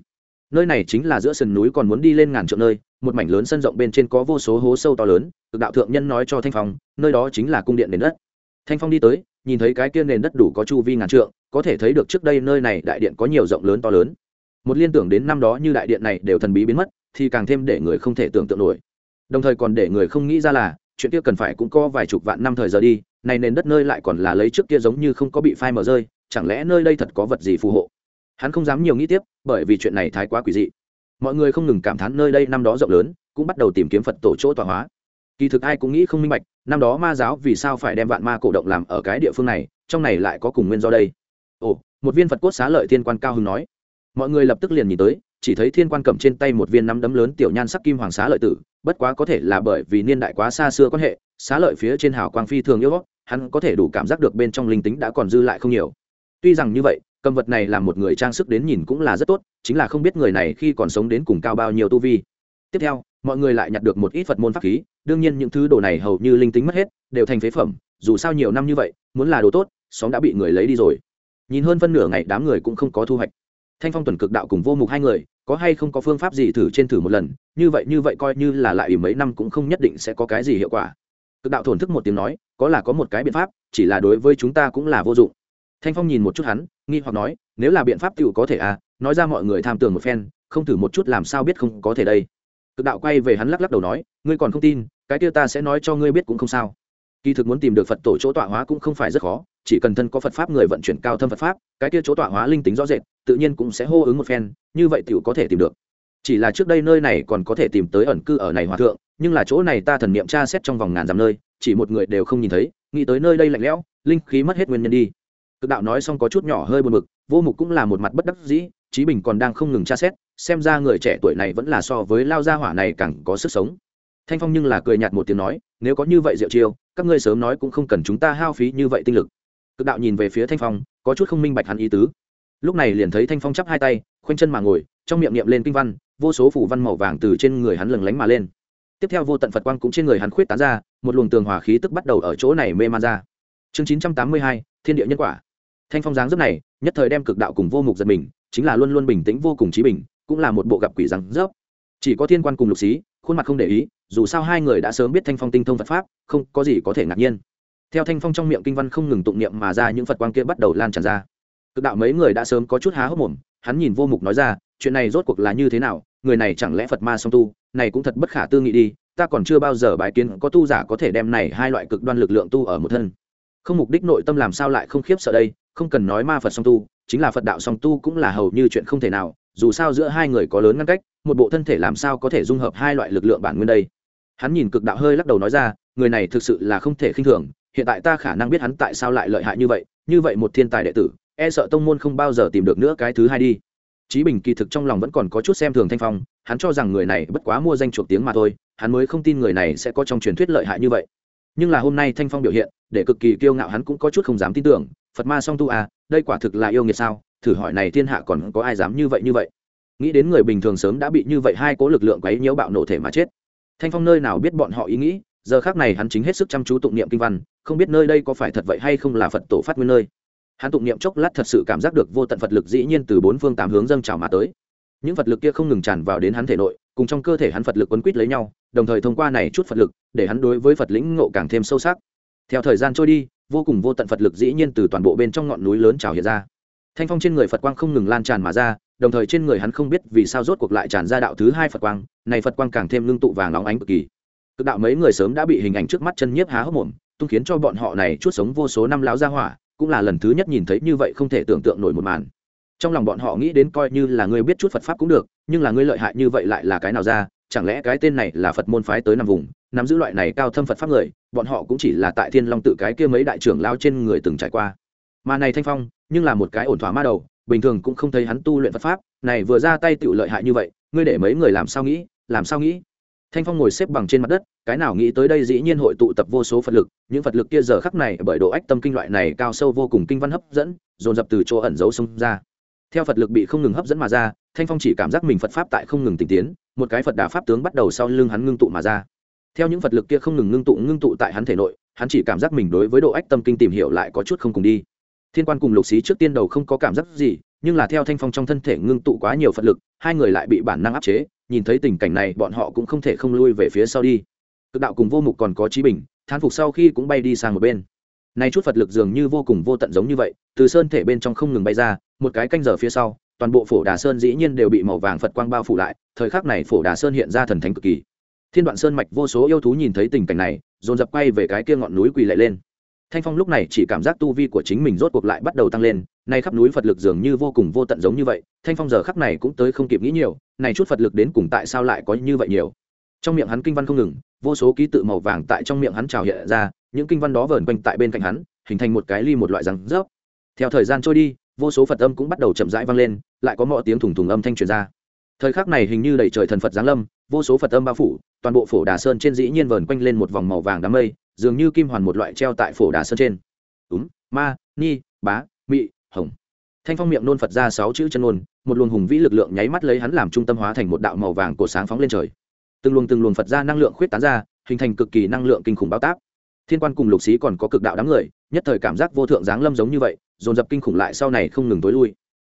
nơi này chính là giữa sườn núi còn muốn đi lên ngàn trượng nơi, một mảnh lớn sân rộng bên trên có vô số hố sâu to lớn, cực đạo thượng nhân nói cho thanh phong, nơi đó chính là cung điện nền đất. Thanh phong đi tới, nhìn thấy cái kia nền đất đủ có chu vi ngàn trượng, có thể thấy được trước đây nơi này đại điện có nhiều rộng lớn to lớn. Một liên tưởng đến năm đó như đại điện này đều thần bí biến mất, thì càng thêm để người không thể tưởng tượng nổi. Đồng thời còn để người không nghĩ ra là, chuyện kia cần phải cũng có vài chục vạn năm thời giờ đi này nền đất nơi lại còn là lấy trước kia giống như không có bị phai mở rơi, chẳng lẽ nơi đây thật có vật gì phù hộ? Hắn không dám nhiều nghĩ tiếp, bởi vì chuyện này thái quá quỷ dị. Mọi người không ngừng cảm thán nơi đây năm đó rộng lớn, cũng bắt đầu tìm kiếm phật tổ chỗ tọa hóa. Kỳ thực ai cũng nghĩ không minh bạch, năm đó ma giáo vì sao phải đem vạn ma cổ động làm ở cái địa phương này, trong này lại có cùng nguyên do đây. Ồ, một viên phật cốt xá lợi thiên quan cao hưng nói. Mọi người lập tức liền nhìn tới, chỉ thấy thiên quan cầm trên tay một viên nắm đấm lớn tiểu nhan sắc kim hoàng xá lợi tử, bất quá có thể là bởi vì niên đại quá xa xưa quan hệ, xá lợi phía trên hào quang phi thường yếu hắn có thể đủ cảm giác được bên trong linh tính đã còn dư lại không nhiều. Tuy rằng như vậy cầm vật này làm một người trang sức đến nhìn cũng là rất tốt, chính là không biết người này khi còn sống đến cùng cao bao nhiêu tu vi. Tiếp theo, mọi người lại nhặt được một ít phật môn pháp khí, đương nhiên những thứ đồ này hầu như linh tính mất hết, đều thành phế phẩm, dù sao nhiều năm như vậy, muốn là đồ tốt, xóm đã bị người lấy đi rồi. Nhìn hơn phân nửa ngày, đám người cũng không có thu hoạch. Thanh phong tuần cực đạo cùng vô mục hai người, có hay không có phương pháp gì thử trên thử một lần, như vậy như vậy coi như là lại ủy mấy năm cũng không nhất định sẽ có cái gì hiệu quả. Cực đạo thổn thức một tiếng nói, có là có một cái biện pháp, chỉ là đối với chúng ta cũng là vô dụng thanh phong nhìn một chút hắn, nghi hoặc nói, nếu là biện pháp t có thể à? Nói ra mọi người tham tưởng một phen, không thử một chút làm sao biết không có thể đây. Cực đạo quay về hắn lắc lắc đầu nói, ngươi còn không tin, cái kia ta sẽ nói cho ngươi biết cũng không sao. Kỳ thực muốn tìm được phật tổ chỗ tọa hóa cũng không phải rất khó, chỉ cần thân có phật pháp người vận chuyển cao thâm phật pháp, cái kia chỗ tọa hóa linh tính rõ rệt, tự nhiên cũng sẽ hô ứng một phen, như vậy t có thể tìm được. Chỉ là trước đây nơi này còn có thể tìm tới ẩn cư ở này hòa thượng, nhưng là chỗ này ta thần niệm tra xét trong vòng ngàn dặm nơi, chỉ một người đều không nhìn thấy, nghĩ tới nơi đây lạnh lẽo, linh khí mất hết nguyên nhân đi cực đạo nói xong có chút nhỏ hơi buồn mực vô mục cũng là một mặt bất đắc dĩ trí bình còn đang không ngừng tra xét, xem ra người trẻ tuổi này vẫn là so với lao gia hỏa này càng có sức sống. Thanh phong nhưng là cười nhạt một tiếng nói, nếu có như vậy diệu chiêu, các ngươi sớm nói cũng không cần chúng ta hao phí như vậy tinh lực. Cực đạo nhìn về phía thanh phong, có chút không minh bạch hắn ý tứ. Lúc này liền thấy thanh phong chắp hai tay, khoanh chân mà ngồi, trong miệng niệm lên kinh văn, vô số phủ văn màu vàng từ trên người hắn lừng lánh mà lên. Tiếp theo vô tận phật quang cũng trên người hắn khuyết tán ra, một luồng tường hỏa khí tức bắt đầu ở chỗ này mê man ra. Chương chín trăm tám mươi hai, thiên địa nhân quả thanh phong dáng dấp này, nhất thời đem cực đạo cùng vô mục giật mình, chính là luôn luôn bình tĩnh vô cùng trí bình, cũng là một bộ gặp quỷ răng dốc. chỉ có thiên quan cùng lục xí, khuôn mặt không để ý, dù sao hai người đã sớm biết thanh phong tinh thông phật pháp, không có gì có thể ngạc nhiên. Theo thanh phong trong miệng kinh văn không ngừng tụng niệm mà ra những phật quang kia bắt đầu lan tràn ra. Cực đạo mấy người đã sớm có chút há hốc mồm, hắn nhìn vô mục nói ra, chuyện này rốt cuộc là như thế nào, người này chẳng lẽ phật ma song tu, này cũng thật bất khả tư nghị đi, ta còn chưa bao giờ bài kiến có tu giả có thể đem này hai loại cực đoan lực lượng tu ở một thân. Không mục đích nội tâm làm sao lại không khiếp sợ đây không cần nói ma phật song tu chính là phật đạo song tu cũng là hầu như chuyện không thể nào dù sao giữa hai người có lớn ngăn cách một bộ thân thể làm sao có thể dung hợp hai loại lực lượng bản nguyên đây hắn nhìn cực đạo hơi lắc đầu nói ra người này thực sự là không thể khinh thường hiện tại ta khả năng biết hắn tại sao lại lợi hại như vậy như vậy một thiên tài đệ tử e sợ tông môn không bao giờ tìm được nữa cái thứ hai đi Chí Bình kỳ thực trong lòng vẫn còn có chút xem thường Thanh Phong, hắn cho rằng người này bất quá mua danh chuộc tiếng mà thôi, hắn mới không tin người này sẽ có trong truyền thuyết lợi hại như vậy. Nhưng là hôm nay Thanh Phong biểu hiện, để cực kỳ kiêu ngạo hắn cũng có chút không dám tin tưởng, Phật ma song tu à, đây quả thực là yêu nghiệt sao? Thử hỏi này thiên hạ còn có ai dám như vậy như vậy? Nghĩ đến người bình thường sớm đã bị như vậy hai cố lực lượng quấy nhiễu bạo nổ thể mà chết. Thanh Phong nơi nào biết bọn họ ý nghĩ, giờ khắc này hắn chính hết sức chăm chú tụng niệm kinh văn, không biết nơi đây có phải thật vậy hay không là Phật tổ phát nguyên nơi hắn tụng niệm chốc lát thật sự cảm giác được vô tận phật lực dĩ nhiên từ bốn phương tám hướng dâng trào mà tới những phật lực kia không ngừng tràn vào đến hắn thể nội cùng trong cơ thể hắn phật lực quấn quýt lấy nhau đồng thời thông qua này chút phật lực để hắn đối với phật lĩnh ngộ càng thêm sâu sắc theo thời gian trôi đi vô cùng vô tận phật lực dĩ nhiên từ toàn bộ bên trong ngọn núi lớn trào hiện ra. Thanh phong trên người phật quang không ngừng lan tràn mà ra, đồng thời trên người hắn không biết vì sao rốt cuộc lại tràn ra đạo thứ hai phật quang, này phật quang càng thêm ngưng tụ vàng óng ánh cực kỳ. Cực đạo mấy người sớm đã bị hình ảnh trước mắt chân nhiếp há hốc mồm, tung khiến cho bọn họ này chút sống vô số năm láo ra hỏa, cũng là lần thứ nhất nhìn thấy như vậy không thể tưởng tượng nổi một màn. Trong lòng bọn họ nghĩ đến coi như là ngươi biết chút phật pháp cũng được, nhưng là ngươi lợi hại như vậy lại là cái nào ra, chẳng lẽ cái tên này là phật môn phái tới năm vùng nắm giữ loại này cao thâm phật pháp người, bọn họ cũng chỉ là tại thiên long tự cái kia mấy đại trưởng lao trên người từng trải qua. Mà này thanh phong, nhưng là một cái ổn thỏa ma đầu, bình thường cũng không thấy hắn tu luyện phật pháp, này vừa ra tay tự lợi hại như vậy, ngươi để mấy người làm sao nghĩ, làm sao nghĩ? Thanh phong ngồi xếp bằng trên mặt đất, cái nào nghĩ tới đây dĩ nhiên hội tụ tập vô số phật lực, những phật lực kia giờ khắc này bởi độ ách tâm kinh loại này cao sâu vô cùng kinh văn hấp dẫn, dồn dập từ chỗ ẩn giấu xông ra. Theo phật lực bị không ngừng hấp dẫn mà ra, thanh phong chỉ cảm giác mình phật pháp tại không ngừng tình tiến, một cái phật đà pháp tướng bắt đầu sau lưng hắn ngưng tụ mà ra theo những phật lực kia không ngừng ngưng tụ ngưng tụ tại hắn thể nội, hắn chỉ cảm giác mình đối với độ ách tâm kinh tìm hiểu lại có chút không cùng đi. Thiên quan cùng lục xí trước tiên đầu không có cảm giác gì, nhưng là theo thanh phong trong thân thể ngưng tụ quá nhiều phật lực, hai người lại bị bản năng áp chế, nhìn thấy tình cảnh này, bọn họ cũng không thể không lui về phía sau đi. Cực đạo cùng vô mục còn có trí bình, thán phục sau khi cũng bay đi sang một bên. Nay chút phật lực dường như vô cùng vô tận giống như vậy, từ sơn thể bên trong không ngừng bay ra, một cái canh giờ phía sau, toàn bộ phổ đà sơn dĩ nhiên đều bị màu vàng phật quang bao phủ lại, thời khắc này phổ đà sơn hiện ra thần thánh cực kỳ thiên đoạn sơn mạch vô số yêu thú nhìn thấy tình cảnh này, dồn dập quay về cái kia ngọn núi quỳ lệ lên. Thanh phong lúc này chỉ cảm giác tu vi của chính mình rốt cuộc lại bắt đầu tăng lên, nay khắp núi phật lực dường như vô cùng vô tận giống như vậy, thanh phong giờ khắc này cũng tới không kịp nghĩ nhiều, này chút phật lực đến cùng tại sao lại có như vậy nhiều? Trong miệng hắn kinh văn không ngừng, vô số ký tự màu vàng tại trong miệng hắn trào hiện ra, những kinh văn đó vờn quanh tại bên cạnh hắn, hình thành một cái ly một loại răng rớp. Theo thời gian trôi đi, vô số phật âm cũng bắt đầu chậm rãi vang lên, lại có mọi tiếng thủng thủng âm thanh truyền ra. Thời khắc này hình như đầy trời thần phật giáng lâm vô số phật âm bao phủ, toàn bộ phổ đà sơn trên dĩ nhiên vờn quanh lên một vòng màu vàng đám mây, dường như kim hoàn một loại treo tại phổ đà sơn trên. Úm, ma, ni, bá, mị, hồng. Thanh phong miệng nôn phật ra sáu chữ chân nôn, một luồng hùng vĩ lực lượng nháy mắt lấy hắn làm trung tâm hóa thành một đạo màu vàng cổ sáng phóng lên trời. Từng luồng từng luồng phật ra năng lượng khuyết tán ra, hình thành cực kỳ năng lượng kinh khủng bao táp. Thiên quan cùng lục xí còn có cực đạo đám người, nhất thời cảm giác vô thượng giáng lâm giống như vậy, dồn dập kinh khủng lại sau này không ngừng tối lui.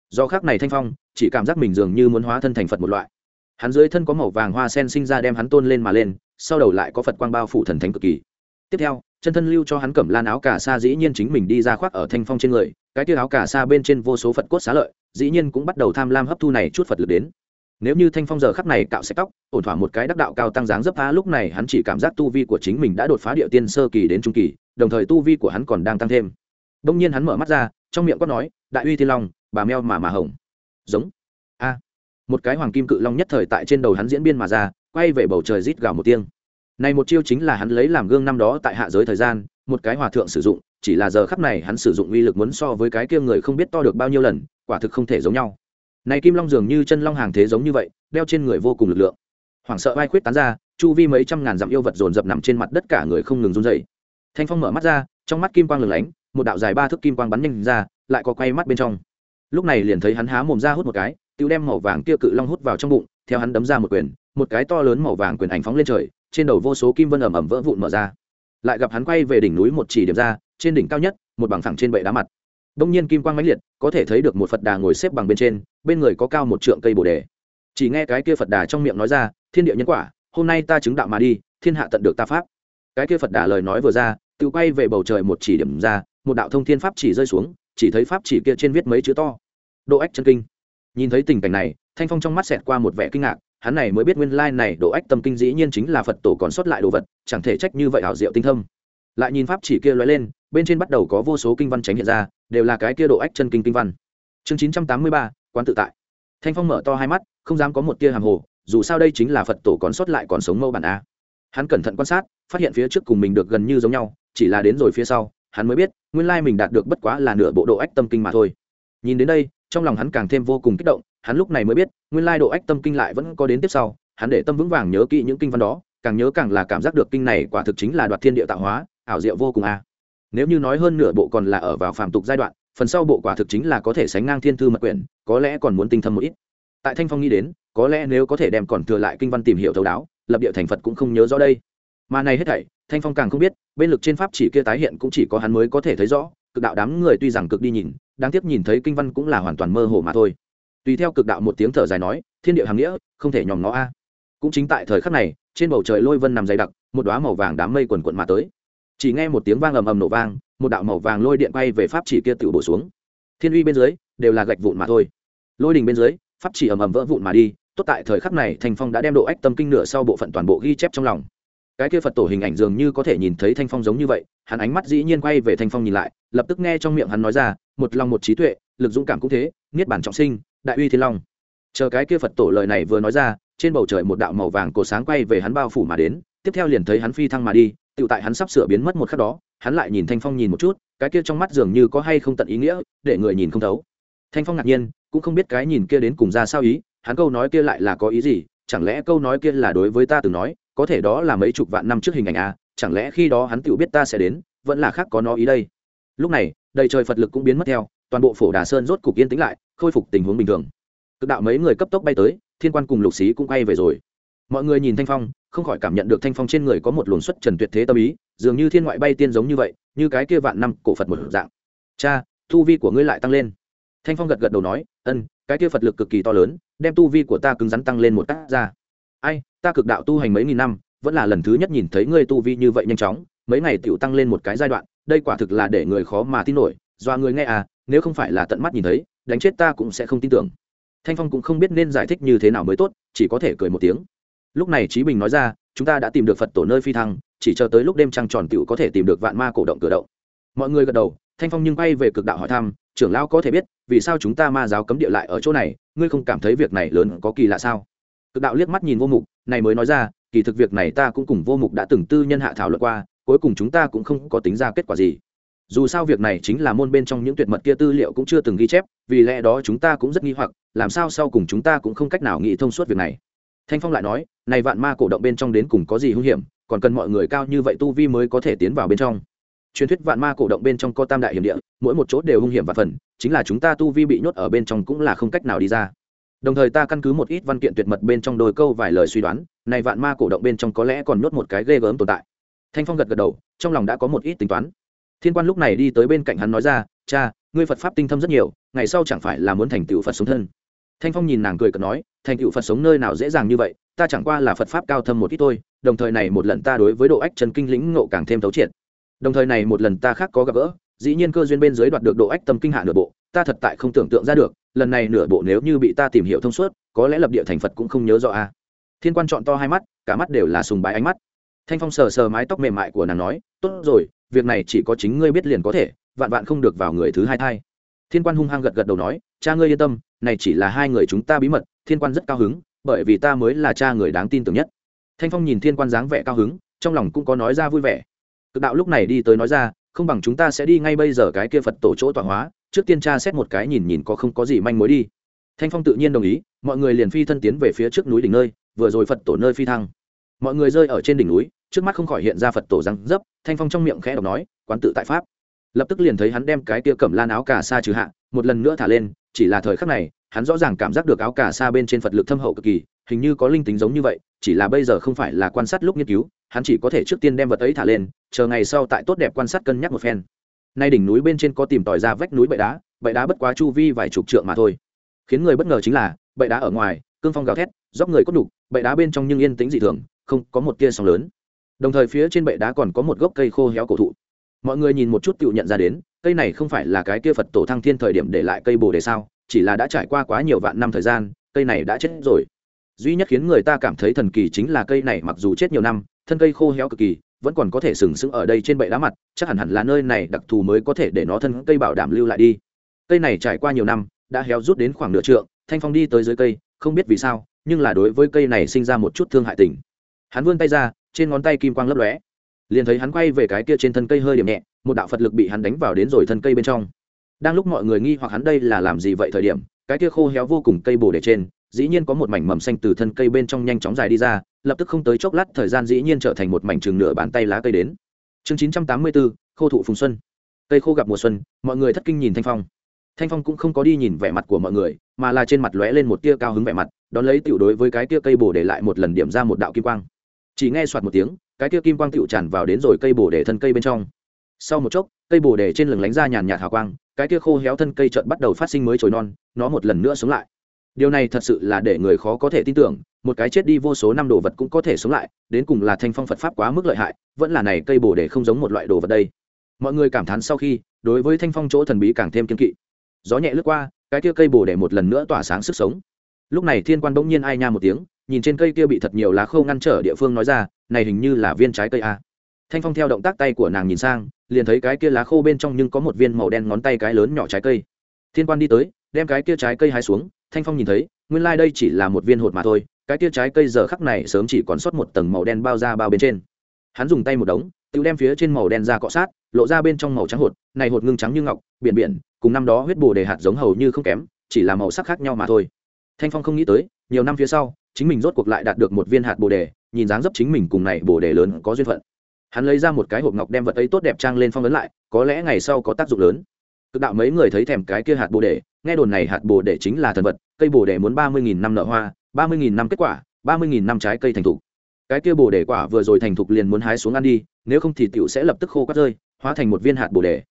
Do khác này thanh phong, chỉ cảm giác mình dường như muốn hóa thân thành phật một loại hắn dưới thân có màu vàng hoa sen sinh ra đem hắn tôn lên mà lên, sau đầu lại có phật quang bao phủ thần thánh cực kỳ. Tiếp theo, chân thân lưu cho hắn cẩm lan áo cà sa dĩ nhiên chính mình đi ra khoác ở thanh phong trên người, cái tiêu áo cà sa bên trên vô số phật cốt xá lợi, dĩ nhiên cũng bắt đầu tham lam hấp thu này chút phật lực đến. Nếu như thanh phong giờ khắc này cạo sạch tóc, ổn thỏa một cái đắc đạo cao tăng dáng dấp phá lúc này hắn chỉ cảm giác tu vi của chính mình đã đột phá địa tiên sơ kỳ đến trung kỳ, đồng thời tu vi của hắn còn đang tăng thêm. Đông nhiên hắn mở mắt ra, trong miệng quát nói, đại uy thiên long, bà meo mà mà hồng. Giống một cái hoàng kim cự long nhất thời tại trên đầu hắn diễn biên mà ra, quay về bầu trời rít gào một tiếng. Này một chiêu chính là hắn lấy làm gương năm đó tại hạ giới thời gian, một cái hòa thượng sử dụng, chỉ là giờ khắc này hắn sử dụng uy lực muốn so với cái kia người không biết to được bao nhiêu lần, quả thực không thể giống nhau. Này kim long dường như chân long hàng thế giống như vậy, đeo trên người vô cùng lực lượng. Hoảng sợ vai khuyết tán ra, chu vi mấy trăm ngàn dặm yêu vật dồn dập nằm trên mặt đất cả người không ngừng run dậy thanh phong mở mắt ra, trong mắt kim quang lửng lánh, một đạo dài ba thước kim quang bắn nhanh ra, lại có quay mắt bên trong. Lúc này liền thấy hắn há mồm ra hút một cái tiêu đem màu vàng kia cự long hút vào trong bụng, theo hắn đấm ra một quyền, một cái to lớn màu vàng quyền ảnh phóng lên trời, trên đầu vô số kim vân ẩm ẩm vỡ vụn mở ra. Lại gặp hắn quay về đỉnh núi một chỉ điểm ra, trên đỉnh cao nhất, một bằng thẳng trên bệ đá mặt. Đông nhiên kim quang mãnh liệt, có thể thấy được một phật đà ngồi xếp bằng bên trên, bên người có cao một trượng cây bồ đề. Chỉ nghe cái kia phật đà trong miệng nói ra, thiên địa nhân quả, hôm nay ta chứng đạo mà đi, thiên hạ tận được ta pháp. Cái kia phật đà lời nói vừa ra, tự quay về bầu trời một chỉ điểm ra, một đạo thông thiên pháp chỉ rơi xuống, chỉ thấy pháp chỉ kia trên viết mấy chữ to. Độ ách chân kinh nhìn thấy tình cảnh này, thanh phong trong mắt xẹt qua một vẻ kinh ngạc, hắn này mới biết nguyên lai này độ ách tâm kinh dĩ nhiên chính là phật tổ còn sót lại đồ vật, chẳng thể trách như vậy ảo diệu tinh thâm. Lại nhìn pháp chỉ kia lóe lên, bên trên bắt đầu có vô số kinh văn tránh hiện ra, đều là cái kia độ ách chân kinh kinh văn. Chương chín trăm tám mươi ba, quán tự tại. Thanh phong mở to hai mắt, không dám có một tia hàm hồ, dù sao đây chính là phật tổ còn sót lại còn sống mâu bản a. Hắn cẩn thận quan sát, phát hiện phía trước cùng mình được gần như giống nhau, chỉ là đến rồi phía sau, hắn mới biết, nguyên lai mình đạt được bất quá là nửa bộ độ ách tâm kinh mà thôi. Nhìn đến đây trong lòng hắn càng thêm vô cùng kích động, hắn lúc này mới biết, nguyên lai độ ách tâm kinh lại vẫn có đến tiếp sau, hắn để tâm vững vàng nhớ kỹ những kinh văn đó, càng nhớ càng là cảm giác được kinh này quả thực chính là đoạt thiên địa tạo hóa, ảo diệu vô cùng a. Nếu như nói hơn nửa bộ còn là ở vào phàm tục giai đoạn, phần sau bộ quả thực chính là có thể sánh ngang thiên thư mật quyển, có lẽ còn muốn tinh thâm một ít. Tại thanh phong nghĩ đến, có lẽ nếu có thể đem còn thừa lại kinh văn tìm hiểu thấu đáo, lập địa thành phật cũng không nhớ rõ đây. Mà này hết thảy, thanh phong càng không biết, bên lực trên pháp chỉ kia tái hiện cũng chỉ có hắn mới có thể thấy rõ, cực đạo đám người tuy rằng cực đi nhìn đáng tiếc nhìn thấy kinh văn cũng là hoàn toàn mơ hồ mà thôi. Tùy theo cực đạo một tiếng thở dài nói, thiên địa hàng nghĩa, không thể nhòm nó a. Cũng chính tại thời khắc này, trên bầu trời lôi vân nằm dày đặc, một đoá màu vàng đám mây quần quận mà tới. Chỉ nghe một tiếng vang ầm ầm nổ vang, một đạo màu vàng lôi điện bay về pháp chỉ kia tự bổ xuống. Thiên uy bên dưới, đều là gạch vụn mà thôi. Lôi đình bên dưới, pháp chỉ ầm ầm vỡ vụn mà đi, tốt tại thời khắc này, thanh phong đã đem độ ách tâm kinh nửa sau bộ phận toàn bộ ghi chép trong lòng. Cái kia phật tổ hình ảnh dường như có thể nhìn thấy thanh phong giống như vậy, hắn ánh mắt dĩ nhiên quay về thanh phong nhìn lại, lập tức nghe trong miệng hắn nói ra một lòng một trí tuệ, lực dũng cảm cũng thế, niết bản trọng sinh, đại uy thiên long. Chờ cái kia phật tổ lời này vừa nói ra, trên bầu trời một đạo màu vàng cổ sáng quay về hắn bao phủ mà đến, tiếp theo liền thấy hắn phi thăng mà đi tự tại hắn sắp sửa biến mất một khắc đó, hắn lại nhìn thanh phong nhìn một chút, cái kia trong mắt dường như có hay không tận ý nghĩa, để người nhìn không thấu. Thanh phong ngạc nhiên, cũng không biết cái nhìn kia đến cùng ra sao ý, hắn câu nói kia lại là có ý gì, chẳng lẽ câu nói kia là đối với ta từng nói, có thể đó là mấy chục vạn năm trước hình ảnh à chẳng lẽ khi đó hắn tự biết ta sẽ đến, vẫn là khác có nó ý đây. Lúc này đầy trời phật lực cũng biến mất theo, toàn bộ phổ đà sơn rốt cục yên tĩnh lại, khôi phục tình huống bình thường. Cực đạo mấy người cấp tốc bay tới, thiên quan cùng lục xí cũng quay về rồi. Mọi người nhìn thanh phong, không khỏi cảm nhận được thanh phong trên người có một luồn xuất trần tuyệt thế tâm ý, dường như thiên ngoại bay tiên giống như vậy, như cái kia vạn năm cổ phật một dạng. Cha, tu vi của ngươi lại tăng lên. Thanh phong gật gật đầu nói, ân, cái kia phật lực cực kỳ to lớn, đem tu vi của ta cứng rắn tăng lên một cách ra. Ai, ta cực đạo tu hành mấy nghìn năm, vẫn là lần thứ nhất nhìn thấy ngươi tu vi như vậy nhanh chóng, mấy ngày tựu tăng lên một cái giai đoạn đây quả thực là để người khó mà tin nổi do người nghe à nếu không phải là tận mắt nhìn thấy, đánh chết ta cũng sẽ không tin tưởng. Thanh phong cũng không biết nên giải thích như thế nào mới tốt, chỉ có thể cười một tiếng. Lúc này trí bình nói ra, chúng ta đã tìm được phật tổ nơi phi thăng, chỉ chờ tới lúc đêm trăng tròn tựu có thể tìm được vạn ma cổ động cửa động. Mọi người gật đầu, thanh phong nhưng bay về cực đạo hỏi thăm, trưởng lão có thể biết, vì sao chúng ta ma giáo cấm địa lại ở chỗ này, ngươi không cảm thấy việc này lớn có kỳ lạ sao? Cực đạo liếc mắt nhìn vô mục, này mới nói ra, kỳ thực việc này ta cũng cùng vô mục đã từng tư nhân hạ thảo luận qua cuối cùng chúng ta cũng không có tính ra kết quả gì. Dù sao việc này chính là môn bên trong những tuyệt mật kia tư liệu cũng chưa từng ghi chép, vì lẽ đó chúng ta cũng rất nghi hoặc, làm sao sau cùng chúng ta cũng không cách nào nghĩ thông suốt việc này. Thanh phong lại nói, này vạn ma cổ động bên trong đến cùng có gì hung hiểm, còn cần mọi người cao như vậy tu vi mới có thể tiến vào bên trong. Truyền thuyết vạn ma cổ động bên trong có tam đại hiểm địa, mỗi một chỗ đều hung hiểm và phần, chính là chúng ta tu vi bị nhốt ở bên trong cũng là không cách nào đi ra. Đồng thời ta căn cứ một ít văn kiện tuyệt mật bên trong đôi câu vài lời suy đoán, này vạn ma cổ động bên trong có lẽ còn nhốt một cái ghê gớm tồn tại thanh phong gật gật đầu, trong lòng đã có một ít tính toán. Thiên quan lúc này đi tới bên cạnh hắn nói ra, cha, ngươi phật pháp tinh thâm rất nhiều, ngày sau chẳng phải là muốn thành tựu phật sống thân? Thanh phong nhìn nàng cười cợt nói, thành tựu phật sống nơi nào dễ dàng như vậy, ta chẳng qua là phật pháp cao thâm một ít thôi, đồng thời này một lần ta đối với độ ách Trần kinh lĩnh ngộ càng thêm thấu triệt. Đồng thời này một lần ta khác có gặp gỡ, dĩ nhiên cơ duyên bên dưới đoạt được độ ách tâm kinh hạ nửa bộ, ta thật tại không tưởng tượng ra được, lần này nửa bộ nếu như bị ta tìm hiểu thông suốt, có lẽ lập địa thành phật cũng không nhớ rõ a thiên quan chọn to hai mắt, cả mắt đều là sùng bái ánh mắt thanh phong sờ sờ mái tóc mềm mại của nàng nói, tốt rồi, việc này chỉ có chính ngươi biết liền có thể, vạn vạn không được vào người thứ hai thai. Thiên quan hung hăng gật gật đầu nói, cha ngươi yên tâm, này chỉ là hai người chúng ta bí mật, thiên quan rất cao hứng, bởi vì ta mới là cha người đáng tin tưởng nhất. Thanh phong nhìn thiên quan dáng vẻ cao hứng, trong lòng cũng có nói ra vui vẻ. Cực đạo lúc này đi tới nói ra, không bằng chúng ta sẽ đi ngay bây giờ cái kia phật tổ chỗ tọa hóa, trước tiên cha xét một cái nhìn nhìn có không có gì manh mối đi. Thanh phong tự nhiên đồng ý, mọi người liền phi thân tiến về phía trước núi đỉnh nơi, vừa rồi phật tổ nơi phi thăng mọi người rơi ở trên đỉnh núi, trước mắt không khỏi hiện ra phật tổ răng dấp, thanh phong trong miệng khẽ đọc nói, quán tự tại pháp. Lập tức liền thấy hắn đem cái tia cẩm lan áo cà sa trừ hạ, một lần nữa thả lên, chỉ là thời khắc này, hắn rõ ràng cảm giác được áo cà sa bên trên phật lực thâm hậu cực kỳ, hình như có linh tính giống như vậy, chỉ là bây giờ không phải là quan sát lúc nghiên cứu, hắn chỉ có thể trước tiên đem vật ấy thả lên, chờ ngày sau tại tốt đẹp quan sát cân nhắc một phen. Nay đỉnh núi bên trên có tìm tòi ra vách núi bậy đá bậy đá bất quá chu vi vài chục trượng mà thôi. Khiến người bất ngờ chính là bậy đá ở ngoài, cương phong gào thét, dốc người cốt đục bậy đá bên trong nhưng yên tĩnh dị thường không có một tia sóng lớn. Đồng thời phía trên bệ đá còn có một gốc cây khô héo cổ thụ. Mọi người nhìn một chút tự nhận ra đến, cây này không phải là cái kia phật tổ thăng thiên thời điểm để lại cây bồ đề sao, chỉ là đã trải qua quá nhiều vạn năm thời gian, cây này đã chết rồi. Duy nhất khiến người ta cảm thấy thần kỳ chính là cây này mặc dù chết nhiều năm, thân cây khô héo cực kỳ, vẫn còn có thể sừng sững ở đây trên bệ đá mặt, chắc hẳn hẳn là nơi này đặc thù mới có thể để nó thân cây bảo đảm lưu lại đi. Cây này trải qua nhiều năm, đã héo rút đến khoảng nửa trượng, thanh phong đi tới dưới cây, không biết vì sao, nhưng là đối với cây này sinh ra một chút thương hại tình hắn vươn tay ra, trên ngón tay kim quang lấp lóe. Liền thấy hắn quay về cái kia trên thân cây hơi điểm nhẹ, một đạo phật lực bị hắn đánh vào đến rồi thân cây bên trong. Đang lúc mọi người nghi hoặc hắn đây là làm gì vậy thời điểm, cái kia khô héo vô cùng cây bồ để trên, dĩ nhiên có một mảnh mầm xanh từ thân cây bên trong nhanh chóng dài đi ra, lập tức không tới chốc lát thời gian dĩ nhiên trở thành một mảnh chừng nửa bàn tay lá cây đến. Chương chín trăm tám mươi bốn khô thụ phùng xuân. Cây khô gặp mùa xuân, mọi người thất kinh nhìn thanh phong. Thanh phong cũng không có đi nhìn vẻ mặt của mọi người, mà là trên mặt lóe lên một tia cao hứng vẻ mặt, đón lấy tiểu đối với cái tia cây bồ để lại một lần điểm ra một đạo kim quang chỉ nghe soạt một tiếng, cái tia kim quang tựu tràn vào đến rồi cây bồ đề thân cây bên trong. Sau một chốc, cây bồ đề trên lừng lánh ra nhàn nhạt hào quang, cái tia khô héo thân cây trợn bắt đầu phát sinh mới trồi non, nó một lần nữa sống lại. Điều này thật sự là để người khó có thể tin tưởng, một cái chết đi vô số năm đồ vật cũng có thể sống lại, đến cùng là thanh phong phật pháp quá mức lợi hại, vẫn là này cây bồ đề không giống một loại đồ vật đây. Mọi người cảm thán sau khi, đối với thanh phong chỗ thần bí càng thêm kiên kỵ. Gió nhẹ lướt qua, cái kia cây bồ đề một lần nữa tỏa sáng sức sống. Lúc này thiên quan bỗng nhiên ai nha một tiếng nhìn trên cây kia bị thật nhiều lá khô ngăn trở địa phương nói ra, này hình như là viên trái cây a thanh phong theo động tác tay của nàng nhìn sang, liền thấy cái kia lá khô bên trong nhưng có một viên màu đen ngón tay cái lớn nhỏ trái cây. Thiên quan đi tới, đem cái kia trái cây hái xuống, thanh phong nhìn thấy, nguyên lai、like、đây chỉ là một viên hột mà thôi, cái kia trái cây giờ khắc này sớm chỉ còn sót một tầng màu đen bao ra bao bên trên. Hắn dùng tay một đống, tự đem phía trên màu đen ra cọ sát, lộ ra bên trong màu trắng hột, này hột ngưng trắng như ngọc, biển biển, cùng năm đó huyết bồ đề hạt giống hầu như không kém, chỉ là màu sắc khác nhau mà thôi. Thanh phong không nghĩ tới, nhiều năm phía sau chính mình rốt cuộc lại đạt được một viên hạt bồ đề, nhìn dáng dấp chính mình cùng này bồ đề lớn có duyên phận. Hắn lấy ra một cái hộp ngọc đem vật ấy tốt đẹp trang lên phong ấn lại, có lẽ ngày sau có tác dụng lớn. Cực đạo mấy người thấy thèm cái kia hạt bồ đề, nghe đồn này hạt bồ đề chính là thần vật, cây bồ đề muốn ba mươi nghìn năm nợ hoa, ba mươi nghìn năm kết quả, ba mươi nghìn năm trái cây thành thục. Cái kia bồ đề quả vừa rồi thành thục liền muốn hái xuống ăn đi, nếu không thì tiểu sẽ lập tức khô cắt rơi, hóa thành một viên hạt bồ đề.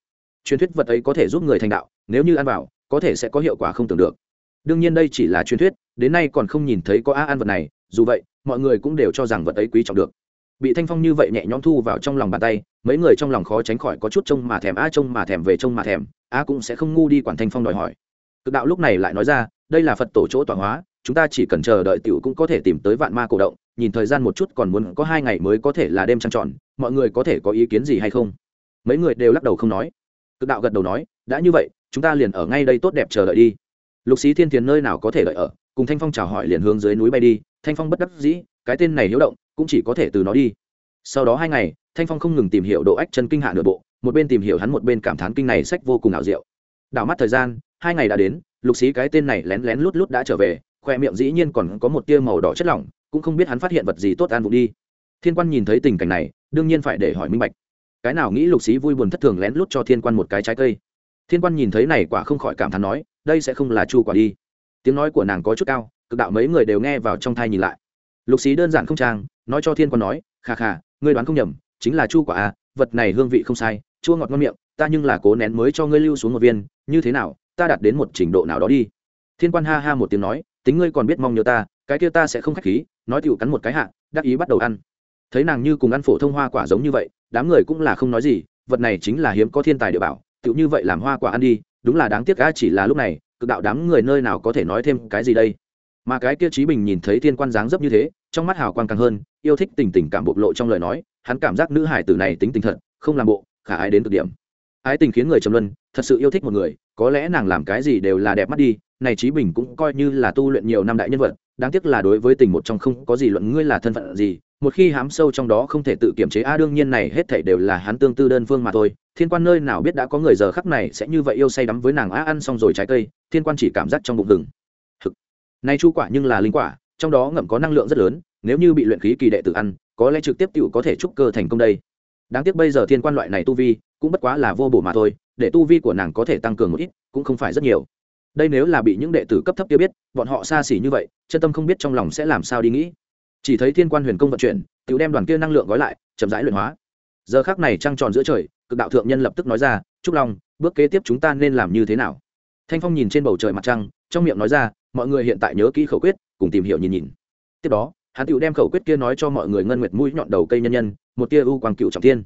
Truyền thuyết vật ấy có thể giúp người thành đạo, nếu như ăn vào, có thể sẽ có hiệu quả không tưởng được đương nhiên đây chỉ là truyền thuyết, đến nay còn không nhìn thấy có a ăn vật này, dù vậy, mọi người cũng đều cho rằng vật ấy quý trọng được. Bị thanh phong như vậy nhẹ nhõm thu vào trong lòng bàn tay, mấy người trong lòng khó tránh khỏi có chút trông mà thèm a trông mà thèm, về trông mà thèm a cũng sẽ không ngu đi quản thanh phong đòi hỏi. Cực đạo lúc này lại nói ra, đây là phật tổ chỗ tọa hóa, chúng ta chỉ cần chờ đợi tiểu cũng có thể tìm tới vạn ma cổ động, nhìn thời gian một chút còn muốn có hai ngày mới có thể là đêm trăng tròn, mọi người có thể có ý kiến gì hay không? Mấy người đều lắc đầu không nói. Cực đạo gật đầu nói, đã như vậy, chúng ta liền ở ngay đây tốt đẹp chờ đợi đi lục sĩ thiên thiền nơi nào có thể đợi ở, cùng thanh phong chào hỏi liền hướng dưới núi bay đi, thanh phong bất đắc dĩ, cái tên này hiếu động, cũng chỉ có thể từ nó đi. Sau đó hai ngày, thanh phong không ngừng tìm hiểu độ ách chân kinh hạ nửa bộ, một bên tìm hiểu hắn một bên cảm thán kinh này sách vô cùng ảo diệu. Đảo mắt thời gian, hai ngày đã đến, lục sĩ cái tên này lén lén lút lút đã trở về, khoe miệng dĩ nhiên còn có một tia màu đỏ chất lỏng, cũng không biết hắn phát hiện vật gì tốt an vụ đi. Thiên quan nhìn thấy tình cảnh này, đương nhiên phải để hỏi minh bạch. Cái nào nghĩ lục sĩ vui buồn thất thường lén lút cho thiên quan một cái trái cây? Thiên quan nhìn thấy này quả không khỏi cảm thán nói đây sẽ không là chu quả đi. Tiếng nói của nàng có chút cao, cực đạo mấy người đều nghe vào trong thai nhìn lại. Lục sĩ đơn giản không trang, nói cho thiên quan nói, khà khà, ngươi đoán không nhầm, chính là chu quả à vật này hương vị không sai, chua ngọt ngon miệng, ta nhưng là cố nén mới cho ngươi lưu xuống một viên, như thế nào, ta đạt đến một trình độ nào đó đi. Thiên quan ha ha một tiếng nói, tính ngươi còn biết mong nhớ ta, cái kia ta sẽ không khách khí, nói tựu cắn một cái hạ, đắc ý bắt đầu ăn. Thấy nàng như cùng ăn phổ thông hoa quả giống như vậy, đám người cũng là không nói gì, vật này chính là hiếm có thiên tài địa bảo tựu như vậy làm hoa quả ăn đi đúng là đáng tiếc cá chỉ là lúc này, cực đạo đám người nơi nào có thể nói thêm cái gì đây? Mà cái kia trí bình nhìn thấy thiên quan dáng dấp như thế, trong mắt hào quang càng hơn, yêu thích tình tình cảm bộc lộ trong lời nói, hắn cảm giác nữ hải tử này tính tình thật, không làm bộ, khả ái đến cực điểm. Ái tình khiến người trầm luân, thật sự yêu thích một người, có lẽ nàng làm cái gì đều là đẹp mắt đi, này trí bình cũng coi như là tu luyện nhiều năm đại nhân vật, đáng tiếc là đối với tình một trong không có gì luận ngươi là thân phận gì, một khi hám sâu trong đó không thể tự kiểm chế a đương nhiên này hết thảy đều là hắn tương tư đơn phương mà thôi thiên quan nơi nào biết đã có người giờ khắc này sẽ như vậy yêu say đắm với nàng á ăn xong rồi trái cây, thiên quan chỉ cảm giác trong bụng gừng. Thực nay chu quả nhưng là linh quả, trong đó ngậm có năng lượng rất lớn, nếu như bị luyện khí kỳ đệ tử ăn, có lẽ trực tiếp tự có thể trúc cơ thành công đây. Đáng tiếc bây giờ thiên quan loại này tu vi, cũng bất quá là vô bổ mà thôi, để tu vi của nàng có thể tăng cường một ít, cũng không phải rất nhiều. Đây nếu là bị những đệ tử cấp thấp kia biết, bọn họ xa xỉ như vậy, chân tâm không biết trong lòng sẽ làm sao đi nghĩ. Chỉ thấy thiên quan huyền công vận chuyển tự đem đoàn kia năng lượng gói lại, chậm rãi luyện hóa. Giờ khác này trăng tròn giữa trời cực đạo thượng nhân lập tức nói ra, trúc long, bước kế tiếp chúng ta nên làm như thế nào? Thanh phong nhìn trên bầu trời mặt trăng, trong miệng nói ra, mọi người hiện tại nhớ kỹ khẩu quyết, cùng tìm hiểu nhìn nhìn. Tiếp đó, hắn tựu đem khẩu quyết kia nói cho mọi người ngân nguyệt mũi nhọn đầu cây nhân nhân, một tia u quang cựu trọng thiên.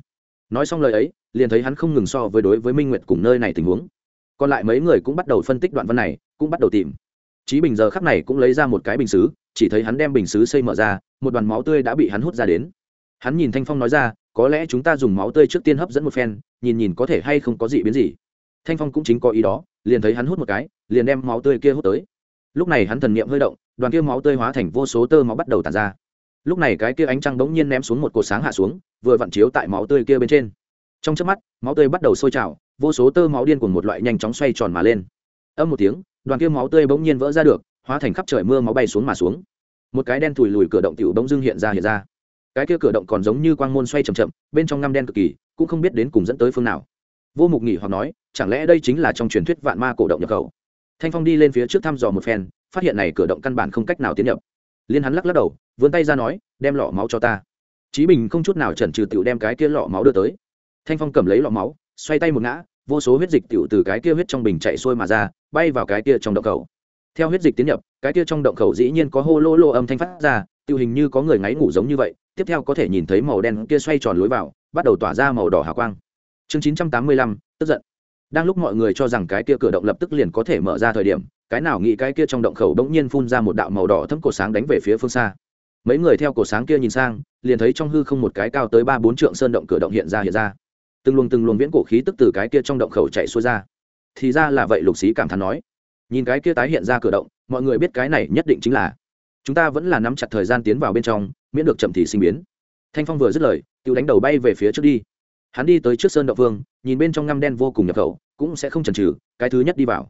Nói xong lời ấy, liền thấy hắn không ngừng so với đối với minh nguyệt cùng nơi này tình huống. Còn lại mấy người cũng bắt đầu phân tích đoạn văn này, cũng bắt đầu tìm. Chí bình giờ khắc này cũng lấy ra một cái bình xứ, chỉ thấy hắn đem bình xứ xây mở ra, một đoàn máu tươi đã bị hắn hút ra đến. Hắn nhìn thanh phong nói ra có lẽ chúng ta dùng máu tươi trước tiên hấp dẫn một phen, nhìn nhìn có thể hay không có gì biến gì. Thanh phong cũng chính có ý đó, liền thấy hắn hút một cái, liền đem máu tươi kia hút tới. Lúc này hắn thần niệm hơi động, đoàn kia máu tươi hóa thành vô số tơ máu bắt đầu tàn ra. Lúc này cái kia ánh trăng bỗng nhiên ném xuống một cột sáng hạ xuống, vừa vặn chiếu tại máu tươi kia bên trên. Trong chớp mắt, máu tươi bắt đầu sôi trào, vô số tơ máu điên cùng một loại nhanh chóng xoay tròn mà lên. Âm một tiếng, đoàn kia máu tươi bỗng nhiên vỡ ra được, hóa thành khắp trời mưa máu bay xuống mà xuống. Một cái đen thùi lùi cửa động tiểu bỗng dưng hiện ra hiện ra cái kia cửa động còn giống như quang môn xoay chậm chậm, bên trong ngăm đen cực kỳ, cũng không biết đến cùng dẫn tới phương nào. Vô mục nghỉ hoặc nói, chẳng lẽ đây chính là trong truyền thuyết vạn ma cổ động nhập khẩu? Thanh phong đi lên phía trước thăm dò một phen, phát hiện này cửa động căn bản không cách nào tiến nhập. Liên hắn lắc lắc đầu, vươn tay ra nói, đem lọ máu cho ta. Chí bình không chút nào chần chừ tiểu đem cái kia lọ máu đưa tới. Thanh phong cầm lấy lọ máu, xoay tay một ngã, vô số huyết dịch tiểu từ cái kia huyết trong bình chạy xuôi mà ra, bay vào cái kia trong động khẩu. Theo huyết dịch tiến nhập, cái kia trong động khẩu dĩ nhiên có hô lô lô âm thanh phát ra tiêu hình như có người ngáy ngủ giống như vậy tiếp theo có thể nhìn thấy màu đen kia xoay tròn lối vào, bắt đầu tỏa ra màu đỏ hào quang. Chương chín trăm tám mươi lăm, tức giận. Đang lúc mọi người cho rằng cái kia cửa động lập tức liền có thể mở ra thời điểm, cái nào nghĩ cái kia trong động khẩu bỗng nhiên phun ra một đạo màu đỏ thấm cổ sáng đánh về phía phương xa. Mấy người theo cổ sáng kia nhìn sang, liền thấy trong hư không một cái cao tới ba bốn trượng sơn động cửa động hiện ra hiện ra. Từng luồng từng luồng viễn cổ khí tức từ cái kia trong động khẩu chạy xuôi ra. Thì ra là vậy, lục sĩ cảm thán nói. Nhìn cái kia tái hiện ra cửa động, mọi người biết cái này nhất định chính là chúng ta vẫn là nắm chặt thời gian tiến vào bên trong, miễn được chậm thì sinh biến. Thanh phong vừa dứt lời tự đánh đầu bay về phía trước đi. Hắn đi tới trước sơn đậu vương, nhìn bên trong ngăm đen vô cùng nhập khẩu, cũng sẽ không chần chừ, cái thứ nhất đi vào.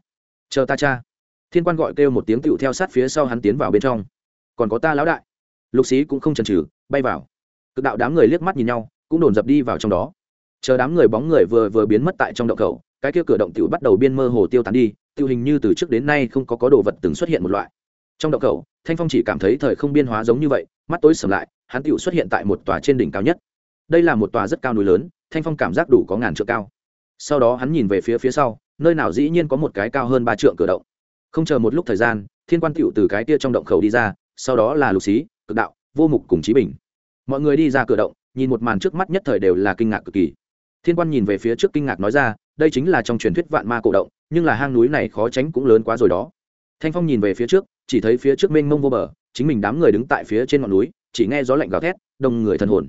Chờ ta cha. Thiên quan gọi kêu một tiếng tựu theo sát phía sau hắn tiến vào bên trong. Còn có ta lão đại. Lục sĩ cũng không chần chừ, bay vào. Cực đạo đám người liếc mắt nhìn nhau, cũng đồn dập đi vào trong đó. Chờ đám người bóng người vừa vừa biến mất tại trong động khẩu, cái kia cửa động tựu bắt đầu biên mơ hồ tiêu tán đi, tiêu hình như từ trước đến nay không có có đồ vật từng xuất hiện một loại trong động khẩu thanh phong chỉ cảm thấy thời không biên hóa giống như vậy, mắt tối sầm lại, hắn tựu xuất hiện tại một tòa trên đỉnh cao nhất. Đây là một tòa rất cao núi lớn, thanh phong cảm giác đủ có ngàn trượng cao. Sau đó hắn nhìn về phía phía sau, nơi nào dĩ nhiên có một cái cao hơn ba trượng cửa động. Không chờ một lúc thời gian, thiên quan tựu từ cái kia trong động khẩu đi ra, sau đó là lục xí, cực đạo, vô mục cùng trí bình. Mọi người đi ra cửa động, nhìn một màn trước mắt nhất thời đều là kinh ngạc cực kỳ. Thiên quan nhìn về phía trước kinh ngạc nói ra, đây chính là trong truyền thuyết vạn ma cổ động, nhưng là hang núi này khó tránh cũng lớn quá rồi đó. Thanh phong nhìn về phía trước chỉ thấy phía trước mênh mông vô bờ, chính mình đám người đứng tại phía trên ngọn núi, chỉ nghe gió lạnh gào thét, đông người thân hồn.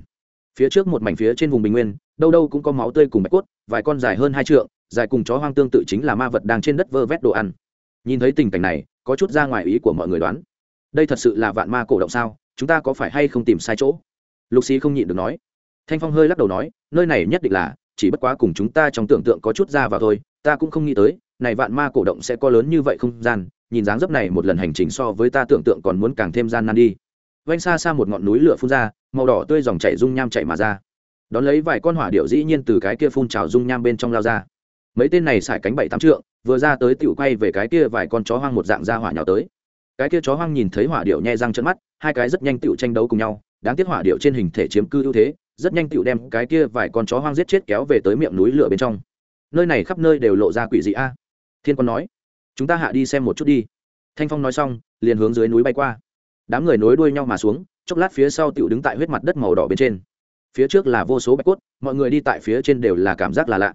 Phía trước một mảnh phía trên vùng bình nguyên, đâu đâu cũng có máu tươi cùng bạch cốt, vài con dài hơn hai trượng, dài cùng chó hoang tương tự chính là ma vật đang trên đất vơ vét đồ ăn. Nhìn thấy tình cảnh này, có chút ra ngoài ý của mọi người đoán. Đây thật sự là vạn ma cổ động sao, chúng ta có phải hay không tìm sai chỗ? Lục xí không nhịn được nói. Thanh phong hơi lắc đầu nói, nơi này nhất định là, chỉ bất quá cùng chúng ta trong tưởng tượng có chút ra vào thôi, ta cũng không nghĩ tới, này vạn ma cổ động sẽ có lớn như vậy không gian nhìn dáng dấp này một lần hành trình so với ta tưởng tượng còn muốn càng thêm gian nan đi. Vanh xa xa một ngọn núi lửa phun ra, màu đỏ tươi dòng chảy dung nham chảy mà ra. Đón lấy vài con hỏa điệu dĩ nhiên từ cái kia phun trào dung nham bên trong lao ra. Mấy tên này xài cánh bảy tám trượng, vừa ra tới tựu quay về cái kia vài con chó hoang một dạng ra hỏa nhào tới. Cái kia chó hoang nhìn thấy hỏa điệu nhẹ răng trận mắt, hai cái rất nhanh tựu tranh đấu cùng nhau, đáng tiếc hỏa điệu trên hình thể chiếm cư ưu thế, rất nhanh tựu đem cái kia vài con chó hoang giết chết kéo về tới miệng núi lửa bên trong. Nơi này khắp nơi đều lộ ra quỷ dị a. Thiên con nói chúng ta hạ đi xem một chút đi. Thanh phong nói xong, liền hướng dưới núi bay qua. Đám người nối đuôi nhau mà xuống, chốc lát phía sau tựu đứng tại huyết mặt đất màu đỏ bên trên. Phía trước là vô số bạch cốt, mọi người đi tại phía trên đều là cảm giác là lạ.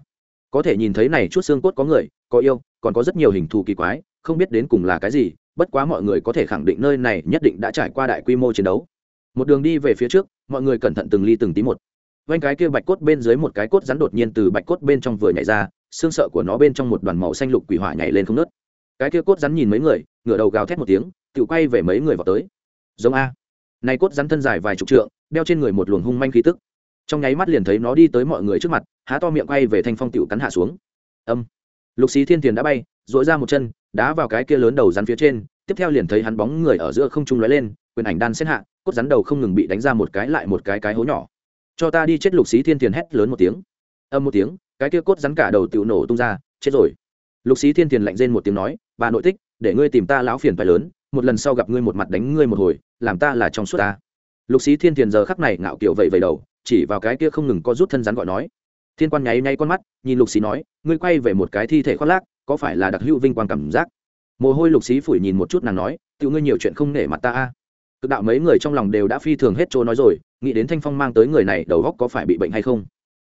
Có thể nhìn thấy này chút xương cốt có người, có yêu, còn có rất nhiều hình thù kỳ quái, không biết đến cùng là cái gì, bất quá mọi người có thể khẳng định nơi này nhất định đã trải qua đại quy mô chiến đấu. Một đường đi về phía trước, mọi người cẩn thận từng ly từng tí một. Vanh cái kia bạch cốt bên dưới một cái cốt rắn đột nhiên từ bạch cốt bên trong vừa nhảy ra, xương sợ của nó bên trong một đoàn màu xanh lục quỷ hỏa nhảy lên không nớt cái kia cốt rắn nhìn mấy người, ngửa đầu gào thét một tiếng, tự quay về mấy người vào tới. Giống a. Này cốt rắn thân dài vài chục trượng, đeo trên người một luồng hung manh khí tức. Trong nháy mắt liền thấy nó đi tới mọi người trước mặt, há to miệng quay về thanh phong tiểu cắn hạ xuống. Âm. Lục xí thiên tiền đã bay dội ra một chân, đá vào cái kia lớn đầu rắn phía trên, tiếp theo liền thấy hắn bóng người ở giữa không trung lóe lên, quyền ảnh đan xét hạ, cốt rắn đầu không ngừng bị đánh ra một cái lại một cái cái hố nhỏ. Cho ta đi chết, lục xí thiên tiền hét lớn một tiếng. Âm một tiếng, cái kia cốt rắn cả đầu tiểu nổ tung ra, chết rồi lục xí thiên tiền lạnh rên một tiếng nói, bà nội tích để ngươi tìm ta lão phiền phải lớn, một lần sau gặp ngươi một mặt đánh ngươi một hồi, làm ta là trong suốt ta. Lục xí thiên tiền giờ khắc này ngạo kiểu vậy vậy đầu, chỉ vào cái kia không ngừng có rút thân rắn gọi nói. Thiên quan nháy nháy con mắt, nhìn lục xí nói, ngươi quay về một cái thi thể khoác lác, có phải là đặc hữu vinh quang cảm giác? Mồ hôi lục xí phủi nhìn một chút nàng nói tự ngươi nhiều chuyện không nể mặt ta a. Cực đạo mấy người trong lòng đều đã phi thường hết chỗ nói rồi, nghĩ đến thanh phong mang tới người này, đầu góc có phải bị bệnh hay không?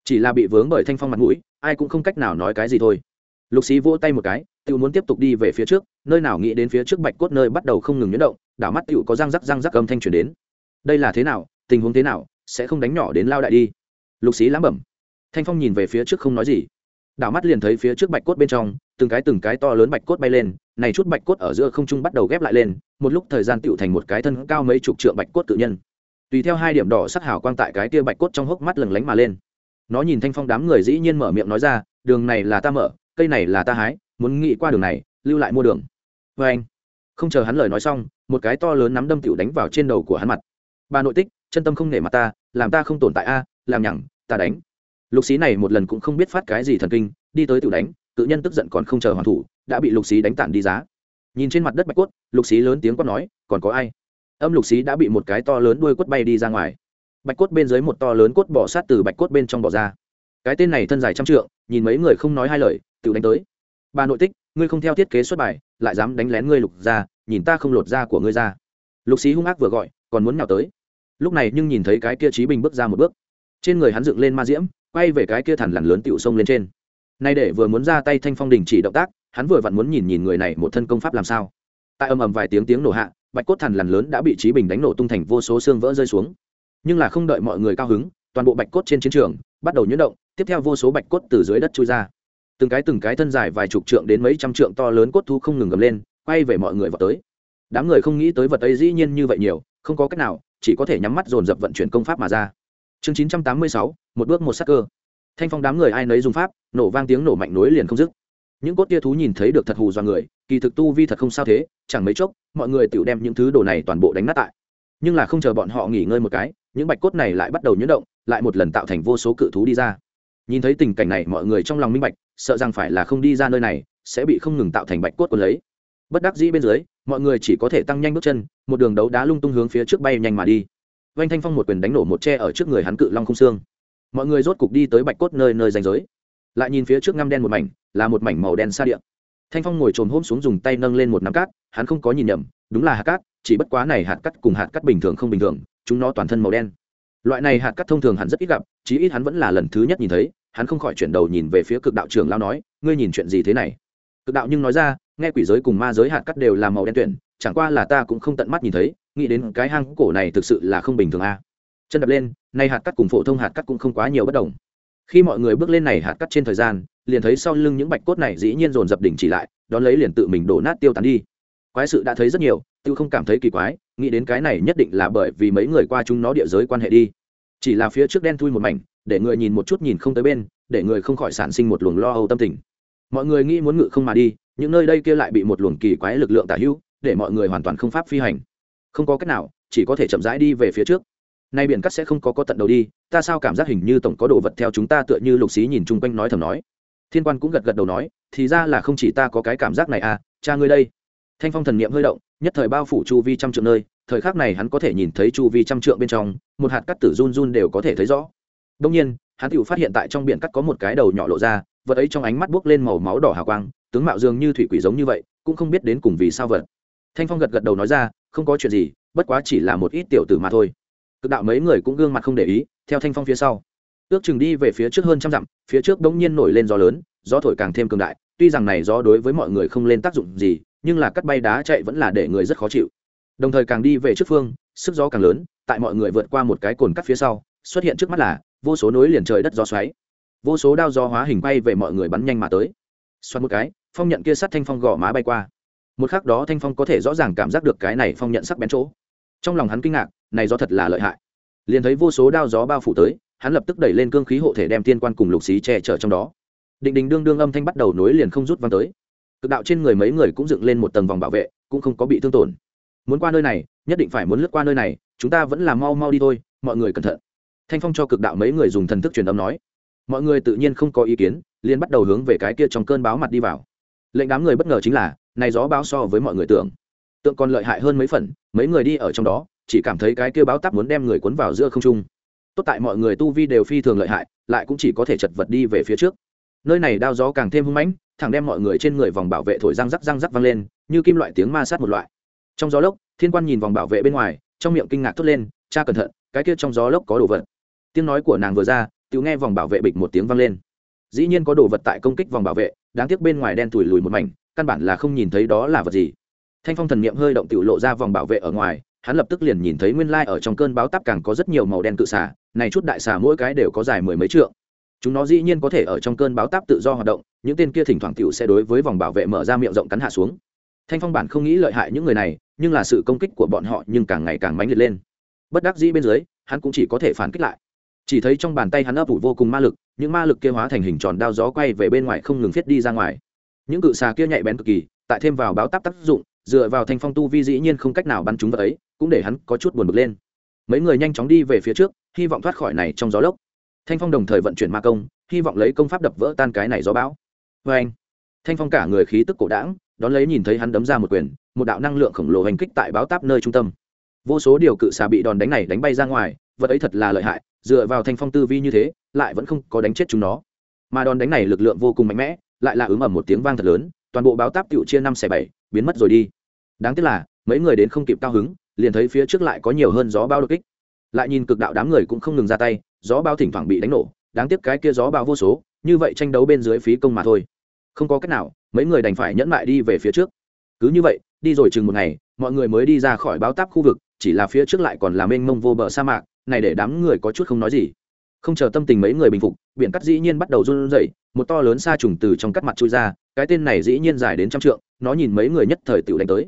Chỉ là bị vướng bởi thanh phong mặt mũi, ai cũng không cách nào nói cái gì thôi lục xí vỗ tay một cái tự muốn tiếp tục đi về phía trước, nơi nào nghĩ đến phía trước bạch cốt nơi bắt đầu không ngừng nhuyễn động, đảo mắt tự có răng rắc răng rắc âm thanh chuyển đến. Đây là thế nào, tình huống thế nào, sẽ không đánh nhỏ đến lao đại đi. Lục xí lãm bẩm. Thanh phong nhìn về phía trước không nói gì. Đảo mắt liền thấy phía trước bạch cốt bên trong, từng cái từng cái to lớn bạch cốt bay lên, này chút bạch cốt ở giữa không trung bắt đầu ghép lại lên, một lúc thời gian tựu thành một cái thân cao mấy chục trượng bạch cốt tự nhân. Tùy theo hai điểm đỏ sắc hào quang tại cái kia bạch cốt trong hốc mắt lừng lánh mà lên. Nó nhìn thanh phong đám người dĩ nhiên mở miệng nói ra, đường này là ta mở cây này là ta hái, muốn nghĩ qua đường này, lưu lại mua đường. Vê anh, không chờ hắn lời nói xong, một cái to lớn nắm đâm tựu đánh vào trên đầu của hắn mặt. Bà nội tích, chân tâm không nể mặt ta, làm ta không tồn tại a à, làm nhằng, ta đánh. Lục xí này một lần cũng không biết phát cái gì thần kinh, đi tới tự đánh, tự nhân tức giận còn không chờ hoàn thủ, đã bị lục xí đánh tản đi giá. Nhìn trên mặt đất bạch cốt, lục xí lớn tiếng quát nói, còn có ai? Âm lục xí đã bị một cái to lớn đuôi quất bay đi ra ngoài. Bạch cốt bên dưới một to lớn cốt bỏ sát từ bạch cốt bên trong bỏ ra. Cái tên này thân dài trăm trượng, nhìn mấy người không nói hai lời tự đánh tới. Bà nội tích, ngươi không theo thiết kế xuất bài, lại dám đánh lén ngươi lục ra nhìn ta không lột da của ngươi ra. Lục xí hung ác vừa gọi, còn muốn nhào tới. Lúc này nhưng nhìn thấy cái kia trí bình bước ra một bước. Trên người hắn dựng lên ma diễm, quay về cái kia thẳn lằn lớn tựu sông lên trên. Nay để vừa muốn ra tay thanh phong đình chỉ động tác, hắn vừa vặn muốn nhìn nhìn người này một thân công pháp làm sao. Tại ầm ầm vài tiếng tiếng nổ hạ, bạch cốt thằn lằn lớn đã bị trí bình đánh nổ tung thành vô số xương vỡ rơi xuống. Nhưng là không đợi mọi người cao hứng, toàn bộ bạch cốt trên chiến trường bắt đầu nhuyễn động, tiếp theo vô số bạch cốt từ dưới đất trôi ra từng cái từng cái thân dài vài chục trượng đến mấy trăm trượng to lớn cốt thú không ngừng gầm lên, quay về mọi người vào tới. Đám người không nghĩ tới vật ấy dĩ nhiên như vậy nhiều, không có cách nào, chỉ có thể nhắm mắt dồn dập vận chuyển công pháp mà ra. Chương chín trăm tám mươi sáu, một bước một sắc cơ. Thanh phong đám người ai nấy dùng pháp, nổ vang tiếng nổ mạnh nối liền không dứt. Những cốt tia thú nhìn thấy được thật hù do người, kỳ thực tu vi thật không sao thế, chẳng mấy chốc, mọi người tự đem những thứ đồ này toàn bộ đánh nát tại. Nhưng là không chờ bọn họ nghỉ ngơi một cái, những bạch cốt này lại bắt đầu nhuyễn động, lại một lần tạo thành vô số cự thú đi ra. Nhìn thấy tình cảnh này, mọi người trong lòng minh bạch sợ rằng phải là không đi ra nơi này, sẽ bị không ngừng tạo thành bạch cốt quân lấy. Bất đắc dĩ bên dưới, mọi người chỉ có thể tăng nhanh bước chân, một đường đấu đá lung tung hướng phía trước bay nhanh mà đi. Vanh thanh phong một quyền đánh nổ một tre ở trước người hắn cự long không xương. Mọi người rốt cục đi tới bạch cốt nơi nơi danh giới. Lại nhìn phía trước ngăm đen một mảnh, là một mảnh màu đen xa địa. thanh phong ngồi trồm hôm xuống dùng tay nâng lên một nắm cát, hắn không có nhìn nhầm, đúng là hạt cát, chỉ bất quá này hạt cát cùng hạt cát bình thường không bình thường, chúng nó toàn thân màu đen. Loại này hạt cát thông thường hắn rất ít gặp, chí ít hắn vẫn là lần thứ nhất nhìn thấy hắn không khỏi chuyển đầu nhìn về phía cực đạo trưởng lao nói, ngươi nhìn chuyện gì thế này? Cực đạo nhưng nói ra, nghe quỷ giới cùng ma giới hạt cắt đều là màu đen tuyển, chẳng qua là ta cũng không tận mắt nhìn thấy, nghĩ đến cái hang cổ này thực sự là không bình thường a. Chân đập lên, nay hạt cắt cùng phổ thông hạt cắt cũng không quá nhiều bất đồng. Khi mọi người bước lên này hạt cắt trên thời gian, liền thấy sau lưng những bạch cốt này dĩ nhiên dồn dập đỉnh chỉ lại, đón lấy liền tự mình đổ nát tiêu tán đi. Quái sự đã thấy rất nhiều, tiêu không cảm thấy kỳ quái, nghĩ đến cái này nhất định là bởi vì mấy người qua chúng nó địa giới quan hệ đi. Chỉ là phía trước đen thui một mảnh để người nhìn một chút nhìn không tới bên, để người không khỏi sản sinh một luồng lo âu tâm tình. Mọi người nghĩ muốn ngự không mà đi, những nơi đây kia lại bị một luồng kỳ quái lực lượng tả hữu, để mọi người hoàn toàn không pháp phi hành. Không có cách nào, chỉ có thể chậm rãi đi về phía trước. Nay biển cắt sẽ không có có tận đầu đi, ta sao cảm giác hình như tổng có đồ vật theo chúng ta tựa như lục xí nhìn chung quanh nói thầm nói. Thiên quan cũng gật gật đầu nói, thì ra là không chỉ ta có cái cảm giác này à cha ngươi đây. Thanh phong thần niệm hơi động, nhất thời bao phủ chu vi trăm trượng nơi, thời khắc này hắn có thể nhìn thấy chu vi trăm trượng bên trong, một hạt cắt tử run run đều có thể thấy rõ đông nhiên, hắn tự phát hiện tại trong biển cắt có một cái đầu nhỏ lộ ra, vật ấy trong ánh mắt buốc lên màu máu đỏ hào quang, tướng mạo dường như thủy quỷ giống như vậy, cũng không biết đến cùng vì sao vật. Thanh phong gật gật đầu nói ra, không có chuyện gì, bất quá chỉ là một ít tiểu tử mà thôi. Cực đạo mấy người cũng gương mặt không để ý, theo thanh phong phía sau. Ước chừng đi về phía trước hơn trăm dặm, phía trước đ ỗ n g nhiên nổi lên gió lớn, gió thổi càng thêm cường đại, tuy rằng này gió đối với mọi người không lên tác dụng gì, nhưng là cắt bay đá chạy vẫn là để người rất khó chịu. Đồng thời càng đi về trước phương, sức gió càng lớn, tại mọi người vượt qua một cái cồn cắt phía sau xuất hiện trước mắt là, vô số nối liền trời đất gió xoáy. Vô số đao gió hóa hình bay về mọi người bắn nhanh mà tới. Xoắn một cái, phong nhận kia sắt thanh phong gò má bay qua. Một khắc đó thanh phong có thể rõ ràng cảm giác được cái này phong nhận sắc bén chỗ. Trong lòng hắn kinh ngạc, này do thật là lợi hại. Liền thấy vô số đao gió bao phủ tới, hắn lập tức đẩy lên cương khí hộ thể đem tiên quan cùng lục xí che chở trong đó. Định đình đương đương âm thanh bắt đầu nối liền không rút văng tới. Cực đạo trên người mấy người cũng dựng lên một tầng vòng bảo vệ, cũng không có bị thương tổn. Muốn qua nơi này, nhất định phải muốn lướt qua nơi này, chúng ta vẫn là mau mau đi thôi, mọi người cẩn thận thanh phong cho cực đạo mấy người dùng thần thức truyền âm nói. Mọi người tự nhiên không có ý kiến, liền bắt đầu hướng về cái kia trong cơn báo mặt đi vào. Lệnh đám người bất ngờ chính là, này gió báo so với mọi người tưởng. Tượng còn lợi hại hơn mấy phần, mấy người đi ở trong đó, chỉ cảm thấy cái kia báo táp muốn đem người cuốn vào giữa không trung. Tốt tại mọi người tu vi đều phi thường lợi hại, lại cũng chỉ có thể chật vật đi về phía trước. Nơi này đao gió càng thêm hung mãnh, thẳng đem mọi người trên người vòng bảo vệ thổi răng rắc răng rắc vang lên, như kim loại tiếng ma sát một loại. Trong gió lốc, thiên quan nhìn vòng bảo vệ bên ngoài, trong miệng kinh ngạc thốt lên, cha cẩn thận, cái kia trong gió lốc có đồ vật tiếng nói của nàng vừa ra tự nghe vòng bảo vệ bịch một tiếng vang lên. Dĩ nhiên có đồ vật tại công kích vòng bảo vệ, đáng tiếc bên ngoài đen thùi lùi một mảnh, căn bản là không nhìn thấy đó là vật gì. Thanh phong thần niệm hơi động tự lộ ra vòng bảo vệ ở ngoài, hắn lập tức liền nhìn thấy nguyên lai ở trong cơn báo táp càng có rất nhiều màu đen cự xả này chút đại xả mỗi cái đều có dài mười mấy trượng. Chúng nó dĩ nhiên có thể ở trong cơn báo táp tự do hoạt động, những tên kia thỉnh thoảng tiểu sẽ đối với vòng bảo vệ mở ra miệng rộng cắn hạ xuống. Thanh phong bản không nghĩ lợi hại những người này, nhưng là sự công kích của bọn họ nhưng càng ngày càng mãnh liệt lên. Bất đắc dĩ bên dưới, hắn cũng chỉ có thể phản kích lại chỉ thấy trong bàn tay hắn ấp ủ vô cùng ma lực, những ma lực kia hóa thành hình tròn đao gió quay về bên ngoài không ngừng viết đi ra ngoài. Những cự xà kia nhạy bén cực kỳ, tại thêm vào báo táp tác dụng, dựa vào thanh phong tu vi dĩ nhiên không cách nào bắn chúng vật ấy, cũng để hắn có chút buồn bực lên. Mấy người nhanh chóng đi về phía trước, hy vọng thoát khỏi này trong gió lốc. Thanh phong đồng thời vận chuyển ma công, hy vọng lấy công pháp đập vỡ tan cái này gió bão. Vê anh. Thanh phong cả người khí tức cổ đảng đón lấy nhìn thấy hắn đấm ra một quyền, một đạo năng lượng khổng lồ hành kích tại báo táp nơi trung tâm. Vô số điều cự xà bị đòn đánh này đánh bay ra ngoài, vật ấy thật là lợi hại dựa vào thanh phong tư vi như thế, lại vẫn không có đánh chết chúng nó. Mà đòn đánh này lực lượng vô cùng mạnh mẽ, lại là ứng ẩm một tiếng vang thật lớn, toàn bộ báo táp tựu chia năm xẻ bảy, biến mất rồi đi. Đáng tiếc là, mấy người đến không kịp cao hứng, liền thấy phía trước lại có nhiều hơn gió bao đột kích. Lại nhìn cực đạo đám người cũng không ngừng ra tay, gió bao thỉnh thoảng bị đánh nổ, đáng tiếc cái kia gió bao vô số, như vậy tranh đấu bên dưới phí công mà thôi. Không có cách nào, mấy người đành phải nhẫn lại đi về phía trước. Cứ như vậy, đi rồi chừng một ngày, mọi người mới đi ra khỏi báo táp khu vực, chỉ là phía trước lại còn là mênh mông vô bờ sa mạc này để đám người có chút không nói gì. Không chờ tâm tình mấy người bình phục, biển cắt dĩ nhiên bắt đầu run rẩy, một to lớn xa trùng từ trong cắt mặt chui ra, cái tên này dĩ nhiên dài đến trăm trượng, nó nhìn mấy người nhất thời tiểu đánh tới.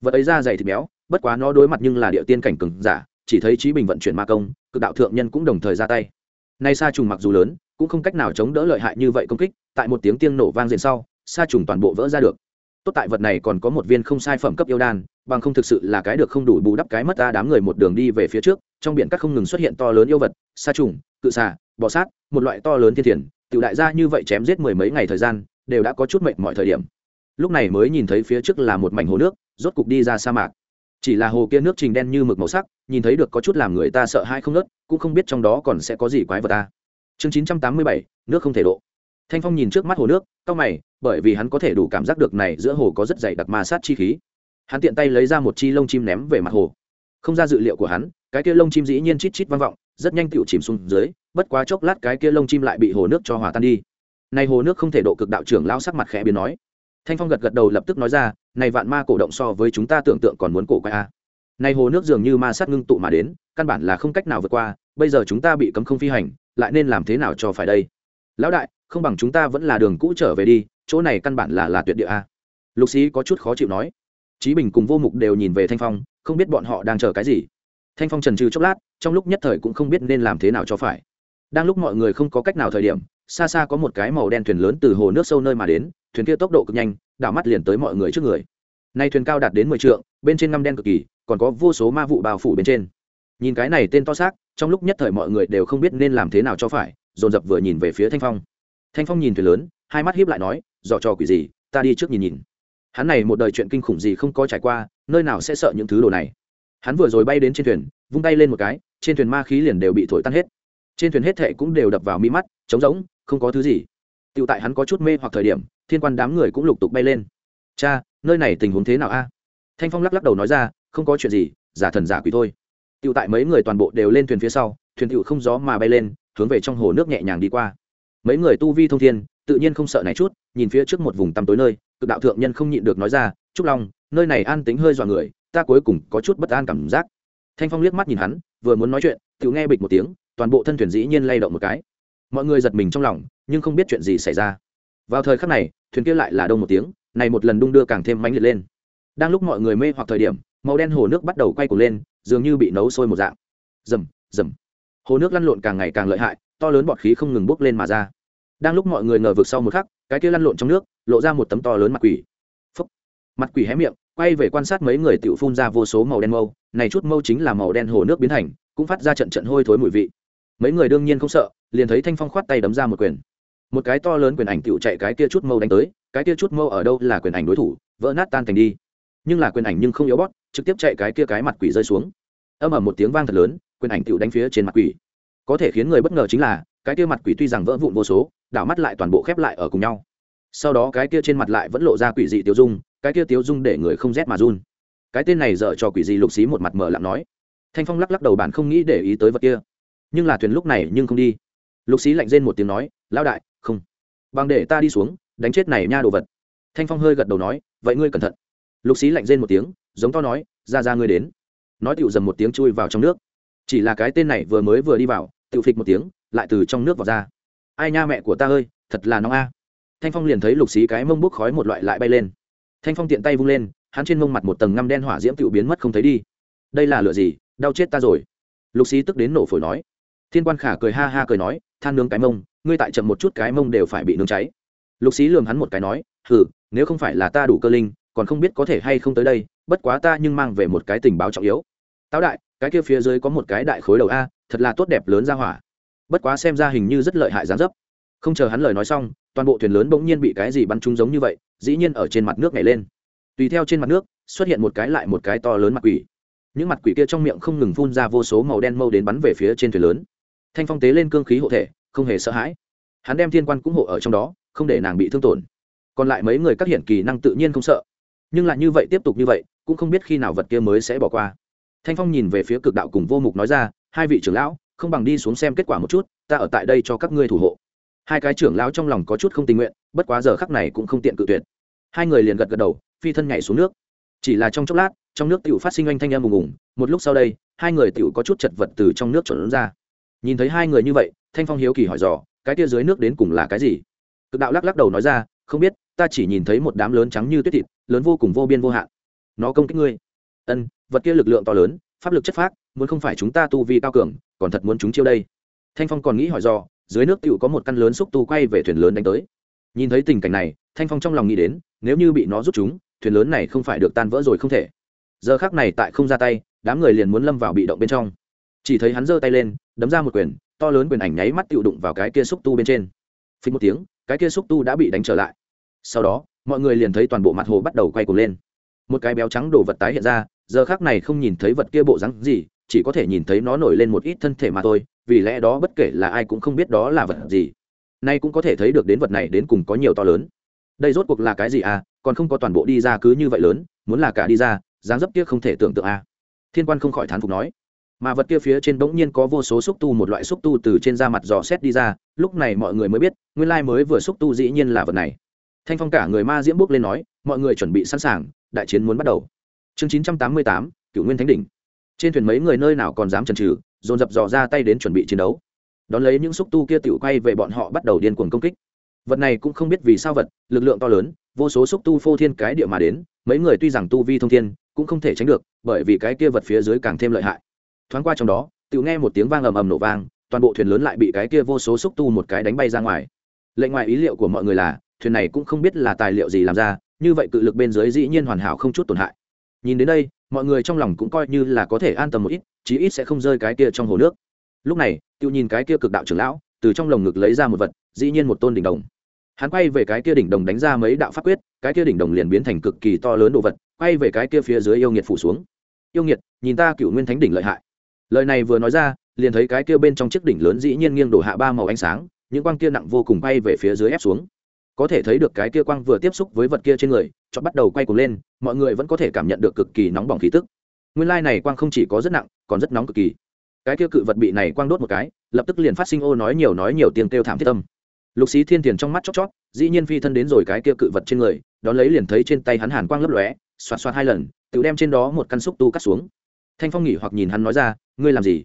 Vật ấy ra dày thịt béo, bất quá nó đối mặt nhưng là địa tiên cảnh cường giả, chỉ thấy trí bình vận chuyển ma công, cực đạo thượng nhân cũng đồng thời ra tay. Nay xa trùng mặc dù lớn, cũng không cách nào chống đỡ lợi hại như vậy công kích, tại một tiếng tiếng nổ vang diện sau xa trùng toàn bộ vỡ ra được. Tốt tại vật này còn có một viên không sai phẩm cấp yêu đan, bằng không thực sự là cái được không đủ bù đắp cái mất ta đám người một đường đi về phía trước trong biển các không ngừng xuất hiện to lớn yêu vật, sa trùng, cự xà, bọ sát, một loại to lớn thiên thiền, tiểu đại gia như vậy chém giết mười mấy ngày thời gian, đều đã có chút mệnh mọi thời điểm. Lúc này mới nhìn thấy phía trước là một mảnh hồ nước, rốt cục đi ra sa mạc. Chỉ là hồ kia nước trình đen như mực màu sắc, nhìn thấy được có chút làm người ta sợ hãi không nớt, cũng không biết trong đó còn sẽ có gì quái vật ta. Chương chín trăm tám mươi bảy, nước không thể độ. Thanh phong nhìn trước mắt hồ nước, cau mày, bởi vì hắn có thể đủ cảm giác được này giữa hồ có rất dày đặc ma sát chi khí. Hắn tiện tay lấy ra một chi lông chim ném về mặt hồ. Không ra dự liệu của hắn cái kia lông chim dĩ nhiên chít chít vang vọng, rất nhanh tựu chìm xuống dưới, bất quá chốc lát cái kia lông chim lại bị hồ nước cho hòa tan đi. Này hồ nước không thể độ cực đạo trưởng lao sắc mặt khẽ biến nói. Thanh phong gật gật đầu lập tức nói ra, này vạn ma cổ động so với chúng ta tưởng tượng còn muốn cổ quái a này hồ nước dường như ma sát ngưng tụ mà đến, căn bản là không cách nào vượt qua, bây giờ chúng ta bị cấm không phi hành, lại nên làm thế nào cho phải đây? Lão đại, không bằng chúng ta vẫn là đường cũ trở về đi, chỗ này căn bản là là tuyệt địa a lục sĩ có chút khó chịu nói. Chí bình cùng vô mục đều nhìn về thanh phong, không biết bọn họ đang chờ cái gì thanh phong trần trừ chốc lát, trong lúc nhất thời cũng không biết nên làm thế nào cho phải. Đang lúc mọi người không có cách nào thời điểm, xa xa có một cái màu đen thuyền lớn từ hồ nước sâu nơi mà đến, thuyền kia tốc độ cực nhanh, đảo mắt liền tới mọi người trước người. Nay thuyền cao đạt đến mười trượng, bên trên ngăm đen cực kỳ, còn có vô số ma vụ bao phủ bên trên. Nhìn cái này tên to xác, trong lúc nhất thời mọi người đều không biết nên làm thế nào cho phải, dồn dập vừa nhìn về phía thanh phong. Thanh phong nhìn thuyền lớn, hai mắt hiếp lại nói, dò trò quỷ gì, ta đi trước nhìn nhìn. Hắn này một đời chuyện kinh khủng gì không có trải qua, nơi nào sẽ sợ những thứ đồ này? Hắn vừa rồi bay đến trên thuyền, vung tay lên một cái, trên thuyền ma khí liền đều bị thổi tan hết. Trên thuyền hết thệ cũng đều đập vào mi mắt, trống rỗng, không có thứ gì. Tựu tại hắn có chút mê hoặc thời điểm, thiên quan đám người cũng lục tục bay lên. Cha, nơi này tình huống thế nào a? Thanh phong lắc lắc đầu nói ra, không có chuyện gì, giả thần giả quỷ thôi. Tựu tại mấy người toàn bộ đều lên thuyền phía sau, thuyền tựu không gió mà bay lên, hướng về trong hồ nước nhẹ nhàng đi qua. Mấy người tu vi thông thiên, tự nhiên không sợ này chút, nhìn phía trước một vùng tăm tối nơi, cực đạo thượng nhân không nhịn được nói ra, trúc long, nơi này an tính hơi dọa người ta cuối cùng có chút bất an cảm giác. Thanh phong liếc mắt nhìn hắn, vừa muốn nói chuyện tự nghe bịch một tiếng, toàn bộ thân thuyền dĩ nhiên lay động một cái. Mọi người giật mình trong lòng, nhưng không biết chuyện gì xảy ra. Vào thời khắc này, thuyền kia lại là đông một tiếng, này một lần đung đưa càng thêm mãnh liệt lên. Đang lúc mọi người mê hoặc thời điểm, màu đen hồ nước bắt đầu quay cuồng lên, dường như bị nấu sôi một dạng. Rầm rầm. Hồ nước lăn lộn càng ngày càng lợi hại, to lớn bọt khí không ngừng bốc lên mà ra. Đang lúc mọi người ngờ vực sau một khắc, cái kia lăn lộn trong nước, lộ ra một tấm to lớn mặt quỷ. Phúc. mặt quỷ hé miệng quay về quan sát mấy người tiểu phun ra vô số màu đen mâu, này chút mâu chính là màu đen hồ nước biến thành, cũng phát ra trận trận hôi thối mùi vị. Mấy người đương nhiên không sợ, liền thấy thanh phong khoát tay đấm ra một quyền. Một cái to lớn quyền ảnh tiểu chạy cái kia chút mâu đánh tới, cái kia chút mâu ở đâu là quyền ảnh đối thủ, vỡ nát tan thành đi. Nhưng là quyền ảnh nhưng không yếu bót trực tiếp chạy cái kia cái mặt quỷ rơi xuống. Âm ầm một tiếng vang thật lớn, quyền ảnh tiểu đánh phía trên mặt quỷ. Có thể khiến người bất ngờ chính là, cái kia mặt quỷ tuy rằng vỡ vụn vô số, đảo mắt lại toàn bộ khép lại ở cùng nhau. Sau đó cái kia trên mặt lại vẫn lộ ra quỷ dị tiêu dung cái kia tiếu dung để người không rét mà run. Cái tên này dở cho quỷ gì, lục xí một mặt mở lặng nói. Thanh phong lắc lắc đầu bản không nghĩ để ý tới vật kia. Nhưng là thuyền lúc này nhưng không đi. Lục xí lạnh rên một tiếng nói, lão đại, không. Bằng để ta đi xuống, đánh chết này nha đồ vật. Thanh phong hơi gật đầu nói, vậy ngươi cẩn thận. Lục xí lạnh rên một tiếng, giống to nói, ra ra ngươi đến. Nói tựu dầm một tiếng chui vào trong nước. Chỉ là cái tên này vừa mới vừa đi vào tựu phịch một tiếng, lại từ trong nước vào ra. Ai nha mẹ của ta ơi, thật là nóng a. Thanh phong liền thấy lục xí cái mông bốc khói một loại lại bay lên thanh phong tiện tay vung lên, hắn trên mông mặt một tầng ngăm đen hỏa diễm tự biến mất không thấy đi. Đây là lựa gì? Đau chết ta rồi. Lục xí tức đến nổ phổi nói. Thiên quan khả cười ha ha cười nói, than nướng cái mông, ngươi tại chậm một chút cái mông đều phải bị nướng cháy. Lục xí lườm hắn một cái nói, hừ, nếu không phải là ta đủ cơ linh, còn không biết có thể hay không tới đây, bất quá ta nhưng mang về một cái tình báo trọng yếu. Táo đại, cái kia phía dưới có một cái đại khối đầu a, thật là tốt đẹp lớn ra hỏa. Bất quá xem ra hình như rất lợi hại gián dấp không chờ hắn lời nói xong, toàn bộ thuyền lớn bỗng nhiên bị cái gì bắn trúng giống như vậy, dĩ nhiên ở trên mặt nước nhảy lên. Tùy theo trên mặt nước, xuất hiện một cái lại một cái to lớn mặt quỷ. Những mặt quỷ kia trong miệng không ngừng phun ra vô số màu đen mâu đến bắn về phía trên thuyền lớn. Thanh phong tế lên cương khí hộ thể, không hề sợ hãi. Hắn đem thiên quan cũng hộ ở trong đó, không để nàng bị thương tổn. Còn lại mấy người các hiện kỳ năng tự nhiên không sợ. Nhưng lại như vậy tiếp tục như vậy, cũng không biết khi nào vật kia mới sẽ bỏ qua. Thanh phong nhìn về phía cực đạo cùng vô mục nói ra, hai vị trưởng lão, không bằng đi xuống xem kết quả một chút, ta ở tại đây cho các ngươi thủ hộ hai cái trưởng lão trong lòng có chút không tình nguyện, bất quá giờ khắc này cũng không tiện cự tuyệt. Hai người liền gật gật đầu, phi thân nhảy xuống nước. Chỉ là trong chốc lát, trong nước tiểu phát sinh oanh thanh em ùng ùng, một lúc sau đây, hai người tiểu có chút chật vật từ trong nước chuẩn ra. Nhìn thấy hai người như vậy, thanh phong hiếu kỳ hỏi dò, cái tia dưới nước đến cùng là cái gì? Cực đạo lắc lắc đầu nói ra, không biết, ta chỉ nhìn thấy một đám lớn trắng như tuyết thịt, lớn vô cùng vô biên vô hạn. Nó công kích ngươi. Ân, vật kia lực lượng to lớn, pháp lực chất phác, muốn không phải chúng ta tu vi cao cường, còn thật muốn chúng chiêu đây. Thanh phong còn nghĩ hỏi dò dưới nước tựu có một căn lớn xúc tu quay về thuyền lớn đánh tới. Nhìn thấy tình cảnh này, thanh phong trong lòng nghĩ đến, nếu như bị nó rút chúng, thuyền lớn này không phải được tan vỡ rồi không thể. Giờ khác này tại không ra tay, đám người liền muốn lâm vào bị động bên trong. Chỉ thấy hắn giơ tay lên, đấm ra một quyền, to lớn quyền ảnh nháy mắt tựu đụng vào cái kia xúc tu bên trên. Phí một tiếng, cái kia xúc tu đã bị đánh trở lại. Sau đó, mọi người liền thấy toàn bộ mặt hồ bắt đầu quay cuồng lên. Một cái béo trắng đổ vật tái hiện ra, giờ khác này không nhìn thấy vật kia bộ rắn gì, chỉ có thể nhìn thấy nó nổi lên một ít thân thể mà thôi vì lẽ đó bất kể là ai cũng không biết đó là vật gì. Nay cũng có thể thấy được đến vật này đến cùng có nhiều to lớn. Đây rốt cuộc là cái gì à? Còn không có toàn bộ đi ra cứ như vậy lớn, muốn là cả đi ra, dáng dấp kia không thể tưởng tượng à? Thiên quan không khỏi thán phục nói. Mà vật kia phía trên bỗng nhiên có vô số xúc tu, một loại xúc tu từ trên da mặt dò xét đi ra, lúc này mọi người mới biết, nguyên lai mới vừa xúc tu dĩ nhiên là vật này. Thanh phong cả người ma diễm bước lên nói, mọi người chuẩn bị sẵn sàng, đại chiến muốn bắt đầu. Chương chín trăm tám mươi tám cựu nguyên thánh đỉnh. Trên thuyền mấy người nơi nào còn dám chần trừ dồn dập dò ra tay đến chuẩn bị chiến đấu. Đón lấy những xúc tu kia tự quay về bọn họ bắt đầu điên cuồng công kích. Vật này cũng không biết vì sao vật, lực lượng to lớn, vô số xúc tu phô thiên cái địa mà đến, mấy người tuy rằng tu vi thông thiên, cũng không thể tránh được, bởi vì cái kia vật phía dưới càng thêm lợi hại. Thoáng qua trong đó tự nghe một tiếng vang ầm ầm nổ vang, toàn bộ thuyền lớn lại bị cái kia vô số xúc tu một cái đánh bay ra ngoài. Lệnh ngoài ý liệu của mọi người là, thuyền này cũng không biết là tài liệu gì làm ra, như vậy cự lực bên dưới dĩ nhiên hoàn hảo không chút tổn hại. Nhìn đến đây mọi người trong lòng cũng coi như là có thể an tâm một ít, chí ít sẽ không rơi cái kia trong hồ nước. Lúc này tự nhìn cái kia cực đạo trưởng lão, từ trong lồng ngực lấy ra một vật, dĩ nhiên một tôn đỉnh đồng. Hắn quay về cái kia đỉnh đồng đánh ra mấy đạo pháp quyết, cái kia đỉnh đồng liền biến thành cực kỳ to lớn đồ vật, quay về cái kia phía dưới yêu nghiệt phủ xuống. Yêu nghiệt, nhìn ta cựu nguyên thánh đỉnh lợi hại. Lời này vừa nói ra, liền thấy cái kia bên trong chiếc đỉnh lớn dĩ nhiên nghiêng đổ hạ ba màu ánh sáng, những quang kia nặng vô cùng bay về phía dưới ép xuống có thể thấy được cái kia quang vừa tiếp xúc với vật kia trên người cho bắt đầu quay cuồng lên, mọi người vẫn có thể cảm nhận được cực kỳ nóng bỏng khí tức. Nguyên lai này quang không chỉ có rất nặng, còn rất nóng cực kỳ. Cái kia cự vật bị này quang đốt một cái, lập tức liền phát sinh ô nói nhiều nói nhiều tiếng kêu thảm thiết tâm lục xí thiên tiền trong mắt chót chót, dĩ nhiên phi thân đến rồi cái kia cự vật trên người, đón lấy liền thấy trên tay hắn hàn quang lấp lóe, xoạt xoạt hai lần, tự đem trên đó một căn xúc tu cắt xuống. Thanh phong nghỉ hoặc nhìn hắn nói ra, ngươi làm gì?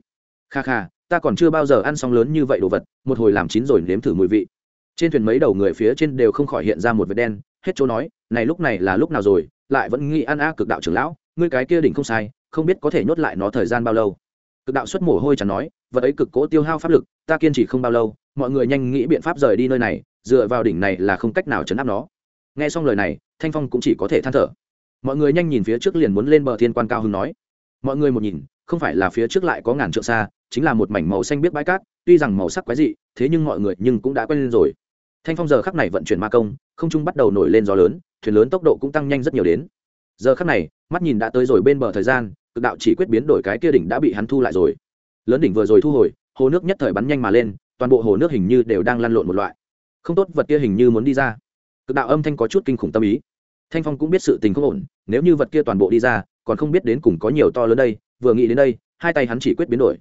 Kha kha, ta còn chưa bao giờ ăn xong lớn như vậy đồ vật, một hồi làm chín rồi nếm thử mùi vị trên thuyền mấy đầu người phía trên đều không khỏi hiện ra một vệt đen, hết chỗ nói, này lúc này là lúc nào rồi? Lại vẫn nghĩ ăn a cực đạo trưởng lão, ngươi cái kia đỉnh không sai, không biết có thể nhốt lại nó thời gian bao lâu. Cực đạo xuất mồ hôi chẳng nói, vật ấy cực cố tiêu hao pháp lực, ta kiên trì không bao lâu, mọi người nhanh nghĩ biện pháp rời đi nơi này, dựa vào đỉnh này là không cách nào chấn áp nó. Nghe xong lời này, thanh phong cũng chỉ có thể than thở. Mọi người nhanh nhìn phía trước liền muốn lên bờ thiên quan cao hưng nói, mọi người một nhìn, không phải là phía trước lại có ngàn trượng xa, chính là một mảnh màu xanh biết bãi cát, tuy rằng màu sắc quái dị, thế nhưng mọi người nhưng cũng đã quen lên rồi thanh phong giờ khắc này vận chuyển ma công, không trung bắt đầu nổi lên gió lớn, thuyền lớn tốc độ cũng tăng nhanh rất nhiều đến. Giờ khắc này, mắt nhìn đã tới rồi bên bờ thời gian, cực đạo chỉ quyết biến đổi cái kia đỉnh đã bị hắn thu lại rồi. Lớn đỉnh vừa rồi thu hồi, hồ nước nhất thời bắn nhanh mà lên, toàn bộ hồ nước hình như đều đang lăn lộn một loại. Không tốt vật kia hình như muốn đi ra. Cực đạo âm thanh có chút kinh khủng tâm ý. Thanh phong cũng biết sự tình không ổn, nếu như vật kia toàn bộ đi ra, còn không biết đến cùng có nhiều to lớn đây, vừa nghĩ đến đây, hai tay hắn chỉ quyết biến đổi.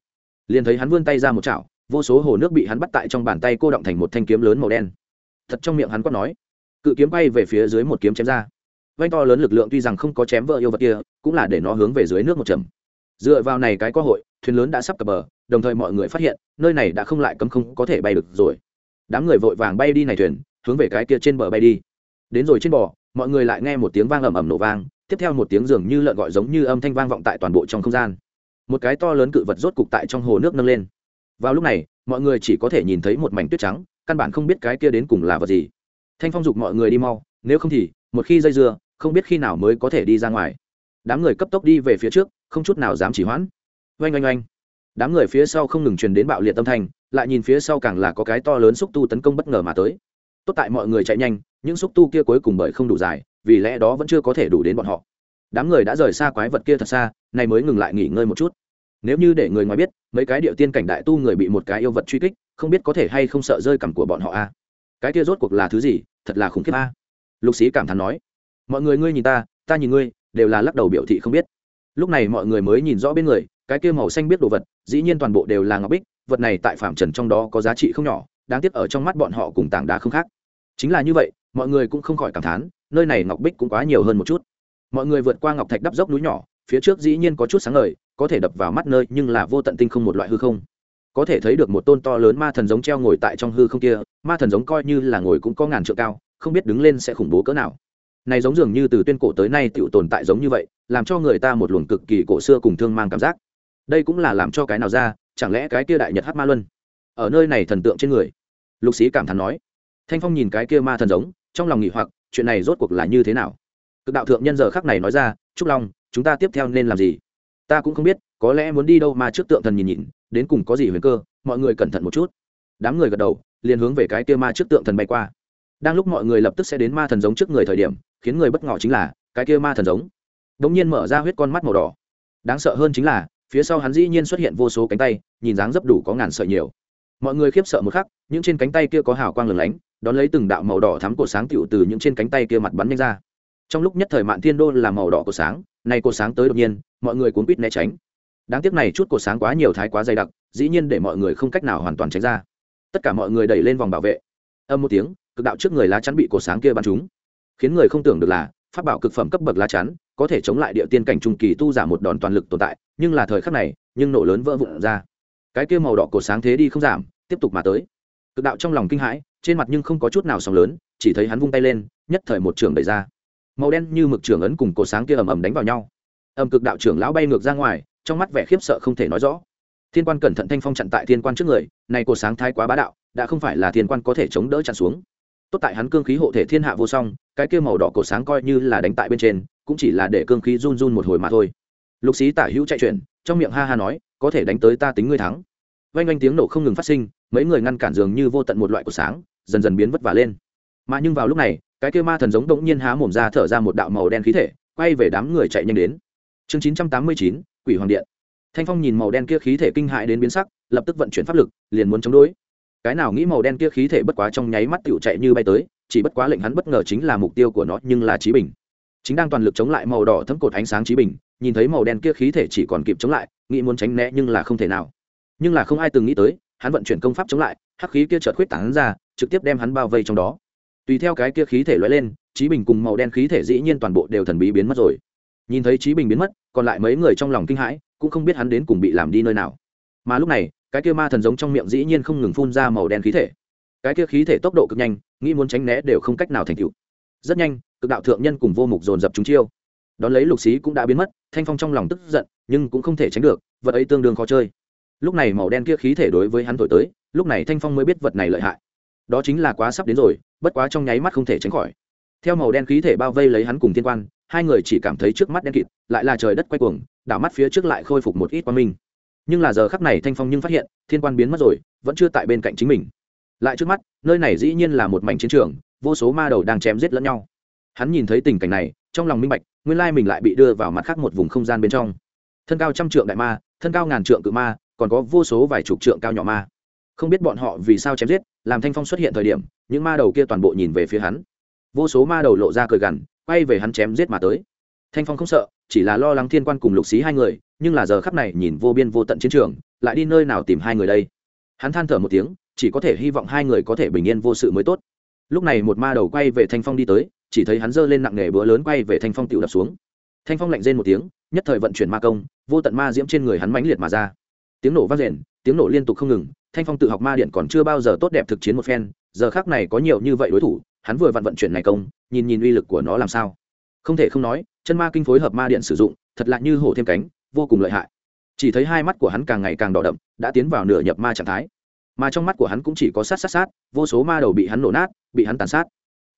Liền thấy hắn vươn tay ra một chảo, vô số hồ nước bị hắn bắt tại trong bàn tay cô động thành một thanh kiếm lớn màu đen thật trong miệng hắn quát nói. Cự kiếm bay về phía dưới một kiếm chém ra. Vanh to lớn lực lượng tuy rằng không có chém vợ yêu vật kia cũng là để nó hướng về dưới nước một chầm dựa vào này cái cơ hội thuyền lớn đã sắp cập bờ đồng thời mọi người phát hiện nơi này đã không lại cấm không có thể bay được rồi. Đám người vội vàng bay đi này thuyền hướng về cái kia trên bờ bay đi. Đến rồi trên bờ, mọi người lại nghe một tiếng vang ầm ầm nổ vang tiếp theo một tiếng dường như lợn gọi giống như âm thanh vang vọng tại toàn bộ trong không gian. Một cái to lớn cự vật rốt cục tại trong hồ nước nâng lên. Vào lúc này mọi người chỉ có thể nhìn thấy một mảnh tuyết trắng căn bản không biết cái kia đến cùng là vật gì. Thanh phong dục mọi người đi mau, nếu không thì, một khi dây dưa, không biết khi nào mới có thể đi ra ngoài. Đám người cấp tốc đi về phía trước, không chút nào dám chỉ hoãn. Oanh oanh oanh. Đám người phía sau không ngừng truyền đến bạo liệt tâm thanh, lại nhìn phía sau càng là có cái to lớn xúc tu tấn công bất ngờ mà tới. Tốt tại mọi người chạy nhanh, những xúc tu kia cuối cùng bởi không đủ dài, vì lẽ đó vẫn chưa có thể đủ đến bọn họ. Đám người đã rời xa quái vật kia thật xa, nay mới ngừng lại nghỉ ngơi một chút. Nếu như để người ngoài biết, mấy cái điệu tiên cảnh đại tu người bị một cái yêu vật truy kích không biết có thể hay không sợ rơi cằm của bọn họ a cái kia rốt cuộc là thứ gì? Thật là khủng khiếp a lục sĩ cảm thán nói. Mọi người ngươi nhìn ta ta nhìn ngươi, đều là lắc đầu biểu thị không biết. Lúc này mọi người mới nhìn rõ bên người, cái kia màu xanh biết đồ vật, dĩ nhiên toàn bộ đều là ngọc bích, vật này tại phạm trần trong đó có giá trị không nhỏ, đáng tiếc ở trong mắt bọn họ cùng tảng đá không khác. Chính là như vậy, mọi người cũng không khỏi cảm thán, nơi này ngọc bích cũng quá nhiều hơn một chút. Mọi người vượt qua ngọc thạch đắp dốc núi nhỏ, phía trước dĩ nhiên có chút sáng ngời, có thể đập vào mắt nơi, nhưng là vô tận tinh không một loại hư không có thể thấy được một tôn to lớn ma thần giống treo ngồi tại trong hư không kia, ma thần giống coi như là ngồi cũng có ngàn trượng cao, không biết đứng lên sẽ khủng bố cỡ nào. Này giống dường như từ tuyên cổ tới nay tựu tồn tại giống như vậy, làm cho người ta một luồng cực kỳ cổ xưa cùng thương mang cảm giác. Đây cũng là làm cho cái nào ra, chẳng lẽ cái kia đại nhật hát ma luân? Ở nơi này thần tượng trên người. Lục sĩ cảm thán nói. Thanh phong nhìn cái kia ma thần giống, trong lòng nghỉ hoặc, chuyện này rốt cuộc là như thế nào? Cực đạo thượng nhân giờ khắc này nói ra, trúc long, chúng ta tiếp theo nên làm gì? Ta cũng không biết, có lẽ muốn đi đâu mà trước tượng thần nhìn nhìn đến cùng có gì huyền cơ, mọi người cẩn thận một chút. Đám người gật đầu, liền hướng về cái kia ma trước tượng thần bay qua. Đang lúc mọi người lập tức sẽ đến ma thần giống trước người thời điểm, khiến người bất ngờ chính là, cái kia ma thần giống. Đ ỗ n g nhiên mở ra huyết con mắt màu đỏ. Đáng sợ hơn chính là, phía sau hắn dĩ nhiên xuất hiện vô số cánh tay, nhìn dáng dấp đủ có ngàn sợi nhiều. Mọi người khiếp sợ một khắc, những trên cánh tay kia có hào quang lửng lánh, đón lấy từng đạo màu đỏ thắm cổ sáng tựu từ những trên cánh tay kia mặt bắn nhanh ra. Trong lúc nhất thời mạn thiên đô là màu đỏ cổ sáng, nay cổ sáng tới đột nhiên, mọi người cuốn quýt né tránh đáng tiếc này chút cổ sáng quá nhiều thái quá dày đặc, dĩ nhiên để mọi người không cách nào hoàn toàn tránh ra. Tất cả mọi người đẩy lên vòng bảo vệ. Âm một tiếng, cực đạo trước người lá chắn bị cổ sáng kia bắn trúng. Khiến người không tưởng được là phát bảo cực phẩm cấp bậc lá chắn có thể chống lại địa tiên cảnh trung kỳ tu giả một đòn toàn lực tồn tại, nhưng là thời khắc này, nhưng nổ lớn vỡ vụn ra. Cái kia màu đỏ cổ sáng thế đi không giảm, tiếp tục mà tới. Cực đạo trong lòng kinh hãi, trên mặt nhưng không có chút nào sóng lớn, chỉ thấy hắn vung tay lên, nhất thời một trường đẩy ra. Màu đen như mực trường ấn cùng cổ sáng kia ầm ầm đánh vào nhau. Ầm cực đạo trưởng lão bay ngược ra ngoài trong mắt vẻ khiếp sợ không thể nói rõ. Thiên quan cẩn thận thanh phong chặn tại thiên quan trước người, này cổ sáng thái quá bá đạo, đã không phải là thiên quan có thể chống đỡ chặn xuống. Tốt tại hắn cương khí hộ thể thiên hạ vô song, cái kia màu đỏ cổ sáng coi như là đánh tại bên trên, cũng chỉ là để cương khí run run một hồi mà thôi. Lục sĩ tả hữu chạy chuyển, trong miệng ha ha nói, có thể đánh tới ta tính ngươi thắng. Vang vang tiếng nổ không ngừng phát sinh, mấy người ngăn cản dường như vô tận một loại Cổ sáng, dần dần biến vất vả lên. Mà nhưng vào lúc này, cái kia ma thần giống đống nhiên há mồm ra thở ra một đạo màu đen khí thể, quay về đám người chạy nhanh đến. Chương chín trăm tám mươi chín quỷ hoàng điện. Thanh phong nhìn màu đen kia khí thể kinh hại đến biến sắc, lập tức vận chuyển pháp lực, liền muốn chống đối. Cái nào nghĩ màu đen kia khí thể bất quá trong nháy mắt tựu chạy như bay tới, chỉ bất quá lệnh hắn bất ngờ chính là mục tiêu của nó nhưng là trí bình. Chính đang toàn lực chống lại màu đỏ thấm cột ánh sáng trí bình, nhìn thấy màu đen kia khí thể chỉ còn kịp chống lại, nghĩ muốn tránh né nhưng là không thể nào. Nhưng là không ai từng nghĩ tới, hắn vận chuyển công pháp chống lại, hắc khí kia chợt khuyết tảng ra, trực tiếp đem hắn bao vây trong đó. Tùy theo cái kia khí thể lóe lên trí bình cùng màu đen khí thể dĩ nhiên toàn bộ đều thần bí biến mất rồi. Nhìn thấy trí bình biến mất còn lại mấy người trong lòng kinh hãi, cũng không biết hắn đến cùng bị làm đi nơi nào. Mà lúc này, cái kia ma thần giống trong miệng dĩ nhiên không ngừng phun ra màu đen khí thể. Cái kia khí thể tốc độ cực nhanh, nghĩ muốn tránh né đều không cách nào thành tựu. Rất nhanh, cực đạo thượng nhân cùng vô mục dồn dập chúng chiêu. Đón lấy lục xí cũng đã biến mất, thanh phong trong lòng tức giận, nhưng cũng không thể tránh được, vật ấy tương đương khó chơi. Lúc này màu đen kia khí thể đối với hắn thổi tới, lúc này thanh phong mới biết vật này lợi hại. Đó chính là quá sắp đến rồi, bất quá trong nháy mắt không thể tránh khỏi. Theo màu đen khí thể bao vây lấy hắn cùng thiên quan hai người chỉ cảm thấy trước mắt đen kịt, lại là trời đất quay cuồng, đảo mắt phía trước lại khôi phục một ít qua minh. Nhưng là giờ khắc này thanh phong nhưng phát hiện, thiên quan biến mất rồi, vẫn chưa tại bên cạnh chính mình. Lại trước mắt, nơi này dĩ nhiên là một mảnh chiến trường, vô số ma đầu đang chém giết lẫn nhau. Hắn nhìn thấy tình cảnh này, trong lòng minh bạch, nguyên lai mình lại bị đưa vào mặt khác một vùng không gian bên trong. Thân cao trăm trượng đại ma, thân cao ngàn trượng cự ma, còn có vô số vài chục trượng cao nhỏ ma. Không biết bọn họ vì sao chém giết, làm thanh phong xuất hiện thời điểm, những ma đầu kia toàn bộ nhìn về phía hắn. Vô số ma đầu lộ ra cười gằn quay về hắn chém giết mà tới. Thanh phong không sợ, chỉ là lo lắng thiên quan cùng lục xí hai người, nhưng là giờ khắp này nhìn vô biên vô tận chiến trường, lại đi nơi nào tìm hai người đây? Hắn than thở một tiếng, chỉ có thể hy vọng hai người có thể bình yên vô sự mới tốt. Lúc này một ma đầu quay về thanh phong đi tới, chỉ thấy hắn giơ lên nặng nghề bữa lớn quay về thanh phong tiểu đập xuống. Thanh phong lạnh rên một tiếng, nhất thời vận chuyển ma công, vô tận ma diễm trên người hắn mãnh liệt mà ra. Tiếng nổ vang rền, tiếng nổ liên tục không ngừng, thanh phong tự học ma điện còn chưa bao giờ tốt đẹp thực chiến một phen, giờ khác này có nhiều như vậy đối thủ hắn vừa vặn vận chuyển này công, nhìn nhìn uy lực của nó làm sao. Không thể không nói, chân ma kinh phối hợp ma điện sử dụng, thật lạ như hổ thêm cánh, vô cùng lợi hại. Chỉ thấy hai mắt của hắn càng ngày càng đỏ đậm, đã tiến vào nửa nhập ma trạng thái. Mà trong mắt của hắn cũng chỉ có sát sát sát, vô số ma đầu bị hắn nổ nát, bị hắn tàn sát.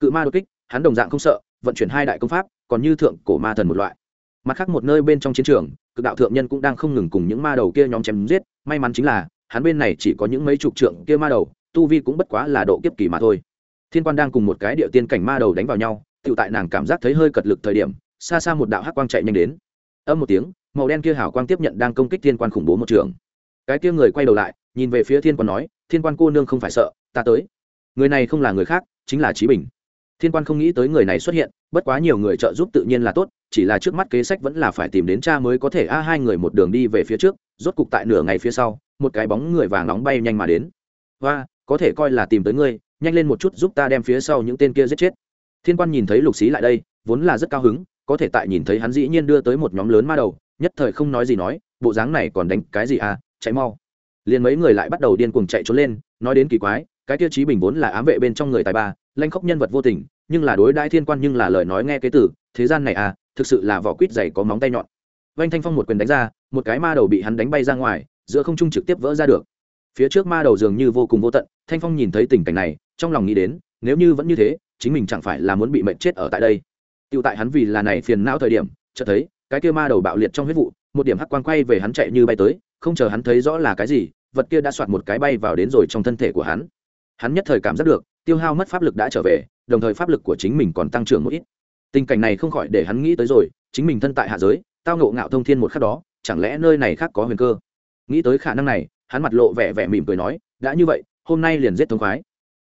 Cự ma đột kích, hắn đồng dạng không sợ, vận chuyển hai đại công pháp, còn như thượng cổ ma thần một loại. Mặt khác một nơi bên trong chiến trường, cực đạo thượng nhân cũng đang không ngừng cùng những ma đầu kia nhóm chém giết, may mắn chính là, hắn bên này chỉ có những mấy chục trượng kia ma đầu, tu vi cũng bất quá là độ kiếp kỳ mà thôi thiên quan đang cùng một cái địa tiên cảnh ma đầu đánh vào nhau tự tại nàng cảm giác thấy hơi cật lực thời điểm, xa xa một đạo hắc quang chạy nhanh đến. Âm một tiếng, màu đen kia hảo quang tiếp nhận đang công kích thiên quan khủng bố một trường. Cái kia người quay đầu lại, nhìn về phía thiên quan nói, thiên quan cô nương không phải sợ, ta tới. Người này không là người khác, chính là trí bình. Thiên quan không nghĩ tới người này xuất hiện, bất quá nhiều người trợ giúp tự nhiên là tốt, chỉ là trước mắt kế sách vẫn là phải tìm đến cha mới có thể a hai người một đường đi về phía trước, rốt cục tại nửa ngày phía sau, một cái bóng người vàng nóng bay nhanh mà đến. Và có thể coi là tìm tới ngươi nhanh lên một chút giúp ta đem phía sau những tên kia giết chết. Thiên quan nhìn thấy lục xí lại đây vốn là rất cao hứng có thể tại nhìn thấy hắn dĩ nhiên đưa tới một nhóm lớn ma đầu nhất thời không nói gì nói bộ dáng này còn đánh cái gì à chạy mau. Liền mấy người lại bắt đầu điên cuồng chạy trốn lên nói đến kỳ quái cái tiêu chí bình vốn là ám vệ bên trong người tài ba lanh khóc nhân vật vô tình nhưng là đối đãi thiên quan nhưng là lời nói nghe cái tử, thế gian này à thực sự là vỏ quýt dày có móng tay nhọn. Vanh thanh phong một quyền đánh ra một cái ma đầu bị hắn đánh bay ra ngoài giữa không trung trực tiếp vỡ ra được. Phía trước ma đầu dường như vô cùng vô tận thanh phong nhìn thấy tình cảnh này trong lòng nghĩ đến, nếu như vẫn như thế, chính mình chẳng phải là muốn bị mệnh chết ở tại đây. Tựu tại hắn vì là này phiền não thời điểm, chợt thấy, cái kia ma đầu bạo liệt trong huyết vụ, một điểm hắc quang quay về hắn chạy như bay tới, không chờ hắn thấy rõ là cái gì, vật kia đã soạt một cái bay vào đến rồi trong thân thể của hắn. Hắn nhất thời cảm giác được, tiêu hao mất pháp lực đã trở về, đồng thời pháp lực của chính mình còn tăng trưởng một ít. Tình cảnh này không khỏi để hắn nghĩ tới rồi, chính mình thân tại hạ giới, tao ngộ ngạo thông thiên một khắc đó, chẳng lẽ nơi này khác có huyền cơ? Nghĩ tới khả năng này, hắn mặt lộ vẻ vẻ mỉm cười nói, đã như vậy, hôm nay liền giết thống khoái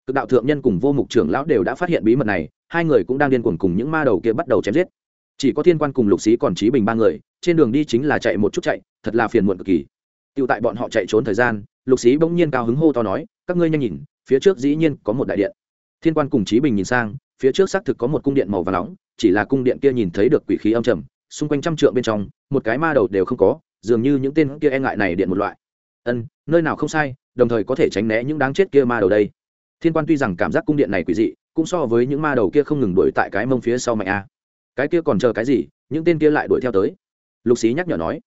cực đạo thượng nhân cùng vô mục trưởng lão đều đã phát hiện bí mật này, hai người cũng đang điên cuồng cùng những ma đầu kia bắt đầu chém giết. Chỉ có thiên quan cùng lục sĩ còn trí bình ba người, trên đường đi chính là chạy một chút chạy, thật là phiền muộn cực kỳ. Tựu tại bọn họ chạy trốn thời gian, lục sĩ bỗng nhiên cao hứng hô to nói, các ngươi nhanh nhìn, phía trước dĩ nhiên có một đại điện. Thiên quan cùng trí bình nhìn sang, phía trước xác thực có một cung điện màu và nóng, chỉ là cung điện kia nhìn thấy được quỷ khí âm trầm, xung quanh trăm trượng bên trong, một cái ma đầu đều không có, dường như những tên kia e ngại này điện một loại. Ân, nơi nào không sai, đồng thời có thể tránh né những đáng chết kia ma đầu đây thiên quan tuy rằng cảm giác cung điện này quỷ dị, cũng so với những ma đầu kia không ngừng đuổi tại cái mông phía sau mạnh a. Cái kia còn chờ cái gì, những tên kia lại đuổi theo tới. Lục xí nhắc nhở nói.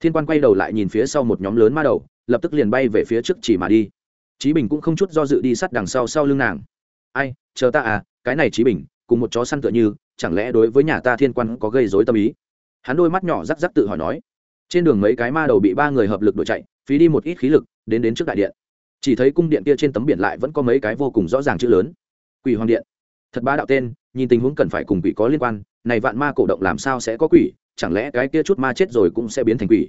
Thiên quan quay đầu lại nhìn phía sau một nhóm lớn ma đầu, lập tức liền bay về phía trước chỉ mà đi. Chí bình cũng không chút do dự đi sát đằng sau sau lưng nàng. Ai, chờ ta à cái này Chí bình, cùng một chó săn tựa như, chẳng lẽ đối với nhà ta thiên quan có gây dối tâm ý? Hắn đôi mắt nhỏ rắc rắc tự hỏi nói. Trên đường mấy cái ma đầu bị ba người hợp lực đuổi chạy, phí đi một ít khí lực, đến đến trước đại điện chỉ thấy cung điện kia trên tấm biển lại vẫn có mấy cái vô cùng rõ ràng chữ lớn. Quỷ hoàng điện. Thật ba đạo tên, nhìn tình huống cần phải cùng quỷ có liên quan, này vạn ma cổ động làm sao sẽ có quỷ, chẳng lẽ cái kia chút ma chết rồi cũng sẽ biến thành quỷ?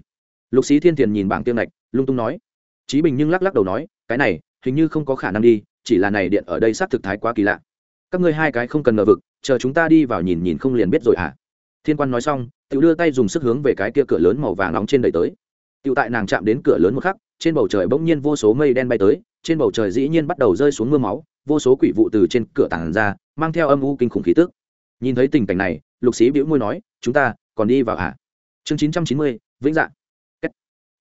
Lục sĩ thiên thiền nhìn bảng tiêm lạch lung tung nói. Trí bình nhưng lắc lắc đầu nói, cái này, hình như không có khả năng đi, chỉ là này điện ở đây xác thực thái quá kỳ lạ. Các ngươi hai cái không cần ngờ vực, chờ chúng ta đi vào nhìn nhìn không liền biết rồi hả? À? thiên quan nói xong tự đưa tay dùng sức hướng về cái kia cửa lớn màu vàng nóng trên đầy tới. Tự tại nàng chạm đến cửa lớn một khắc trên bầu trời bỗng nhiên vô số mây đen bay tới, trên bầu trời dĩ nhiên bắt đầu rơi xuống mưa máu, vô số quỷ vụ từ trên cửa tảng ra, mang theo âm u kinh khủng khí tức. Nhìn thấy tình cảnh này, lục sĩ bĩu môi nói, chúng ta còn đi vào hả? Chương chín trăm chín mươi, vĩnh dạng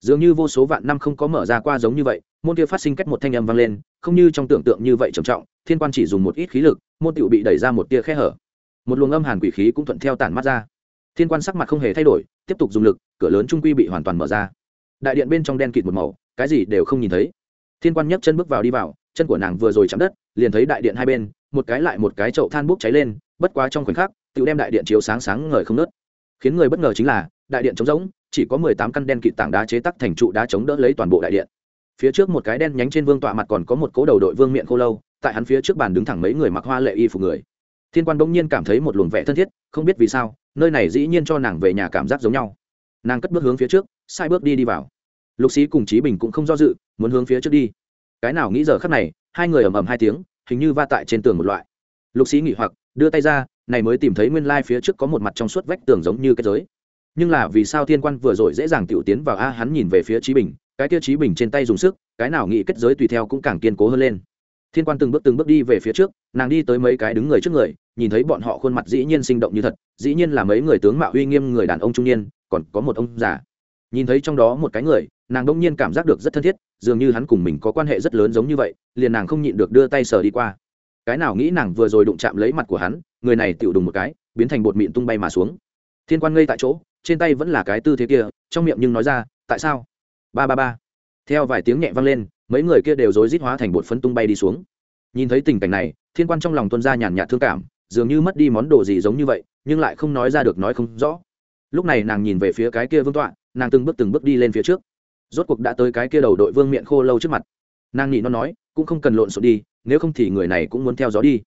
dường như vô số vạn năm không có mở ra qua giống như vậy, môn kia phát sinh cách một thanh âm vang lên, không như trong tưởng tượng như vậy trầm trọng, thiên quan chỉ dùng một ít khí lực, môn tựu bị đẩy ra một tia khe hở. Một luồng âm hàn quỷ khí cũng thuận theo tản mắt ra. Thiên quan sắc mặt không hề thay đổi, tiếp tục dùng lực, cửa lớn trung quy bị hoàn toàn mở ra. Đại điện bên trong đen kịt một màu cái gì đều không nhìn thấy. Thiên quan nhấc chân bước vào đi vào, chân của nàng vừa rồi chạm đất, liền thấy đại điện hai bên, một cái lại một cái chậu than bốc cháy lên, bất quá trong khoảnh khắc, tự đem đại điện chiếu sáng sáng ngời không nớt. Khiến người bất ngờ chính là, đại điện trống rỗng, chỉ có mười tám căn đen kịt tảng đá chế tắc thành trụ đá chống đỡ lấy toàn bộ đại điện. Phía trước một cái đen nhánh trên vương tọa mặt còn có một cố đầu đội vương miệng khô lâu, tại hắn phía trước bàn đứng thẳng mấy người mặc hoa lệ y phục người. Thiên quan bỗng nhiên cảm thấy một luồng vẻ thân thiết, không biết vì sao, nơi này dĩ nhiên cho nàng về nhà cảm giác giống nhau. Nàng cất bước hướng phía trước, sai bước đi đi vào lục sĩ cùng Chí bình cũng không do dự, muốn hướng phía trước đi. Cái nào nghĩ giờ khắc này, hai người ầm ầm hai tiếng, hình như va tại trên tường một loại. Lục sĩ nghỉ hoặc, đưa tay ra, này mới tìm thấy nguyên lai phía trước có một mặt trong suốt vách tường giống như cái giới. Nhưng là vì sao thiên quan vừa rồi dễ dàng tiểu tiến vào, a, hắn nhìn về phía Chí bình, cái tiêu Chí bình trên tay dùng sức, cái nào nghĩ kết giới tùy theo cũng càng kiên cố hơn lên. Thiên quan từng bước từng bước đi về phía trước, nàng đi tới mấy cái đứng người trước người, nhìn thấy bọn họ khuôn mặt dĩ nhiên sinh động như thật, dĩ nhiên là mấy người tướng mạo uy nghiêm người đàn ông trung niên, còn có một ông già nhìn thấy trong đó một cái người, nàng đông nhiên cảm giác được rất thân thiết, dường như hắn cùng mình có quan hệ rất lớn giống như vậy, liền nàng không nhịn được đưa tay sờ đi qua. Cái nào nghĩ nàng vừa rồi đụng chạm lấy mặt của hắn, người này tự đùng một cái, biến thành bột mịn tung bay mà xuống. Thiên quan ngây tại chỗ, trên tay vẫn là cái tư thế kia, trong miệng nhưng nói ra, tại sao? Ba ba ba. Theo vài tiếng nhẹ vang lên, mấy người kia đều rối rít hóa thành bột phấn tung bay đi xuống. Nhìn thấy tình cảnh này, thiên quan trong lòng tuân ra nhàn nhạt thương cảm, dường như mất đi món đồ gì giống như vậy, nhưng lại không nói ra được nói không rõ lúc này nàng nhìn về phía cái kia vương tọa, nàng từng bước từng bước đi lên phía trước. Rốt cuộc đã tới cái kia đầu đội vương miệng khô lâu trước mặt. Nàng nhị nó nói, cũng không cần lộn xộn đi, nếu không thì người này cũng muốn theo gió đi.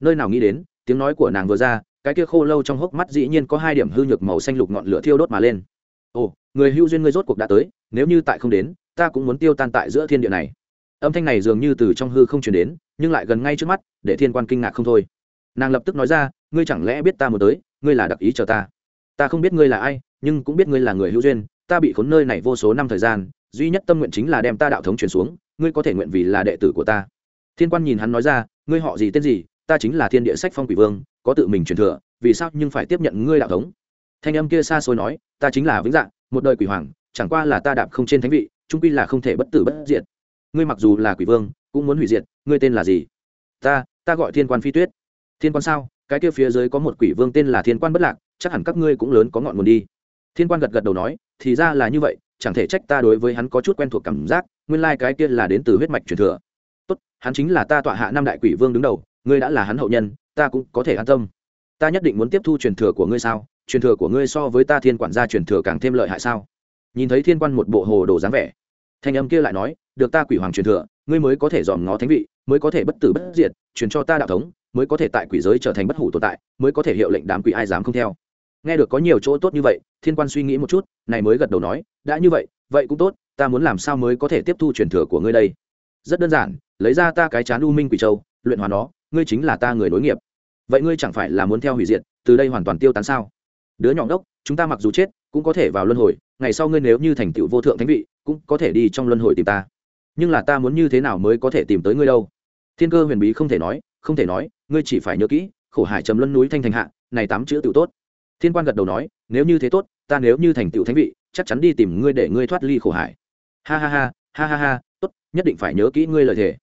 Nơi nào nghĩ đến, tiếng nói của nàng vừa ra, cái kia khô lâu trong hốc mắt dĩ nhiên có hai điểm hư nhược màu xanh lục ngọn lửa thiêu đốt mà lên. Ồ, người hưu duyên ngươi rốt cuộc đã tới, nếu như tại không đến, ta cũng muốn tiêu tan tại giữa thiên địa này. Âm thanh này dường như từ trong hư không chuyển đến, nhưng lại gần ngay trước mắt, để thiên quan kinh ngạc không thôi. Nàng lập tức nói ra, ngươi chẳng lẽ biết ta muốn tới, ngươi là đặc ý chờ ta ta không biết ngươi là ai, nhưng cũng biết ngươi là người hữu duyên, ta bị khốn nơi này vô số năm thời gian, duy nhất tâm nguyện chính là đem ta đạo thống truyền xuống, ngươi có thể nguyện vì là đệ tử của ta. Thiên quan nhìn hắn nói ra, ngươi họ gì tên gì, ta chính là thiên địa sách phong quỷ vương, có tự mình truyền thừa, vì sao nhưng phải tiếp nhận ngươi đạo thống? Thanh âm kia xa xôi nói, ta chính là vĩnh dạng, một đời quỷ hoàng, chẳng qua là ta đạp không trên thánh vị trung quy là không thể bất tử bất diệt. Ngươi mặc dù là quỷ vương, cũng muốn hủy diệt, ngươi tên là gì? Ta ta gọi thiên quan phi tuyết. Thiên quan sao? Cái kia phía dưới có một quỷ vương tên là thiên quan bất lạc, chắc hẳn các ngươi cũng lớn có ngọn nguồn đi. Thiên quan gật gật đầu nói, thì ra là như vậy, chẳng thể trách ta đối với hắn có chút quen thuộc cảm giác, nguyên lai、like、cái kia là đến từ huyết mạch truyền thừa. Tốt, hắn chính là ta tọa hạ năm đại quỷ vương đứng đầu, ngươi đã là hắn hậu nhân, ta cũng có thể an tâm. Ta nhất định muốn tiếp thu truyền thừa của ngươi sao? Truyền thừa của ngươi so với ta thiên quản gia truyền thừa càng thêm lợi hại sao? Nhìn thấy thiên quan một bộ hồ đồ dáng vẻ, thanh âm kia lại nói, được ta quỷ hoàng truyền thừa, ngươi mới có thể dòm ngó thánh vị mới có thể bất tử bất diệt, truyền cho ta đạo thống, mới có thể tại quỷ giới trở thành bất hủ tồn tại, mới có thể hiệu lệnh đám quỷ ai dám không theo. Nghe được có nhiều chỗ tốt như vậy, thiên quan suy nghĩ một chút, này mới gật đầu nói, đã như vậy vậy cũng tốt, ta muốn làm sao mới có thể tiếp thu truyền thừa của ngươi đây? Rất đơn giản, lấy ra ta cái chán u minh quỷ châu, luyện hóa nó, ngươi chính là ta người nối nghiệp. Vậy ngươi chẳng phải là muốn theo hủy diệt, từ đây hoàn toàn tiêu tán sao? Đứa nhỏ đốc chúng ta mặc dù chết, cũng có thể vào luân hồi, ngày sau ngươi nếu như thành tựu vô thượng thánh vị, cũng có thể đi trong luân hồi tìm ta. Nhưng là ta muốn như thế nào mới có thể tìm tới ngươi đâu? Thiên cơ huyền bí không thể nói, không thể nói, ngươi chỉ phải nhớ kỹ, khổ hải trầm luân núi thanh thành hạ, này tám chữ tự tốt. Thiên quan gật đầu nói, nếu như thế tốt, ta nếu như thành tựu thánh vị, chắc chắn đi tìm ngươi để ngươi thoát ly khổ hải. Ha ha ha ha ha ha, tốt, nhất định phải nhớ kỹ ngươi lời thề.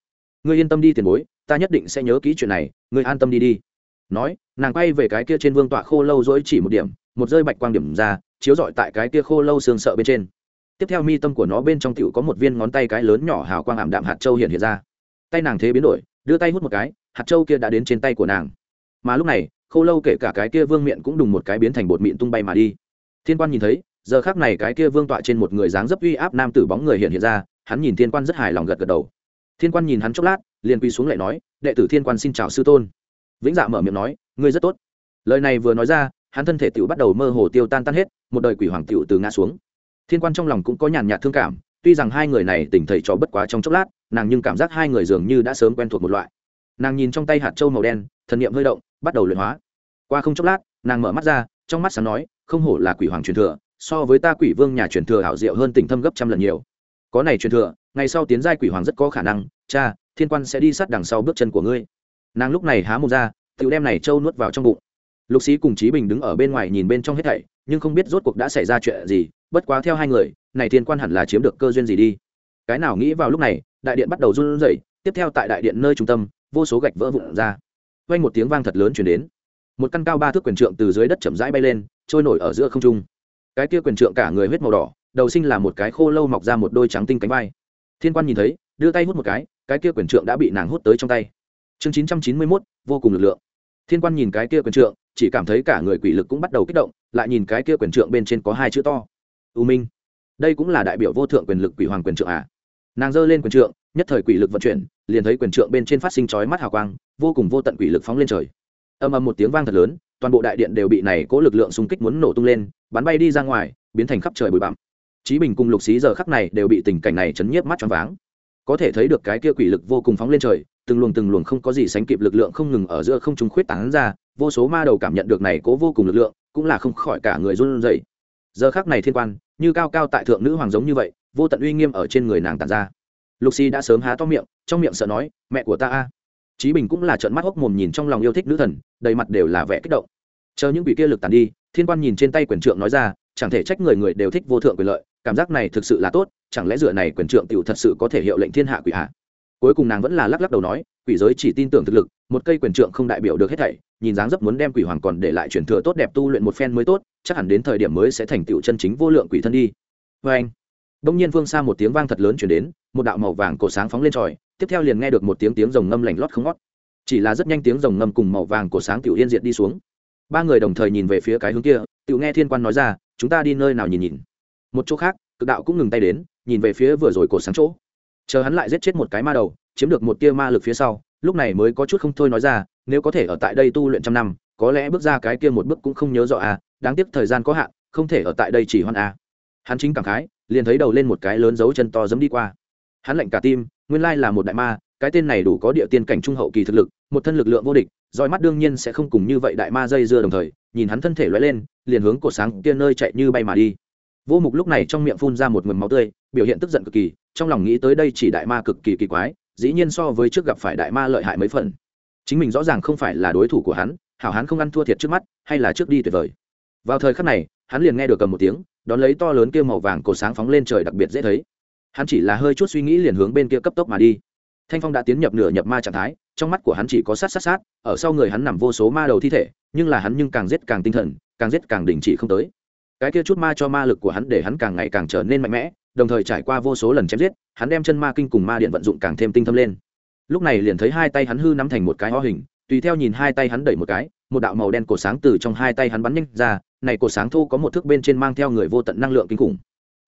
Ngươi yên tâm đi tiền bối, ta nhất định sẽ nhớ kỹ chuyện này, ngươi an tâm đi đi. Nói, nàng quay về cái kia trên vương tọa khô lâu dỗi chỉ một điểm, một rơi bạch quang điểm ra, chiếu rọi tại cái kia khô lâu xương sợ bên trên. Tiếp theo mi tâm của nó bên trong tiểu có một viên ngón tay cái lớn nhỏ hào quang ảm đạm hạt châu hiện hiện ra tay nàng thế biến đổi, đưa tay hút một cái, hạt châu kia đã đến trên tay của nàng. Mà lúc này, khô lâu kể cả cái kia vương miệng cũng đùng một cái biến thành bột mịn tung bay mà đi. Thiên quan nhìn thấy, giờ khác này cái kia vương tọa trên một người dáng dấp uy áp nam tử bóng người hiện hiện ra, hắn nhìn thiên quan rất hài lòng gật gật đầu. Thiên quan nhìn hắn chốc lát, liền quy xuống lại nói, đệ tử thiên quan xin chào sư tôn. Vĩnh dạ mở miệng nói, ngươi rất tốt. Lời này vừa nói ra, hắn thân thể tựu bắt đầu mơ hồ tiêu tan tan hết, một đời quỷ hoàng tựu từ ngã xuống. Thiên quan trong lòng cũng có nhàn nhạt thương cảm, tuy rằng hai người này tỉnh thầy trò bất quá trong chốc lát nàng nhưng cảm giác hai người dường như đã sớm quen thuộc một loại. Nàng nhìn trong tay hạt trâu màu đen, thần niệm hơi động, bắt đầu luyện hóa. Qua không chốc lát, nàng mở mắt ra, trong mắt sáng nói, không hổ là quỷ hoàng truyền thừa, so với ta quỷ vương nhà truyền thừa hảo diệu hơn tỉnh thâm gấp trăm lần nhiều. Có này truyền thừa, ngày sau tiến giai quỷ hoàng rất có khả năng, cha, thiên quan sẽ đi sát đằng sau bước chân của ngươi. Nàng lúc này há mồm ra tựu đem này trâu nuốt vào trong bụng. Lục sĩ cùng chí bình đứng ở bên ngoài nhìn bên trong hết thảy, nhưng không biết rốt cuộc đã xảy ra chuyện gì, bất quá theo hai người, này thiên quan hẳn là chiếm được cơ duyên gì đi. Cái nào nghĩ vào lúc này đại điện bắt đầu run rẩy, tiếp theo tại đại điện nơi trung tâm, vô số gạch vỡ vụn ra. Vang một tiếng vang thật lớn truyền đến. Một căn cao ba thước quyền trượng từ dưới đất chậm rãi bay lên, trôi nổi ở giữa không trung. Cái kia quyền trượng cả người huyết màu đỏ, đầu sinh là một cái khô lâu mọc ra một đôi trắng tinh cánh vai. Thiên quan nhìn thấy, đưa tay hút một cái cái kia quyền trượng đã bị nàng hút tới trong tay. Chương chín trăm chín mươi mốt, vô cùng lực lượng. Thiên quan nhìn cái kia quyền trượng, chỉ cảm thấy cả người quỷ lực cũng bắt đầu kích động, lại nhìn cái kia quyền trượng bên trên có hai chữ to. U minh. Đây cũng là đại biểu vô thượng quyền lực quỷ hoàng quyền trượng à? Nàng giơ lên quyền trượng, nhất thời quỷ lực vận chuyển, liền thấy quyền trượng bên trên phát sinh chói mắt hào quang, vô cùng vô tận quỷ lực phóng lên trời. Âm âm một tiếng vang thật lớn, toàn bộ đại điện đều bị này cố lực lượng xung kích muốn nổ tung lên, bắn bay đi ra ngoài, biến thành khắp trời bụi bặm. Chí bình cùng lục xí giờ khắc này đều bị tình cảnh này chấn nhiếp mắt choáng váng. Có thể thấy được cái kia quỷ lực vô cùng phóng lên trời, từng luồng từng luồng không có gì sánh kịp lực lượng không ngừng ở giữa không trung khuyết tán ra, vô số ma đầu cảm nhận được này cố vô cùng lực lượng, cũng là không khỏi cả người run rẩy. Giờ khắc này thiên quan, như cao cao tại thượng nữ hoàng giống như vậy vô tận uy nghiêm ở trên người nàng tàn ra. Lục xì đã sớm há to miệng, trong miệng sợ nói, mẹ của ta a. Chí bình cũng là trợn mắt hốc mồm nhìn trong lòng yêu thích nữ thần, đầy mặt đều là vẻ kích động. Chờ những vị kia lực tàn đi, thiên quan nhìn trên tay quyền trượng nói ra, chẳng thể trách người người đều thích vô thượng quyền lợi, cảm giác này thực sự là tốt, chẳng lẽ dựa này quyền trượng tiểu thật sự có thể hiệu lệnh thiên hạ quỷ hạ cuối cùng nàng vẫn là lắc lắc đầu nói, quỷ giới chỉ tin tưởng thực lực, một cây quyền trượng không đại biểu được hết thảy, nhìn dáng dấp muốn đem quỷ hoàng còn để lại truyền thừa tốt đẹp tu luyện một phen mới tốt, chắc hẳn đến thời điểm mới sẽ thành tựu chân chính vô lượng quỷ thân đi. Vê anh đông nhiên phương xa một tiếng vang thật lớn truyền đến một đạo màu vàng cổ sáng phóng lên trời, tiếp theo liền nghe được một tiếng tiếng rồng ngâm lành lót không ngót. Chỉ là rất nhanh tiếng rồng ngâm cùng màu vàng cổ sáng tiểu yên diệt đi xuống. Ba người đồng thời nhìn về phía cái hướng kia tiểu nghe thiên quan nói ra chúng ta đi nơi nào nhìn nhìn? Một chỗ khác cực đạo cũng ngừng tay đến nhìn về phía vừa rồi cổ sáng chỗ. Chờ hắn lại giết chết một cái ma đầu chiếm được một tia ma lực phía sau lúc này mới có chút không thôi nói ra nếu có thể ở tại đây tu luyện trăm năm có lẽ bước ra cái kia một bước cũng không nhớ rõ à đáng tiếc thời gian có hạn không thể ở tại đây chỉ hoan à. Hắn chính cảm khái liền thấy đầu lên một cái lớn dấu chân to dẫm đi qua. Hắn lạnh cả tim, nguyên lai là một đại ma, cái tên này đủ có địa tiên cảnh trung hậu kỳ thực lực, một thân lực lượng vô địch roi mắt đương nhiên sẽ không cùng như vậy đại ma dây dưa đồng thời, nhìn hắn thân thể lóe lên, liền hướng cột sáng kia nơi chạy như bay mà đi. Vô mục lúc này trong miệng phun ra một ngụm máu tươi, biểu hiện tức giận cực kỳ, trong lòng nghĩ tới đây chỉ đại ma cực kỳ kỳ quái, dĩ nhiên so với trước gặp phải đại ma lợi hại mấy phần. Chính mình rõ ràng không phải là đối thủ của hắn, hảo hắn không ăn thua thiệt trước mắt, hay là trước đi tuyệt vời. Vào thời khắc này, hắn liền nghe được cầm một tiếng đón lấy to lớn kia màu vàng cổ sáng phóng lên trời đặc biệt dễ thấy. Hắn chỉ là hơi chút suy nghĩ liền hướng bên kia cấp tốc mà đi. Thanh phong đã tiến nhập nửa nhập ma trạng thái, trong mắt của hắn chỉ có sát sát sát, ở sau người hắn nằm vô số ma đầu thi thể, nhưng là hắn nhưng càng giết càng tinh thần, càng giết càng đình chỉ không tới. Cái kia chút ma cho ma lực của hắn để hắn càng ngày càng trở nên mạnh mẽ, đồng thời trải qua vô số lần chém giết, hắn đem chân ma kinh cùng ma điện vận dụng càng thêm tinh thâm lên. Lúc này liền thấy hai tay hắn hư nắm thành một cái ho hình, tùy theo nhìn hai tay hắn đẩy một cái, một đạo màu đen cổ sáng từ trong hai tay hắn bắn nhanh ra này cột sáng thu có một thước bên trên mang theo người vô tận năng lượng kinh khủng.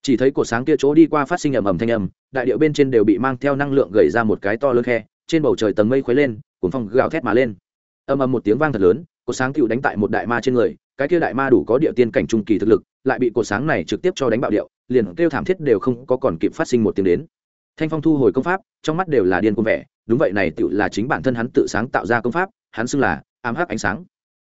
Chỉ thấy cột sáng kia chỗ đi qua phát sinh ầm ầm thanh ầm đại điệu bên trên đều bị mang theo năng lượng gầy ra một cái to lớn khe, trên bầu trời tầng mây khuấy lên cuốn phong gào thét mà lên. Ầm ầm một tiếng vang thật lớn cột sáng cựu đánh tại một đại ma trên người, cái kia đại ma đủ có địa tiên cảnh trung kỳ thực lực, lại bị cột sáng này trực tiếp cho đánh bạo điệu, liền kêu thảm thiết đều không có còn kịp phát sinh một tiếng đến. Thanh phong thu hồi công pháp, trong mắt đều là điên cuồng vẻ, đúng vậy này tựu là chính bản thân hắn tự sáng tạo ra công pháp, hắn xưng là ám hắc ánh sáng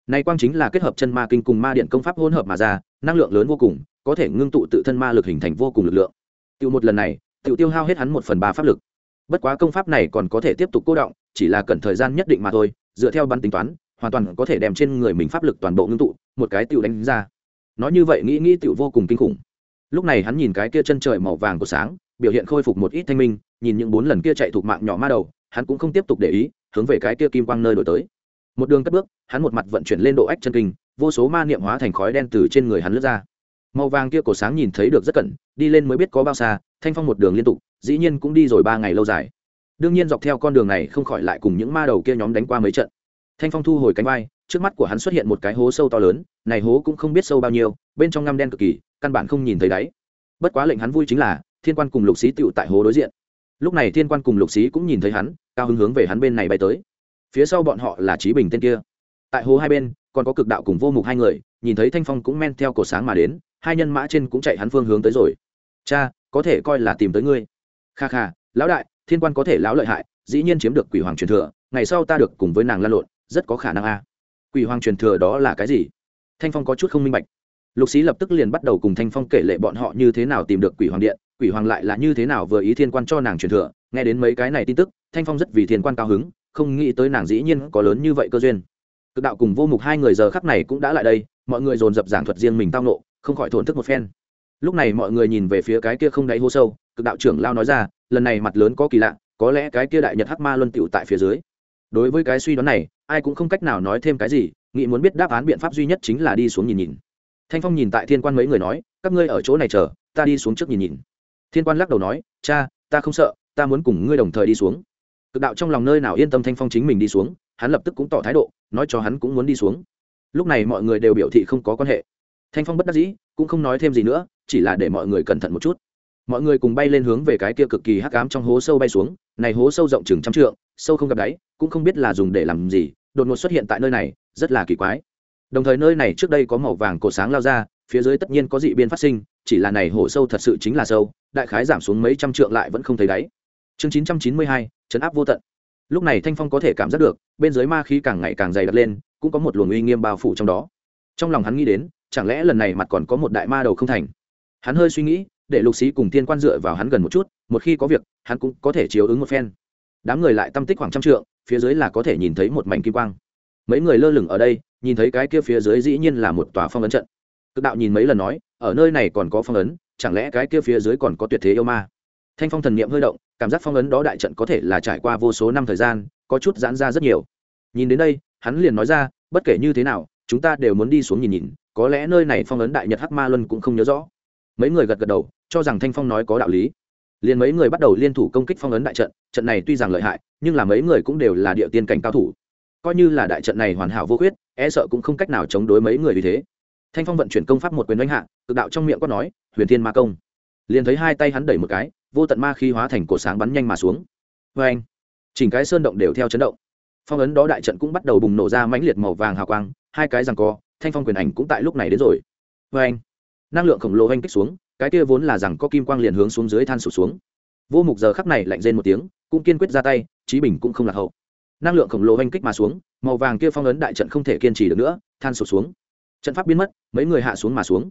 này quang chính là kết hợp chân ma kinh cùng ma điện công pháp hỗn hợp mà ra, năng lượng lớn vô cùng, có thể ngưng tụ tự thân ma lực hình thành vô cùng lực lượng. Tiêu một lần này tiêu tiêu hao hết hắn một phần ba pháp lực. Bất quá công pháp này còn có thể tiếp tục cố động, chỉ là cần thời gian nhất định mà thôi, dựa theo bắn tính toán, hoàn toàn có thể đem trên người mình pháp lực toàn bộ ngưng tụ, một cái tiêu đánh ra. Nói như vậy nghĩ nghĩ tiêu vô cùng kinh khủng. Lúc này hắn nhìn cái kia chân trời màu vàng của sáng, biểu hiện khôi phục một ít thanh minh, nhìn những bốn lần kia chạy thuộc mạng nhỏ ma đầu, hắn cũng không tiếp tục để ý, hướng về cái kia kim quang nơi đổi tới một đường cất bước, hắn một mặt vận chuyển lên độ ách chân kinh, vô số ma niệm hóa thành khói đen từ trên người hắn lướt ra. Màu vàng kia cổ sáng nhìn thấy được rất cẩn, đi lên mới biết có bao xa, thanh phong một đường liên tục, dĩ nhiên cũng đi rồi ba ngày lâu dài. Đương nhiên dọc theo con đường này không khỏi lại cùng những ma đầu kia nhóm đánh qua mấy trận. Thanh phong thu hồi cánh vai, trước mắt của hắn xuất hiện một cái hố sâu to lớn, này hố cũng không biết sâu bao nhiêu, bên trong ngăm đen cực kỳ, căn bản không nhìn thấy đáy. Bất quá lệnh hắn vui chính là, thiên quan cùng lục sĩ tựu tại hố đối diện. Lúc này thiên quan cùng lục sĩ cũng nhìn thấy hắn, cao hứng hướng về hắn bên này bay tới phía sau bọn họ là trí bình tên kia. Tại hố hai bên, còn có cực đạo cùng vô mục hai người, nhìn thấy thanh phong cũng men theo cổ sáng mà đến, hai nhân mã trên cũng chạy hắn phương hướng tới rồi. Cha, có thể coi là tìm tới ngươi. Kha kha, lão đại, thiên quan có thể lão lợi hại, dĩ nhiên chiếm được quỷ hoàng truyền thừa, ngày sau ta được cùng với nàng lan lộn, rất có khả năng a. Quỷ hoàng truyền thừa đó là cái gì? Thanh phong có chút không minh bạch. Lục sĩ lập tức liền bắt đầu cùng thanh phong kể lệ bọn họ như thế nào tìm được quỷ hoàng điện, quỷ hoàng lại là như thế nào vừa ý thiên quan cho nàng truyền thừa. Nghe đến mấy cái này tin tức, thanh phong rất vì thiên quan cao hứng không nghĩ tới nàng dĩ nhiên có lớn như vậy cơ duyên. Cực đạo cùng vô mục hai người giờ khắc này cũng đã lại đây, mọi người dồn dập giảng thuật riêng mình tao nộ, không khỏi thổn thức một phen. Lúc này mọi người nhìn về phía cái kia không đáy hô sâu, cực đạo trưởng lao nói ra, lần này mặt lớn có kỳ lạ, có lẽ cái kia đại nhật hắc ma luân tựu tại phía dưới. Đối với cái suy đoán này, ai cũng không cách nào nói thêm cái gì, nghĩ muốn biết đáp án biện pháp duy nhất chính là đi xuống nhìn nhìn. Thanh phong nhìn tại thiên quan mấy người nói, các ngươi ở chỗ này chờ, ta đi xuống trước nhìn nhìn. Thiên quan lắc đầu nói, cha, ta không sợ, ta muốn cùng ngươi đồng thời đi xuống cực đạo trong lòng nơi nào yên tâm thanh phong chính mình đi xuống, hắn lập tức cũng tỏ thái độ, nói cho hắn cũng muốn đi xuống. Lúc này mọi người đều biểu thị không có quan hệ. Thanh phong bất đắc dĩ, cũng không nói thêm gì nữa, chỉ là để mọi người cẩn thận một chút. Mọi người cùng bay lên hướng về cái kia cực kỳ hắc ám trong hố sâu bay xuống, này hố sâu rộng chừng trăm trượng, sâu không gặp đáy, cũng không biết là dùng để làm gì, đột ngột xuất hiện tại nơi này, rất là kỳ quái. Đồng thời nơi này trước đây có màu vàng cổ sáng lao ra, phía dưới tất nhiên có dị biên phát sinh, chỉ là này hổ sâu thật sự chính là sâu, đại khái giảm xuống mấy trăm trượng lại vẫn không thấy đáy. Chương chín trăm chín mươi hai chấn áp vô tận. Lúc này thanh phong có thể cảm giác được, bên dưới ma khí càng ngày càng dày đặc lên, cũng có một luồng uy nghiêm bao phủ trong đó. Trong lòng hắn nghĩ đến, chẳng lẽ lần này mặt còn có một đại ma đầu không thành? Hắn hơi suy nghĩ, để lục sĩ cùng tiên quan dựa vào hắn gần một chút, một khi có việc, hắn cũng có thể chiếu ứng một phen. Đám người lại tâm tích khoảng trăm trượng, phía dưới là có thể nhìn thấy một mảnh kim quang. Mấy người lơ lửng ở đây, nhìn thấy cái kia phía dưới dĩ nhiên là một tòa phong ấn trận. Cực đạo nhìn mấy lần nói, ở nơi này còn có phong ấn, chẳng lẽ cái kia phía dưới còn có tuyệt thế yêu ma? Thanh phong thần niệm hơi động cảm giác phong ấn đó đại trận có thể là trải qua vô số năm thời gian, có chút giãn ra rất nhiều. Nhìn đến đây, hắn liền nói ra, bất kể như thế nào, chúng ta đều muốn đi xuống nhìn nhìn, có lẽ nơi này phong ấn đại nhật hắc ma luân cũng không nhớ rõ. Mấy người gật gật đầu, cho rằng thanh phong nói có đạo lý. Liền mấy người bắt đầu liên thủ công kích phong ấn đại trận trận này tuy rằng lợi hại, nhưng là mấy người cũng đều là địa tiên cảnh cao thủ. Coi như là đại trận này hoàn hảo vô khuyết e sợ cũng không cách nào chống đối mấy người vì thế. Thanh phong vận chuyển công pháp một quyền đánh hạ, cực đạo trong miệng có nói, huyền thiên ma công. Liền thấy hai tay hắn đẩy một cái vô tận ma khí hóa thành cổ sáng bắn nhanh mà xuống. Vê anh, chỉnh cái sơn động đều theo chấn động. Phong ấn đó đại trận cũng bắt đầu bùng nổ ra mãnh liệt màu vàng hào quang, hai cái rằng co, thanh phong quyền ảnh cũng tại lúc này đến rồi. Vê anh, năng lượng khổng lồ oanh kích xuống, cái kia vốn là rằng có kim quang liền hướng xuống dưới than sụt xuống. Vô mục giờ khắc này lạnh rên một tiếng, cũng kiên quyết ra tay trí bình cũng không lạc hậu. Năng lượng khổng lồ oanh kích mà xuống, màu vàng kia phong ấn đại trận không thể kiên trì được nữa, than sụt xuống. Trận pháp biến mất, mấy người hạ xuống mà xuống.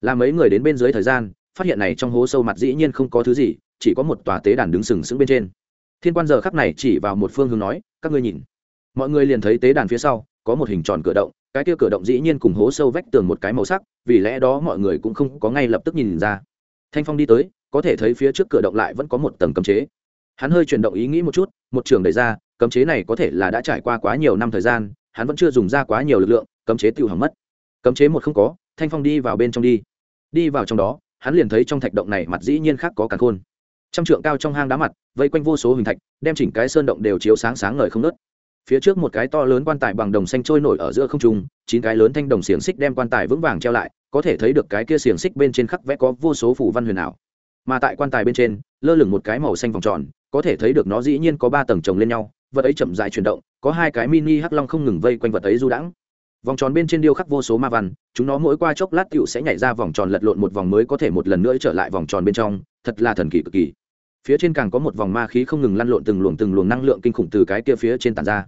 Là mấy người đến bên dưới thời gian phát hiện này trong hố sâu mặt dĩ nhiên không có thứ gì, chỉ có một tòa tế đàn đứng sừng sững bên trên. Thiên quan giờ khắc này chỉ vào một phương hướng nói, các ngươi nhìn. Mọi người liền thấy tế đàn phía sau, có một hình tròn cửa động, cái kia cửa động dĩ nhiên cùng hố sâu vách tường một cái màu sắc, vì lẽ đó mọi người cũng không có ngay lập tức nhìn ra. Thanh phong đi tới, có thể thấy phía trước cửa động lại vẫn có một tầng cấm chế. Hắn hơi chuyển động ý nghĩ một chút, một trường đẩy ra, cấm chế này có thể là đã trải qua quá nhiều năm thời gian, hắn vẫn chưa dùng ra quá nhiều lực lượng, cấm chế tiêu hỏng mất. Cấm chế một không có, thanh phong đi vào bên trong đi. Đi vào trong đó hắn liền thấy trong thạch động này mặt dĩ nhiên khác có càn khôn. Trăm trượng cao trong hang đá mặt, vây quanh vô số hình thạch, đem chỉnh cái sơn động đều chiếu sáng sáng ngời không nớt phía trước một cái to lớn quan tài bằng đồng xanh trôi nổi ở giữa không trung, chín cái lớn thanh đồng xiềng xích đem quan tài vững vàng treo lại, có thể thấy được cái kia xiềng xích bên trên khắc vẽ có vô số phủ văn huyền ảo. Mà tại quan tài bên trên, lơ lửng một cái màu xanh vòng tròn, có thể thấy được nó dĩ nhiên có ba tầng chồng lên nhau, vật ấy chậm dài chuyển động, có hai cái mini hắc long không ngừng vây quanh vật ấy du đãng vòng tròn bên trên điêu khắc vô số ma văn, chúng nó mỗi qua chốc lát cựu sẽ nhảy ra vòng tròn lật lộn một vòng mới có thể một lần nữa trở lại vòng tròn bên trong, thật là thần kỳ cực kỳ. Phía trên càng có một vòng ma khí không ngừng lăn lộn từng luồng từng luồng năng lượng kinh khủng từ cái kia phía trên tàn ra.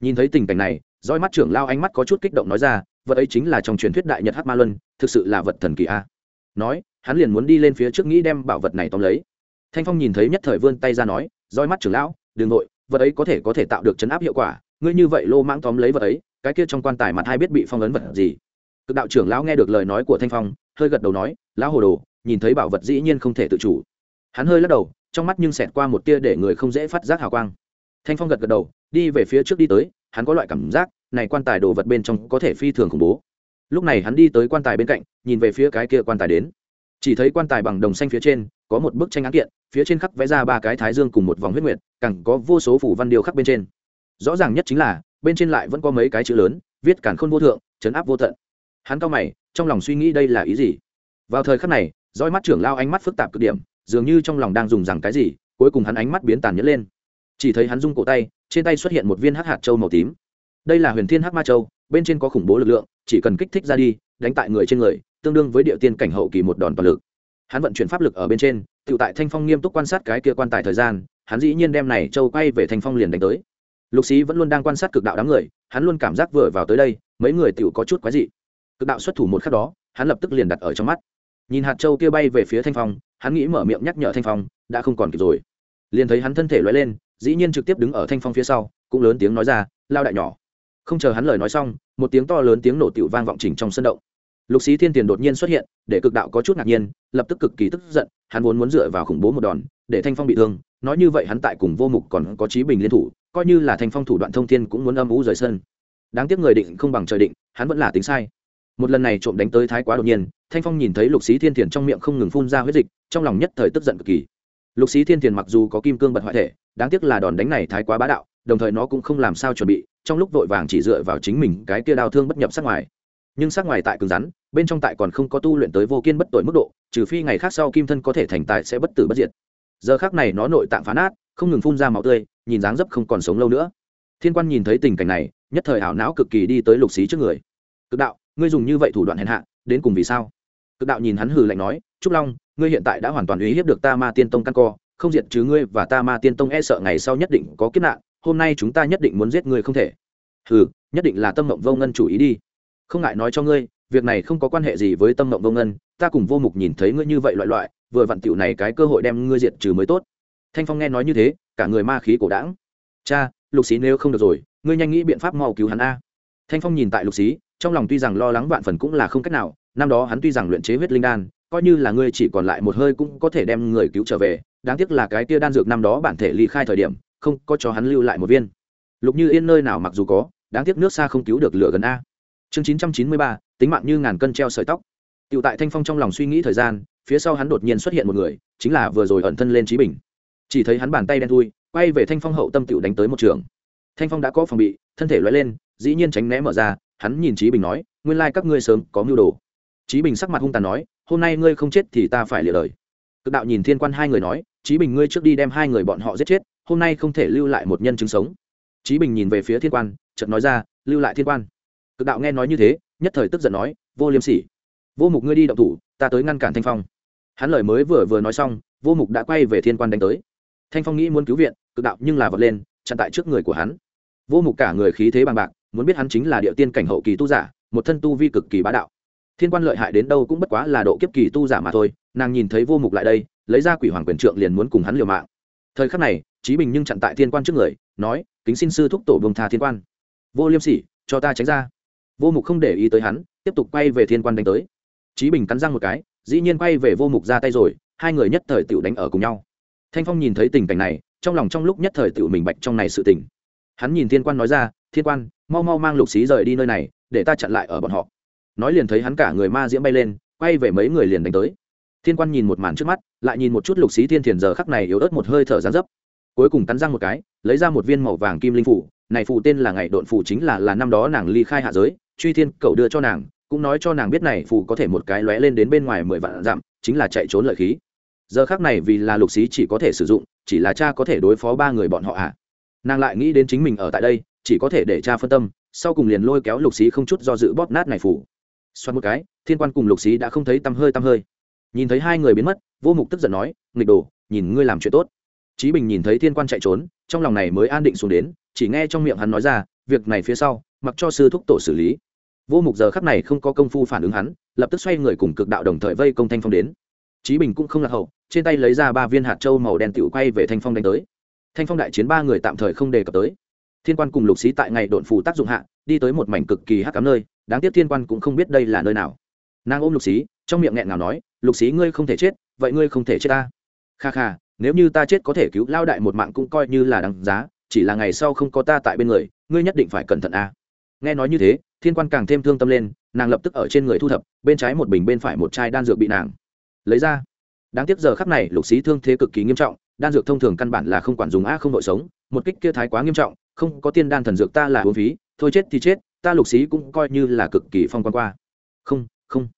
Nhìn thấy tình cảnh này roi mắt trưởng lao ánh mắt có chút kích động nói ra, vật ấy chính là trong truyền thuyết đại nhật hắc ma luân, thực sự là vật thần kỳ a. Nói, hắn liền muốn đi lên phía trước nghĩ đem bảo vật này tóm lấy. Thanh phong nhìn thấy nhất thời vươn tay ra nói roi mắt trưởng lão đ ừ n g nội vật ấy có thể có thể tạo được chấn áp hiệu quả ngươi như vậy lô mãng tóm lấy vật ấy, cái kia trong quan tài mặt hai biết bị phong ấn vật gì? Cực đạo trưởng lão nghe được lời nói của thanh phong, hơi gật đầu nói, lão hồ đồ, nhìn thấy bảo vật dĩ nhiên không thể tự chủ. Hắn hơi lắc đầu, trong mắt nhưng xẹt qua một tia để người không dễ phát giác hào quang. Thanh phong gật gật đầu, đi về phía trước đi tới, hắn có loại cảm giác, này quan tài đồ vật bên trong có thể phi thường khủng bố. Lúc này hắn đi tới quan tài bên cạnh, nhìn về phía cái kia quan tài đến. Chỉ thấy quan tài bằng đồng xanh phía trên, có một bức tranh án kiện, phía trên khắc vẽ ra ba cái thái dương cùng một vòng huyết nguyệt, cẳng có vô số phủ văn điêu khắc bên trên rõ ràng nhất chính là, bên trên lại vẫn có mấy cái chữ lớn, viết cản khôn vô thượng chấn áp vô tận. Hắn cao mày, trong lòng suy nghĩ đây là ý gì? Vào thời khắc này roi mắt trưởng lao ánh mắt phức tạp cực điểm, dường như trong lòng đang dùng rằng cái gì, cuối cùng hắn ánh mắt biến tàn nhẫn lên. Chỉ thấy hắn rung cổ tay, trên tay xuất hiện một viên hắc hạt châu màu tím. Đây là huyền thiên hắc ma châu, bên trên có khủng bố lực lượng, chỉ cần kích thích ra đi, đánh tại người trên người, tương đương với địa tiên cảnh hậu kỳ một đòn toàn lực. Hắn vận chuyển pháp lực ở bên trên tự tại thanh phong nghiêm túc quan sát cái kia quan tài thời gian, hắn dĩ nhiên đem này châu quay về thanh phong liền đánh tới lục sĩ vẫn luôn đang quan sát cực đạo đám người, hắn luôn cảm giác vừa vào tới đây, mấy người tự có chút quái dị. Cực đạo xuất thủ một khắc đó, hắn lập tức liền đặt ở trong mắt. Nhìn hạt châu kia bay về phía thanh phong, hắn nghĩ mở miệng nhắc nhở thanh phong, đã không còn kịp rồi. Liền thấy hắn thân thể loay lên, dĩ nhiên trực tiếp đứng ở thanh phong phía sau, cũng lớn tiếng nói ra, lao đại nhỏ. Không chờ hắn lời nói xong, một tiếng to lớn tiếng nổ tiểu vang vọng chỉnh trong sân động. Lục sĩ thiên tiền đột nhiên xuất hiện, để cực đạo có chút ngạc nhiên, lập tức cực kỳ tức giận, hắn vốn muốn dựa vào khủng bố một đòn, để thanh phong bị thương, nói như vậy hắn tại cùng vô mục còn có trí bình liên thủ coi như là thanh phong thủ đoạn thông thiên cũng muốn âm ú rời sân. Đáng tiếc người định không bằng trời định, hắn vẫn là tính sai. Một lần này trộm đánh tới thái quá đột nhiên, thanh phong nhìn thấy lục sĩ thiên thiền trong miệng không ngừng phun ra huyết dịch, trong lòng nhất thời tức giận cực kỳ. Lục sĩ thiên thiền mặc dù có kim cương bật hoại thể, đáng tiếc là đòn đánh này thái quá bá đạo, đồng thời nó cũng không làm sao chuẩn bị, trong lúc vội vàng chỉ dựa vào chính mình cái kia đau thương bất nhập sắc ngoài. Nhưng sắc ngoài tại cứng rắn, bên trong tại còn không có tu luyện tới vô kiên bất tội mức độ, trừ phi ngày khác sau kim thân có thể thành tài sẽ bất tử bất diệt. Giờ khác này nó nội tạng phá nát không ngừng phun ra máu tươi, nhìn dáng dấp không còn sống lâu nữa. Thiên quan nhìn thấy tình cảnh này, nhất thời ảo não cực kỳ đi tới lục xí trước người. Cực đạo, ngươi dùng như vậy thủ đoạn hèn hạ, đến cùng vì sao? Cực đạo nhìn hắn hừ lạnh nói, trúc long, ngươi hiện tại đã hoàn toàn uy hiếp được ta ma tiên tông căn co, không diệt chứ ngươi và ta ma tiên tông e sợ ngày sau nhất định có kiếp nạn, hôm nay chúng ta nhất định muốn giết ngươi không thể. Hừ, nhất định là tâm mộng vô ngân chủ ý đi. Không ngại nói cho ngươi, việc này không có quan hệ gì với tâm mộng vô ngân, ta cùng vô mục nhìn thấy ngươi như vậy loại loại, vừa vặn tiểu này cái cơ hội đem ngươi diệt trừ mới tốt thanh phong nghe nói như thế, cả người ma khí cổ đảng cha, lục xí nếu không được rồi, ngươi nhanh nghĩ biện pháp mau cứu hắn a. Thanh phong nhìn tại lục xí, trong lòng tuy rằng lo lắng vạn phần cũng là không cách nào, năm đó hắn tuy rằng luyện chế huyết linh đan, coi như là ngươi chỉ còn lại một hơi cũng có thể đem người cứu trở về, đáng tiếc là cái tia đan dược năm đó bản thể ly khai thời điểm, không có cho hắn lưu lại một viên. Lục như yên nơi nào mặc dù có, đáng tiếc nước xa không cứu được lửa gần a. Chương chín trăm chín mươi ba, tính mạng như ngàn cân treo sợi tóc. Tựu tại thanh phong trong lòng suy nghĩ thời gian, phía sau hắn đột nhiên xuất hiện một người, chính là vừa rồi ẩn thân lên trí bình chỉ thấy hắn bàn tay đen thui, quay về thanh phong hậu tâm tựu đánh tới một trường. Thanh phong đã có phòng bị, thân thể loay lên, dĩ nhiên tránh né mở ra, hắn nhìn trí bình nói, nguyên lai các ngươi sớm có mưu đồ. Trí bình sắc mặt hung tàn nói, hôm nay ngươi không chết thì ta phải lịa lời cực đạo nhìn thiên quan hai người nói trí bình ngươi trước đi đem hai người bọn họ giết chết, hôm nay không thể lưu lại một nhân chứng sống. Trí bình nhìn về phía thiên quan, chợt nói ra, lưu lại thiên quan. Cực đạo nghe nói như thế, nhất thời tức giận nói, vô liêm sỉ. Vô mục ngươi đi động thủ, ta tới ngăn cản thanh phong. Hắn lời mới vừa vừa nói xong, vô mục đã quay về thiên quan đánh tới thanh phong nghĩ muốn cứu viện, cực đạo nhưng là vật lên, chặn tại trước người của hắn. Vô mục cả người khí thế bằng bạc, muốn biết hắn chính là địa tiên cảnh hậu kỳ tu giả, một thân tu vi cực kỳ bá đạo. Thiên quan lợi hại đến đâu cũng bất quá là độ kiếp kỳ tu giả mà thôi, nàng nhìn thấy vô mục lại đây, lấy ra quỷ hoàng quyền trượng liền muốn cùng hắn liều mạng. Thời khắc này trí bình nhưng chặn tại thiên quan trước người, nói, kính xin sư thúc tổ bông tha thiên quan. Vô liêm sỉ, cho ta tránh ra. Vô mục không để ý tới hắn, tiếp tục quay về thiên quan đánh tới. Trí bình cắn răng một cái, dĩ nhiên quay về vô mục ra tay rồi, hai người nhất thời tựu đánh ở cùng nhau thanh phong nhìn thấy tình cảnh này, trong lòng trong lúc nhất thời tựu mình bạch trong này sự tình. Hắn nhìn thiên quan nói ra, thiên quan, mau mau mang lục xí rời đi nơi này, để ta chặn lại ở bọn họ. Nói liền thấy hắn cả người ma diễm bay lên, quay về mấy người liền đánh tới. Thiên quan nhìn một màn trước mắt, lại nhìn một chút lục xí thiên thiền giờ khắc này yếu ớt một hơi thở gián dấp. Cuối cùng cắn răng một cái, lấy ra một viên màu vàng kim linh phủ, này phù tên là ngày độn phù chính là là năm đó nàng ly khai hạ giới, truy thiên cầu đưa cho nàng, cũng nói cho nàng biết này phù có thể một cái lóe lên đến bên ngoài mười vạn dặm, chính là chạy trốn lợi khí giờ khác này vì là lục xí chỉ có thể sử dụng, chỉ là cha có thể đối phó ba người bọn họ ạ à. nàng lại nghĩ đến chính mình ở tại đây, chỉ có thể để cha phân tâm, sau cùng liền lôi kéo lục xí không chút do dự bóp nát này phủ. Xoắn một cái, thiên quan cùng lục xí đã không thấy tăm hơi tăm hơi. Nhìn thấy hai người biến mất, vô mục tức giận nói, nghịch đồ, nhìn ngươi làm chuyện tốt. Chí bình nhìn thấy thiên quan chạy trốn, trong lòng này mới an định xuống đến, chỉ nghe trong miệng hắn nói ra, việc này phía sau, mặc cho sư thúc tổ xử lý. Vô mục giờ khắc này không có công phu phản ứng hắn, lập tức xoay người cùng cực đạo đồng thời vây công thanh phong đến. Chí bình cũng không lạc hậu, trên tay lấy ra ba viên hạt châu màu đen tiểu quay về thanh phong đánh tới. Thanh phong đại chiến ba người tạm thời không đề cập tới. Thiên quan cùng lục xí tại ngày độn phù tác dụng hạ, đi tới một mảnh cực kỳ hắc ám nơi, đáng tiếc thiên quan cũng không biết đây là nơi nào. Nàng ôm lục xí, trong miệng nghẹn ngào nói, lục xí ngươi không thể chết, vậy ngươi không thể chết ta. Kha kha, nếu như ta chết có thể cứu lao đại một mạng cũng coi như là đáng giá, chỉ là ngày sau không có ta tại bên người, ngươi nhất định phải cẩn thận a. Nghe nói như thế, thiên quan càng thêm thương tâm lên, nàng lập tức ở trên người thu thập, bên trái một bình bên phải một chai đan dược bị nàng lấy ra. Đáng tiếc giờ khắc này, lục xí thương thế cực kỳ nghiêm trọng, đan dược thông thường căn bản là không quản dùng a không đội sống, một kích kia thái quá nghiêm trọng, không có tiên đan thần dược ta là hôn phí, thôi chết thì chết, ta lục xí cũng coi như là cực kỳ phong quan qua. Không không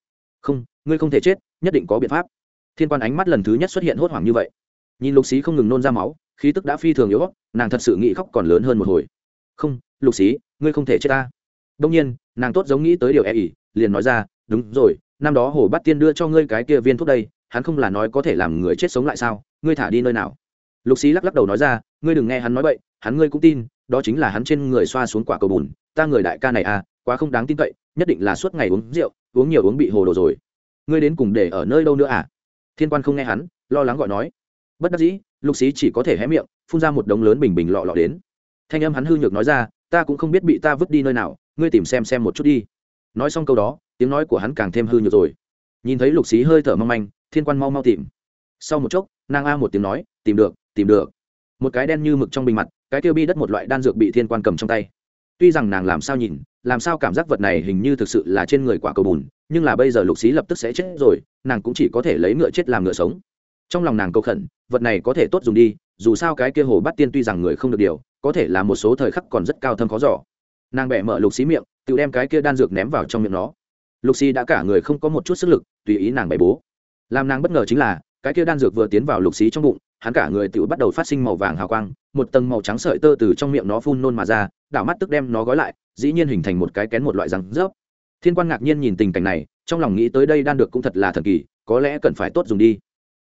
không, ngươi không thể chết, nhất định có biện pháp. Thiên quan ánh mắt lần thứ nhất xuất hiện hốt hoảng như vậy. Nhìn lục xí không ngừng nôn ra máu, khí tức đã phi thường yếu nàng thật sự nghĩ khóc còn lớn hơn một hồi. Không, lục xí, ngươi không thể chết ta. Đông nhiên, nàng tốt giống nghĩ tới điều e ỉ, liền nói ra, đúng rồi năm đó hồ bắt tiên đưa cho ngươi cái kia viên thuốc đây, hắn không là nói có thể làm người chết sống lại sao? Ngươi thả đi nơi nào? Lục xí lắc lắc đầu nói ra, ngươi đừng nghe hắn nói vậy hắn ngươi cũng tin, đó chính là hắn trên người xoa xuống quả cầu bùn, ta người đại ca này à quá không đáng tin cậy, nhất định là suốt ngày uống rượu, uống nhiều uống bị hồ đồ rồi. Ngươi đến cùng để ở nơi đâu nữa à? Thiên quan không nghe hắn, lo lắng gọi nói. Bất đắc dĩ, lục xí chỉ có thể hé miệng, phun ra một đống lớn bình bình lọ lọ đến. Thanh âm hắn hư nhược nói ra, ta cũng không biết bị ta vứt đi nơi nào, ngươi tìm xem xem một chút đi. Nói xong câu đó tiếng nói của hắn càng thêm hư nhược rồi. Nhìn thấy lục xí hơi thở mong manh, thiên quan mau mau tìm. Sau một chốc, nàng a một tiếng nói, tìm được tìm được. Một cái đen như mực trong bình mặt, cái tiêu bi đất một loại đan dược bị thiên quan cầm trong tay. Tuy rằng nàng làm sao nhìn, làm sao cảm giác vật này hình như thực sự là trên người quả cầu bùn, nhưng là bây giờ lục xí lập tức sẽ chết rồi, nàng cũng chỉ có thể lấy ngựa chết làm ngựa sống. Trong lòng nàng cầu khẩn, vật này có thể tốt dùng đi, dù sao cái kia hồ bắt tiên tuy rằng người không được điều, có thể là một số thời khắc còn rất cao thâm khó giỏ nàng bẻ mở lục xí miệng, tự đem cái kia đan dược ném vào trong miệng nó lục xí đã cả người không có một chút sức lực, tùy ý nàng bày bố. Làm nàng bất ngờ chính là, cái kia đan dược vừa tiến vào lục xí trong bụng, hắn cả người tự bắt đầu phát sinh màu vàng hào quang, một tầng màu trắng sợi tơ từ trong miệng nó phun nôn mà ra, đảo mắt tức đem nó gói lại, dĩ nhiên hình thành một cái kén một loại răng rớp. Thiên quan ngạc nhiên nhìn tình cảnh này, trong lòng nghĩ tới đây đan được cũng thật là thần kỳ, có lẽ cần phải tốt dùng đi.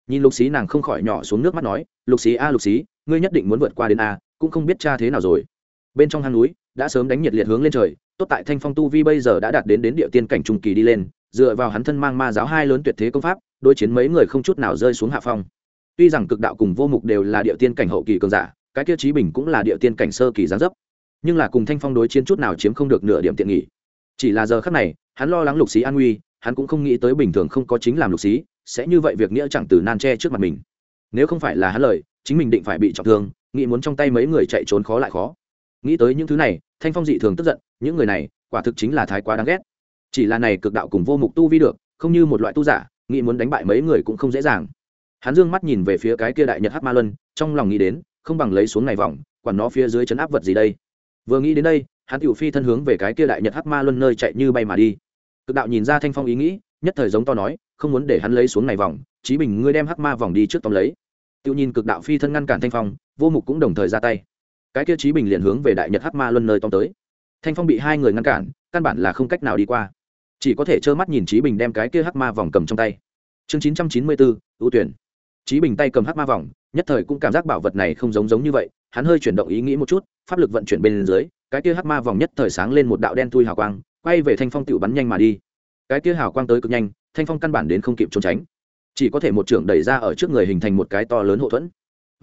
Nhìn lục xí nàng không khỏi nhỏ xuống nước mắt nói, lục xí a, lục xí ngươi nhất định muốn vượt qua đến a, cũng không biết cha thế nào rồi. Bên trong hang núi, đã sớm đánh nhiệt liệt hướng lên trời tốt tại thanh phong tu vi bây giờ đã đạt đến đến địa tiên cảnh trung kỳ đi lên, dựa vào hắn thân mang ma giáo hai lớn tuyệt thế công pháp, đối chiến mấy người không chút nào rơi xuống hạ phong. Tuy rằng cực đạo cùng vô mục đều là địa tiên cảnh hậu kỳ cường giả, cái tiêu chí bình cũng là địa tiên cảnh sơ kỳ gián dấp. Nhưng là cùng thanh phong đối chiến chút nào chiếm không được nửa điểm tiện nghỉ chỉ là giờ khắc này, hắn lo lắng lục xí an nguy, hắn cũng không nghĩ tới bình thường không có chính làm lục xí, sẽ như vậy việc nghĩa chẳng từ nan tre trước mặt mình. Nếu không phải là hắn lời, chính mình định phải bị trọng thương, nghĩ muốn trong tay mấy người chạy trốn khó lại khó nghĩ tới những thứ này, thanh phong dị thường tức giận, những người này, quả thực chính là thái quá đáng ghét. Chỉ là này cực đạo cùng vô mục tu vi được, không như một loại tu giả, nghĩ muốn đánh bại mấy người cũng không dễ dàng. Hắn dương mắt nhìn về phía cái kia đại nhật hát ma luân, trong lòng nghĩ đến, không bằng lấy xuống này vòng, quản nó phía dưới chấn áp vật gì đây. Vừa nghĩ đến đây, hắn tiểu phi thân hướng về cái kia đại nhật hát ma luân nơi chạy như bay mà đi. Cực đạo nhìn ra thanh phong ý nghĩ, nhất thời giống to nói, không muốn để hắn lấy xuống này vòng, chí bình ngươi đem hắc ma vòng đi trước tóm lấy. Tiểu nhìn cực đạo phi thân ngăn cản thanh phong, vô mục cũng đồng thời ra tay cái kia chí bình liền hướng về đại nhật hắc ma luân nơi tóm tới. Thanh phong bị hai người ngăn cản, căn bản là không cách nào đi qua. Chỉ có thể trơ mắt nhìn chí bình đem cái kia hắc ma vòng cầm trong tay. Chương chín trăm chín mươi bốn, ưu tuyển. Chí bình tay cầm hắc ma vòng, nhất thời cũng cảm giác bảo vật này không giống giống như vậy, hắn hơi chuyển động ý nghĩ một chút, pháp lực vận chuyển bên dưới, cái kia hắc ma vòng nhất thời sáng lên một đạo đen thui hào quang, quay về thanh phong tiểu bắn nhanh mà đi. Cái kia hào quang tới cực nhanh, thanh phong căn bản đến không kịp trốn tránh. Chỉ có thể một trưởng đẩy ra ở trước người hình thành một cái to lớn hộ thuẫn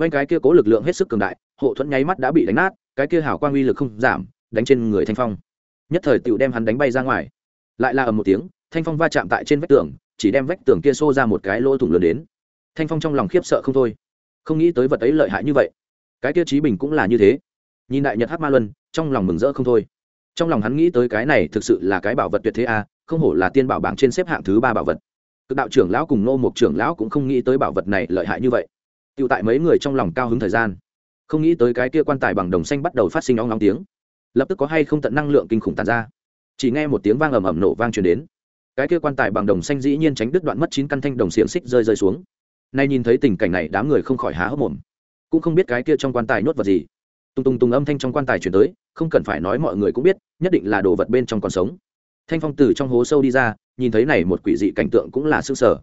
vanh cái kia cố lực lượng hết sức cường đại, hộ thuẫn nháy mắt đã bị đánh nát, cái kia hảo quang uy lực không giảm, đánh trên người thanh phong. Nhất thời tựu đem hắn đánh bay ra ngoài. Lại là ầm một tiếng, thanh phong va chạm tại trên vách tường, chỉ đem vách tường kia xô ra một cái lỗ thủng lớn đến. Thanh phong trong lòng khiếp sợ không thôi. Không nghĩ tới vật ấy lợi hại như vậy. Cái kia trí bình cũng là như thế. Nhìn đại nhật hát ma luân, trong lòng mừng rỡ không thôi. Trong lòng hắn nghĩ tới cái này thực sự là cái bảo vật tuyệt thế a không hổ là tiên bảo bảng trên xếp hạng thứ ba bảo vật. Cực đạo trưởng lão cùng nô mục trưởng lão cũng không nghĩ tới bảo vật này lợi hại như vậy tự tại mấy người trong lòng cao hứng thời gian. Không nghĩ tới cái kia quan tài bằng đồng xanh bắt đầu phát sinh óng óng tiếng. Lập tức có hay không tận năng lượng kinh khủng tàn ra. Chỉ nghe một tiếng vang ầm ầm nổ vang truyền đến. Cái kia quan tài bằng đồng xanh dĩ nhiên tránh đứt đoạn mất chín căn thanh đồng xiềng xích rơi rơi xuống. Nay nhìn thấy tình cảnh này, đám người không khỏi há hốc mồm. Cũng không biết cái kia trong quan tài nhốt vật gì. Tung tung tung âm thanh trong quan tài chuyển tới, không cần phải nói mọi người cũng biết, nhất định là đồ vật bên trong còn sống. Thanh phong từ trong hố sâu đi ra, nhìn thấy này một quỷ dị cảnh tượng cũng là s ư ơ sở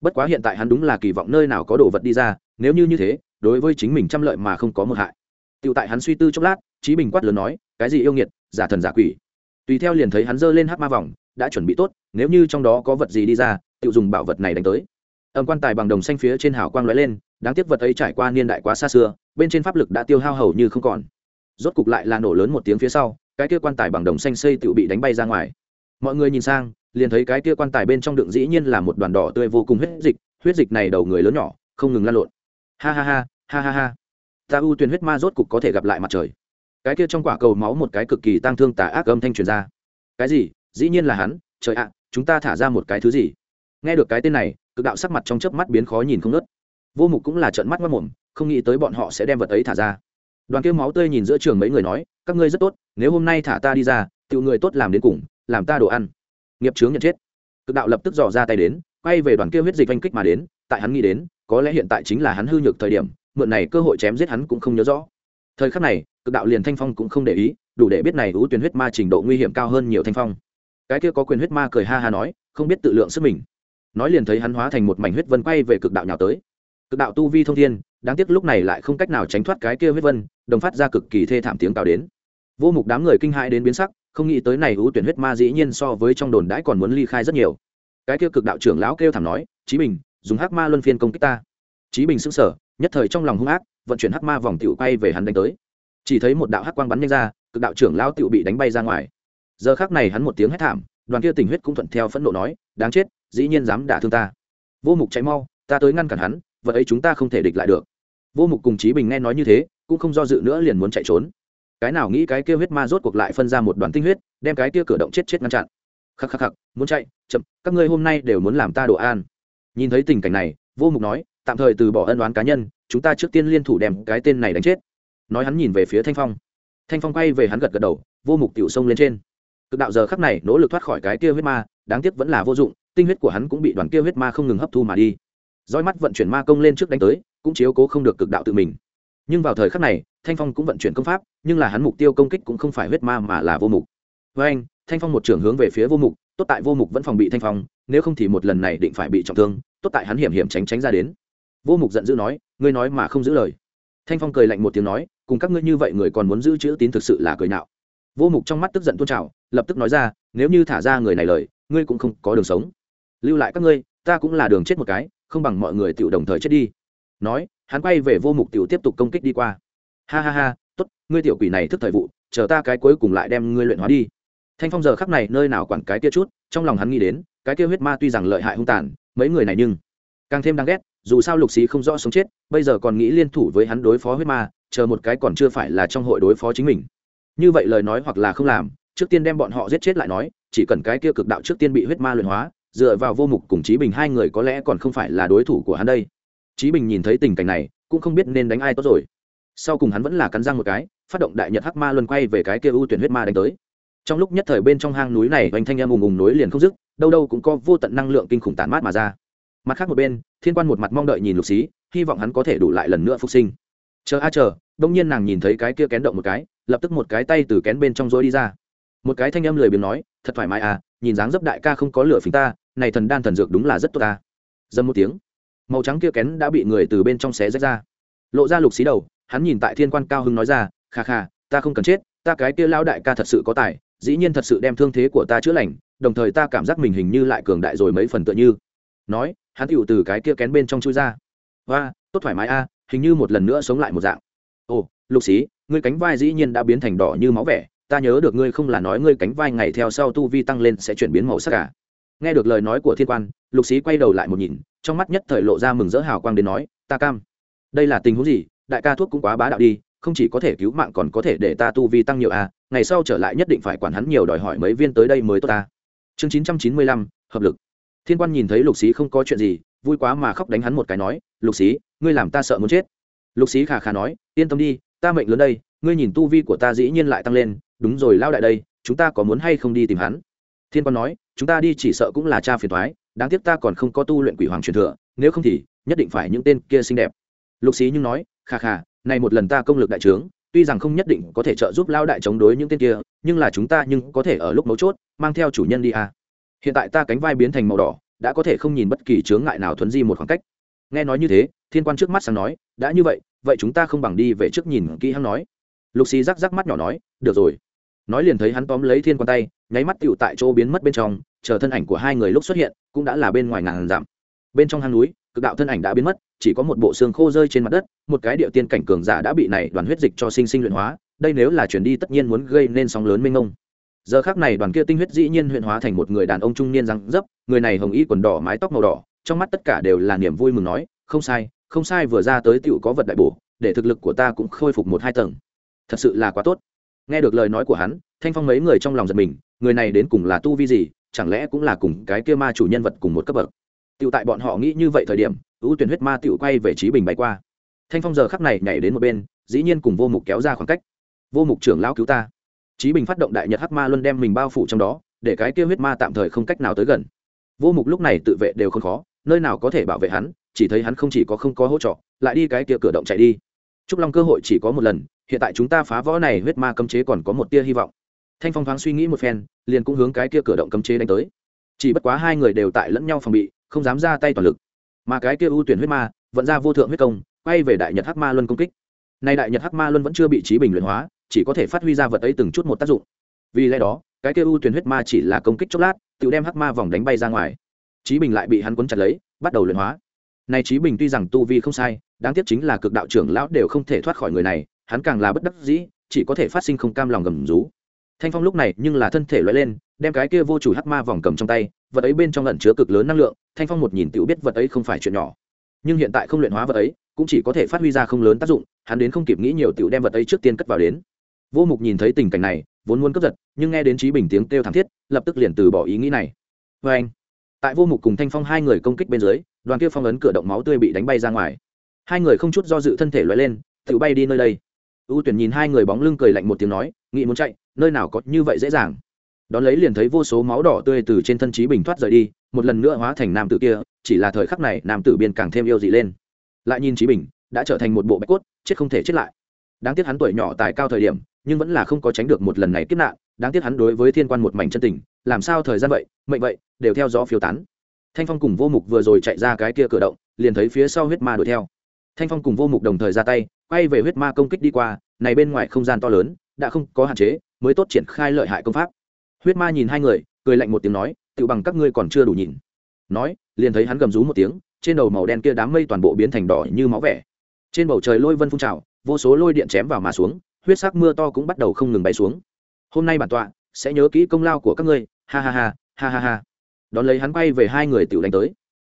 bất quá hiện tại hắn đúng là kỳ vọng nơi nào có đồ vật đi ra, nếu như như thế, đối với chính mình trăm lợi mà không có mơ hại. Tựu tại hắn suy tư chốc lát trí bình quát lớn nói, cái gì yêu nghiệt, giả thần giả quỷ? Tùy theo liền thấy hắn giơ lên hát ma vòng, đã chuẩn bị tốt, nếu như trong đó có vật gì đi ra tựu dùng bảo vật này đánh tới. Âm quan tài bằng đồng xanh phía trên hào quang lóe lên, đáng tiếc vật ấy trải qua niên đại quá xa xưa, bên trên pháp lực đã tiêu hao hầu như không còn. Rốt cục lại là nổ lớn một tiếng phía sau, cái kia quan tài bằng đồng xanh xây tựu bị đánh bay ra ngoài. Mọi người nhìn sang liền thấy cái kia quan tài bên trong đựng dĩ nhiên là một đoàn đỏ tươi vô cùng huyết dịch huyết dịch này đầu người lớn nhỏ, không ngừng lan lộn. Ha ha ha ha ha ha. Ta ưu tuyển huyết ma rốt cục có thể gặp lại mặt trời. Cái kia trong quả cầu máu một cái cực kỳ tang thương tà ác âm thanh truyền ra. Cái gì? Dĩ nhiên là hắn. Trời ạ, chúng ta thả ra một cái thứ gì? Nghe được cái tên này, cực đạo sắc mặt trong chớp mắt biến khó nhìn không nớt vô mục cũng là trợn mắt mất mồm không nghĩ tới bọn họ sẽ đem vật ấy thả ra. Đoàn kia máu tươi nhìn giữa trường mấy người nói, các ngươi rất tốt, nếu hôm nay thả ta đi ra, tiểu người tốt làm đến cùng, làm ta đồ ăn nghiệp chướng nhận chết. Cực đạo lập tức dò ra tay đến, quay về đoàn kia huyết dịch oanh kích mà đến, tại hắn nghĩ đến, có lẽ hiện tại chính là hắn hư nhược thời điểm, mượn này cơ hội chém giết hắn cũng không nhớ rõ. Thời khắc này, cực đạo liền thanh phong cũng không để ý, đủ để biết này ưu tuyến huyết ma trình độ nguy hiểm cao hơn nhiều thanh phong. Cái kia có quyền huyết ma cười ha ha nói, không biết tự lượng sức mình. Nói liền thấy hắn hóa thành một mảnh huyết vân quay về cực đạo nhào tới. Cực đạo tu vi thông thiên, đáng tiếc lúc này lại không cách nào tránh thoát cái kia huyết vân, đồng phát ra cực kỳ thê thảm tiếng cào đến. Vô mục đám người kinh hãi đến biến sắc không nghĩ tới này ưu tuyển huyết ma dĩ nhiên so với trong đồn đãi còn muốn ly khai rất nhiều. Cái kia cực đạo trưởng lão kêu thảm nói, chí bình, dùng hắc ma luân phiên công kích ta. Chí bình sững sờ, nhất thời trong lòng hung ác, vận chuyển hắc ma vòng tiểu quay về hắn đánh tới. Chỉ thấy một đạo hắc quang bắn nhanh ra, cực đạo trưởng lão tiểu bị đánh bay ra ngoài. Giờ khắc này hắn một tiếng hét thảm, đoàn kia tình huyết cũng thuận theo phẫn nộ nói, đáng chết, dĩ nhiên dám đả thương ta. Vô mục cháy mau, ta tới ngăn cản hắn, vật ấy chúng ta không thể địch lại được. Vô mục cùng chí bình nghe nói như thế, cũng không do dự nữa liền muốn chạy trốn cái nào nghĩ cái kia huyết ma rốt cuộc lại phân ra một đoàn tinh huyết, đem cái kia cửa động chết chết ngăn chặn. Khắc khắc khắc, muốn chạy, chậm, các ngươi hôm nay đều muốn làm ta đồ an. Nhìn thấy tình cảnh này, vô mục nói, tạm thời từ bỏ ân đoán cá nhân, chúng ta trước tiên liên thủ đem cái tên này đánh chết. Nói hắn nhìn về phía thanh phong. Thanh phong quay về hắn gật gật đầu, vô mục tiểu sông lên trên. Cực đạo giờ khắc này, nỗ lực thoát khỏi cái kia huyết ma, đáng tiếc vẫn là vô dụng, tinh huyết của hắn cũng bị đoàn kia huyết ma không ngừng hấp thu mà đi. Roi mắt vận chuyển ma công lên trước đánh tới, cũng chiếu cố không được cực đạo tự mình nhưng vào thời khắc này, thanh phong cũng vận chuyển công pháp, nhưng là hắn mục tiêu công kích cũng không phải huyết ma mà là vô mục. Với anh, thanh phong một trưởng hướng về phía vô mục, tốt tại vô mục vẫn phòng bị thanh phong, nếu không thì một lần này định phải bị trọng thương, tốt tại hắn hiểm hiểm tránh tránh ra đến. Vô mục giận dữ nói, ngươi nói mà không giữ lời. Thanh phong cười lạnh một tiếng nói, cùng các ngươi như vậy người còn muốn giữ chữ tín thực sự là cười nạo vô mục trong mắt tức giận tuôn trào, lập tức nói ra, nếu như thả ra người này lời, ngươi cũng không có đường sống. Lưu lại các ngươi, ta cũng là đường chết một cái, không bằng mọi người tự đồng thời chết đi. Nói hắn quay về vô mục tiểu tiếp tục công kích đi qua. Ha ha ha, tốt, ngươi tiểu quỷ này thức thời vụ, chờ ta cái cuối cùng lại đem ngươi luyện hóa đi. Thanh phong giờ khắc này nơi nào quản cái kia chút, trong lòng hắn nghĩ đến, cái kia huyết ma tuy rằng lợi hại hung tàn, mấy người này nhưng càng thêm đáng ghét, dù sao lục xí không rõ sống chết, bây giờ còn nghĩ liên thủ với hắn đối phó huyết ma, chờ một cái còn chưa phải là trong hội đối phó chính mình. Như vậy lời nói hoặc là không làm, trước tiên đem bọn họ giết chết lại nói, chỉ cần cái kia cực đạo trước tiên bị huyết ma luyện hóa, dựa vào vô mục cùng chí bình hai người có lẽ còn không phải là đối thủ của hắn đây chí bình nhìn thấy tình cảnh này, cũng không biết nên đánh ai tốt rồi. Sau cùng hắn vẫn là cắn răng một cái, phát động đại nhật hắc ma luân quay về cái kia u tuyển huyết ma đánh tới. Trong lúc nhất thời bên trong hang núi này oanh thanh em ùng ùng núi liền không dứt, đâu đâu cũng có vô tận năng lượng kinh khủng tản mát mà ra. Mặt khác một bên, thiên quan một mặt mong đợi nhìn lục xí, hy vọng hắn có thể đủ lại lần nữa phục sinh. Chờ a chờ, đông nhiên nàng nhìn thấy cái kia kén động một cái, lập tức một cái tay từ kén bên trong rối đi ra. Một cái thanh âm lười biếng nói, thật thoải mái à nhìn dáng dấp đại ca không có lửa phỉnh ta, này thần đan thần dược đúng là rất tốt ta. Dâm một tiếng màu trắng kia kén đã bị người từ bên trong xé rách ra. Lộ ra lục xí đầu, hắn nhìn tại thiên quan cao hưng nói ra, kha kha, ta không cần chết, ta cái kia lao đại ca thật sự có tài, dĩ nhiên thật sự đem thương thế của ta chữa lành, đồng thời ta cảm giác mình hình như lại cường đại rồi mấy phần tựa như. Nói, hắn tựu từ cái kia kén bên trong chui ra. Và tốt thoải mái a, hình như một lần nữa sống lại một dạng. Ồ, lục xí, ngươi cánh vai dĩ nhiên đã biến thành đỏ như máu vẻ, ta nhớ được ngươi không là nói ngươi cánh vai ngày theo sau tu vi tăng lên sẽ chuyển biến màu sắc cả. à? Nghe được lời nói của thiên quan, lục xí quay đầu lại một nhìn, trong mắt nhất thời lộ ra mừng rỡ hào quang đến nói, ta cam. Đây là tình huống gì? Đại ca thuốc cũng quá bá đạo đi, không chỉ có thể cứu mạng còn có thể để ta tu vi tăng nhiều à ngày sau trở lại nhất định phải quản hắn nhiều đòi hỏi mấy viên tới đây mới tốt ta. Chương chín trăm chín mươi lăm, hợp lực. Thiên quan nhìn thấy lục xí không có chuyện gì, vui quá mà khóc đánh hắn một cái nói, lục xí, ngươi làm ta sợ muốn chết. Lục xí khà khà nói, yên tâm đi, ta mệnh lớn đây, ngươi nhìn tu vi của ta dĩ nhiên lại tăng lên, đúng rồi, lao đại đây, chúng ta có muốn hay không đi tìm hắn? Thiên quan nói chúng ta đi chỉ sợ cũng là cha phiền thoái đáng tiếc ta còn không có tu luyện quỷ hoàng truyền thừa, nếu không thì nhất định phải những tên kia xinh đẹp. Lục xí nhưng nói khà khà này một lần ta công lực đại trướng, tuy rằng không nhất định có thể trợ giúp lao đại chống đối những tên kia, nhưng là chúng ta nhưng có thể ở lúc mấu chốt, mang theo chủ nhân đi à. hiện tại ta cánh vai biến thành màu đỏ, đã có thể không nhìn bất kỳ chướng ngại nào thuấn di một khoảng cách. Nghe nói như thế, thiên quan trước mắt sáng nói, đã như vậy vậy chúng ta không bằng đi về trước nhìn kỹ hắn nói. Lục xí rắc rắc mắt nhỏ nói, được rồi. Nói liền thấy hắn tóm lấy thiên quan tay, nháy mắt tựu tại chỗ biến mất bên trong chờ thân ảnh của hai người lúc xuất hiện, cũng đã là bên ngoài ngàn dặm. Bên trong hang núi, cực đạo thân ảnh đã biến mất, chỉ có một bộ xương khô rơi trên mặt đất, một cái điệu tiên cảnh cường giả đã bị này đoàn huyết dịch cho sinh sinh luyện hóa, đây nếu là chuyển đi tất nhiên muốn gây nên sóng lớn mênh mông. Giờ khác này đoàn kia tinh huyết dĩ nhiên huyện hóa thành một người đàn ông trung niên răng dấp, người này hồng y quần đỏ, mái tóc màu đỏ, trong mắt tất cả đều là niềm vui mừng nói, không sai không sai, vừa ra tới tựu có vật đại bổ, để thực lực của ta cũng khôi phục một hai tầng. Thật sự là quá tốt. Nghe được lời nói của hắn, thanh phong mấy người trong lòng giật mình, người này đến cùng là tu vi gì chẳng lẽ cũng là cùng cái kia ma chủ nhân vật cùng một cấp bậc? Tựu tại bọn họ nghĩ như vậy thời điểm, ưu tuyển huyết ma tựu quay về trí bình bay qua. Thanh phong giờ khắc này nhảy đến một bên, dĩ nhiên cùng vô mục kéo ra khoảng cách. Vô mục trưởng lão cứu ta. Trí bình phát động đại nhật hắc ma luân đem mình bao phủ trong đó, để cái kia huyết ma tạm thời không cách nào tới gần. Vô mục lúc này tự vệ đều không khó, nơi nào có thể bảo vệ hắn, chỉ thấy hắn không chỉ có không có hỗ trợ, lại đi cái kia cửa động chạy đi. Trúc long cơ hội chỉ có một lần, hiện tại chúng ta phá võ này huyết ma cấm chế còn có một tia hy vọng thanh phong thoáng suy nghĩ một phen, liền cũng hướng cái kia cửa động cấm chế đánh tới. Chỉ bất quá hai người đều tại lẫn nhau phòng bị, không dám ra tay toàn lực. Mà cái kia ưu tuyển huyết ma, vẫn ra vô thượng huyết công, quay về đại nhật hắc ma luân công kích. Nay đại nhật hắc ma luân vẫn chưa bị trí bình luyện hóa, chỉ có thể phát huy ra vật ấy từng chút một tác dụng. Vì lẽ đó, cái kia ưu tuyển huyết ma chỉ là công kích chốc lát, tự đem hắc ma vòng đánh bay ra ngoài. Trí bình lại bị hắn quấn chặt lấy, bắt đầu luyện hóa. Nay trí bình tuy rằng tu vi không sai, đáng tiếc chính là cực đạo trưởng lão đều không thể thoát khỏi người này, hắn càng là bất đắc dĩ, chỉ có thể phát sinh không cam lòng gầm rú thanh phong lúc này nhưng là thân thể loại lên, đem cái kia vô chủ hắc ma vòng cầm trong tay, vật ấy bên trong lẩn chứa cực lớn năng lượng, thanh phong một nhìn tự biết vật ấy không phải chuyện nhỏ. Nhưng hiện tại không luyện hóa vật ấy, cũng chỉ có thể phát huy ra không lớn tác dụng, hắn đến không kịp nghĩ nhiều tự đem vật ấy trước tiên cất vào đến. Vô mục nhìn thấy tình cảnh này, vốn muốn cướp giật, nhưng nghe đến trí bình tiếng kêu thảm thiết, lập tức liền từ bỏ ý nghĩ này. Vê anh, tại vô mục cùng thanh phong hai người công kích bên dưới, đoàn kia phong ấn cửa động máu tươi bị đánh bay ra ngoài. Hai người không chút do dự thân thể loại lên, tự bay đi nơi đây u tuyển nhìn hai người bóng lưng cười lạnh một tiếng nói nghĩ muốn chạy, nơi nào có như vậy dễ dàng. Đón lấy liền thấy vô số máu đỏ tươi từ trên thân trí bình thoát rời đi, một lần nữa hóa thành nam tử kia, chỉ là thời khắc này, nam tử biên càng thêm yêu dị lên. Lại nhìn trí bình, đã trở thành một bộ bạch cốt, chết không thể chết lại. Đáng tiếc hắn tuổi nhỏ tài cao thời điểm, nhưng vẫn là không có tránh được một lần này kiếp nạn. Đáng tiếc hắn đối với thiên quan một mảnh chân tình, làm sao thời gian vậy, mệnh vậy, đều theo gió phiêu tán. Thanh phong cùng vô mục vừa rồi chạy ra cái kia cửa động, liền thấy phía sau huyết ma đuổi theo. Thanh phong cùng vô mục đồng thời ra tay quay về huyết ma công kích đi qua, này bên ngoài không gian to lớn, đã không có hạn chế, mới tốt triển khai lợi hại công pháp. Huyết ma nhìn hai người, cười lạnh một tiếng nói tự bằng các ngươi còn chưa đủ nhìn. Nói, liền thấy hắn gầm rú một tiếng, trên đầu màu đen kia đám mây toàn bộ biến thành đỏ như máu vẻ. Trên bầu trời lôi vân phun trào, vô số lôi điện chém vào mà xuống, huyết sắc mưa to cũng bắt đầu không ngừng bay xuống. Hôm nay bản tọa sẽ nhớ kỹ công lao của các ngươi. Ha ha ha ha ha ha. Đón lấy hắn bay về hai người tiểu đánh tới.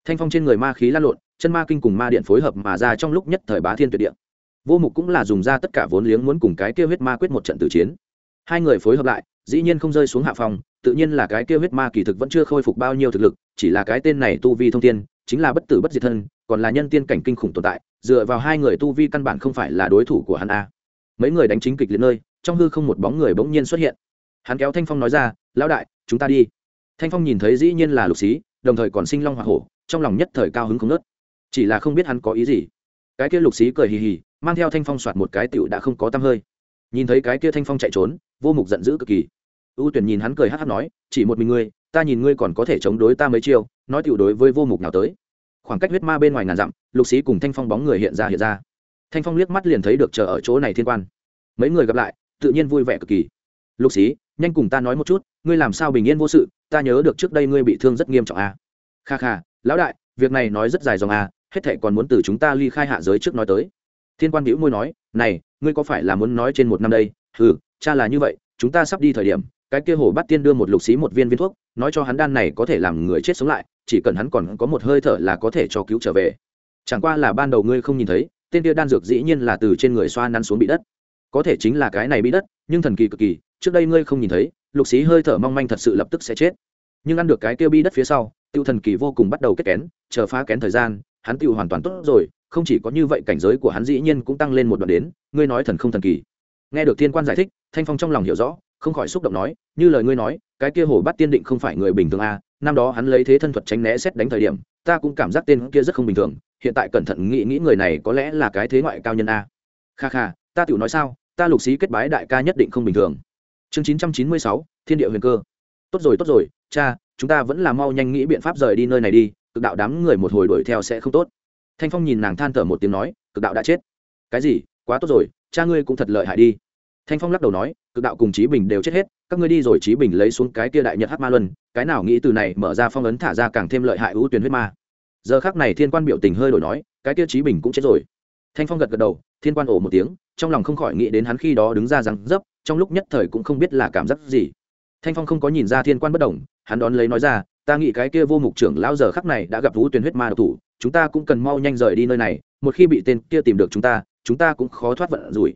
Thanh phong trên người ma khí lan lộn, chân ma kinh cùng ma điện phối hợp mà ra trong lúc nhất thời bá thiên tuyệt điện vô mục cũng là dùng ra tất cả vốn liếng muốn cùng cái kia huyết ma quyết một trận tử chiến. Hai người phối hợp lại, dĩ nhiên không rơi xuống hạ phòng, tự nhiên là cái kia huyết ma kỳ thực vẫn chưa khôi phục bao nhiêu thực lực, chỉ là cái tên này tu vi thông tiên chính là bất tử bất diệt thân, còn là nhân tiên cảnh kinh khủng tồn tại, dựa vào hai người tu vi căn bản không phải là đối thủ của hắn a. Mấy người đánh chính kịch liệt nơi, trong hư không một bóng người bỗng nhiên xuất hiện. Hắn kéo thanh phong nói ra, lão đại, chúng ta đi. Thanh phong nhìn thấy dĩ nhiên là lục xí, đồng thời còn sinh long hoa hổ, trong lòng nhất thời cao hứng không nớt chỉ là không biết hắn có ý gì cái kia lục xí cười hì hì, mang theo thanh phong soạt một cái tựu đã không có tăm hơi. Nhìn thấy cái kia thanh phong chạy trốn, vô mục giận dữ cực kỳ. Ưu tuyển nhìn hắn cười hát hát nói, chỉ một mình ngươi, ta nhìn ngươi còn có thể chống đối ta mấy chiêu, nói tiểu đối với vô mục nào tới. Khoảng cách huyết ma bên ngoài ngàn dặm, lục xí cùng thanh phong bóng người hiện ra hiện ra. Thanh phong liếc mắt liền thấy được chờ ở chỗ này thiên quan. Mấy người gặp lại, tự nhiên vui vẻ cực kỳ. Lục xí, nhanh cùng ta nói một chút, ngươi làm sao bình yên vô sự, ta nhớ được trước đây ngươi bị thương rất nghiêm trọng à. kha kha, lão đại, việc này nói rất dài dòng à hết thệ còn muốn từ chúng ta ly khai hạ giới trước nói tới. Thiên quan hữu môi nói, này, ngươi có phải là muốn nói trên một năm đây? Ừ cha là như vậy, chúng ta sắp đi thời điểm, cái kia hồ bắt tiên đưa một lục xí một viên viên thuốc, nói cho hắn đan này có thể làm người chết sống lại, chỉ cần hắn còn có một hơi thở là có thể cho cứu trở về. Chẳng qua là ban đầu ngươi không nhìn thấy, tên kia đan dược dĩ nhiên là từ trên người xoa nắn xuống bị đất. Có thể chính là cái này bị đất, nhưng thần kỳ cực kỳ, trước đây ngươi không nhìn thấy, lục xí hơi thở mong manh thật sự lập tức sẽ chết. Nhưng ăn được cái kia bi đất phía sau, tiêu thần kỳ vô cùng bắt đầu kết kén, chờ phá kén thời gian hắn tiêu hoàn toàn tốt rồi không chỉ có như vậy cảnh giới của hắn dĩ nhiên cũng tăng lên một đoạn đến ngươi nói thần không thần kỳ. Nghe được thiên quan giải thích thanh phong trong lòng hiểu rõ không khỏi xúc động nói như lời ngươi nói cái kia hồ bắt tiên định không phải người bình thường a à, năm đó hắn lấy thế thân thuật tránh né xét đánh thời điểm ta cũng cảm giác tên kia rất không bình thường hiện tại cẩn thận nghĩ nghĩ người này có lẽ là cái thế ngoại cao nhân a. Kha kha ta tiểu nói sao ta lục xí kết bái đại ca nhất định không bình thường. Chương chín trăm chín mươi sáu thiên địa huyền cơ. Tốt rồi tốt rồi cha chúng ta vẫn là mau nhanh nghĩ biện pháp rời đi nơi này đi cực đạo đám người một hồi đuổi theo sẽ không tốt. Thanh phong nhìn nàng than thở một tiếng nói cực đạo đã chết. Cái gì? Quá tốt rồi cha ngươi cũng thật lợi hại đi. Thanh phong lắc đầu nói cực đạo cùng Chí bình đều chết hết các ngươi đi rồi Chí bình lấy xuống cái kia đại nhật hát ma luân cái nào nghĩ từ này mở ra phong ấn thả ra càng thêm lợi hại ưu tuyến huyết ma. Giờ khác này thiên quan biểu tình hơi đổi nói cái kia Chí bình cũng chết rồi. Thanh phong gật gật đầu thiên quan ổ một tiếng trong lòng không khỏi nghĩ đến hắn khi đó đứng ra rằng, dấp trong lúc nhất thời cũng không biết là cảm giác gì. Thanh phong không có nhìn ra thiên quan bất đồng hắn đón lấy nói ra ta nghĩ cái kia vô mục trưởng lão giờ khắc này đã gặp vũ tuyển huyết ma độc thủ, chúng ta cũng cần mau nhanh rời đi nơi này, một khi bị tên kia tìm được chúng ta chúng ta cũng khó thoát vận rủi.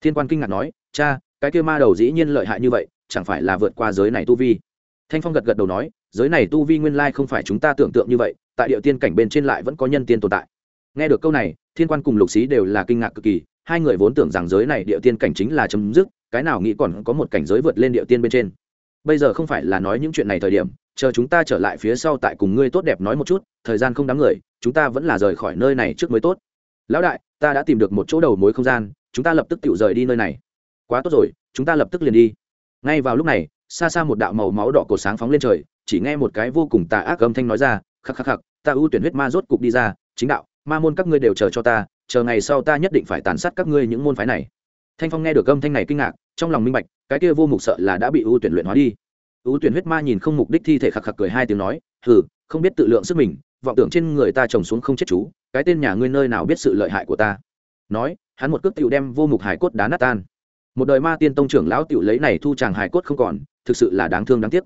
Thiên quan kinh ngạc nói, cha, cái kia ma đầu dĩ nhiên lợi hại như vậy, chẳng phải là vượt qua giới này tu vi? Thanh phong gật gật đầu nói, giới này tu vi nguyên lai không phải chúng ta tưởng tượng như vậy, tại địa tiên cảnh bên trên lại vẫn có nhân tiên tồn tại. Nghe được câu này, thiên quan cùng lục xí đều là kinh ngạc cực kỳ, hai người vốn tưởng rằng giới này địa tiên cảnh chính là chấm dứt, cái nào nghĩ còn có một cảnh giới vượt lên địa tiên bên trên. Bây giờ không phải là nói những chuyện này thời điểm chờ chúng ta trở lại phía sau tại cùng ngươi tốt đẹp nói một chút, thời gian không đáng người, chúng ta vẫn là rời khỏi nơi này trước mới tốt. Lão đại, ta đã tìm được một chỗ đầu mối không gian, chúng ta lập tức tự rời đi nơi này. Quá tốt rồi, chúng ta lập tức liền đi. Ngay vào lúc này, xa xa một đạo màu máu đỏ cổ sáng phóng lên trời, chỉ nghe một cái vô cùng tà ác âm thanh nói ra, khắc khắc khắc, ta ưu tuyển huyết ma rốt cục đi ra, chính đạo, ma môn các ngươi đều chờ cho ta, chờ ngày sau ta nhất định phải tàn sát các ngươi những môn phái này. Thanh phong nghe được âm thanh này kinh ngạc, trong lòng minh bạch, cái kia vô mục sợ là đã bị ưu tuyển luyện hóa đi ưu tuyển huyết ma nhìn không mục đích thi thể khạc khạc cười hai tiếng nói, hừ, không biết tự lượng sức mình, vọng tưởng trên người ta trồng xuống không chết chú, cái tên nhà ngươi nơi nào biết sự lợi hại của ta? Nói, hắn một cước tựu đem vô mục hải cốt đá nát tan. Một đời ma tiên tông trưởng lão tựu lấy này thu chàng hải cốt không còn, thực sự là đáng thương đáng tiếc.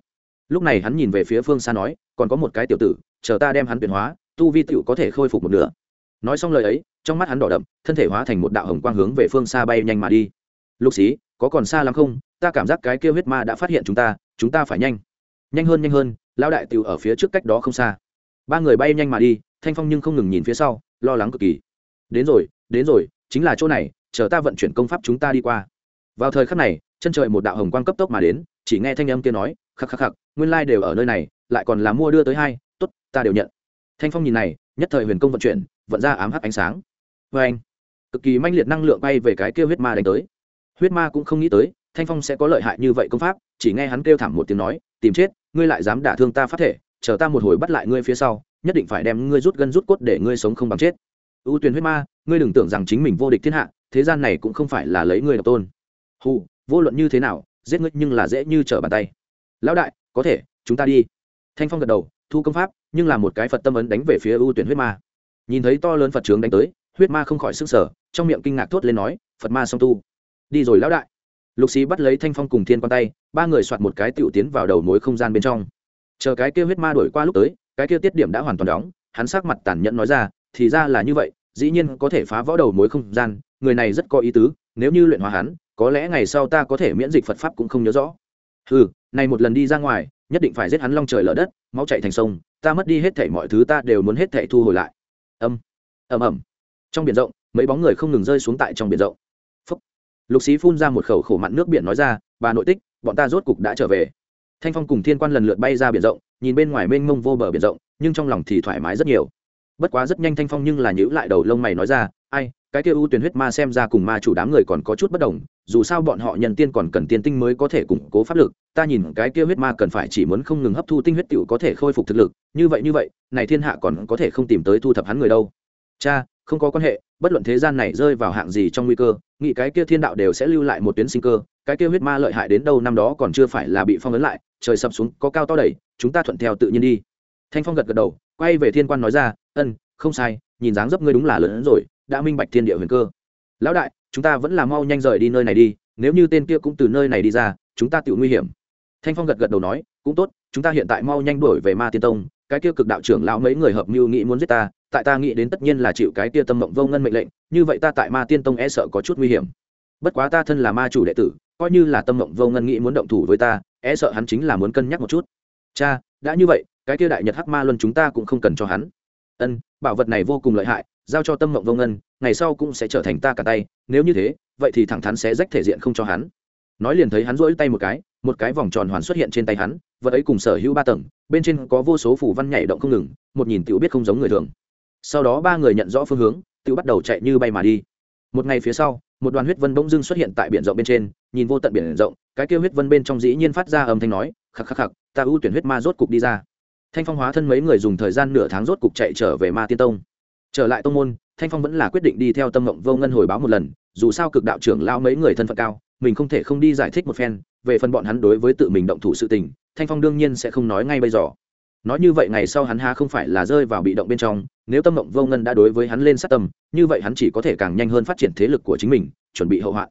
Lúc này hắn nhìn về phía phương xa nói, còn có một cái tiểu tử, chờ ta đem hắn tuyển hóa, tu vi tựu có thể khôi phục một nửa. Nói xong lời ấy, trong mắt hắn đỏ đậm, thân thể hóa thành một đạo hồng quang hướng về phương xa bay nhanh mà đi. Lúc xí có còn xa lắm không? Ta cảm giác cái kia huyết ma đã phát hiện chúng ta chúng ta phải nhanh. Nhanh hơn nhanh hơn, lão đại tiểu ở phía trước cách đó không xa. Ba người bay nhanh mà đi, thanh phong nhưng không ngừng nhìn phía sau, lo lắng cực kỳ. Đến rồi đến rồi, chính là chỗ này, chờ ta vận chuyển công pháp chúng ta đi qua. Vào thời khắc này, chân trời một đạo hồng quang cấp tốc mà đến, chỉ nghe thanh âm kia nói, khắc khắc khắc, nguyên lai đều ở nơi này, lại còn là mua đưa tới hai, tốt, ta đều nhận. Thanh phong nhìn này, nhất thời huyền công vận chuyển, vận ra ám hắc ánh sáng. Vê anh cực kỳ manh liệt năng lượng bay về cái kia huyết ma đánh tới. Huyết ma cũng không nghĩ tới thanh phong sẽ có lợi hại như vậy công pháp, chỉ nghe hắn kêu thảm một tiếng nói, tìm chết, ngươi lại dám đả thương ta phát thể, chờ ta một hồi bắt lại ngươi phía sau, nhất định phải đem ngươi rút gân rút cốt để ngươi sống không bằng chết. Ưu Tuyền huyết ma, ngươi đừng tưởng rằng chính mình vô địch thiên hạ, thế gian này cũng không phải là lấy ngươi độc tôn. Hù, vô luận như thế nào, giết ngươi nhưng là dễ như trở bàn tay. Lão đại, có thể, chúng ta đi. Thanh phong gật đầu, thu công pháp, nhưng là một cái phật tâm ấn đánh về phía ưu tuyển huyết ma. Nhìn thấy to lớn phật trướng đánh tới, huyết ma không khỏi sức sở trong miệng kinh ngạc thốt lên nói, phật ma song tu. Đi rồi, lão đại lục xí bắt lấy thanh phong cùng thiên quan tay, ba người soạt một cái t tiến vào đầu mối không gian bên trong. Chờ cái kia huyết ma đổi qua lúc tới, cái kia tiết điểm đã hoàn toàn đóng, hắn sắc mặt tàn nhẫn nói ra, thì ra là như vậy, dĩ nhiên có thể phá võ đầu mối không gian, người này rất có ý tứ, nếu như luyện hóa hắn, có lẽ ngày sau ta có thể miễn dịch phật pháp cũng không nhớ rõ. Ừ này một lần đi ra ngoài, nhất định phải giết hắn long trời lở đất máu chạy thành sông, ta mất đi hết thảy mọi thứ ta đều muốn hết thảy thu hồi lại. Âm, ầm ầm. Trong biển rộng, mấy bóng người không ngừng rơi xuống tại trong biển rộng lục xí phun ra một khẩu khổ mặn nước biển nói ra, bà nội tích, bọn ta rốt cục đã trở về. Thanh phong cùng thiên quan lần lượt bay ra biển rộng, nhìn bên ngoài mênh mông vô bờ biển rộng, nhưng trong lòng thì thoải mái rất nhiều. Bất quá rất nhanh thanh phong nhưng là nhữ lại đầu lông mày nói ra, ai, cái kia ưu tuyển huyết ma xem ra cùng ma chủ đám người còn có chút bất đồng, dù sao bọn họ nhận tiên còn cần tiên tinh mới có thể củng cố pháp lực, ta nhìn cái kia huyết ma cần phải chỉ muốn không ngừng hấp thu tinh huyết tựu có thể khôi phục thực lực, như vậy như vậy, này thiên hạ còn có thể không tìm tới thu thập hắn người đâu. Cha không có quan hệ, bất luận thế gian này rơi vào hạng gì trong nguy cơ, nghĩ cái kia thiên đạo đều sẽ lưu lại một tuyến sinh cơ, cái kia huyết ma lợi hại đến đâu năm đó còn chưa phải là bị phong ấn lại, trời sập xuống, có cao to đẩy, chúng ta thuận theo tự nhiên đi. Thanh phong gật gật đầu, quay về thiên quan nói ra, ân, không sai, nhìn dáng dấp ngươi đúng là lớn hơn rồi, đã minh bạch thiên địa huyền cơ. Lão đại, chúng ta vẫn là mau nhanh rời đi nơi này đi, nếu như tên kia cũng từ nơi này đi ra, chúng ta tự nguy hiểm. Thanh phong gật gật đầu nói, cũng tốt, chúng ta hiện tại mau nhanh đuổi về ma tiên tông, cái kia cực đạo trưởng lão mấy người hợp mưu nghĩ muốn giết ta tại ta nghĩ đến tất nhiên là chịu cái tia tâm mộng vô ngân mệnh lệnh, như vậy ta tại ma tiên tông e sợ có chút nguy hiểm. Bất quá ta thân là ma chủ đệ tử, coi như là tâm mộng vô ngân nghĩ muốn động thủ với ta e sợ hắn chính là muốn cân nhắc một chút. Cha, đã như vậy, cái kia đại nhật hắc ma luân chúng ta cũng không cần cho hắn. Ân, bảo vật này vô cùng lợi hại, giao cho tâm mộng vô ngân, ngày sau cũng sẽ trở thành ta cả tay, nếu như thế, vậy thì thẳng thắn sẽ rách thể diện không cho hắn. Nói liền thấy hắn rỗi tay một cái một cái vòng tròn hoàn xuất hiện trên tay hắn, vật ấy cùng sở hữu ba tầng, bên trên có vô số phủ văn nhảy động không ngừng, một nhìn tiểu biết không giống người thường sau đó ba người nhận rõ phương hướng, tự bắt đầu chạy như bay mà đi. Một ngày phía sau, một đoàn huyết vân bỗng dưng xuất hiện tại biển rộng bên trên, nhìn vô tận biển rộng, cái kêu huyết vân bên trong dĩ nhiên phát ra âm thanh nói, khắc khắc khắc, ta ưu tuyển huyết ma rốt cục đi ra. Thanh phong hóa thân mấy người dùng thời gian nửa tháng rốt cục chạy trở về ma tiên tông. Trở lại tông môn, thanh phong vẫn là quyết định đi theo tâm mộng vô ngân hồi báo một lần, dù sao cực đạo trưởng lao mấy người thân phận cao, mình không thể không đi giải thích một phen, về phần bọn hắn đối với tự mình động thủ sự tình, thanh phong đương nhiên sẽ không nói ngay bây giờ nói như vậy ngày sau hắn ha không phải là rơi vào bị động bên trong, nếu tâm mộng vô ngân đã đối với hắn lên sát tâm, như vậy hắn chỉ có thể càng nhanh hơn phát triển thế lực của chính mình, chuẩn bị hậu hoạn.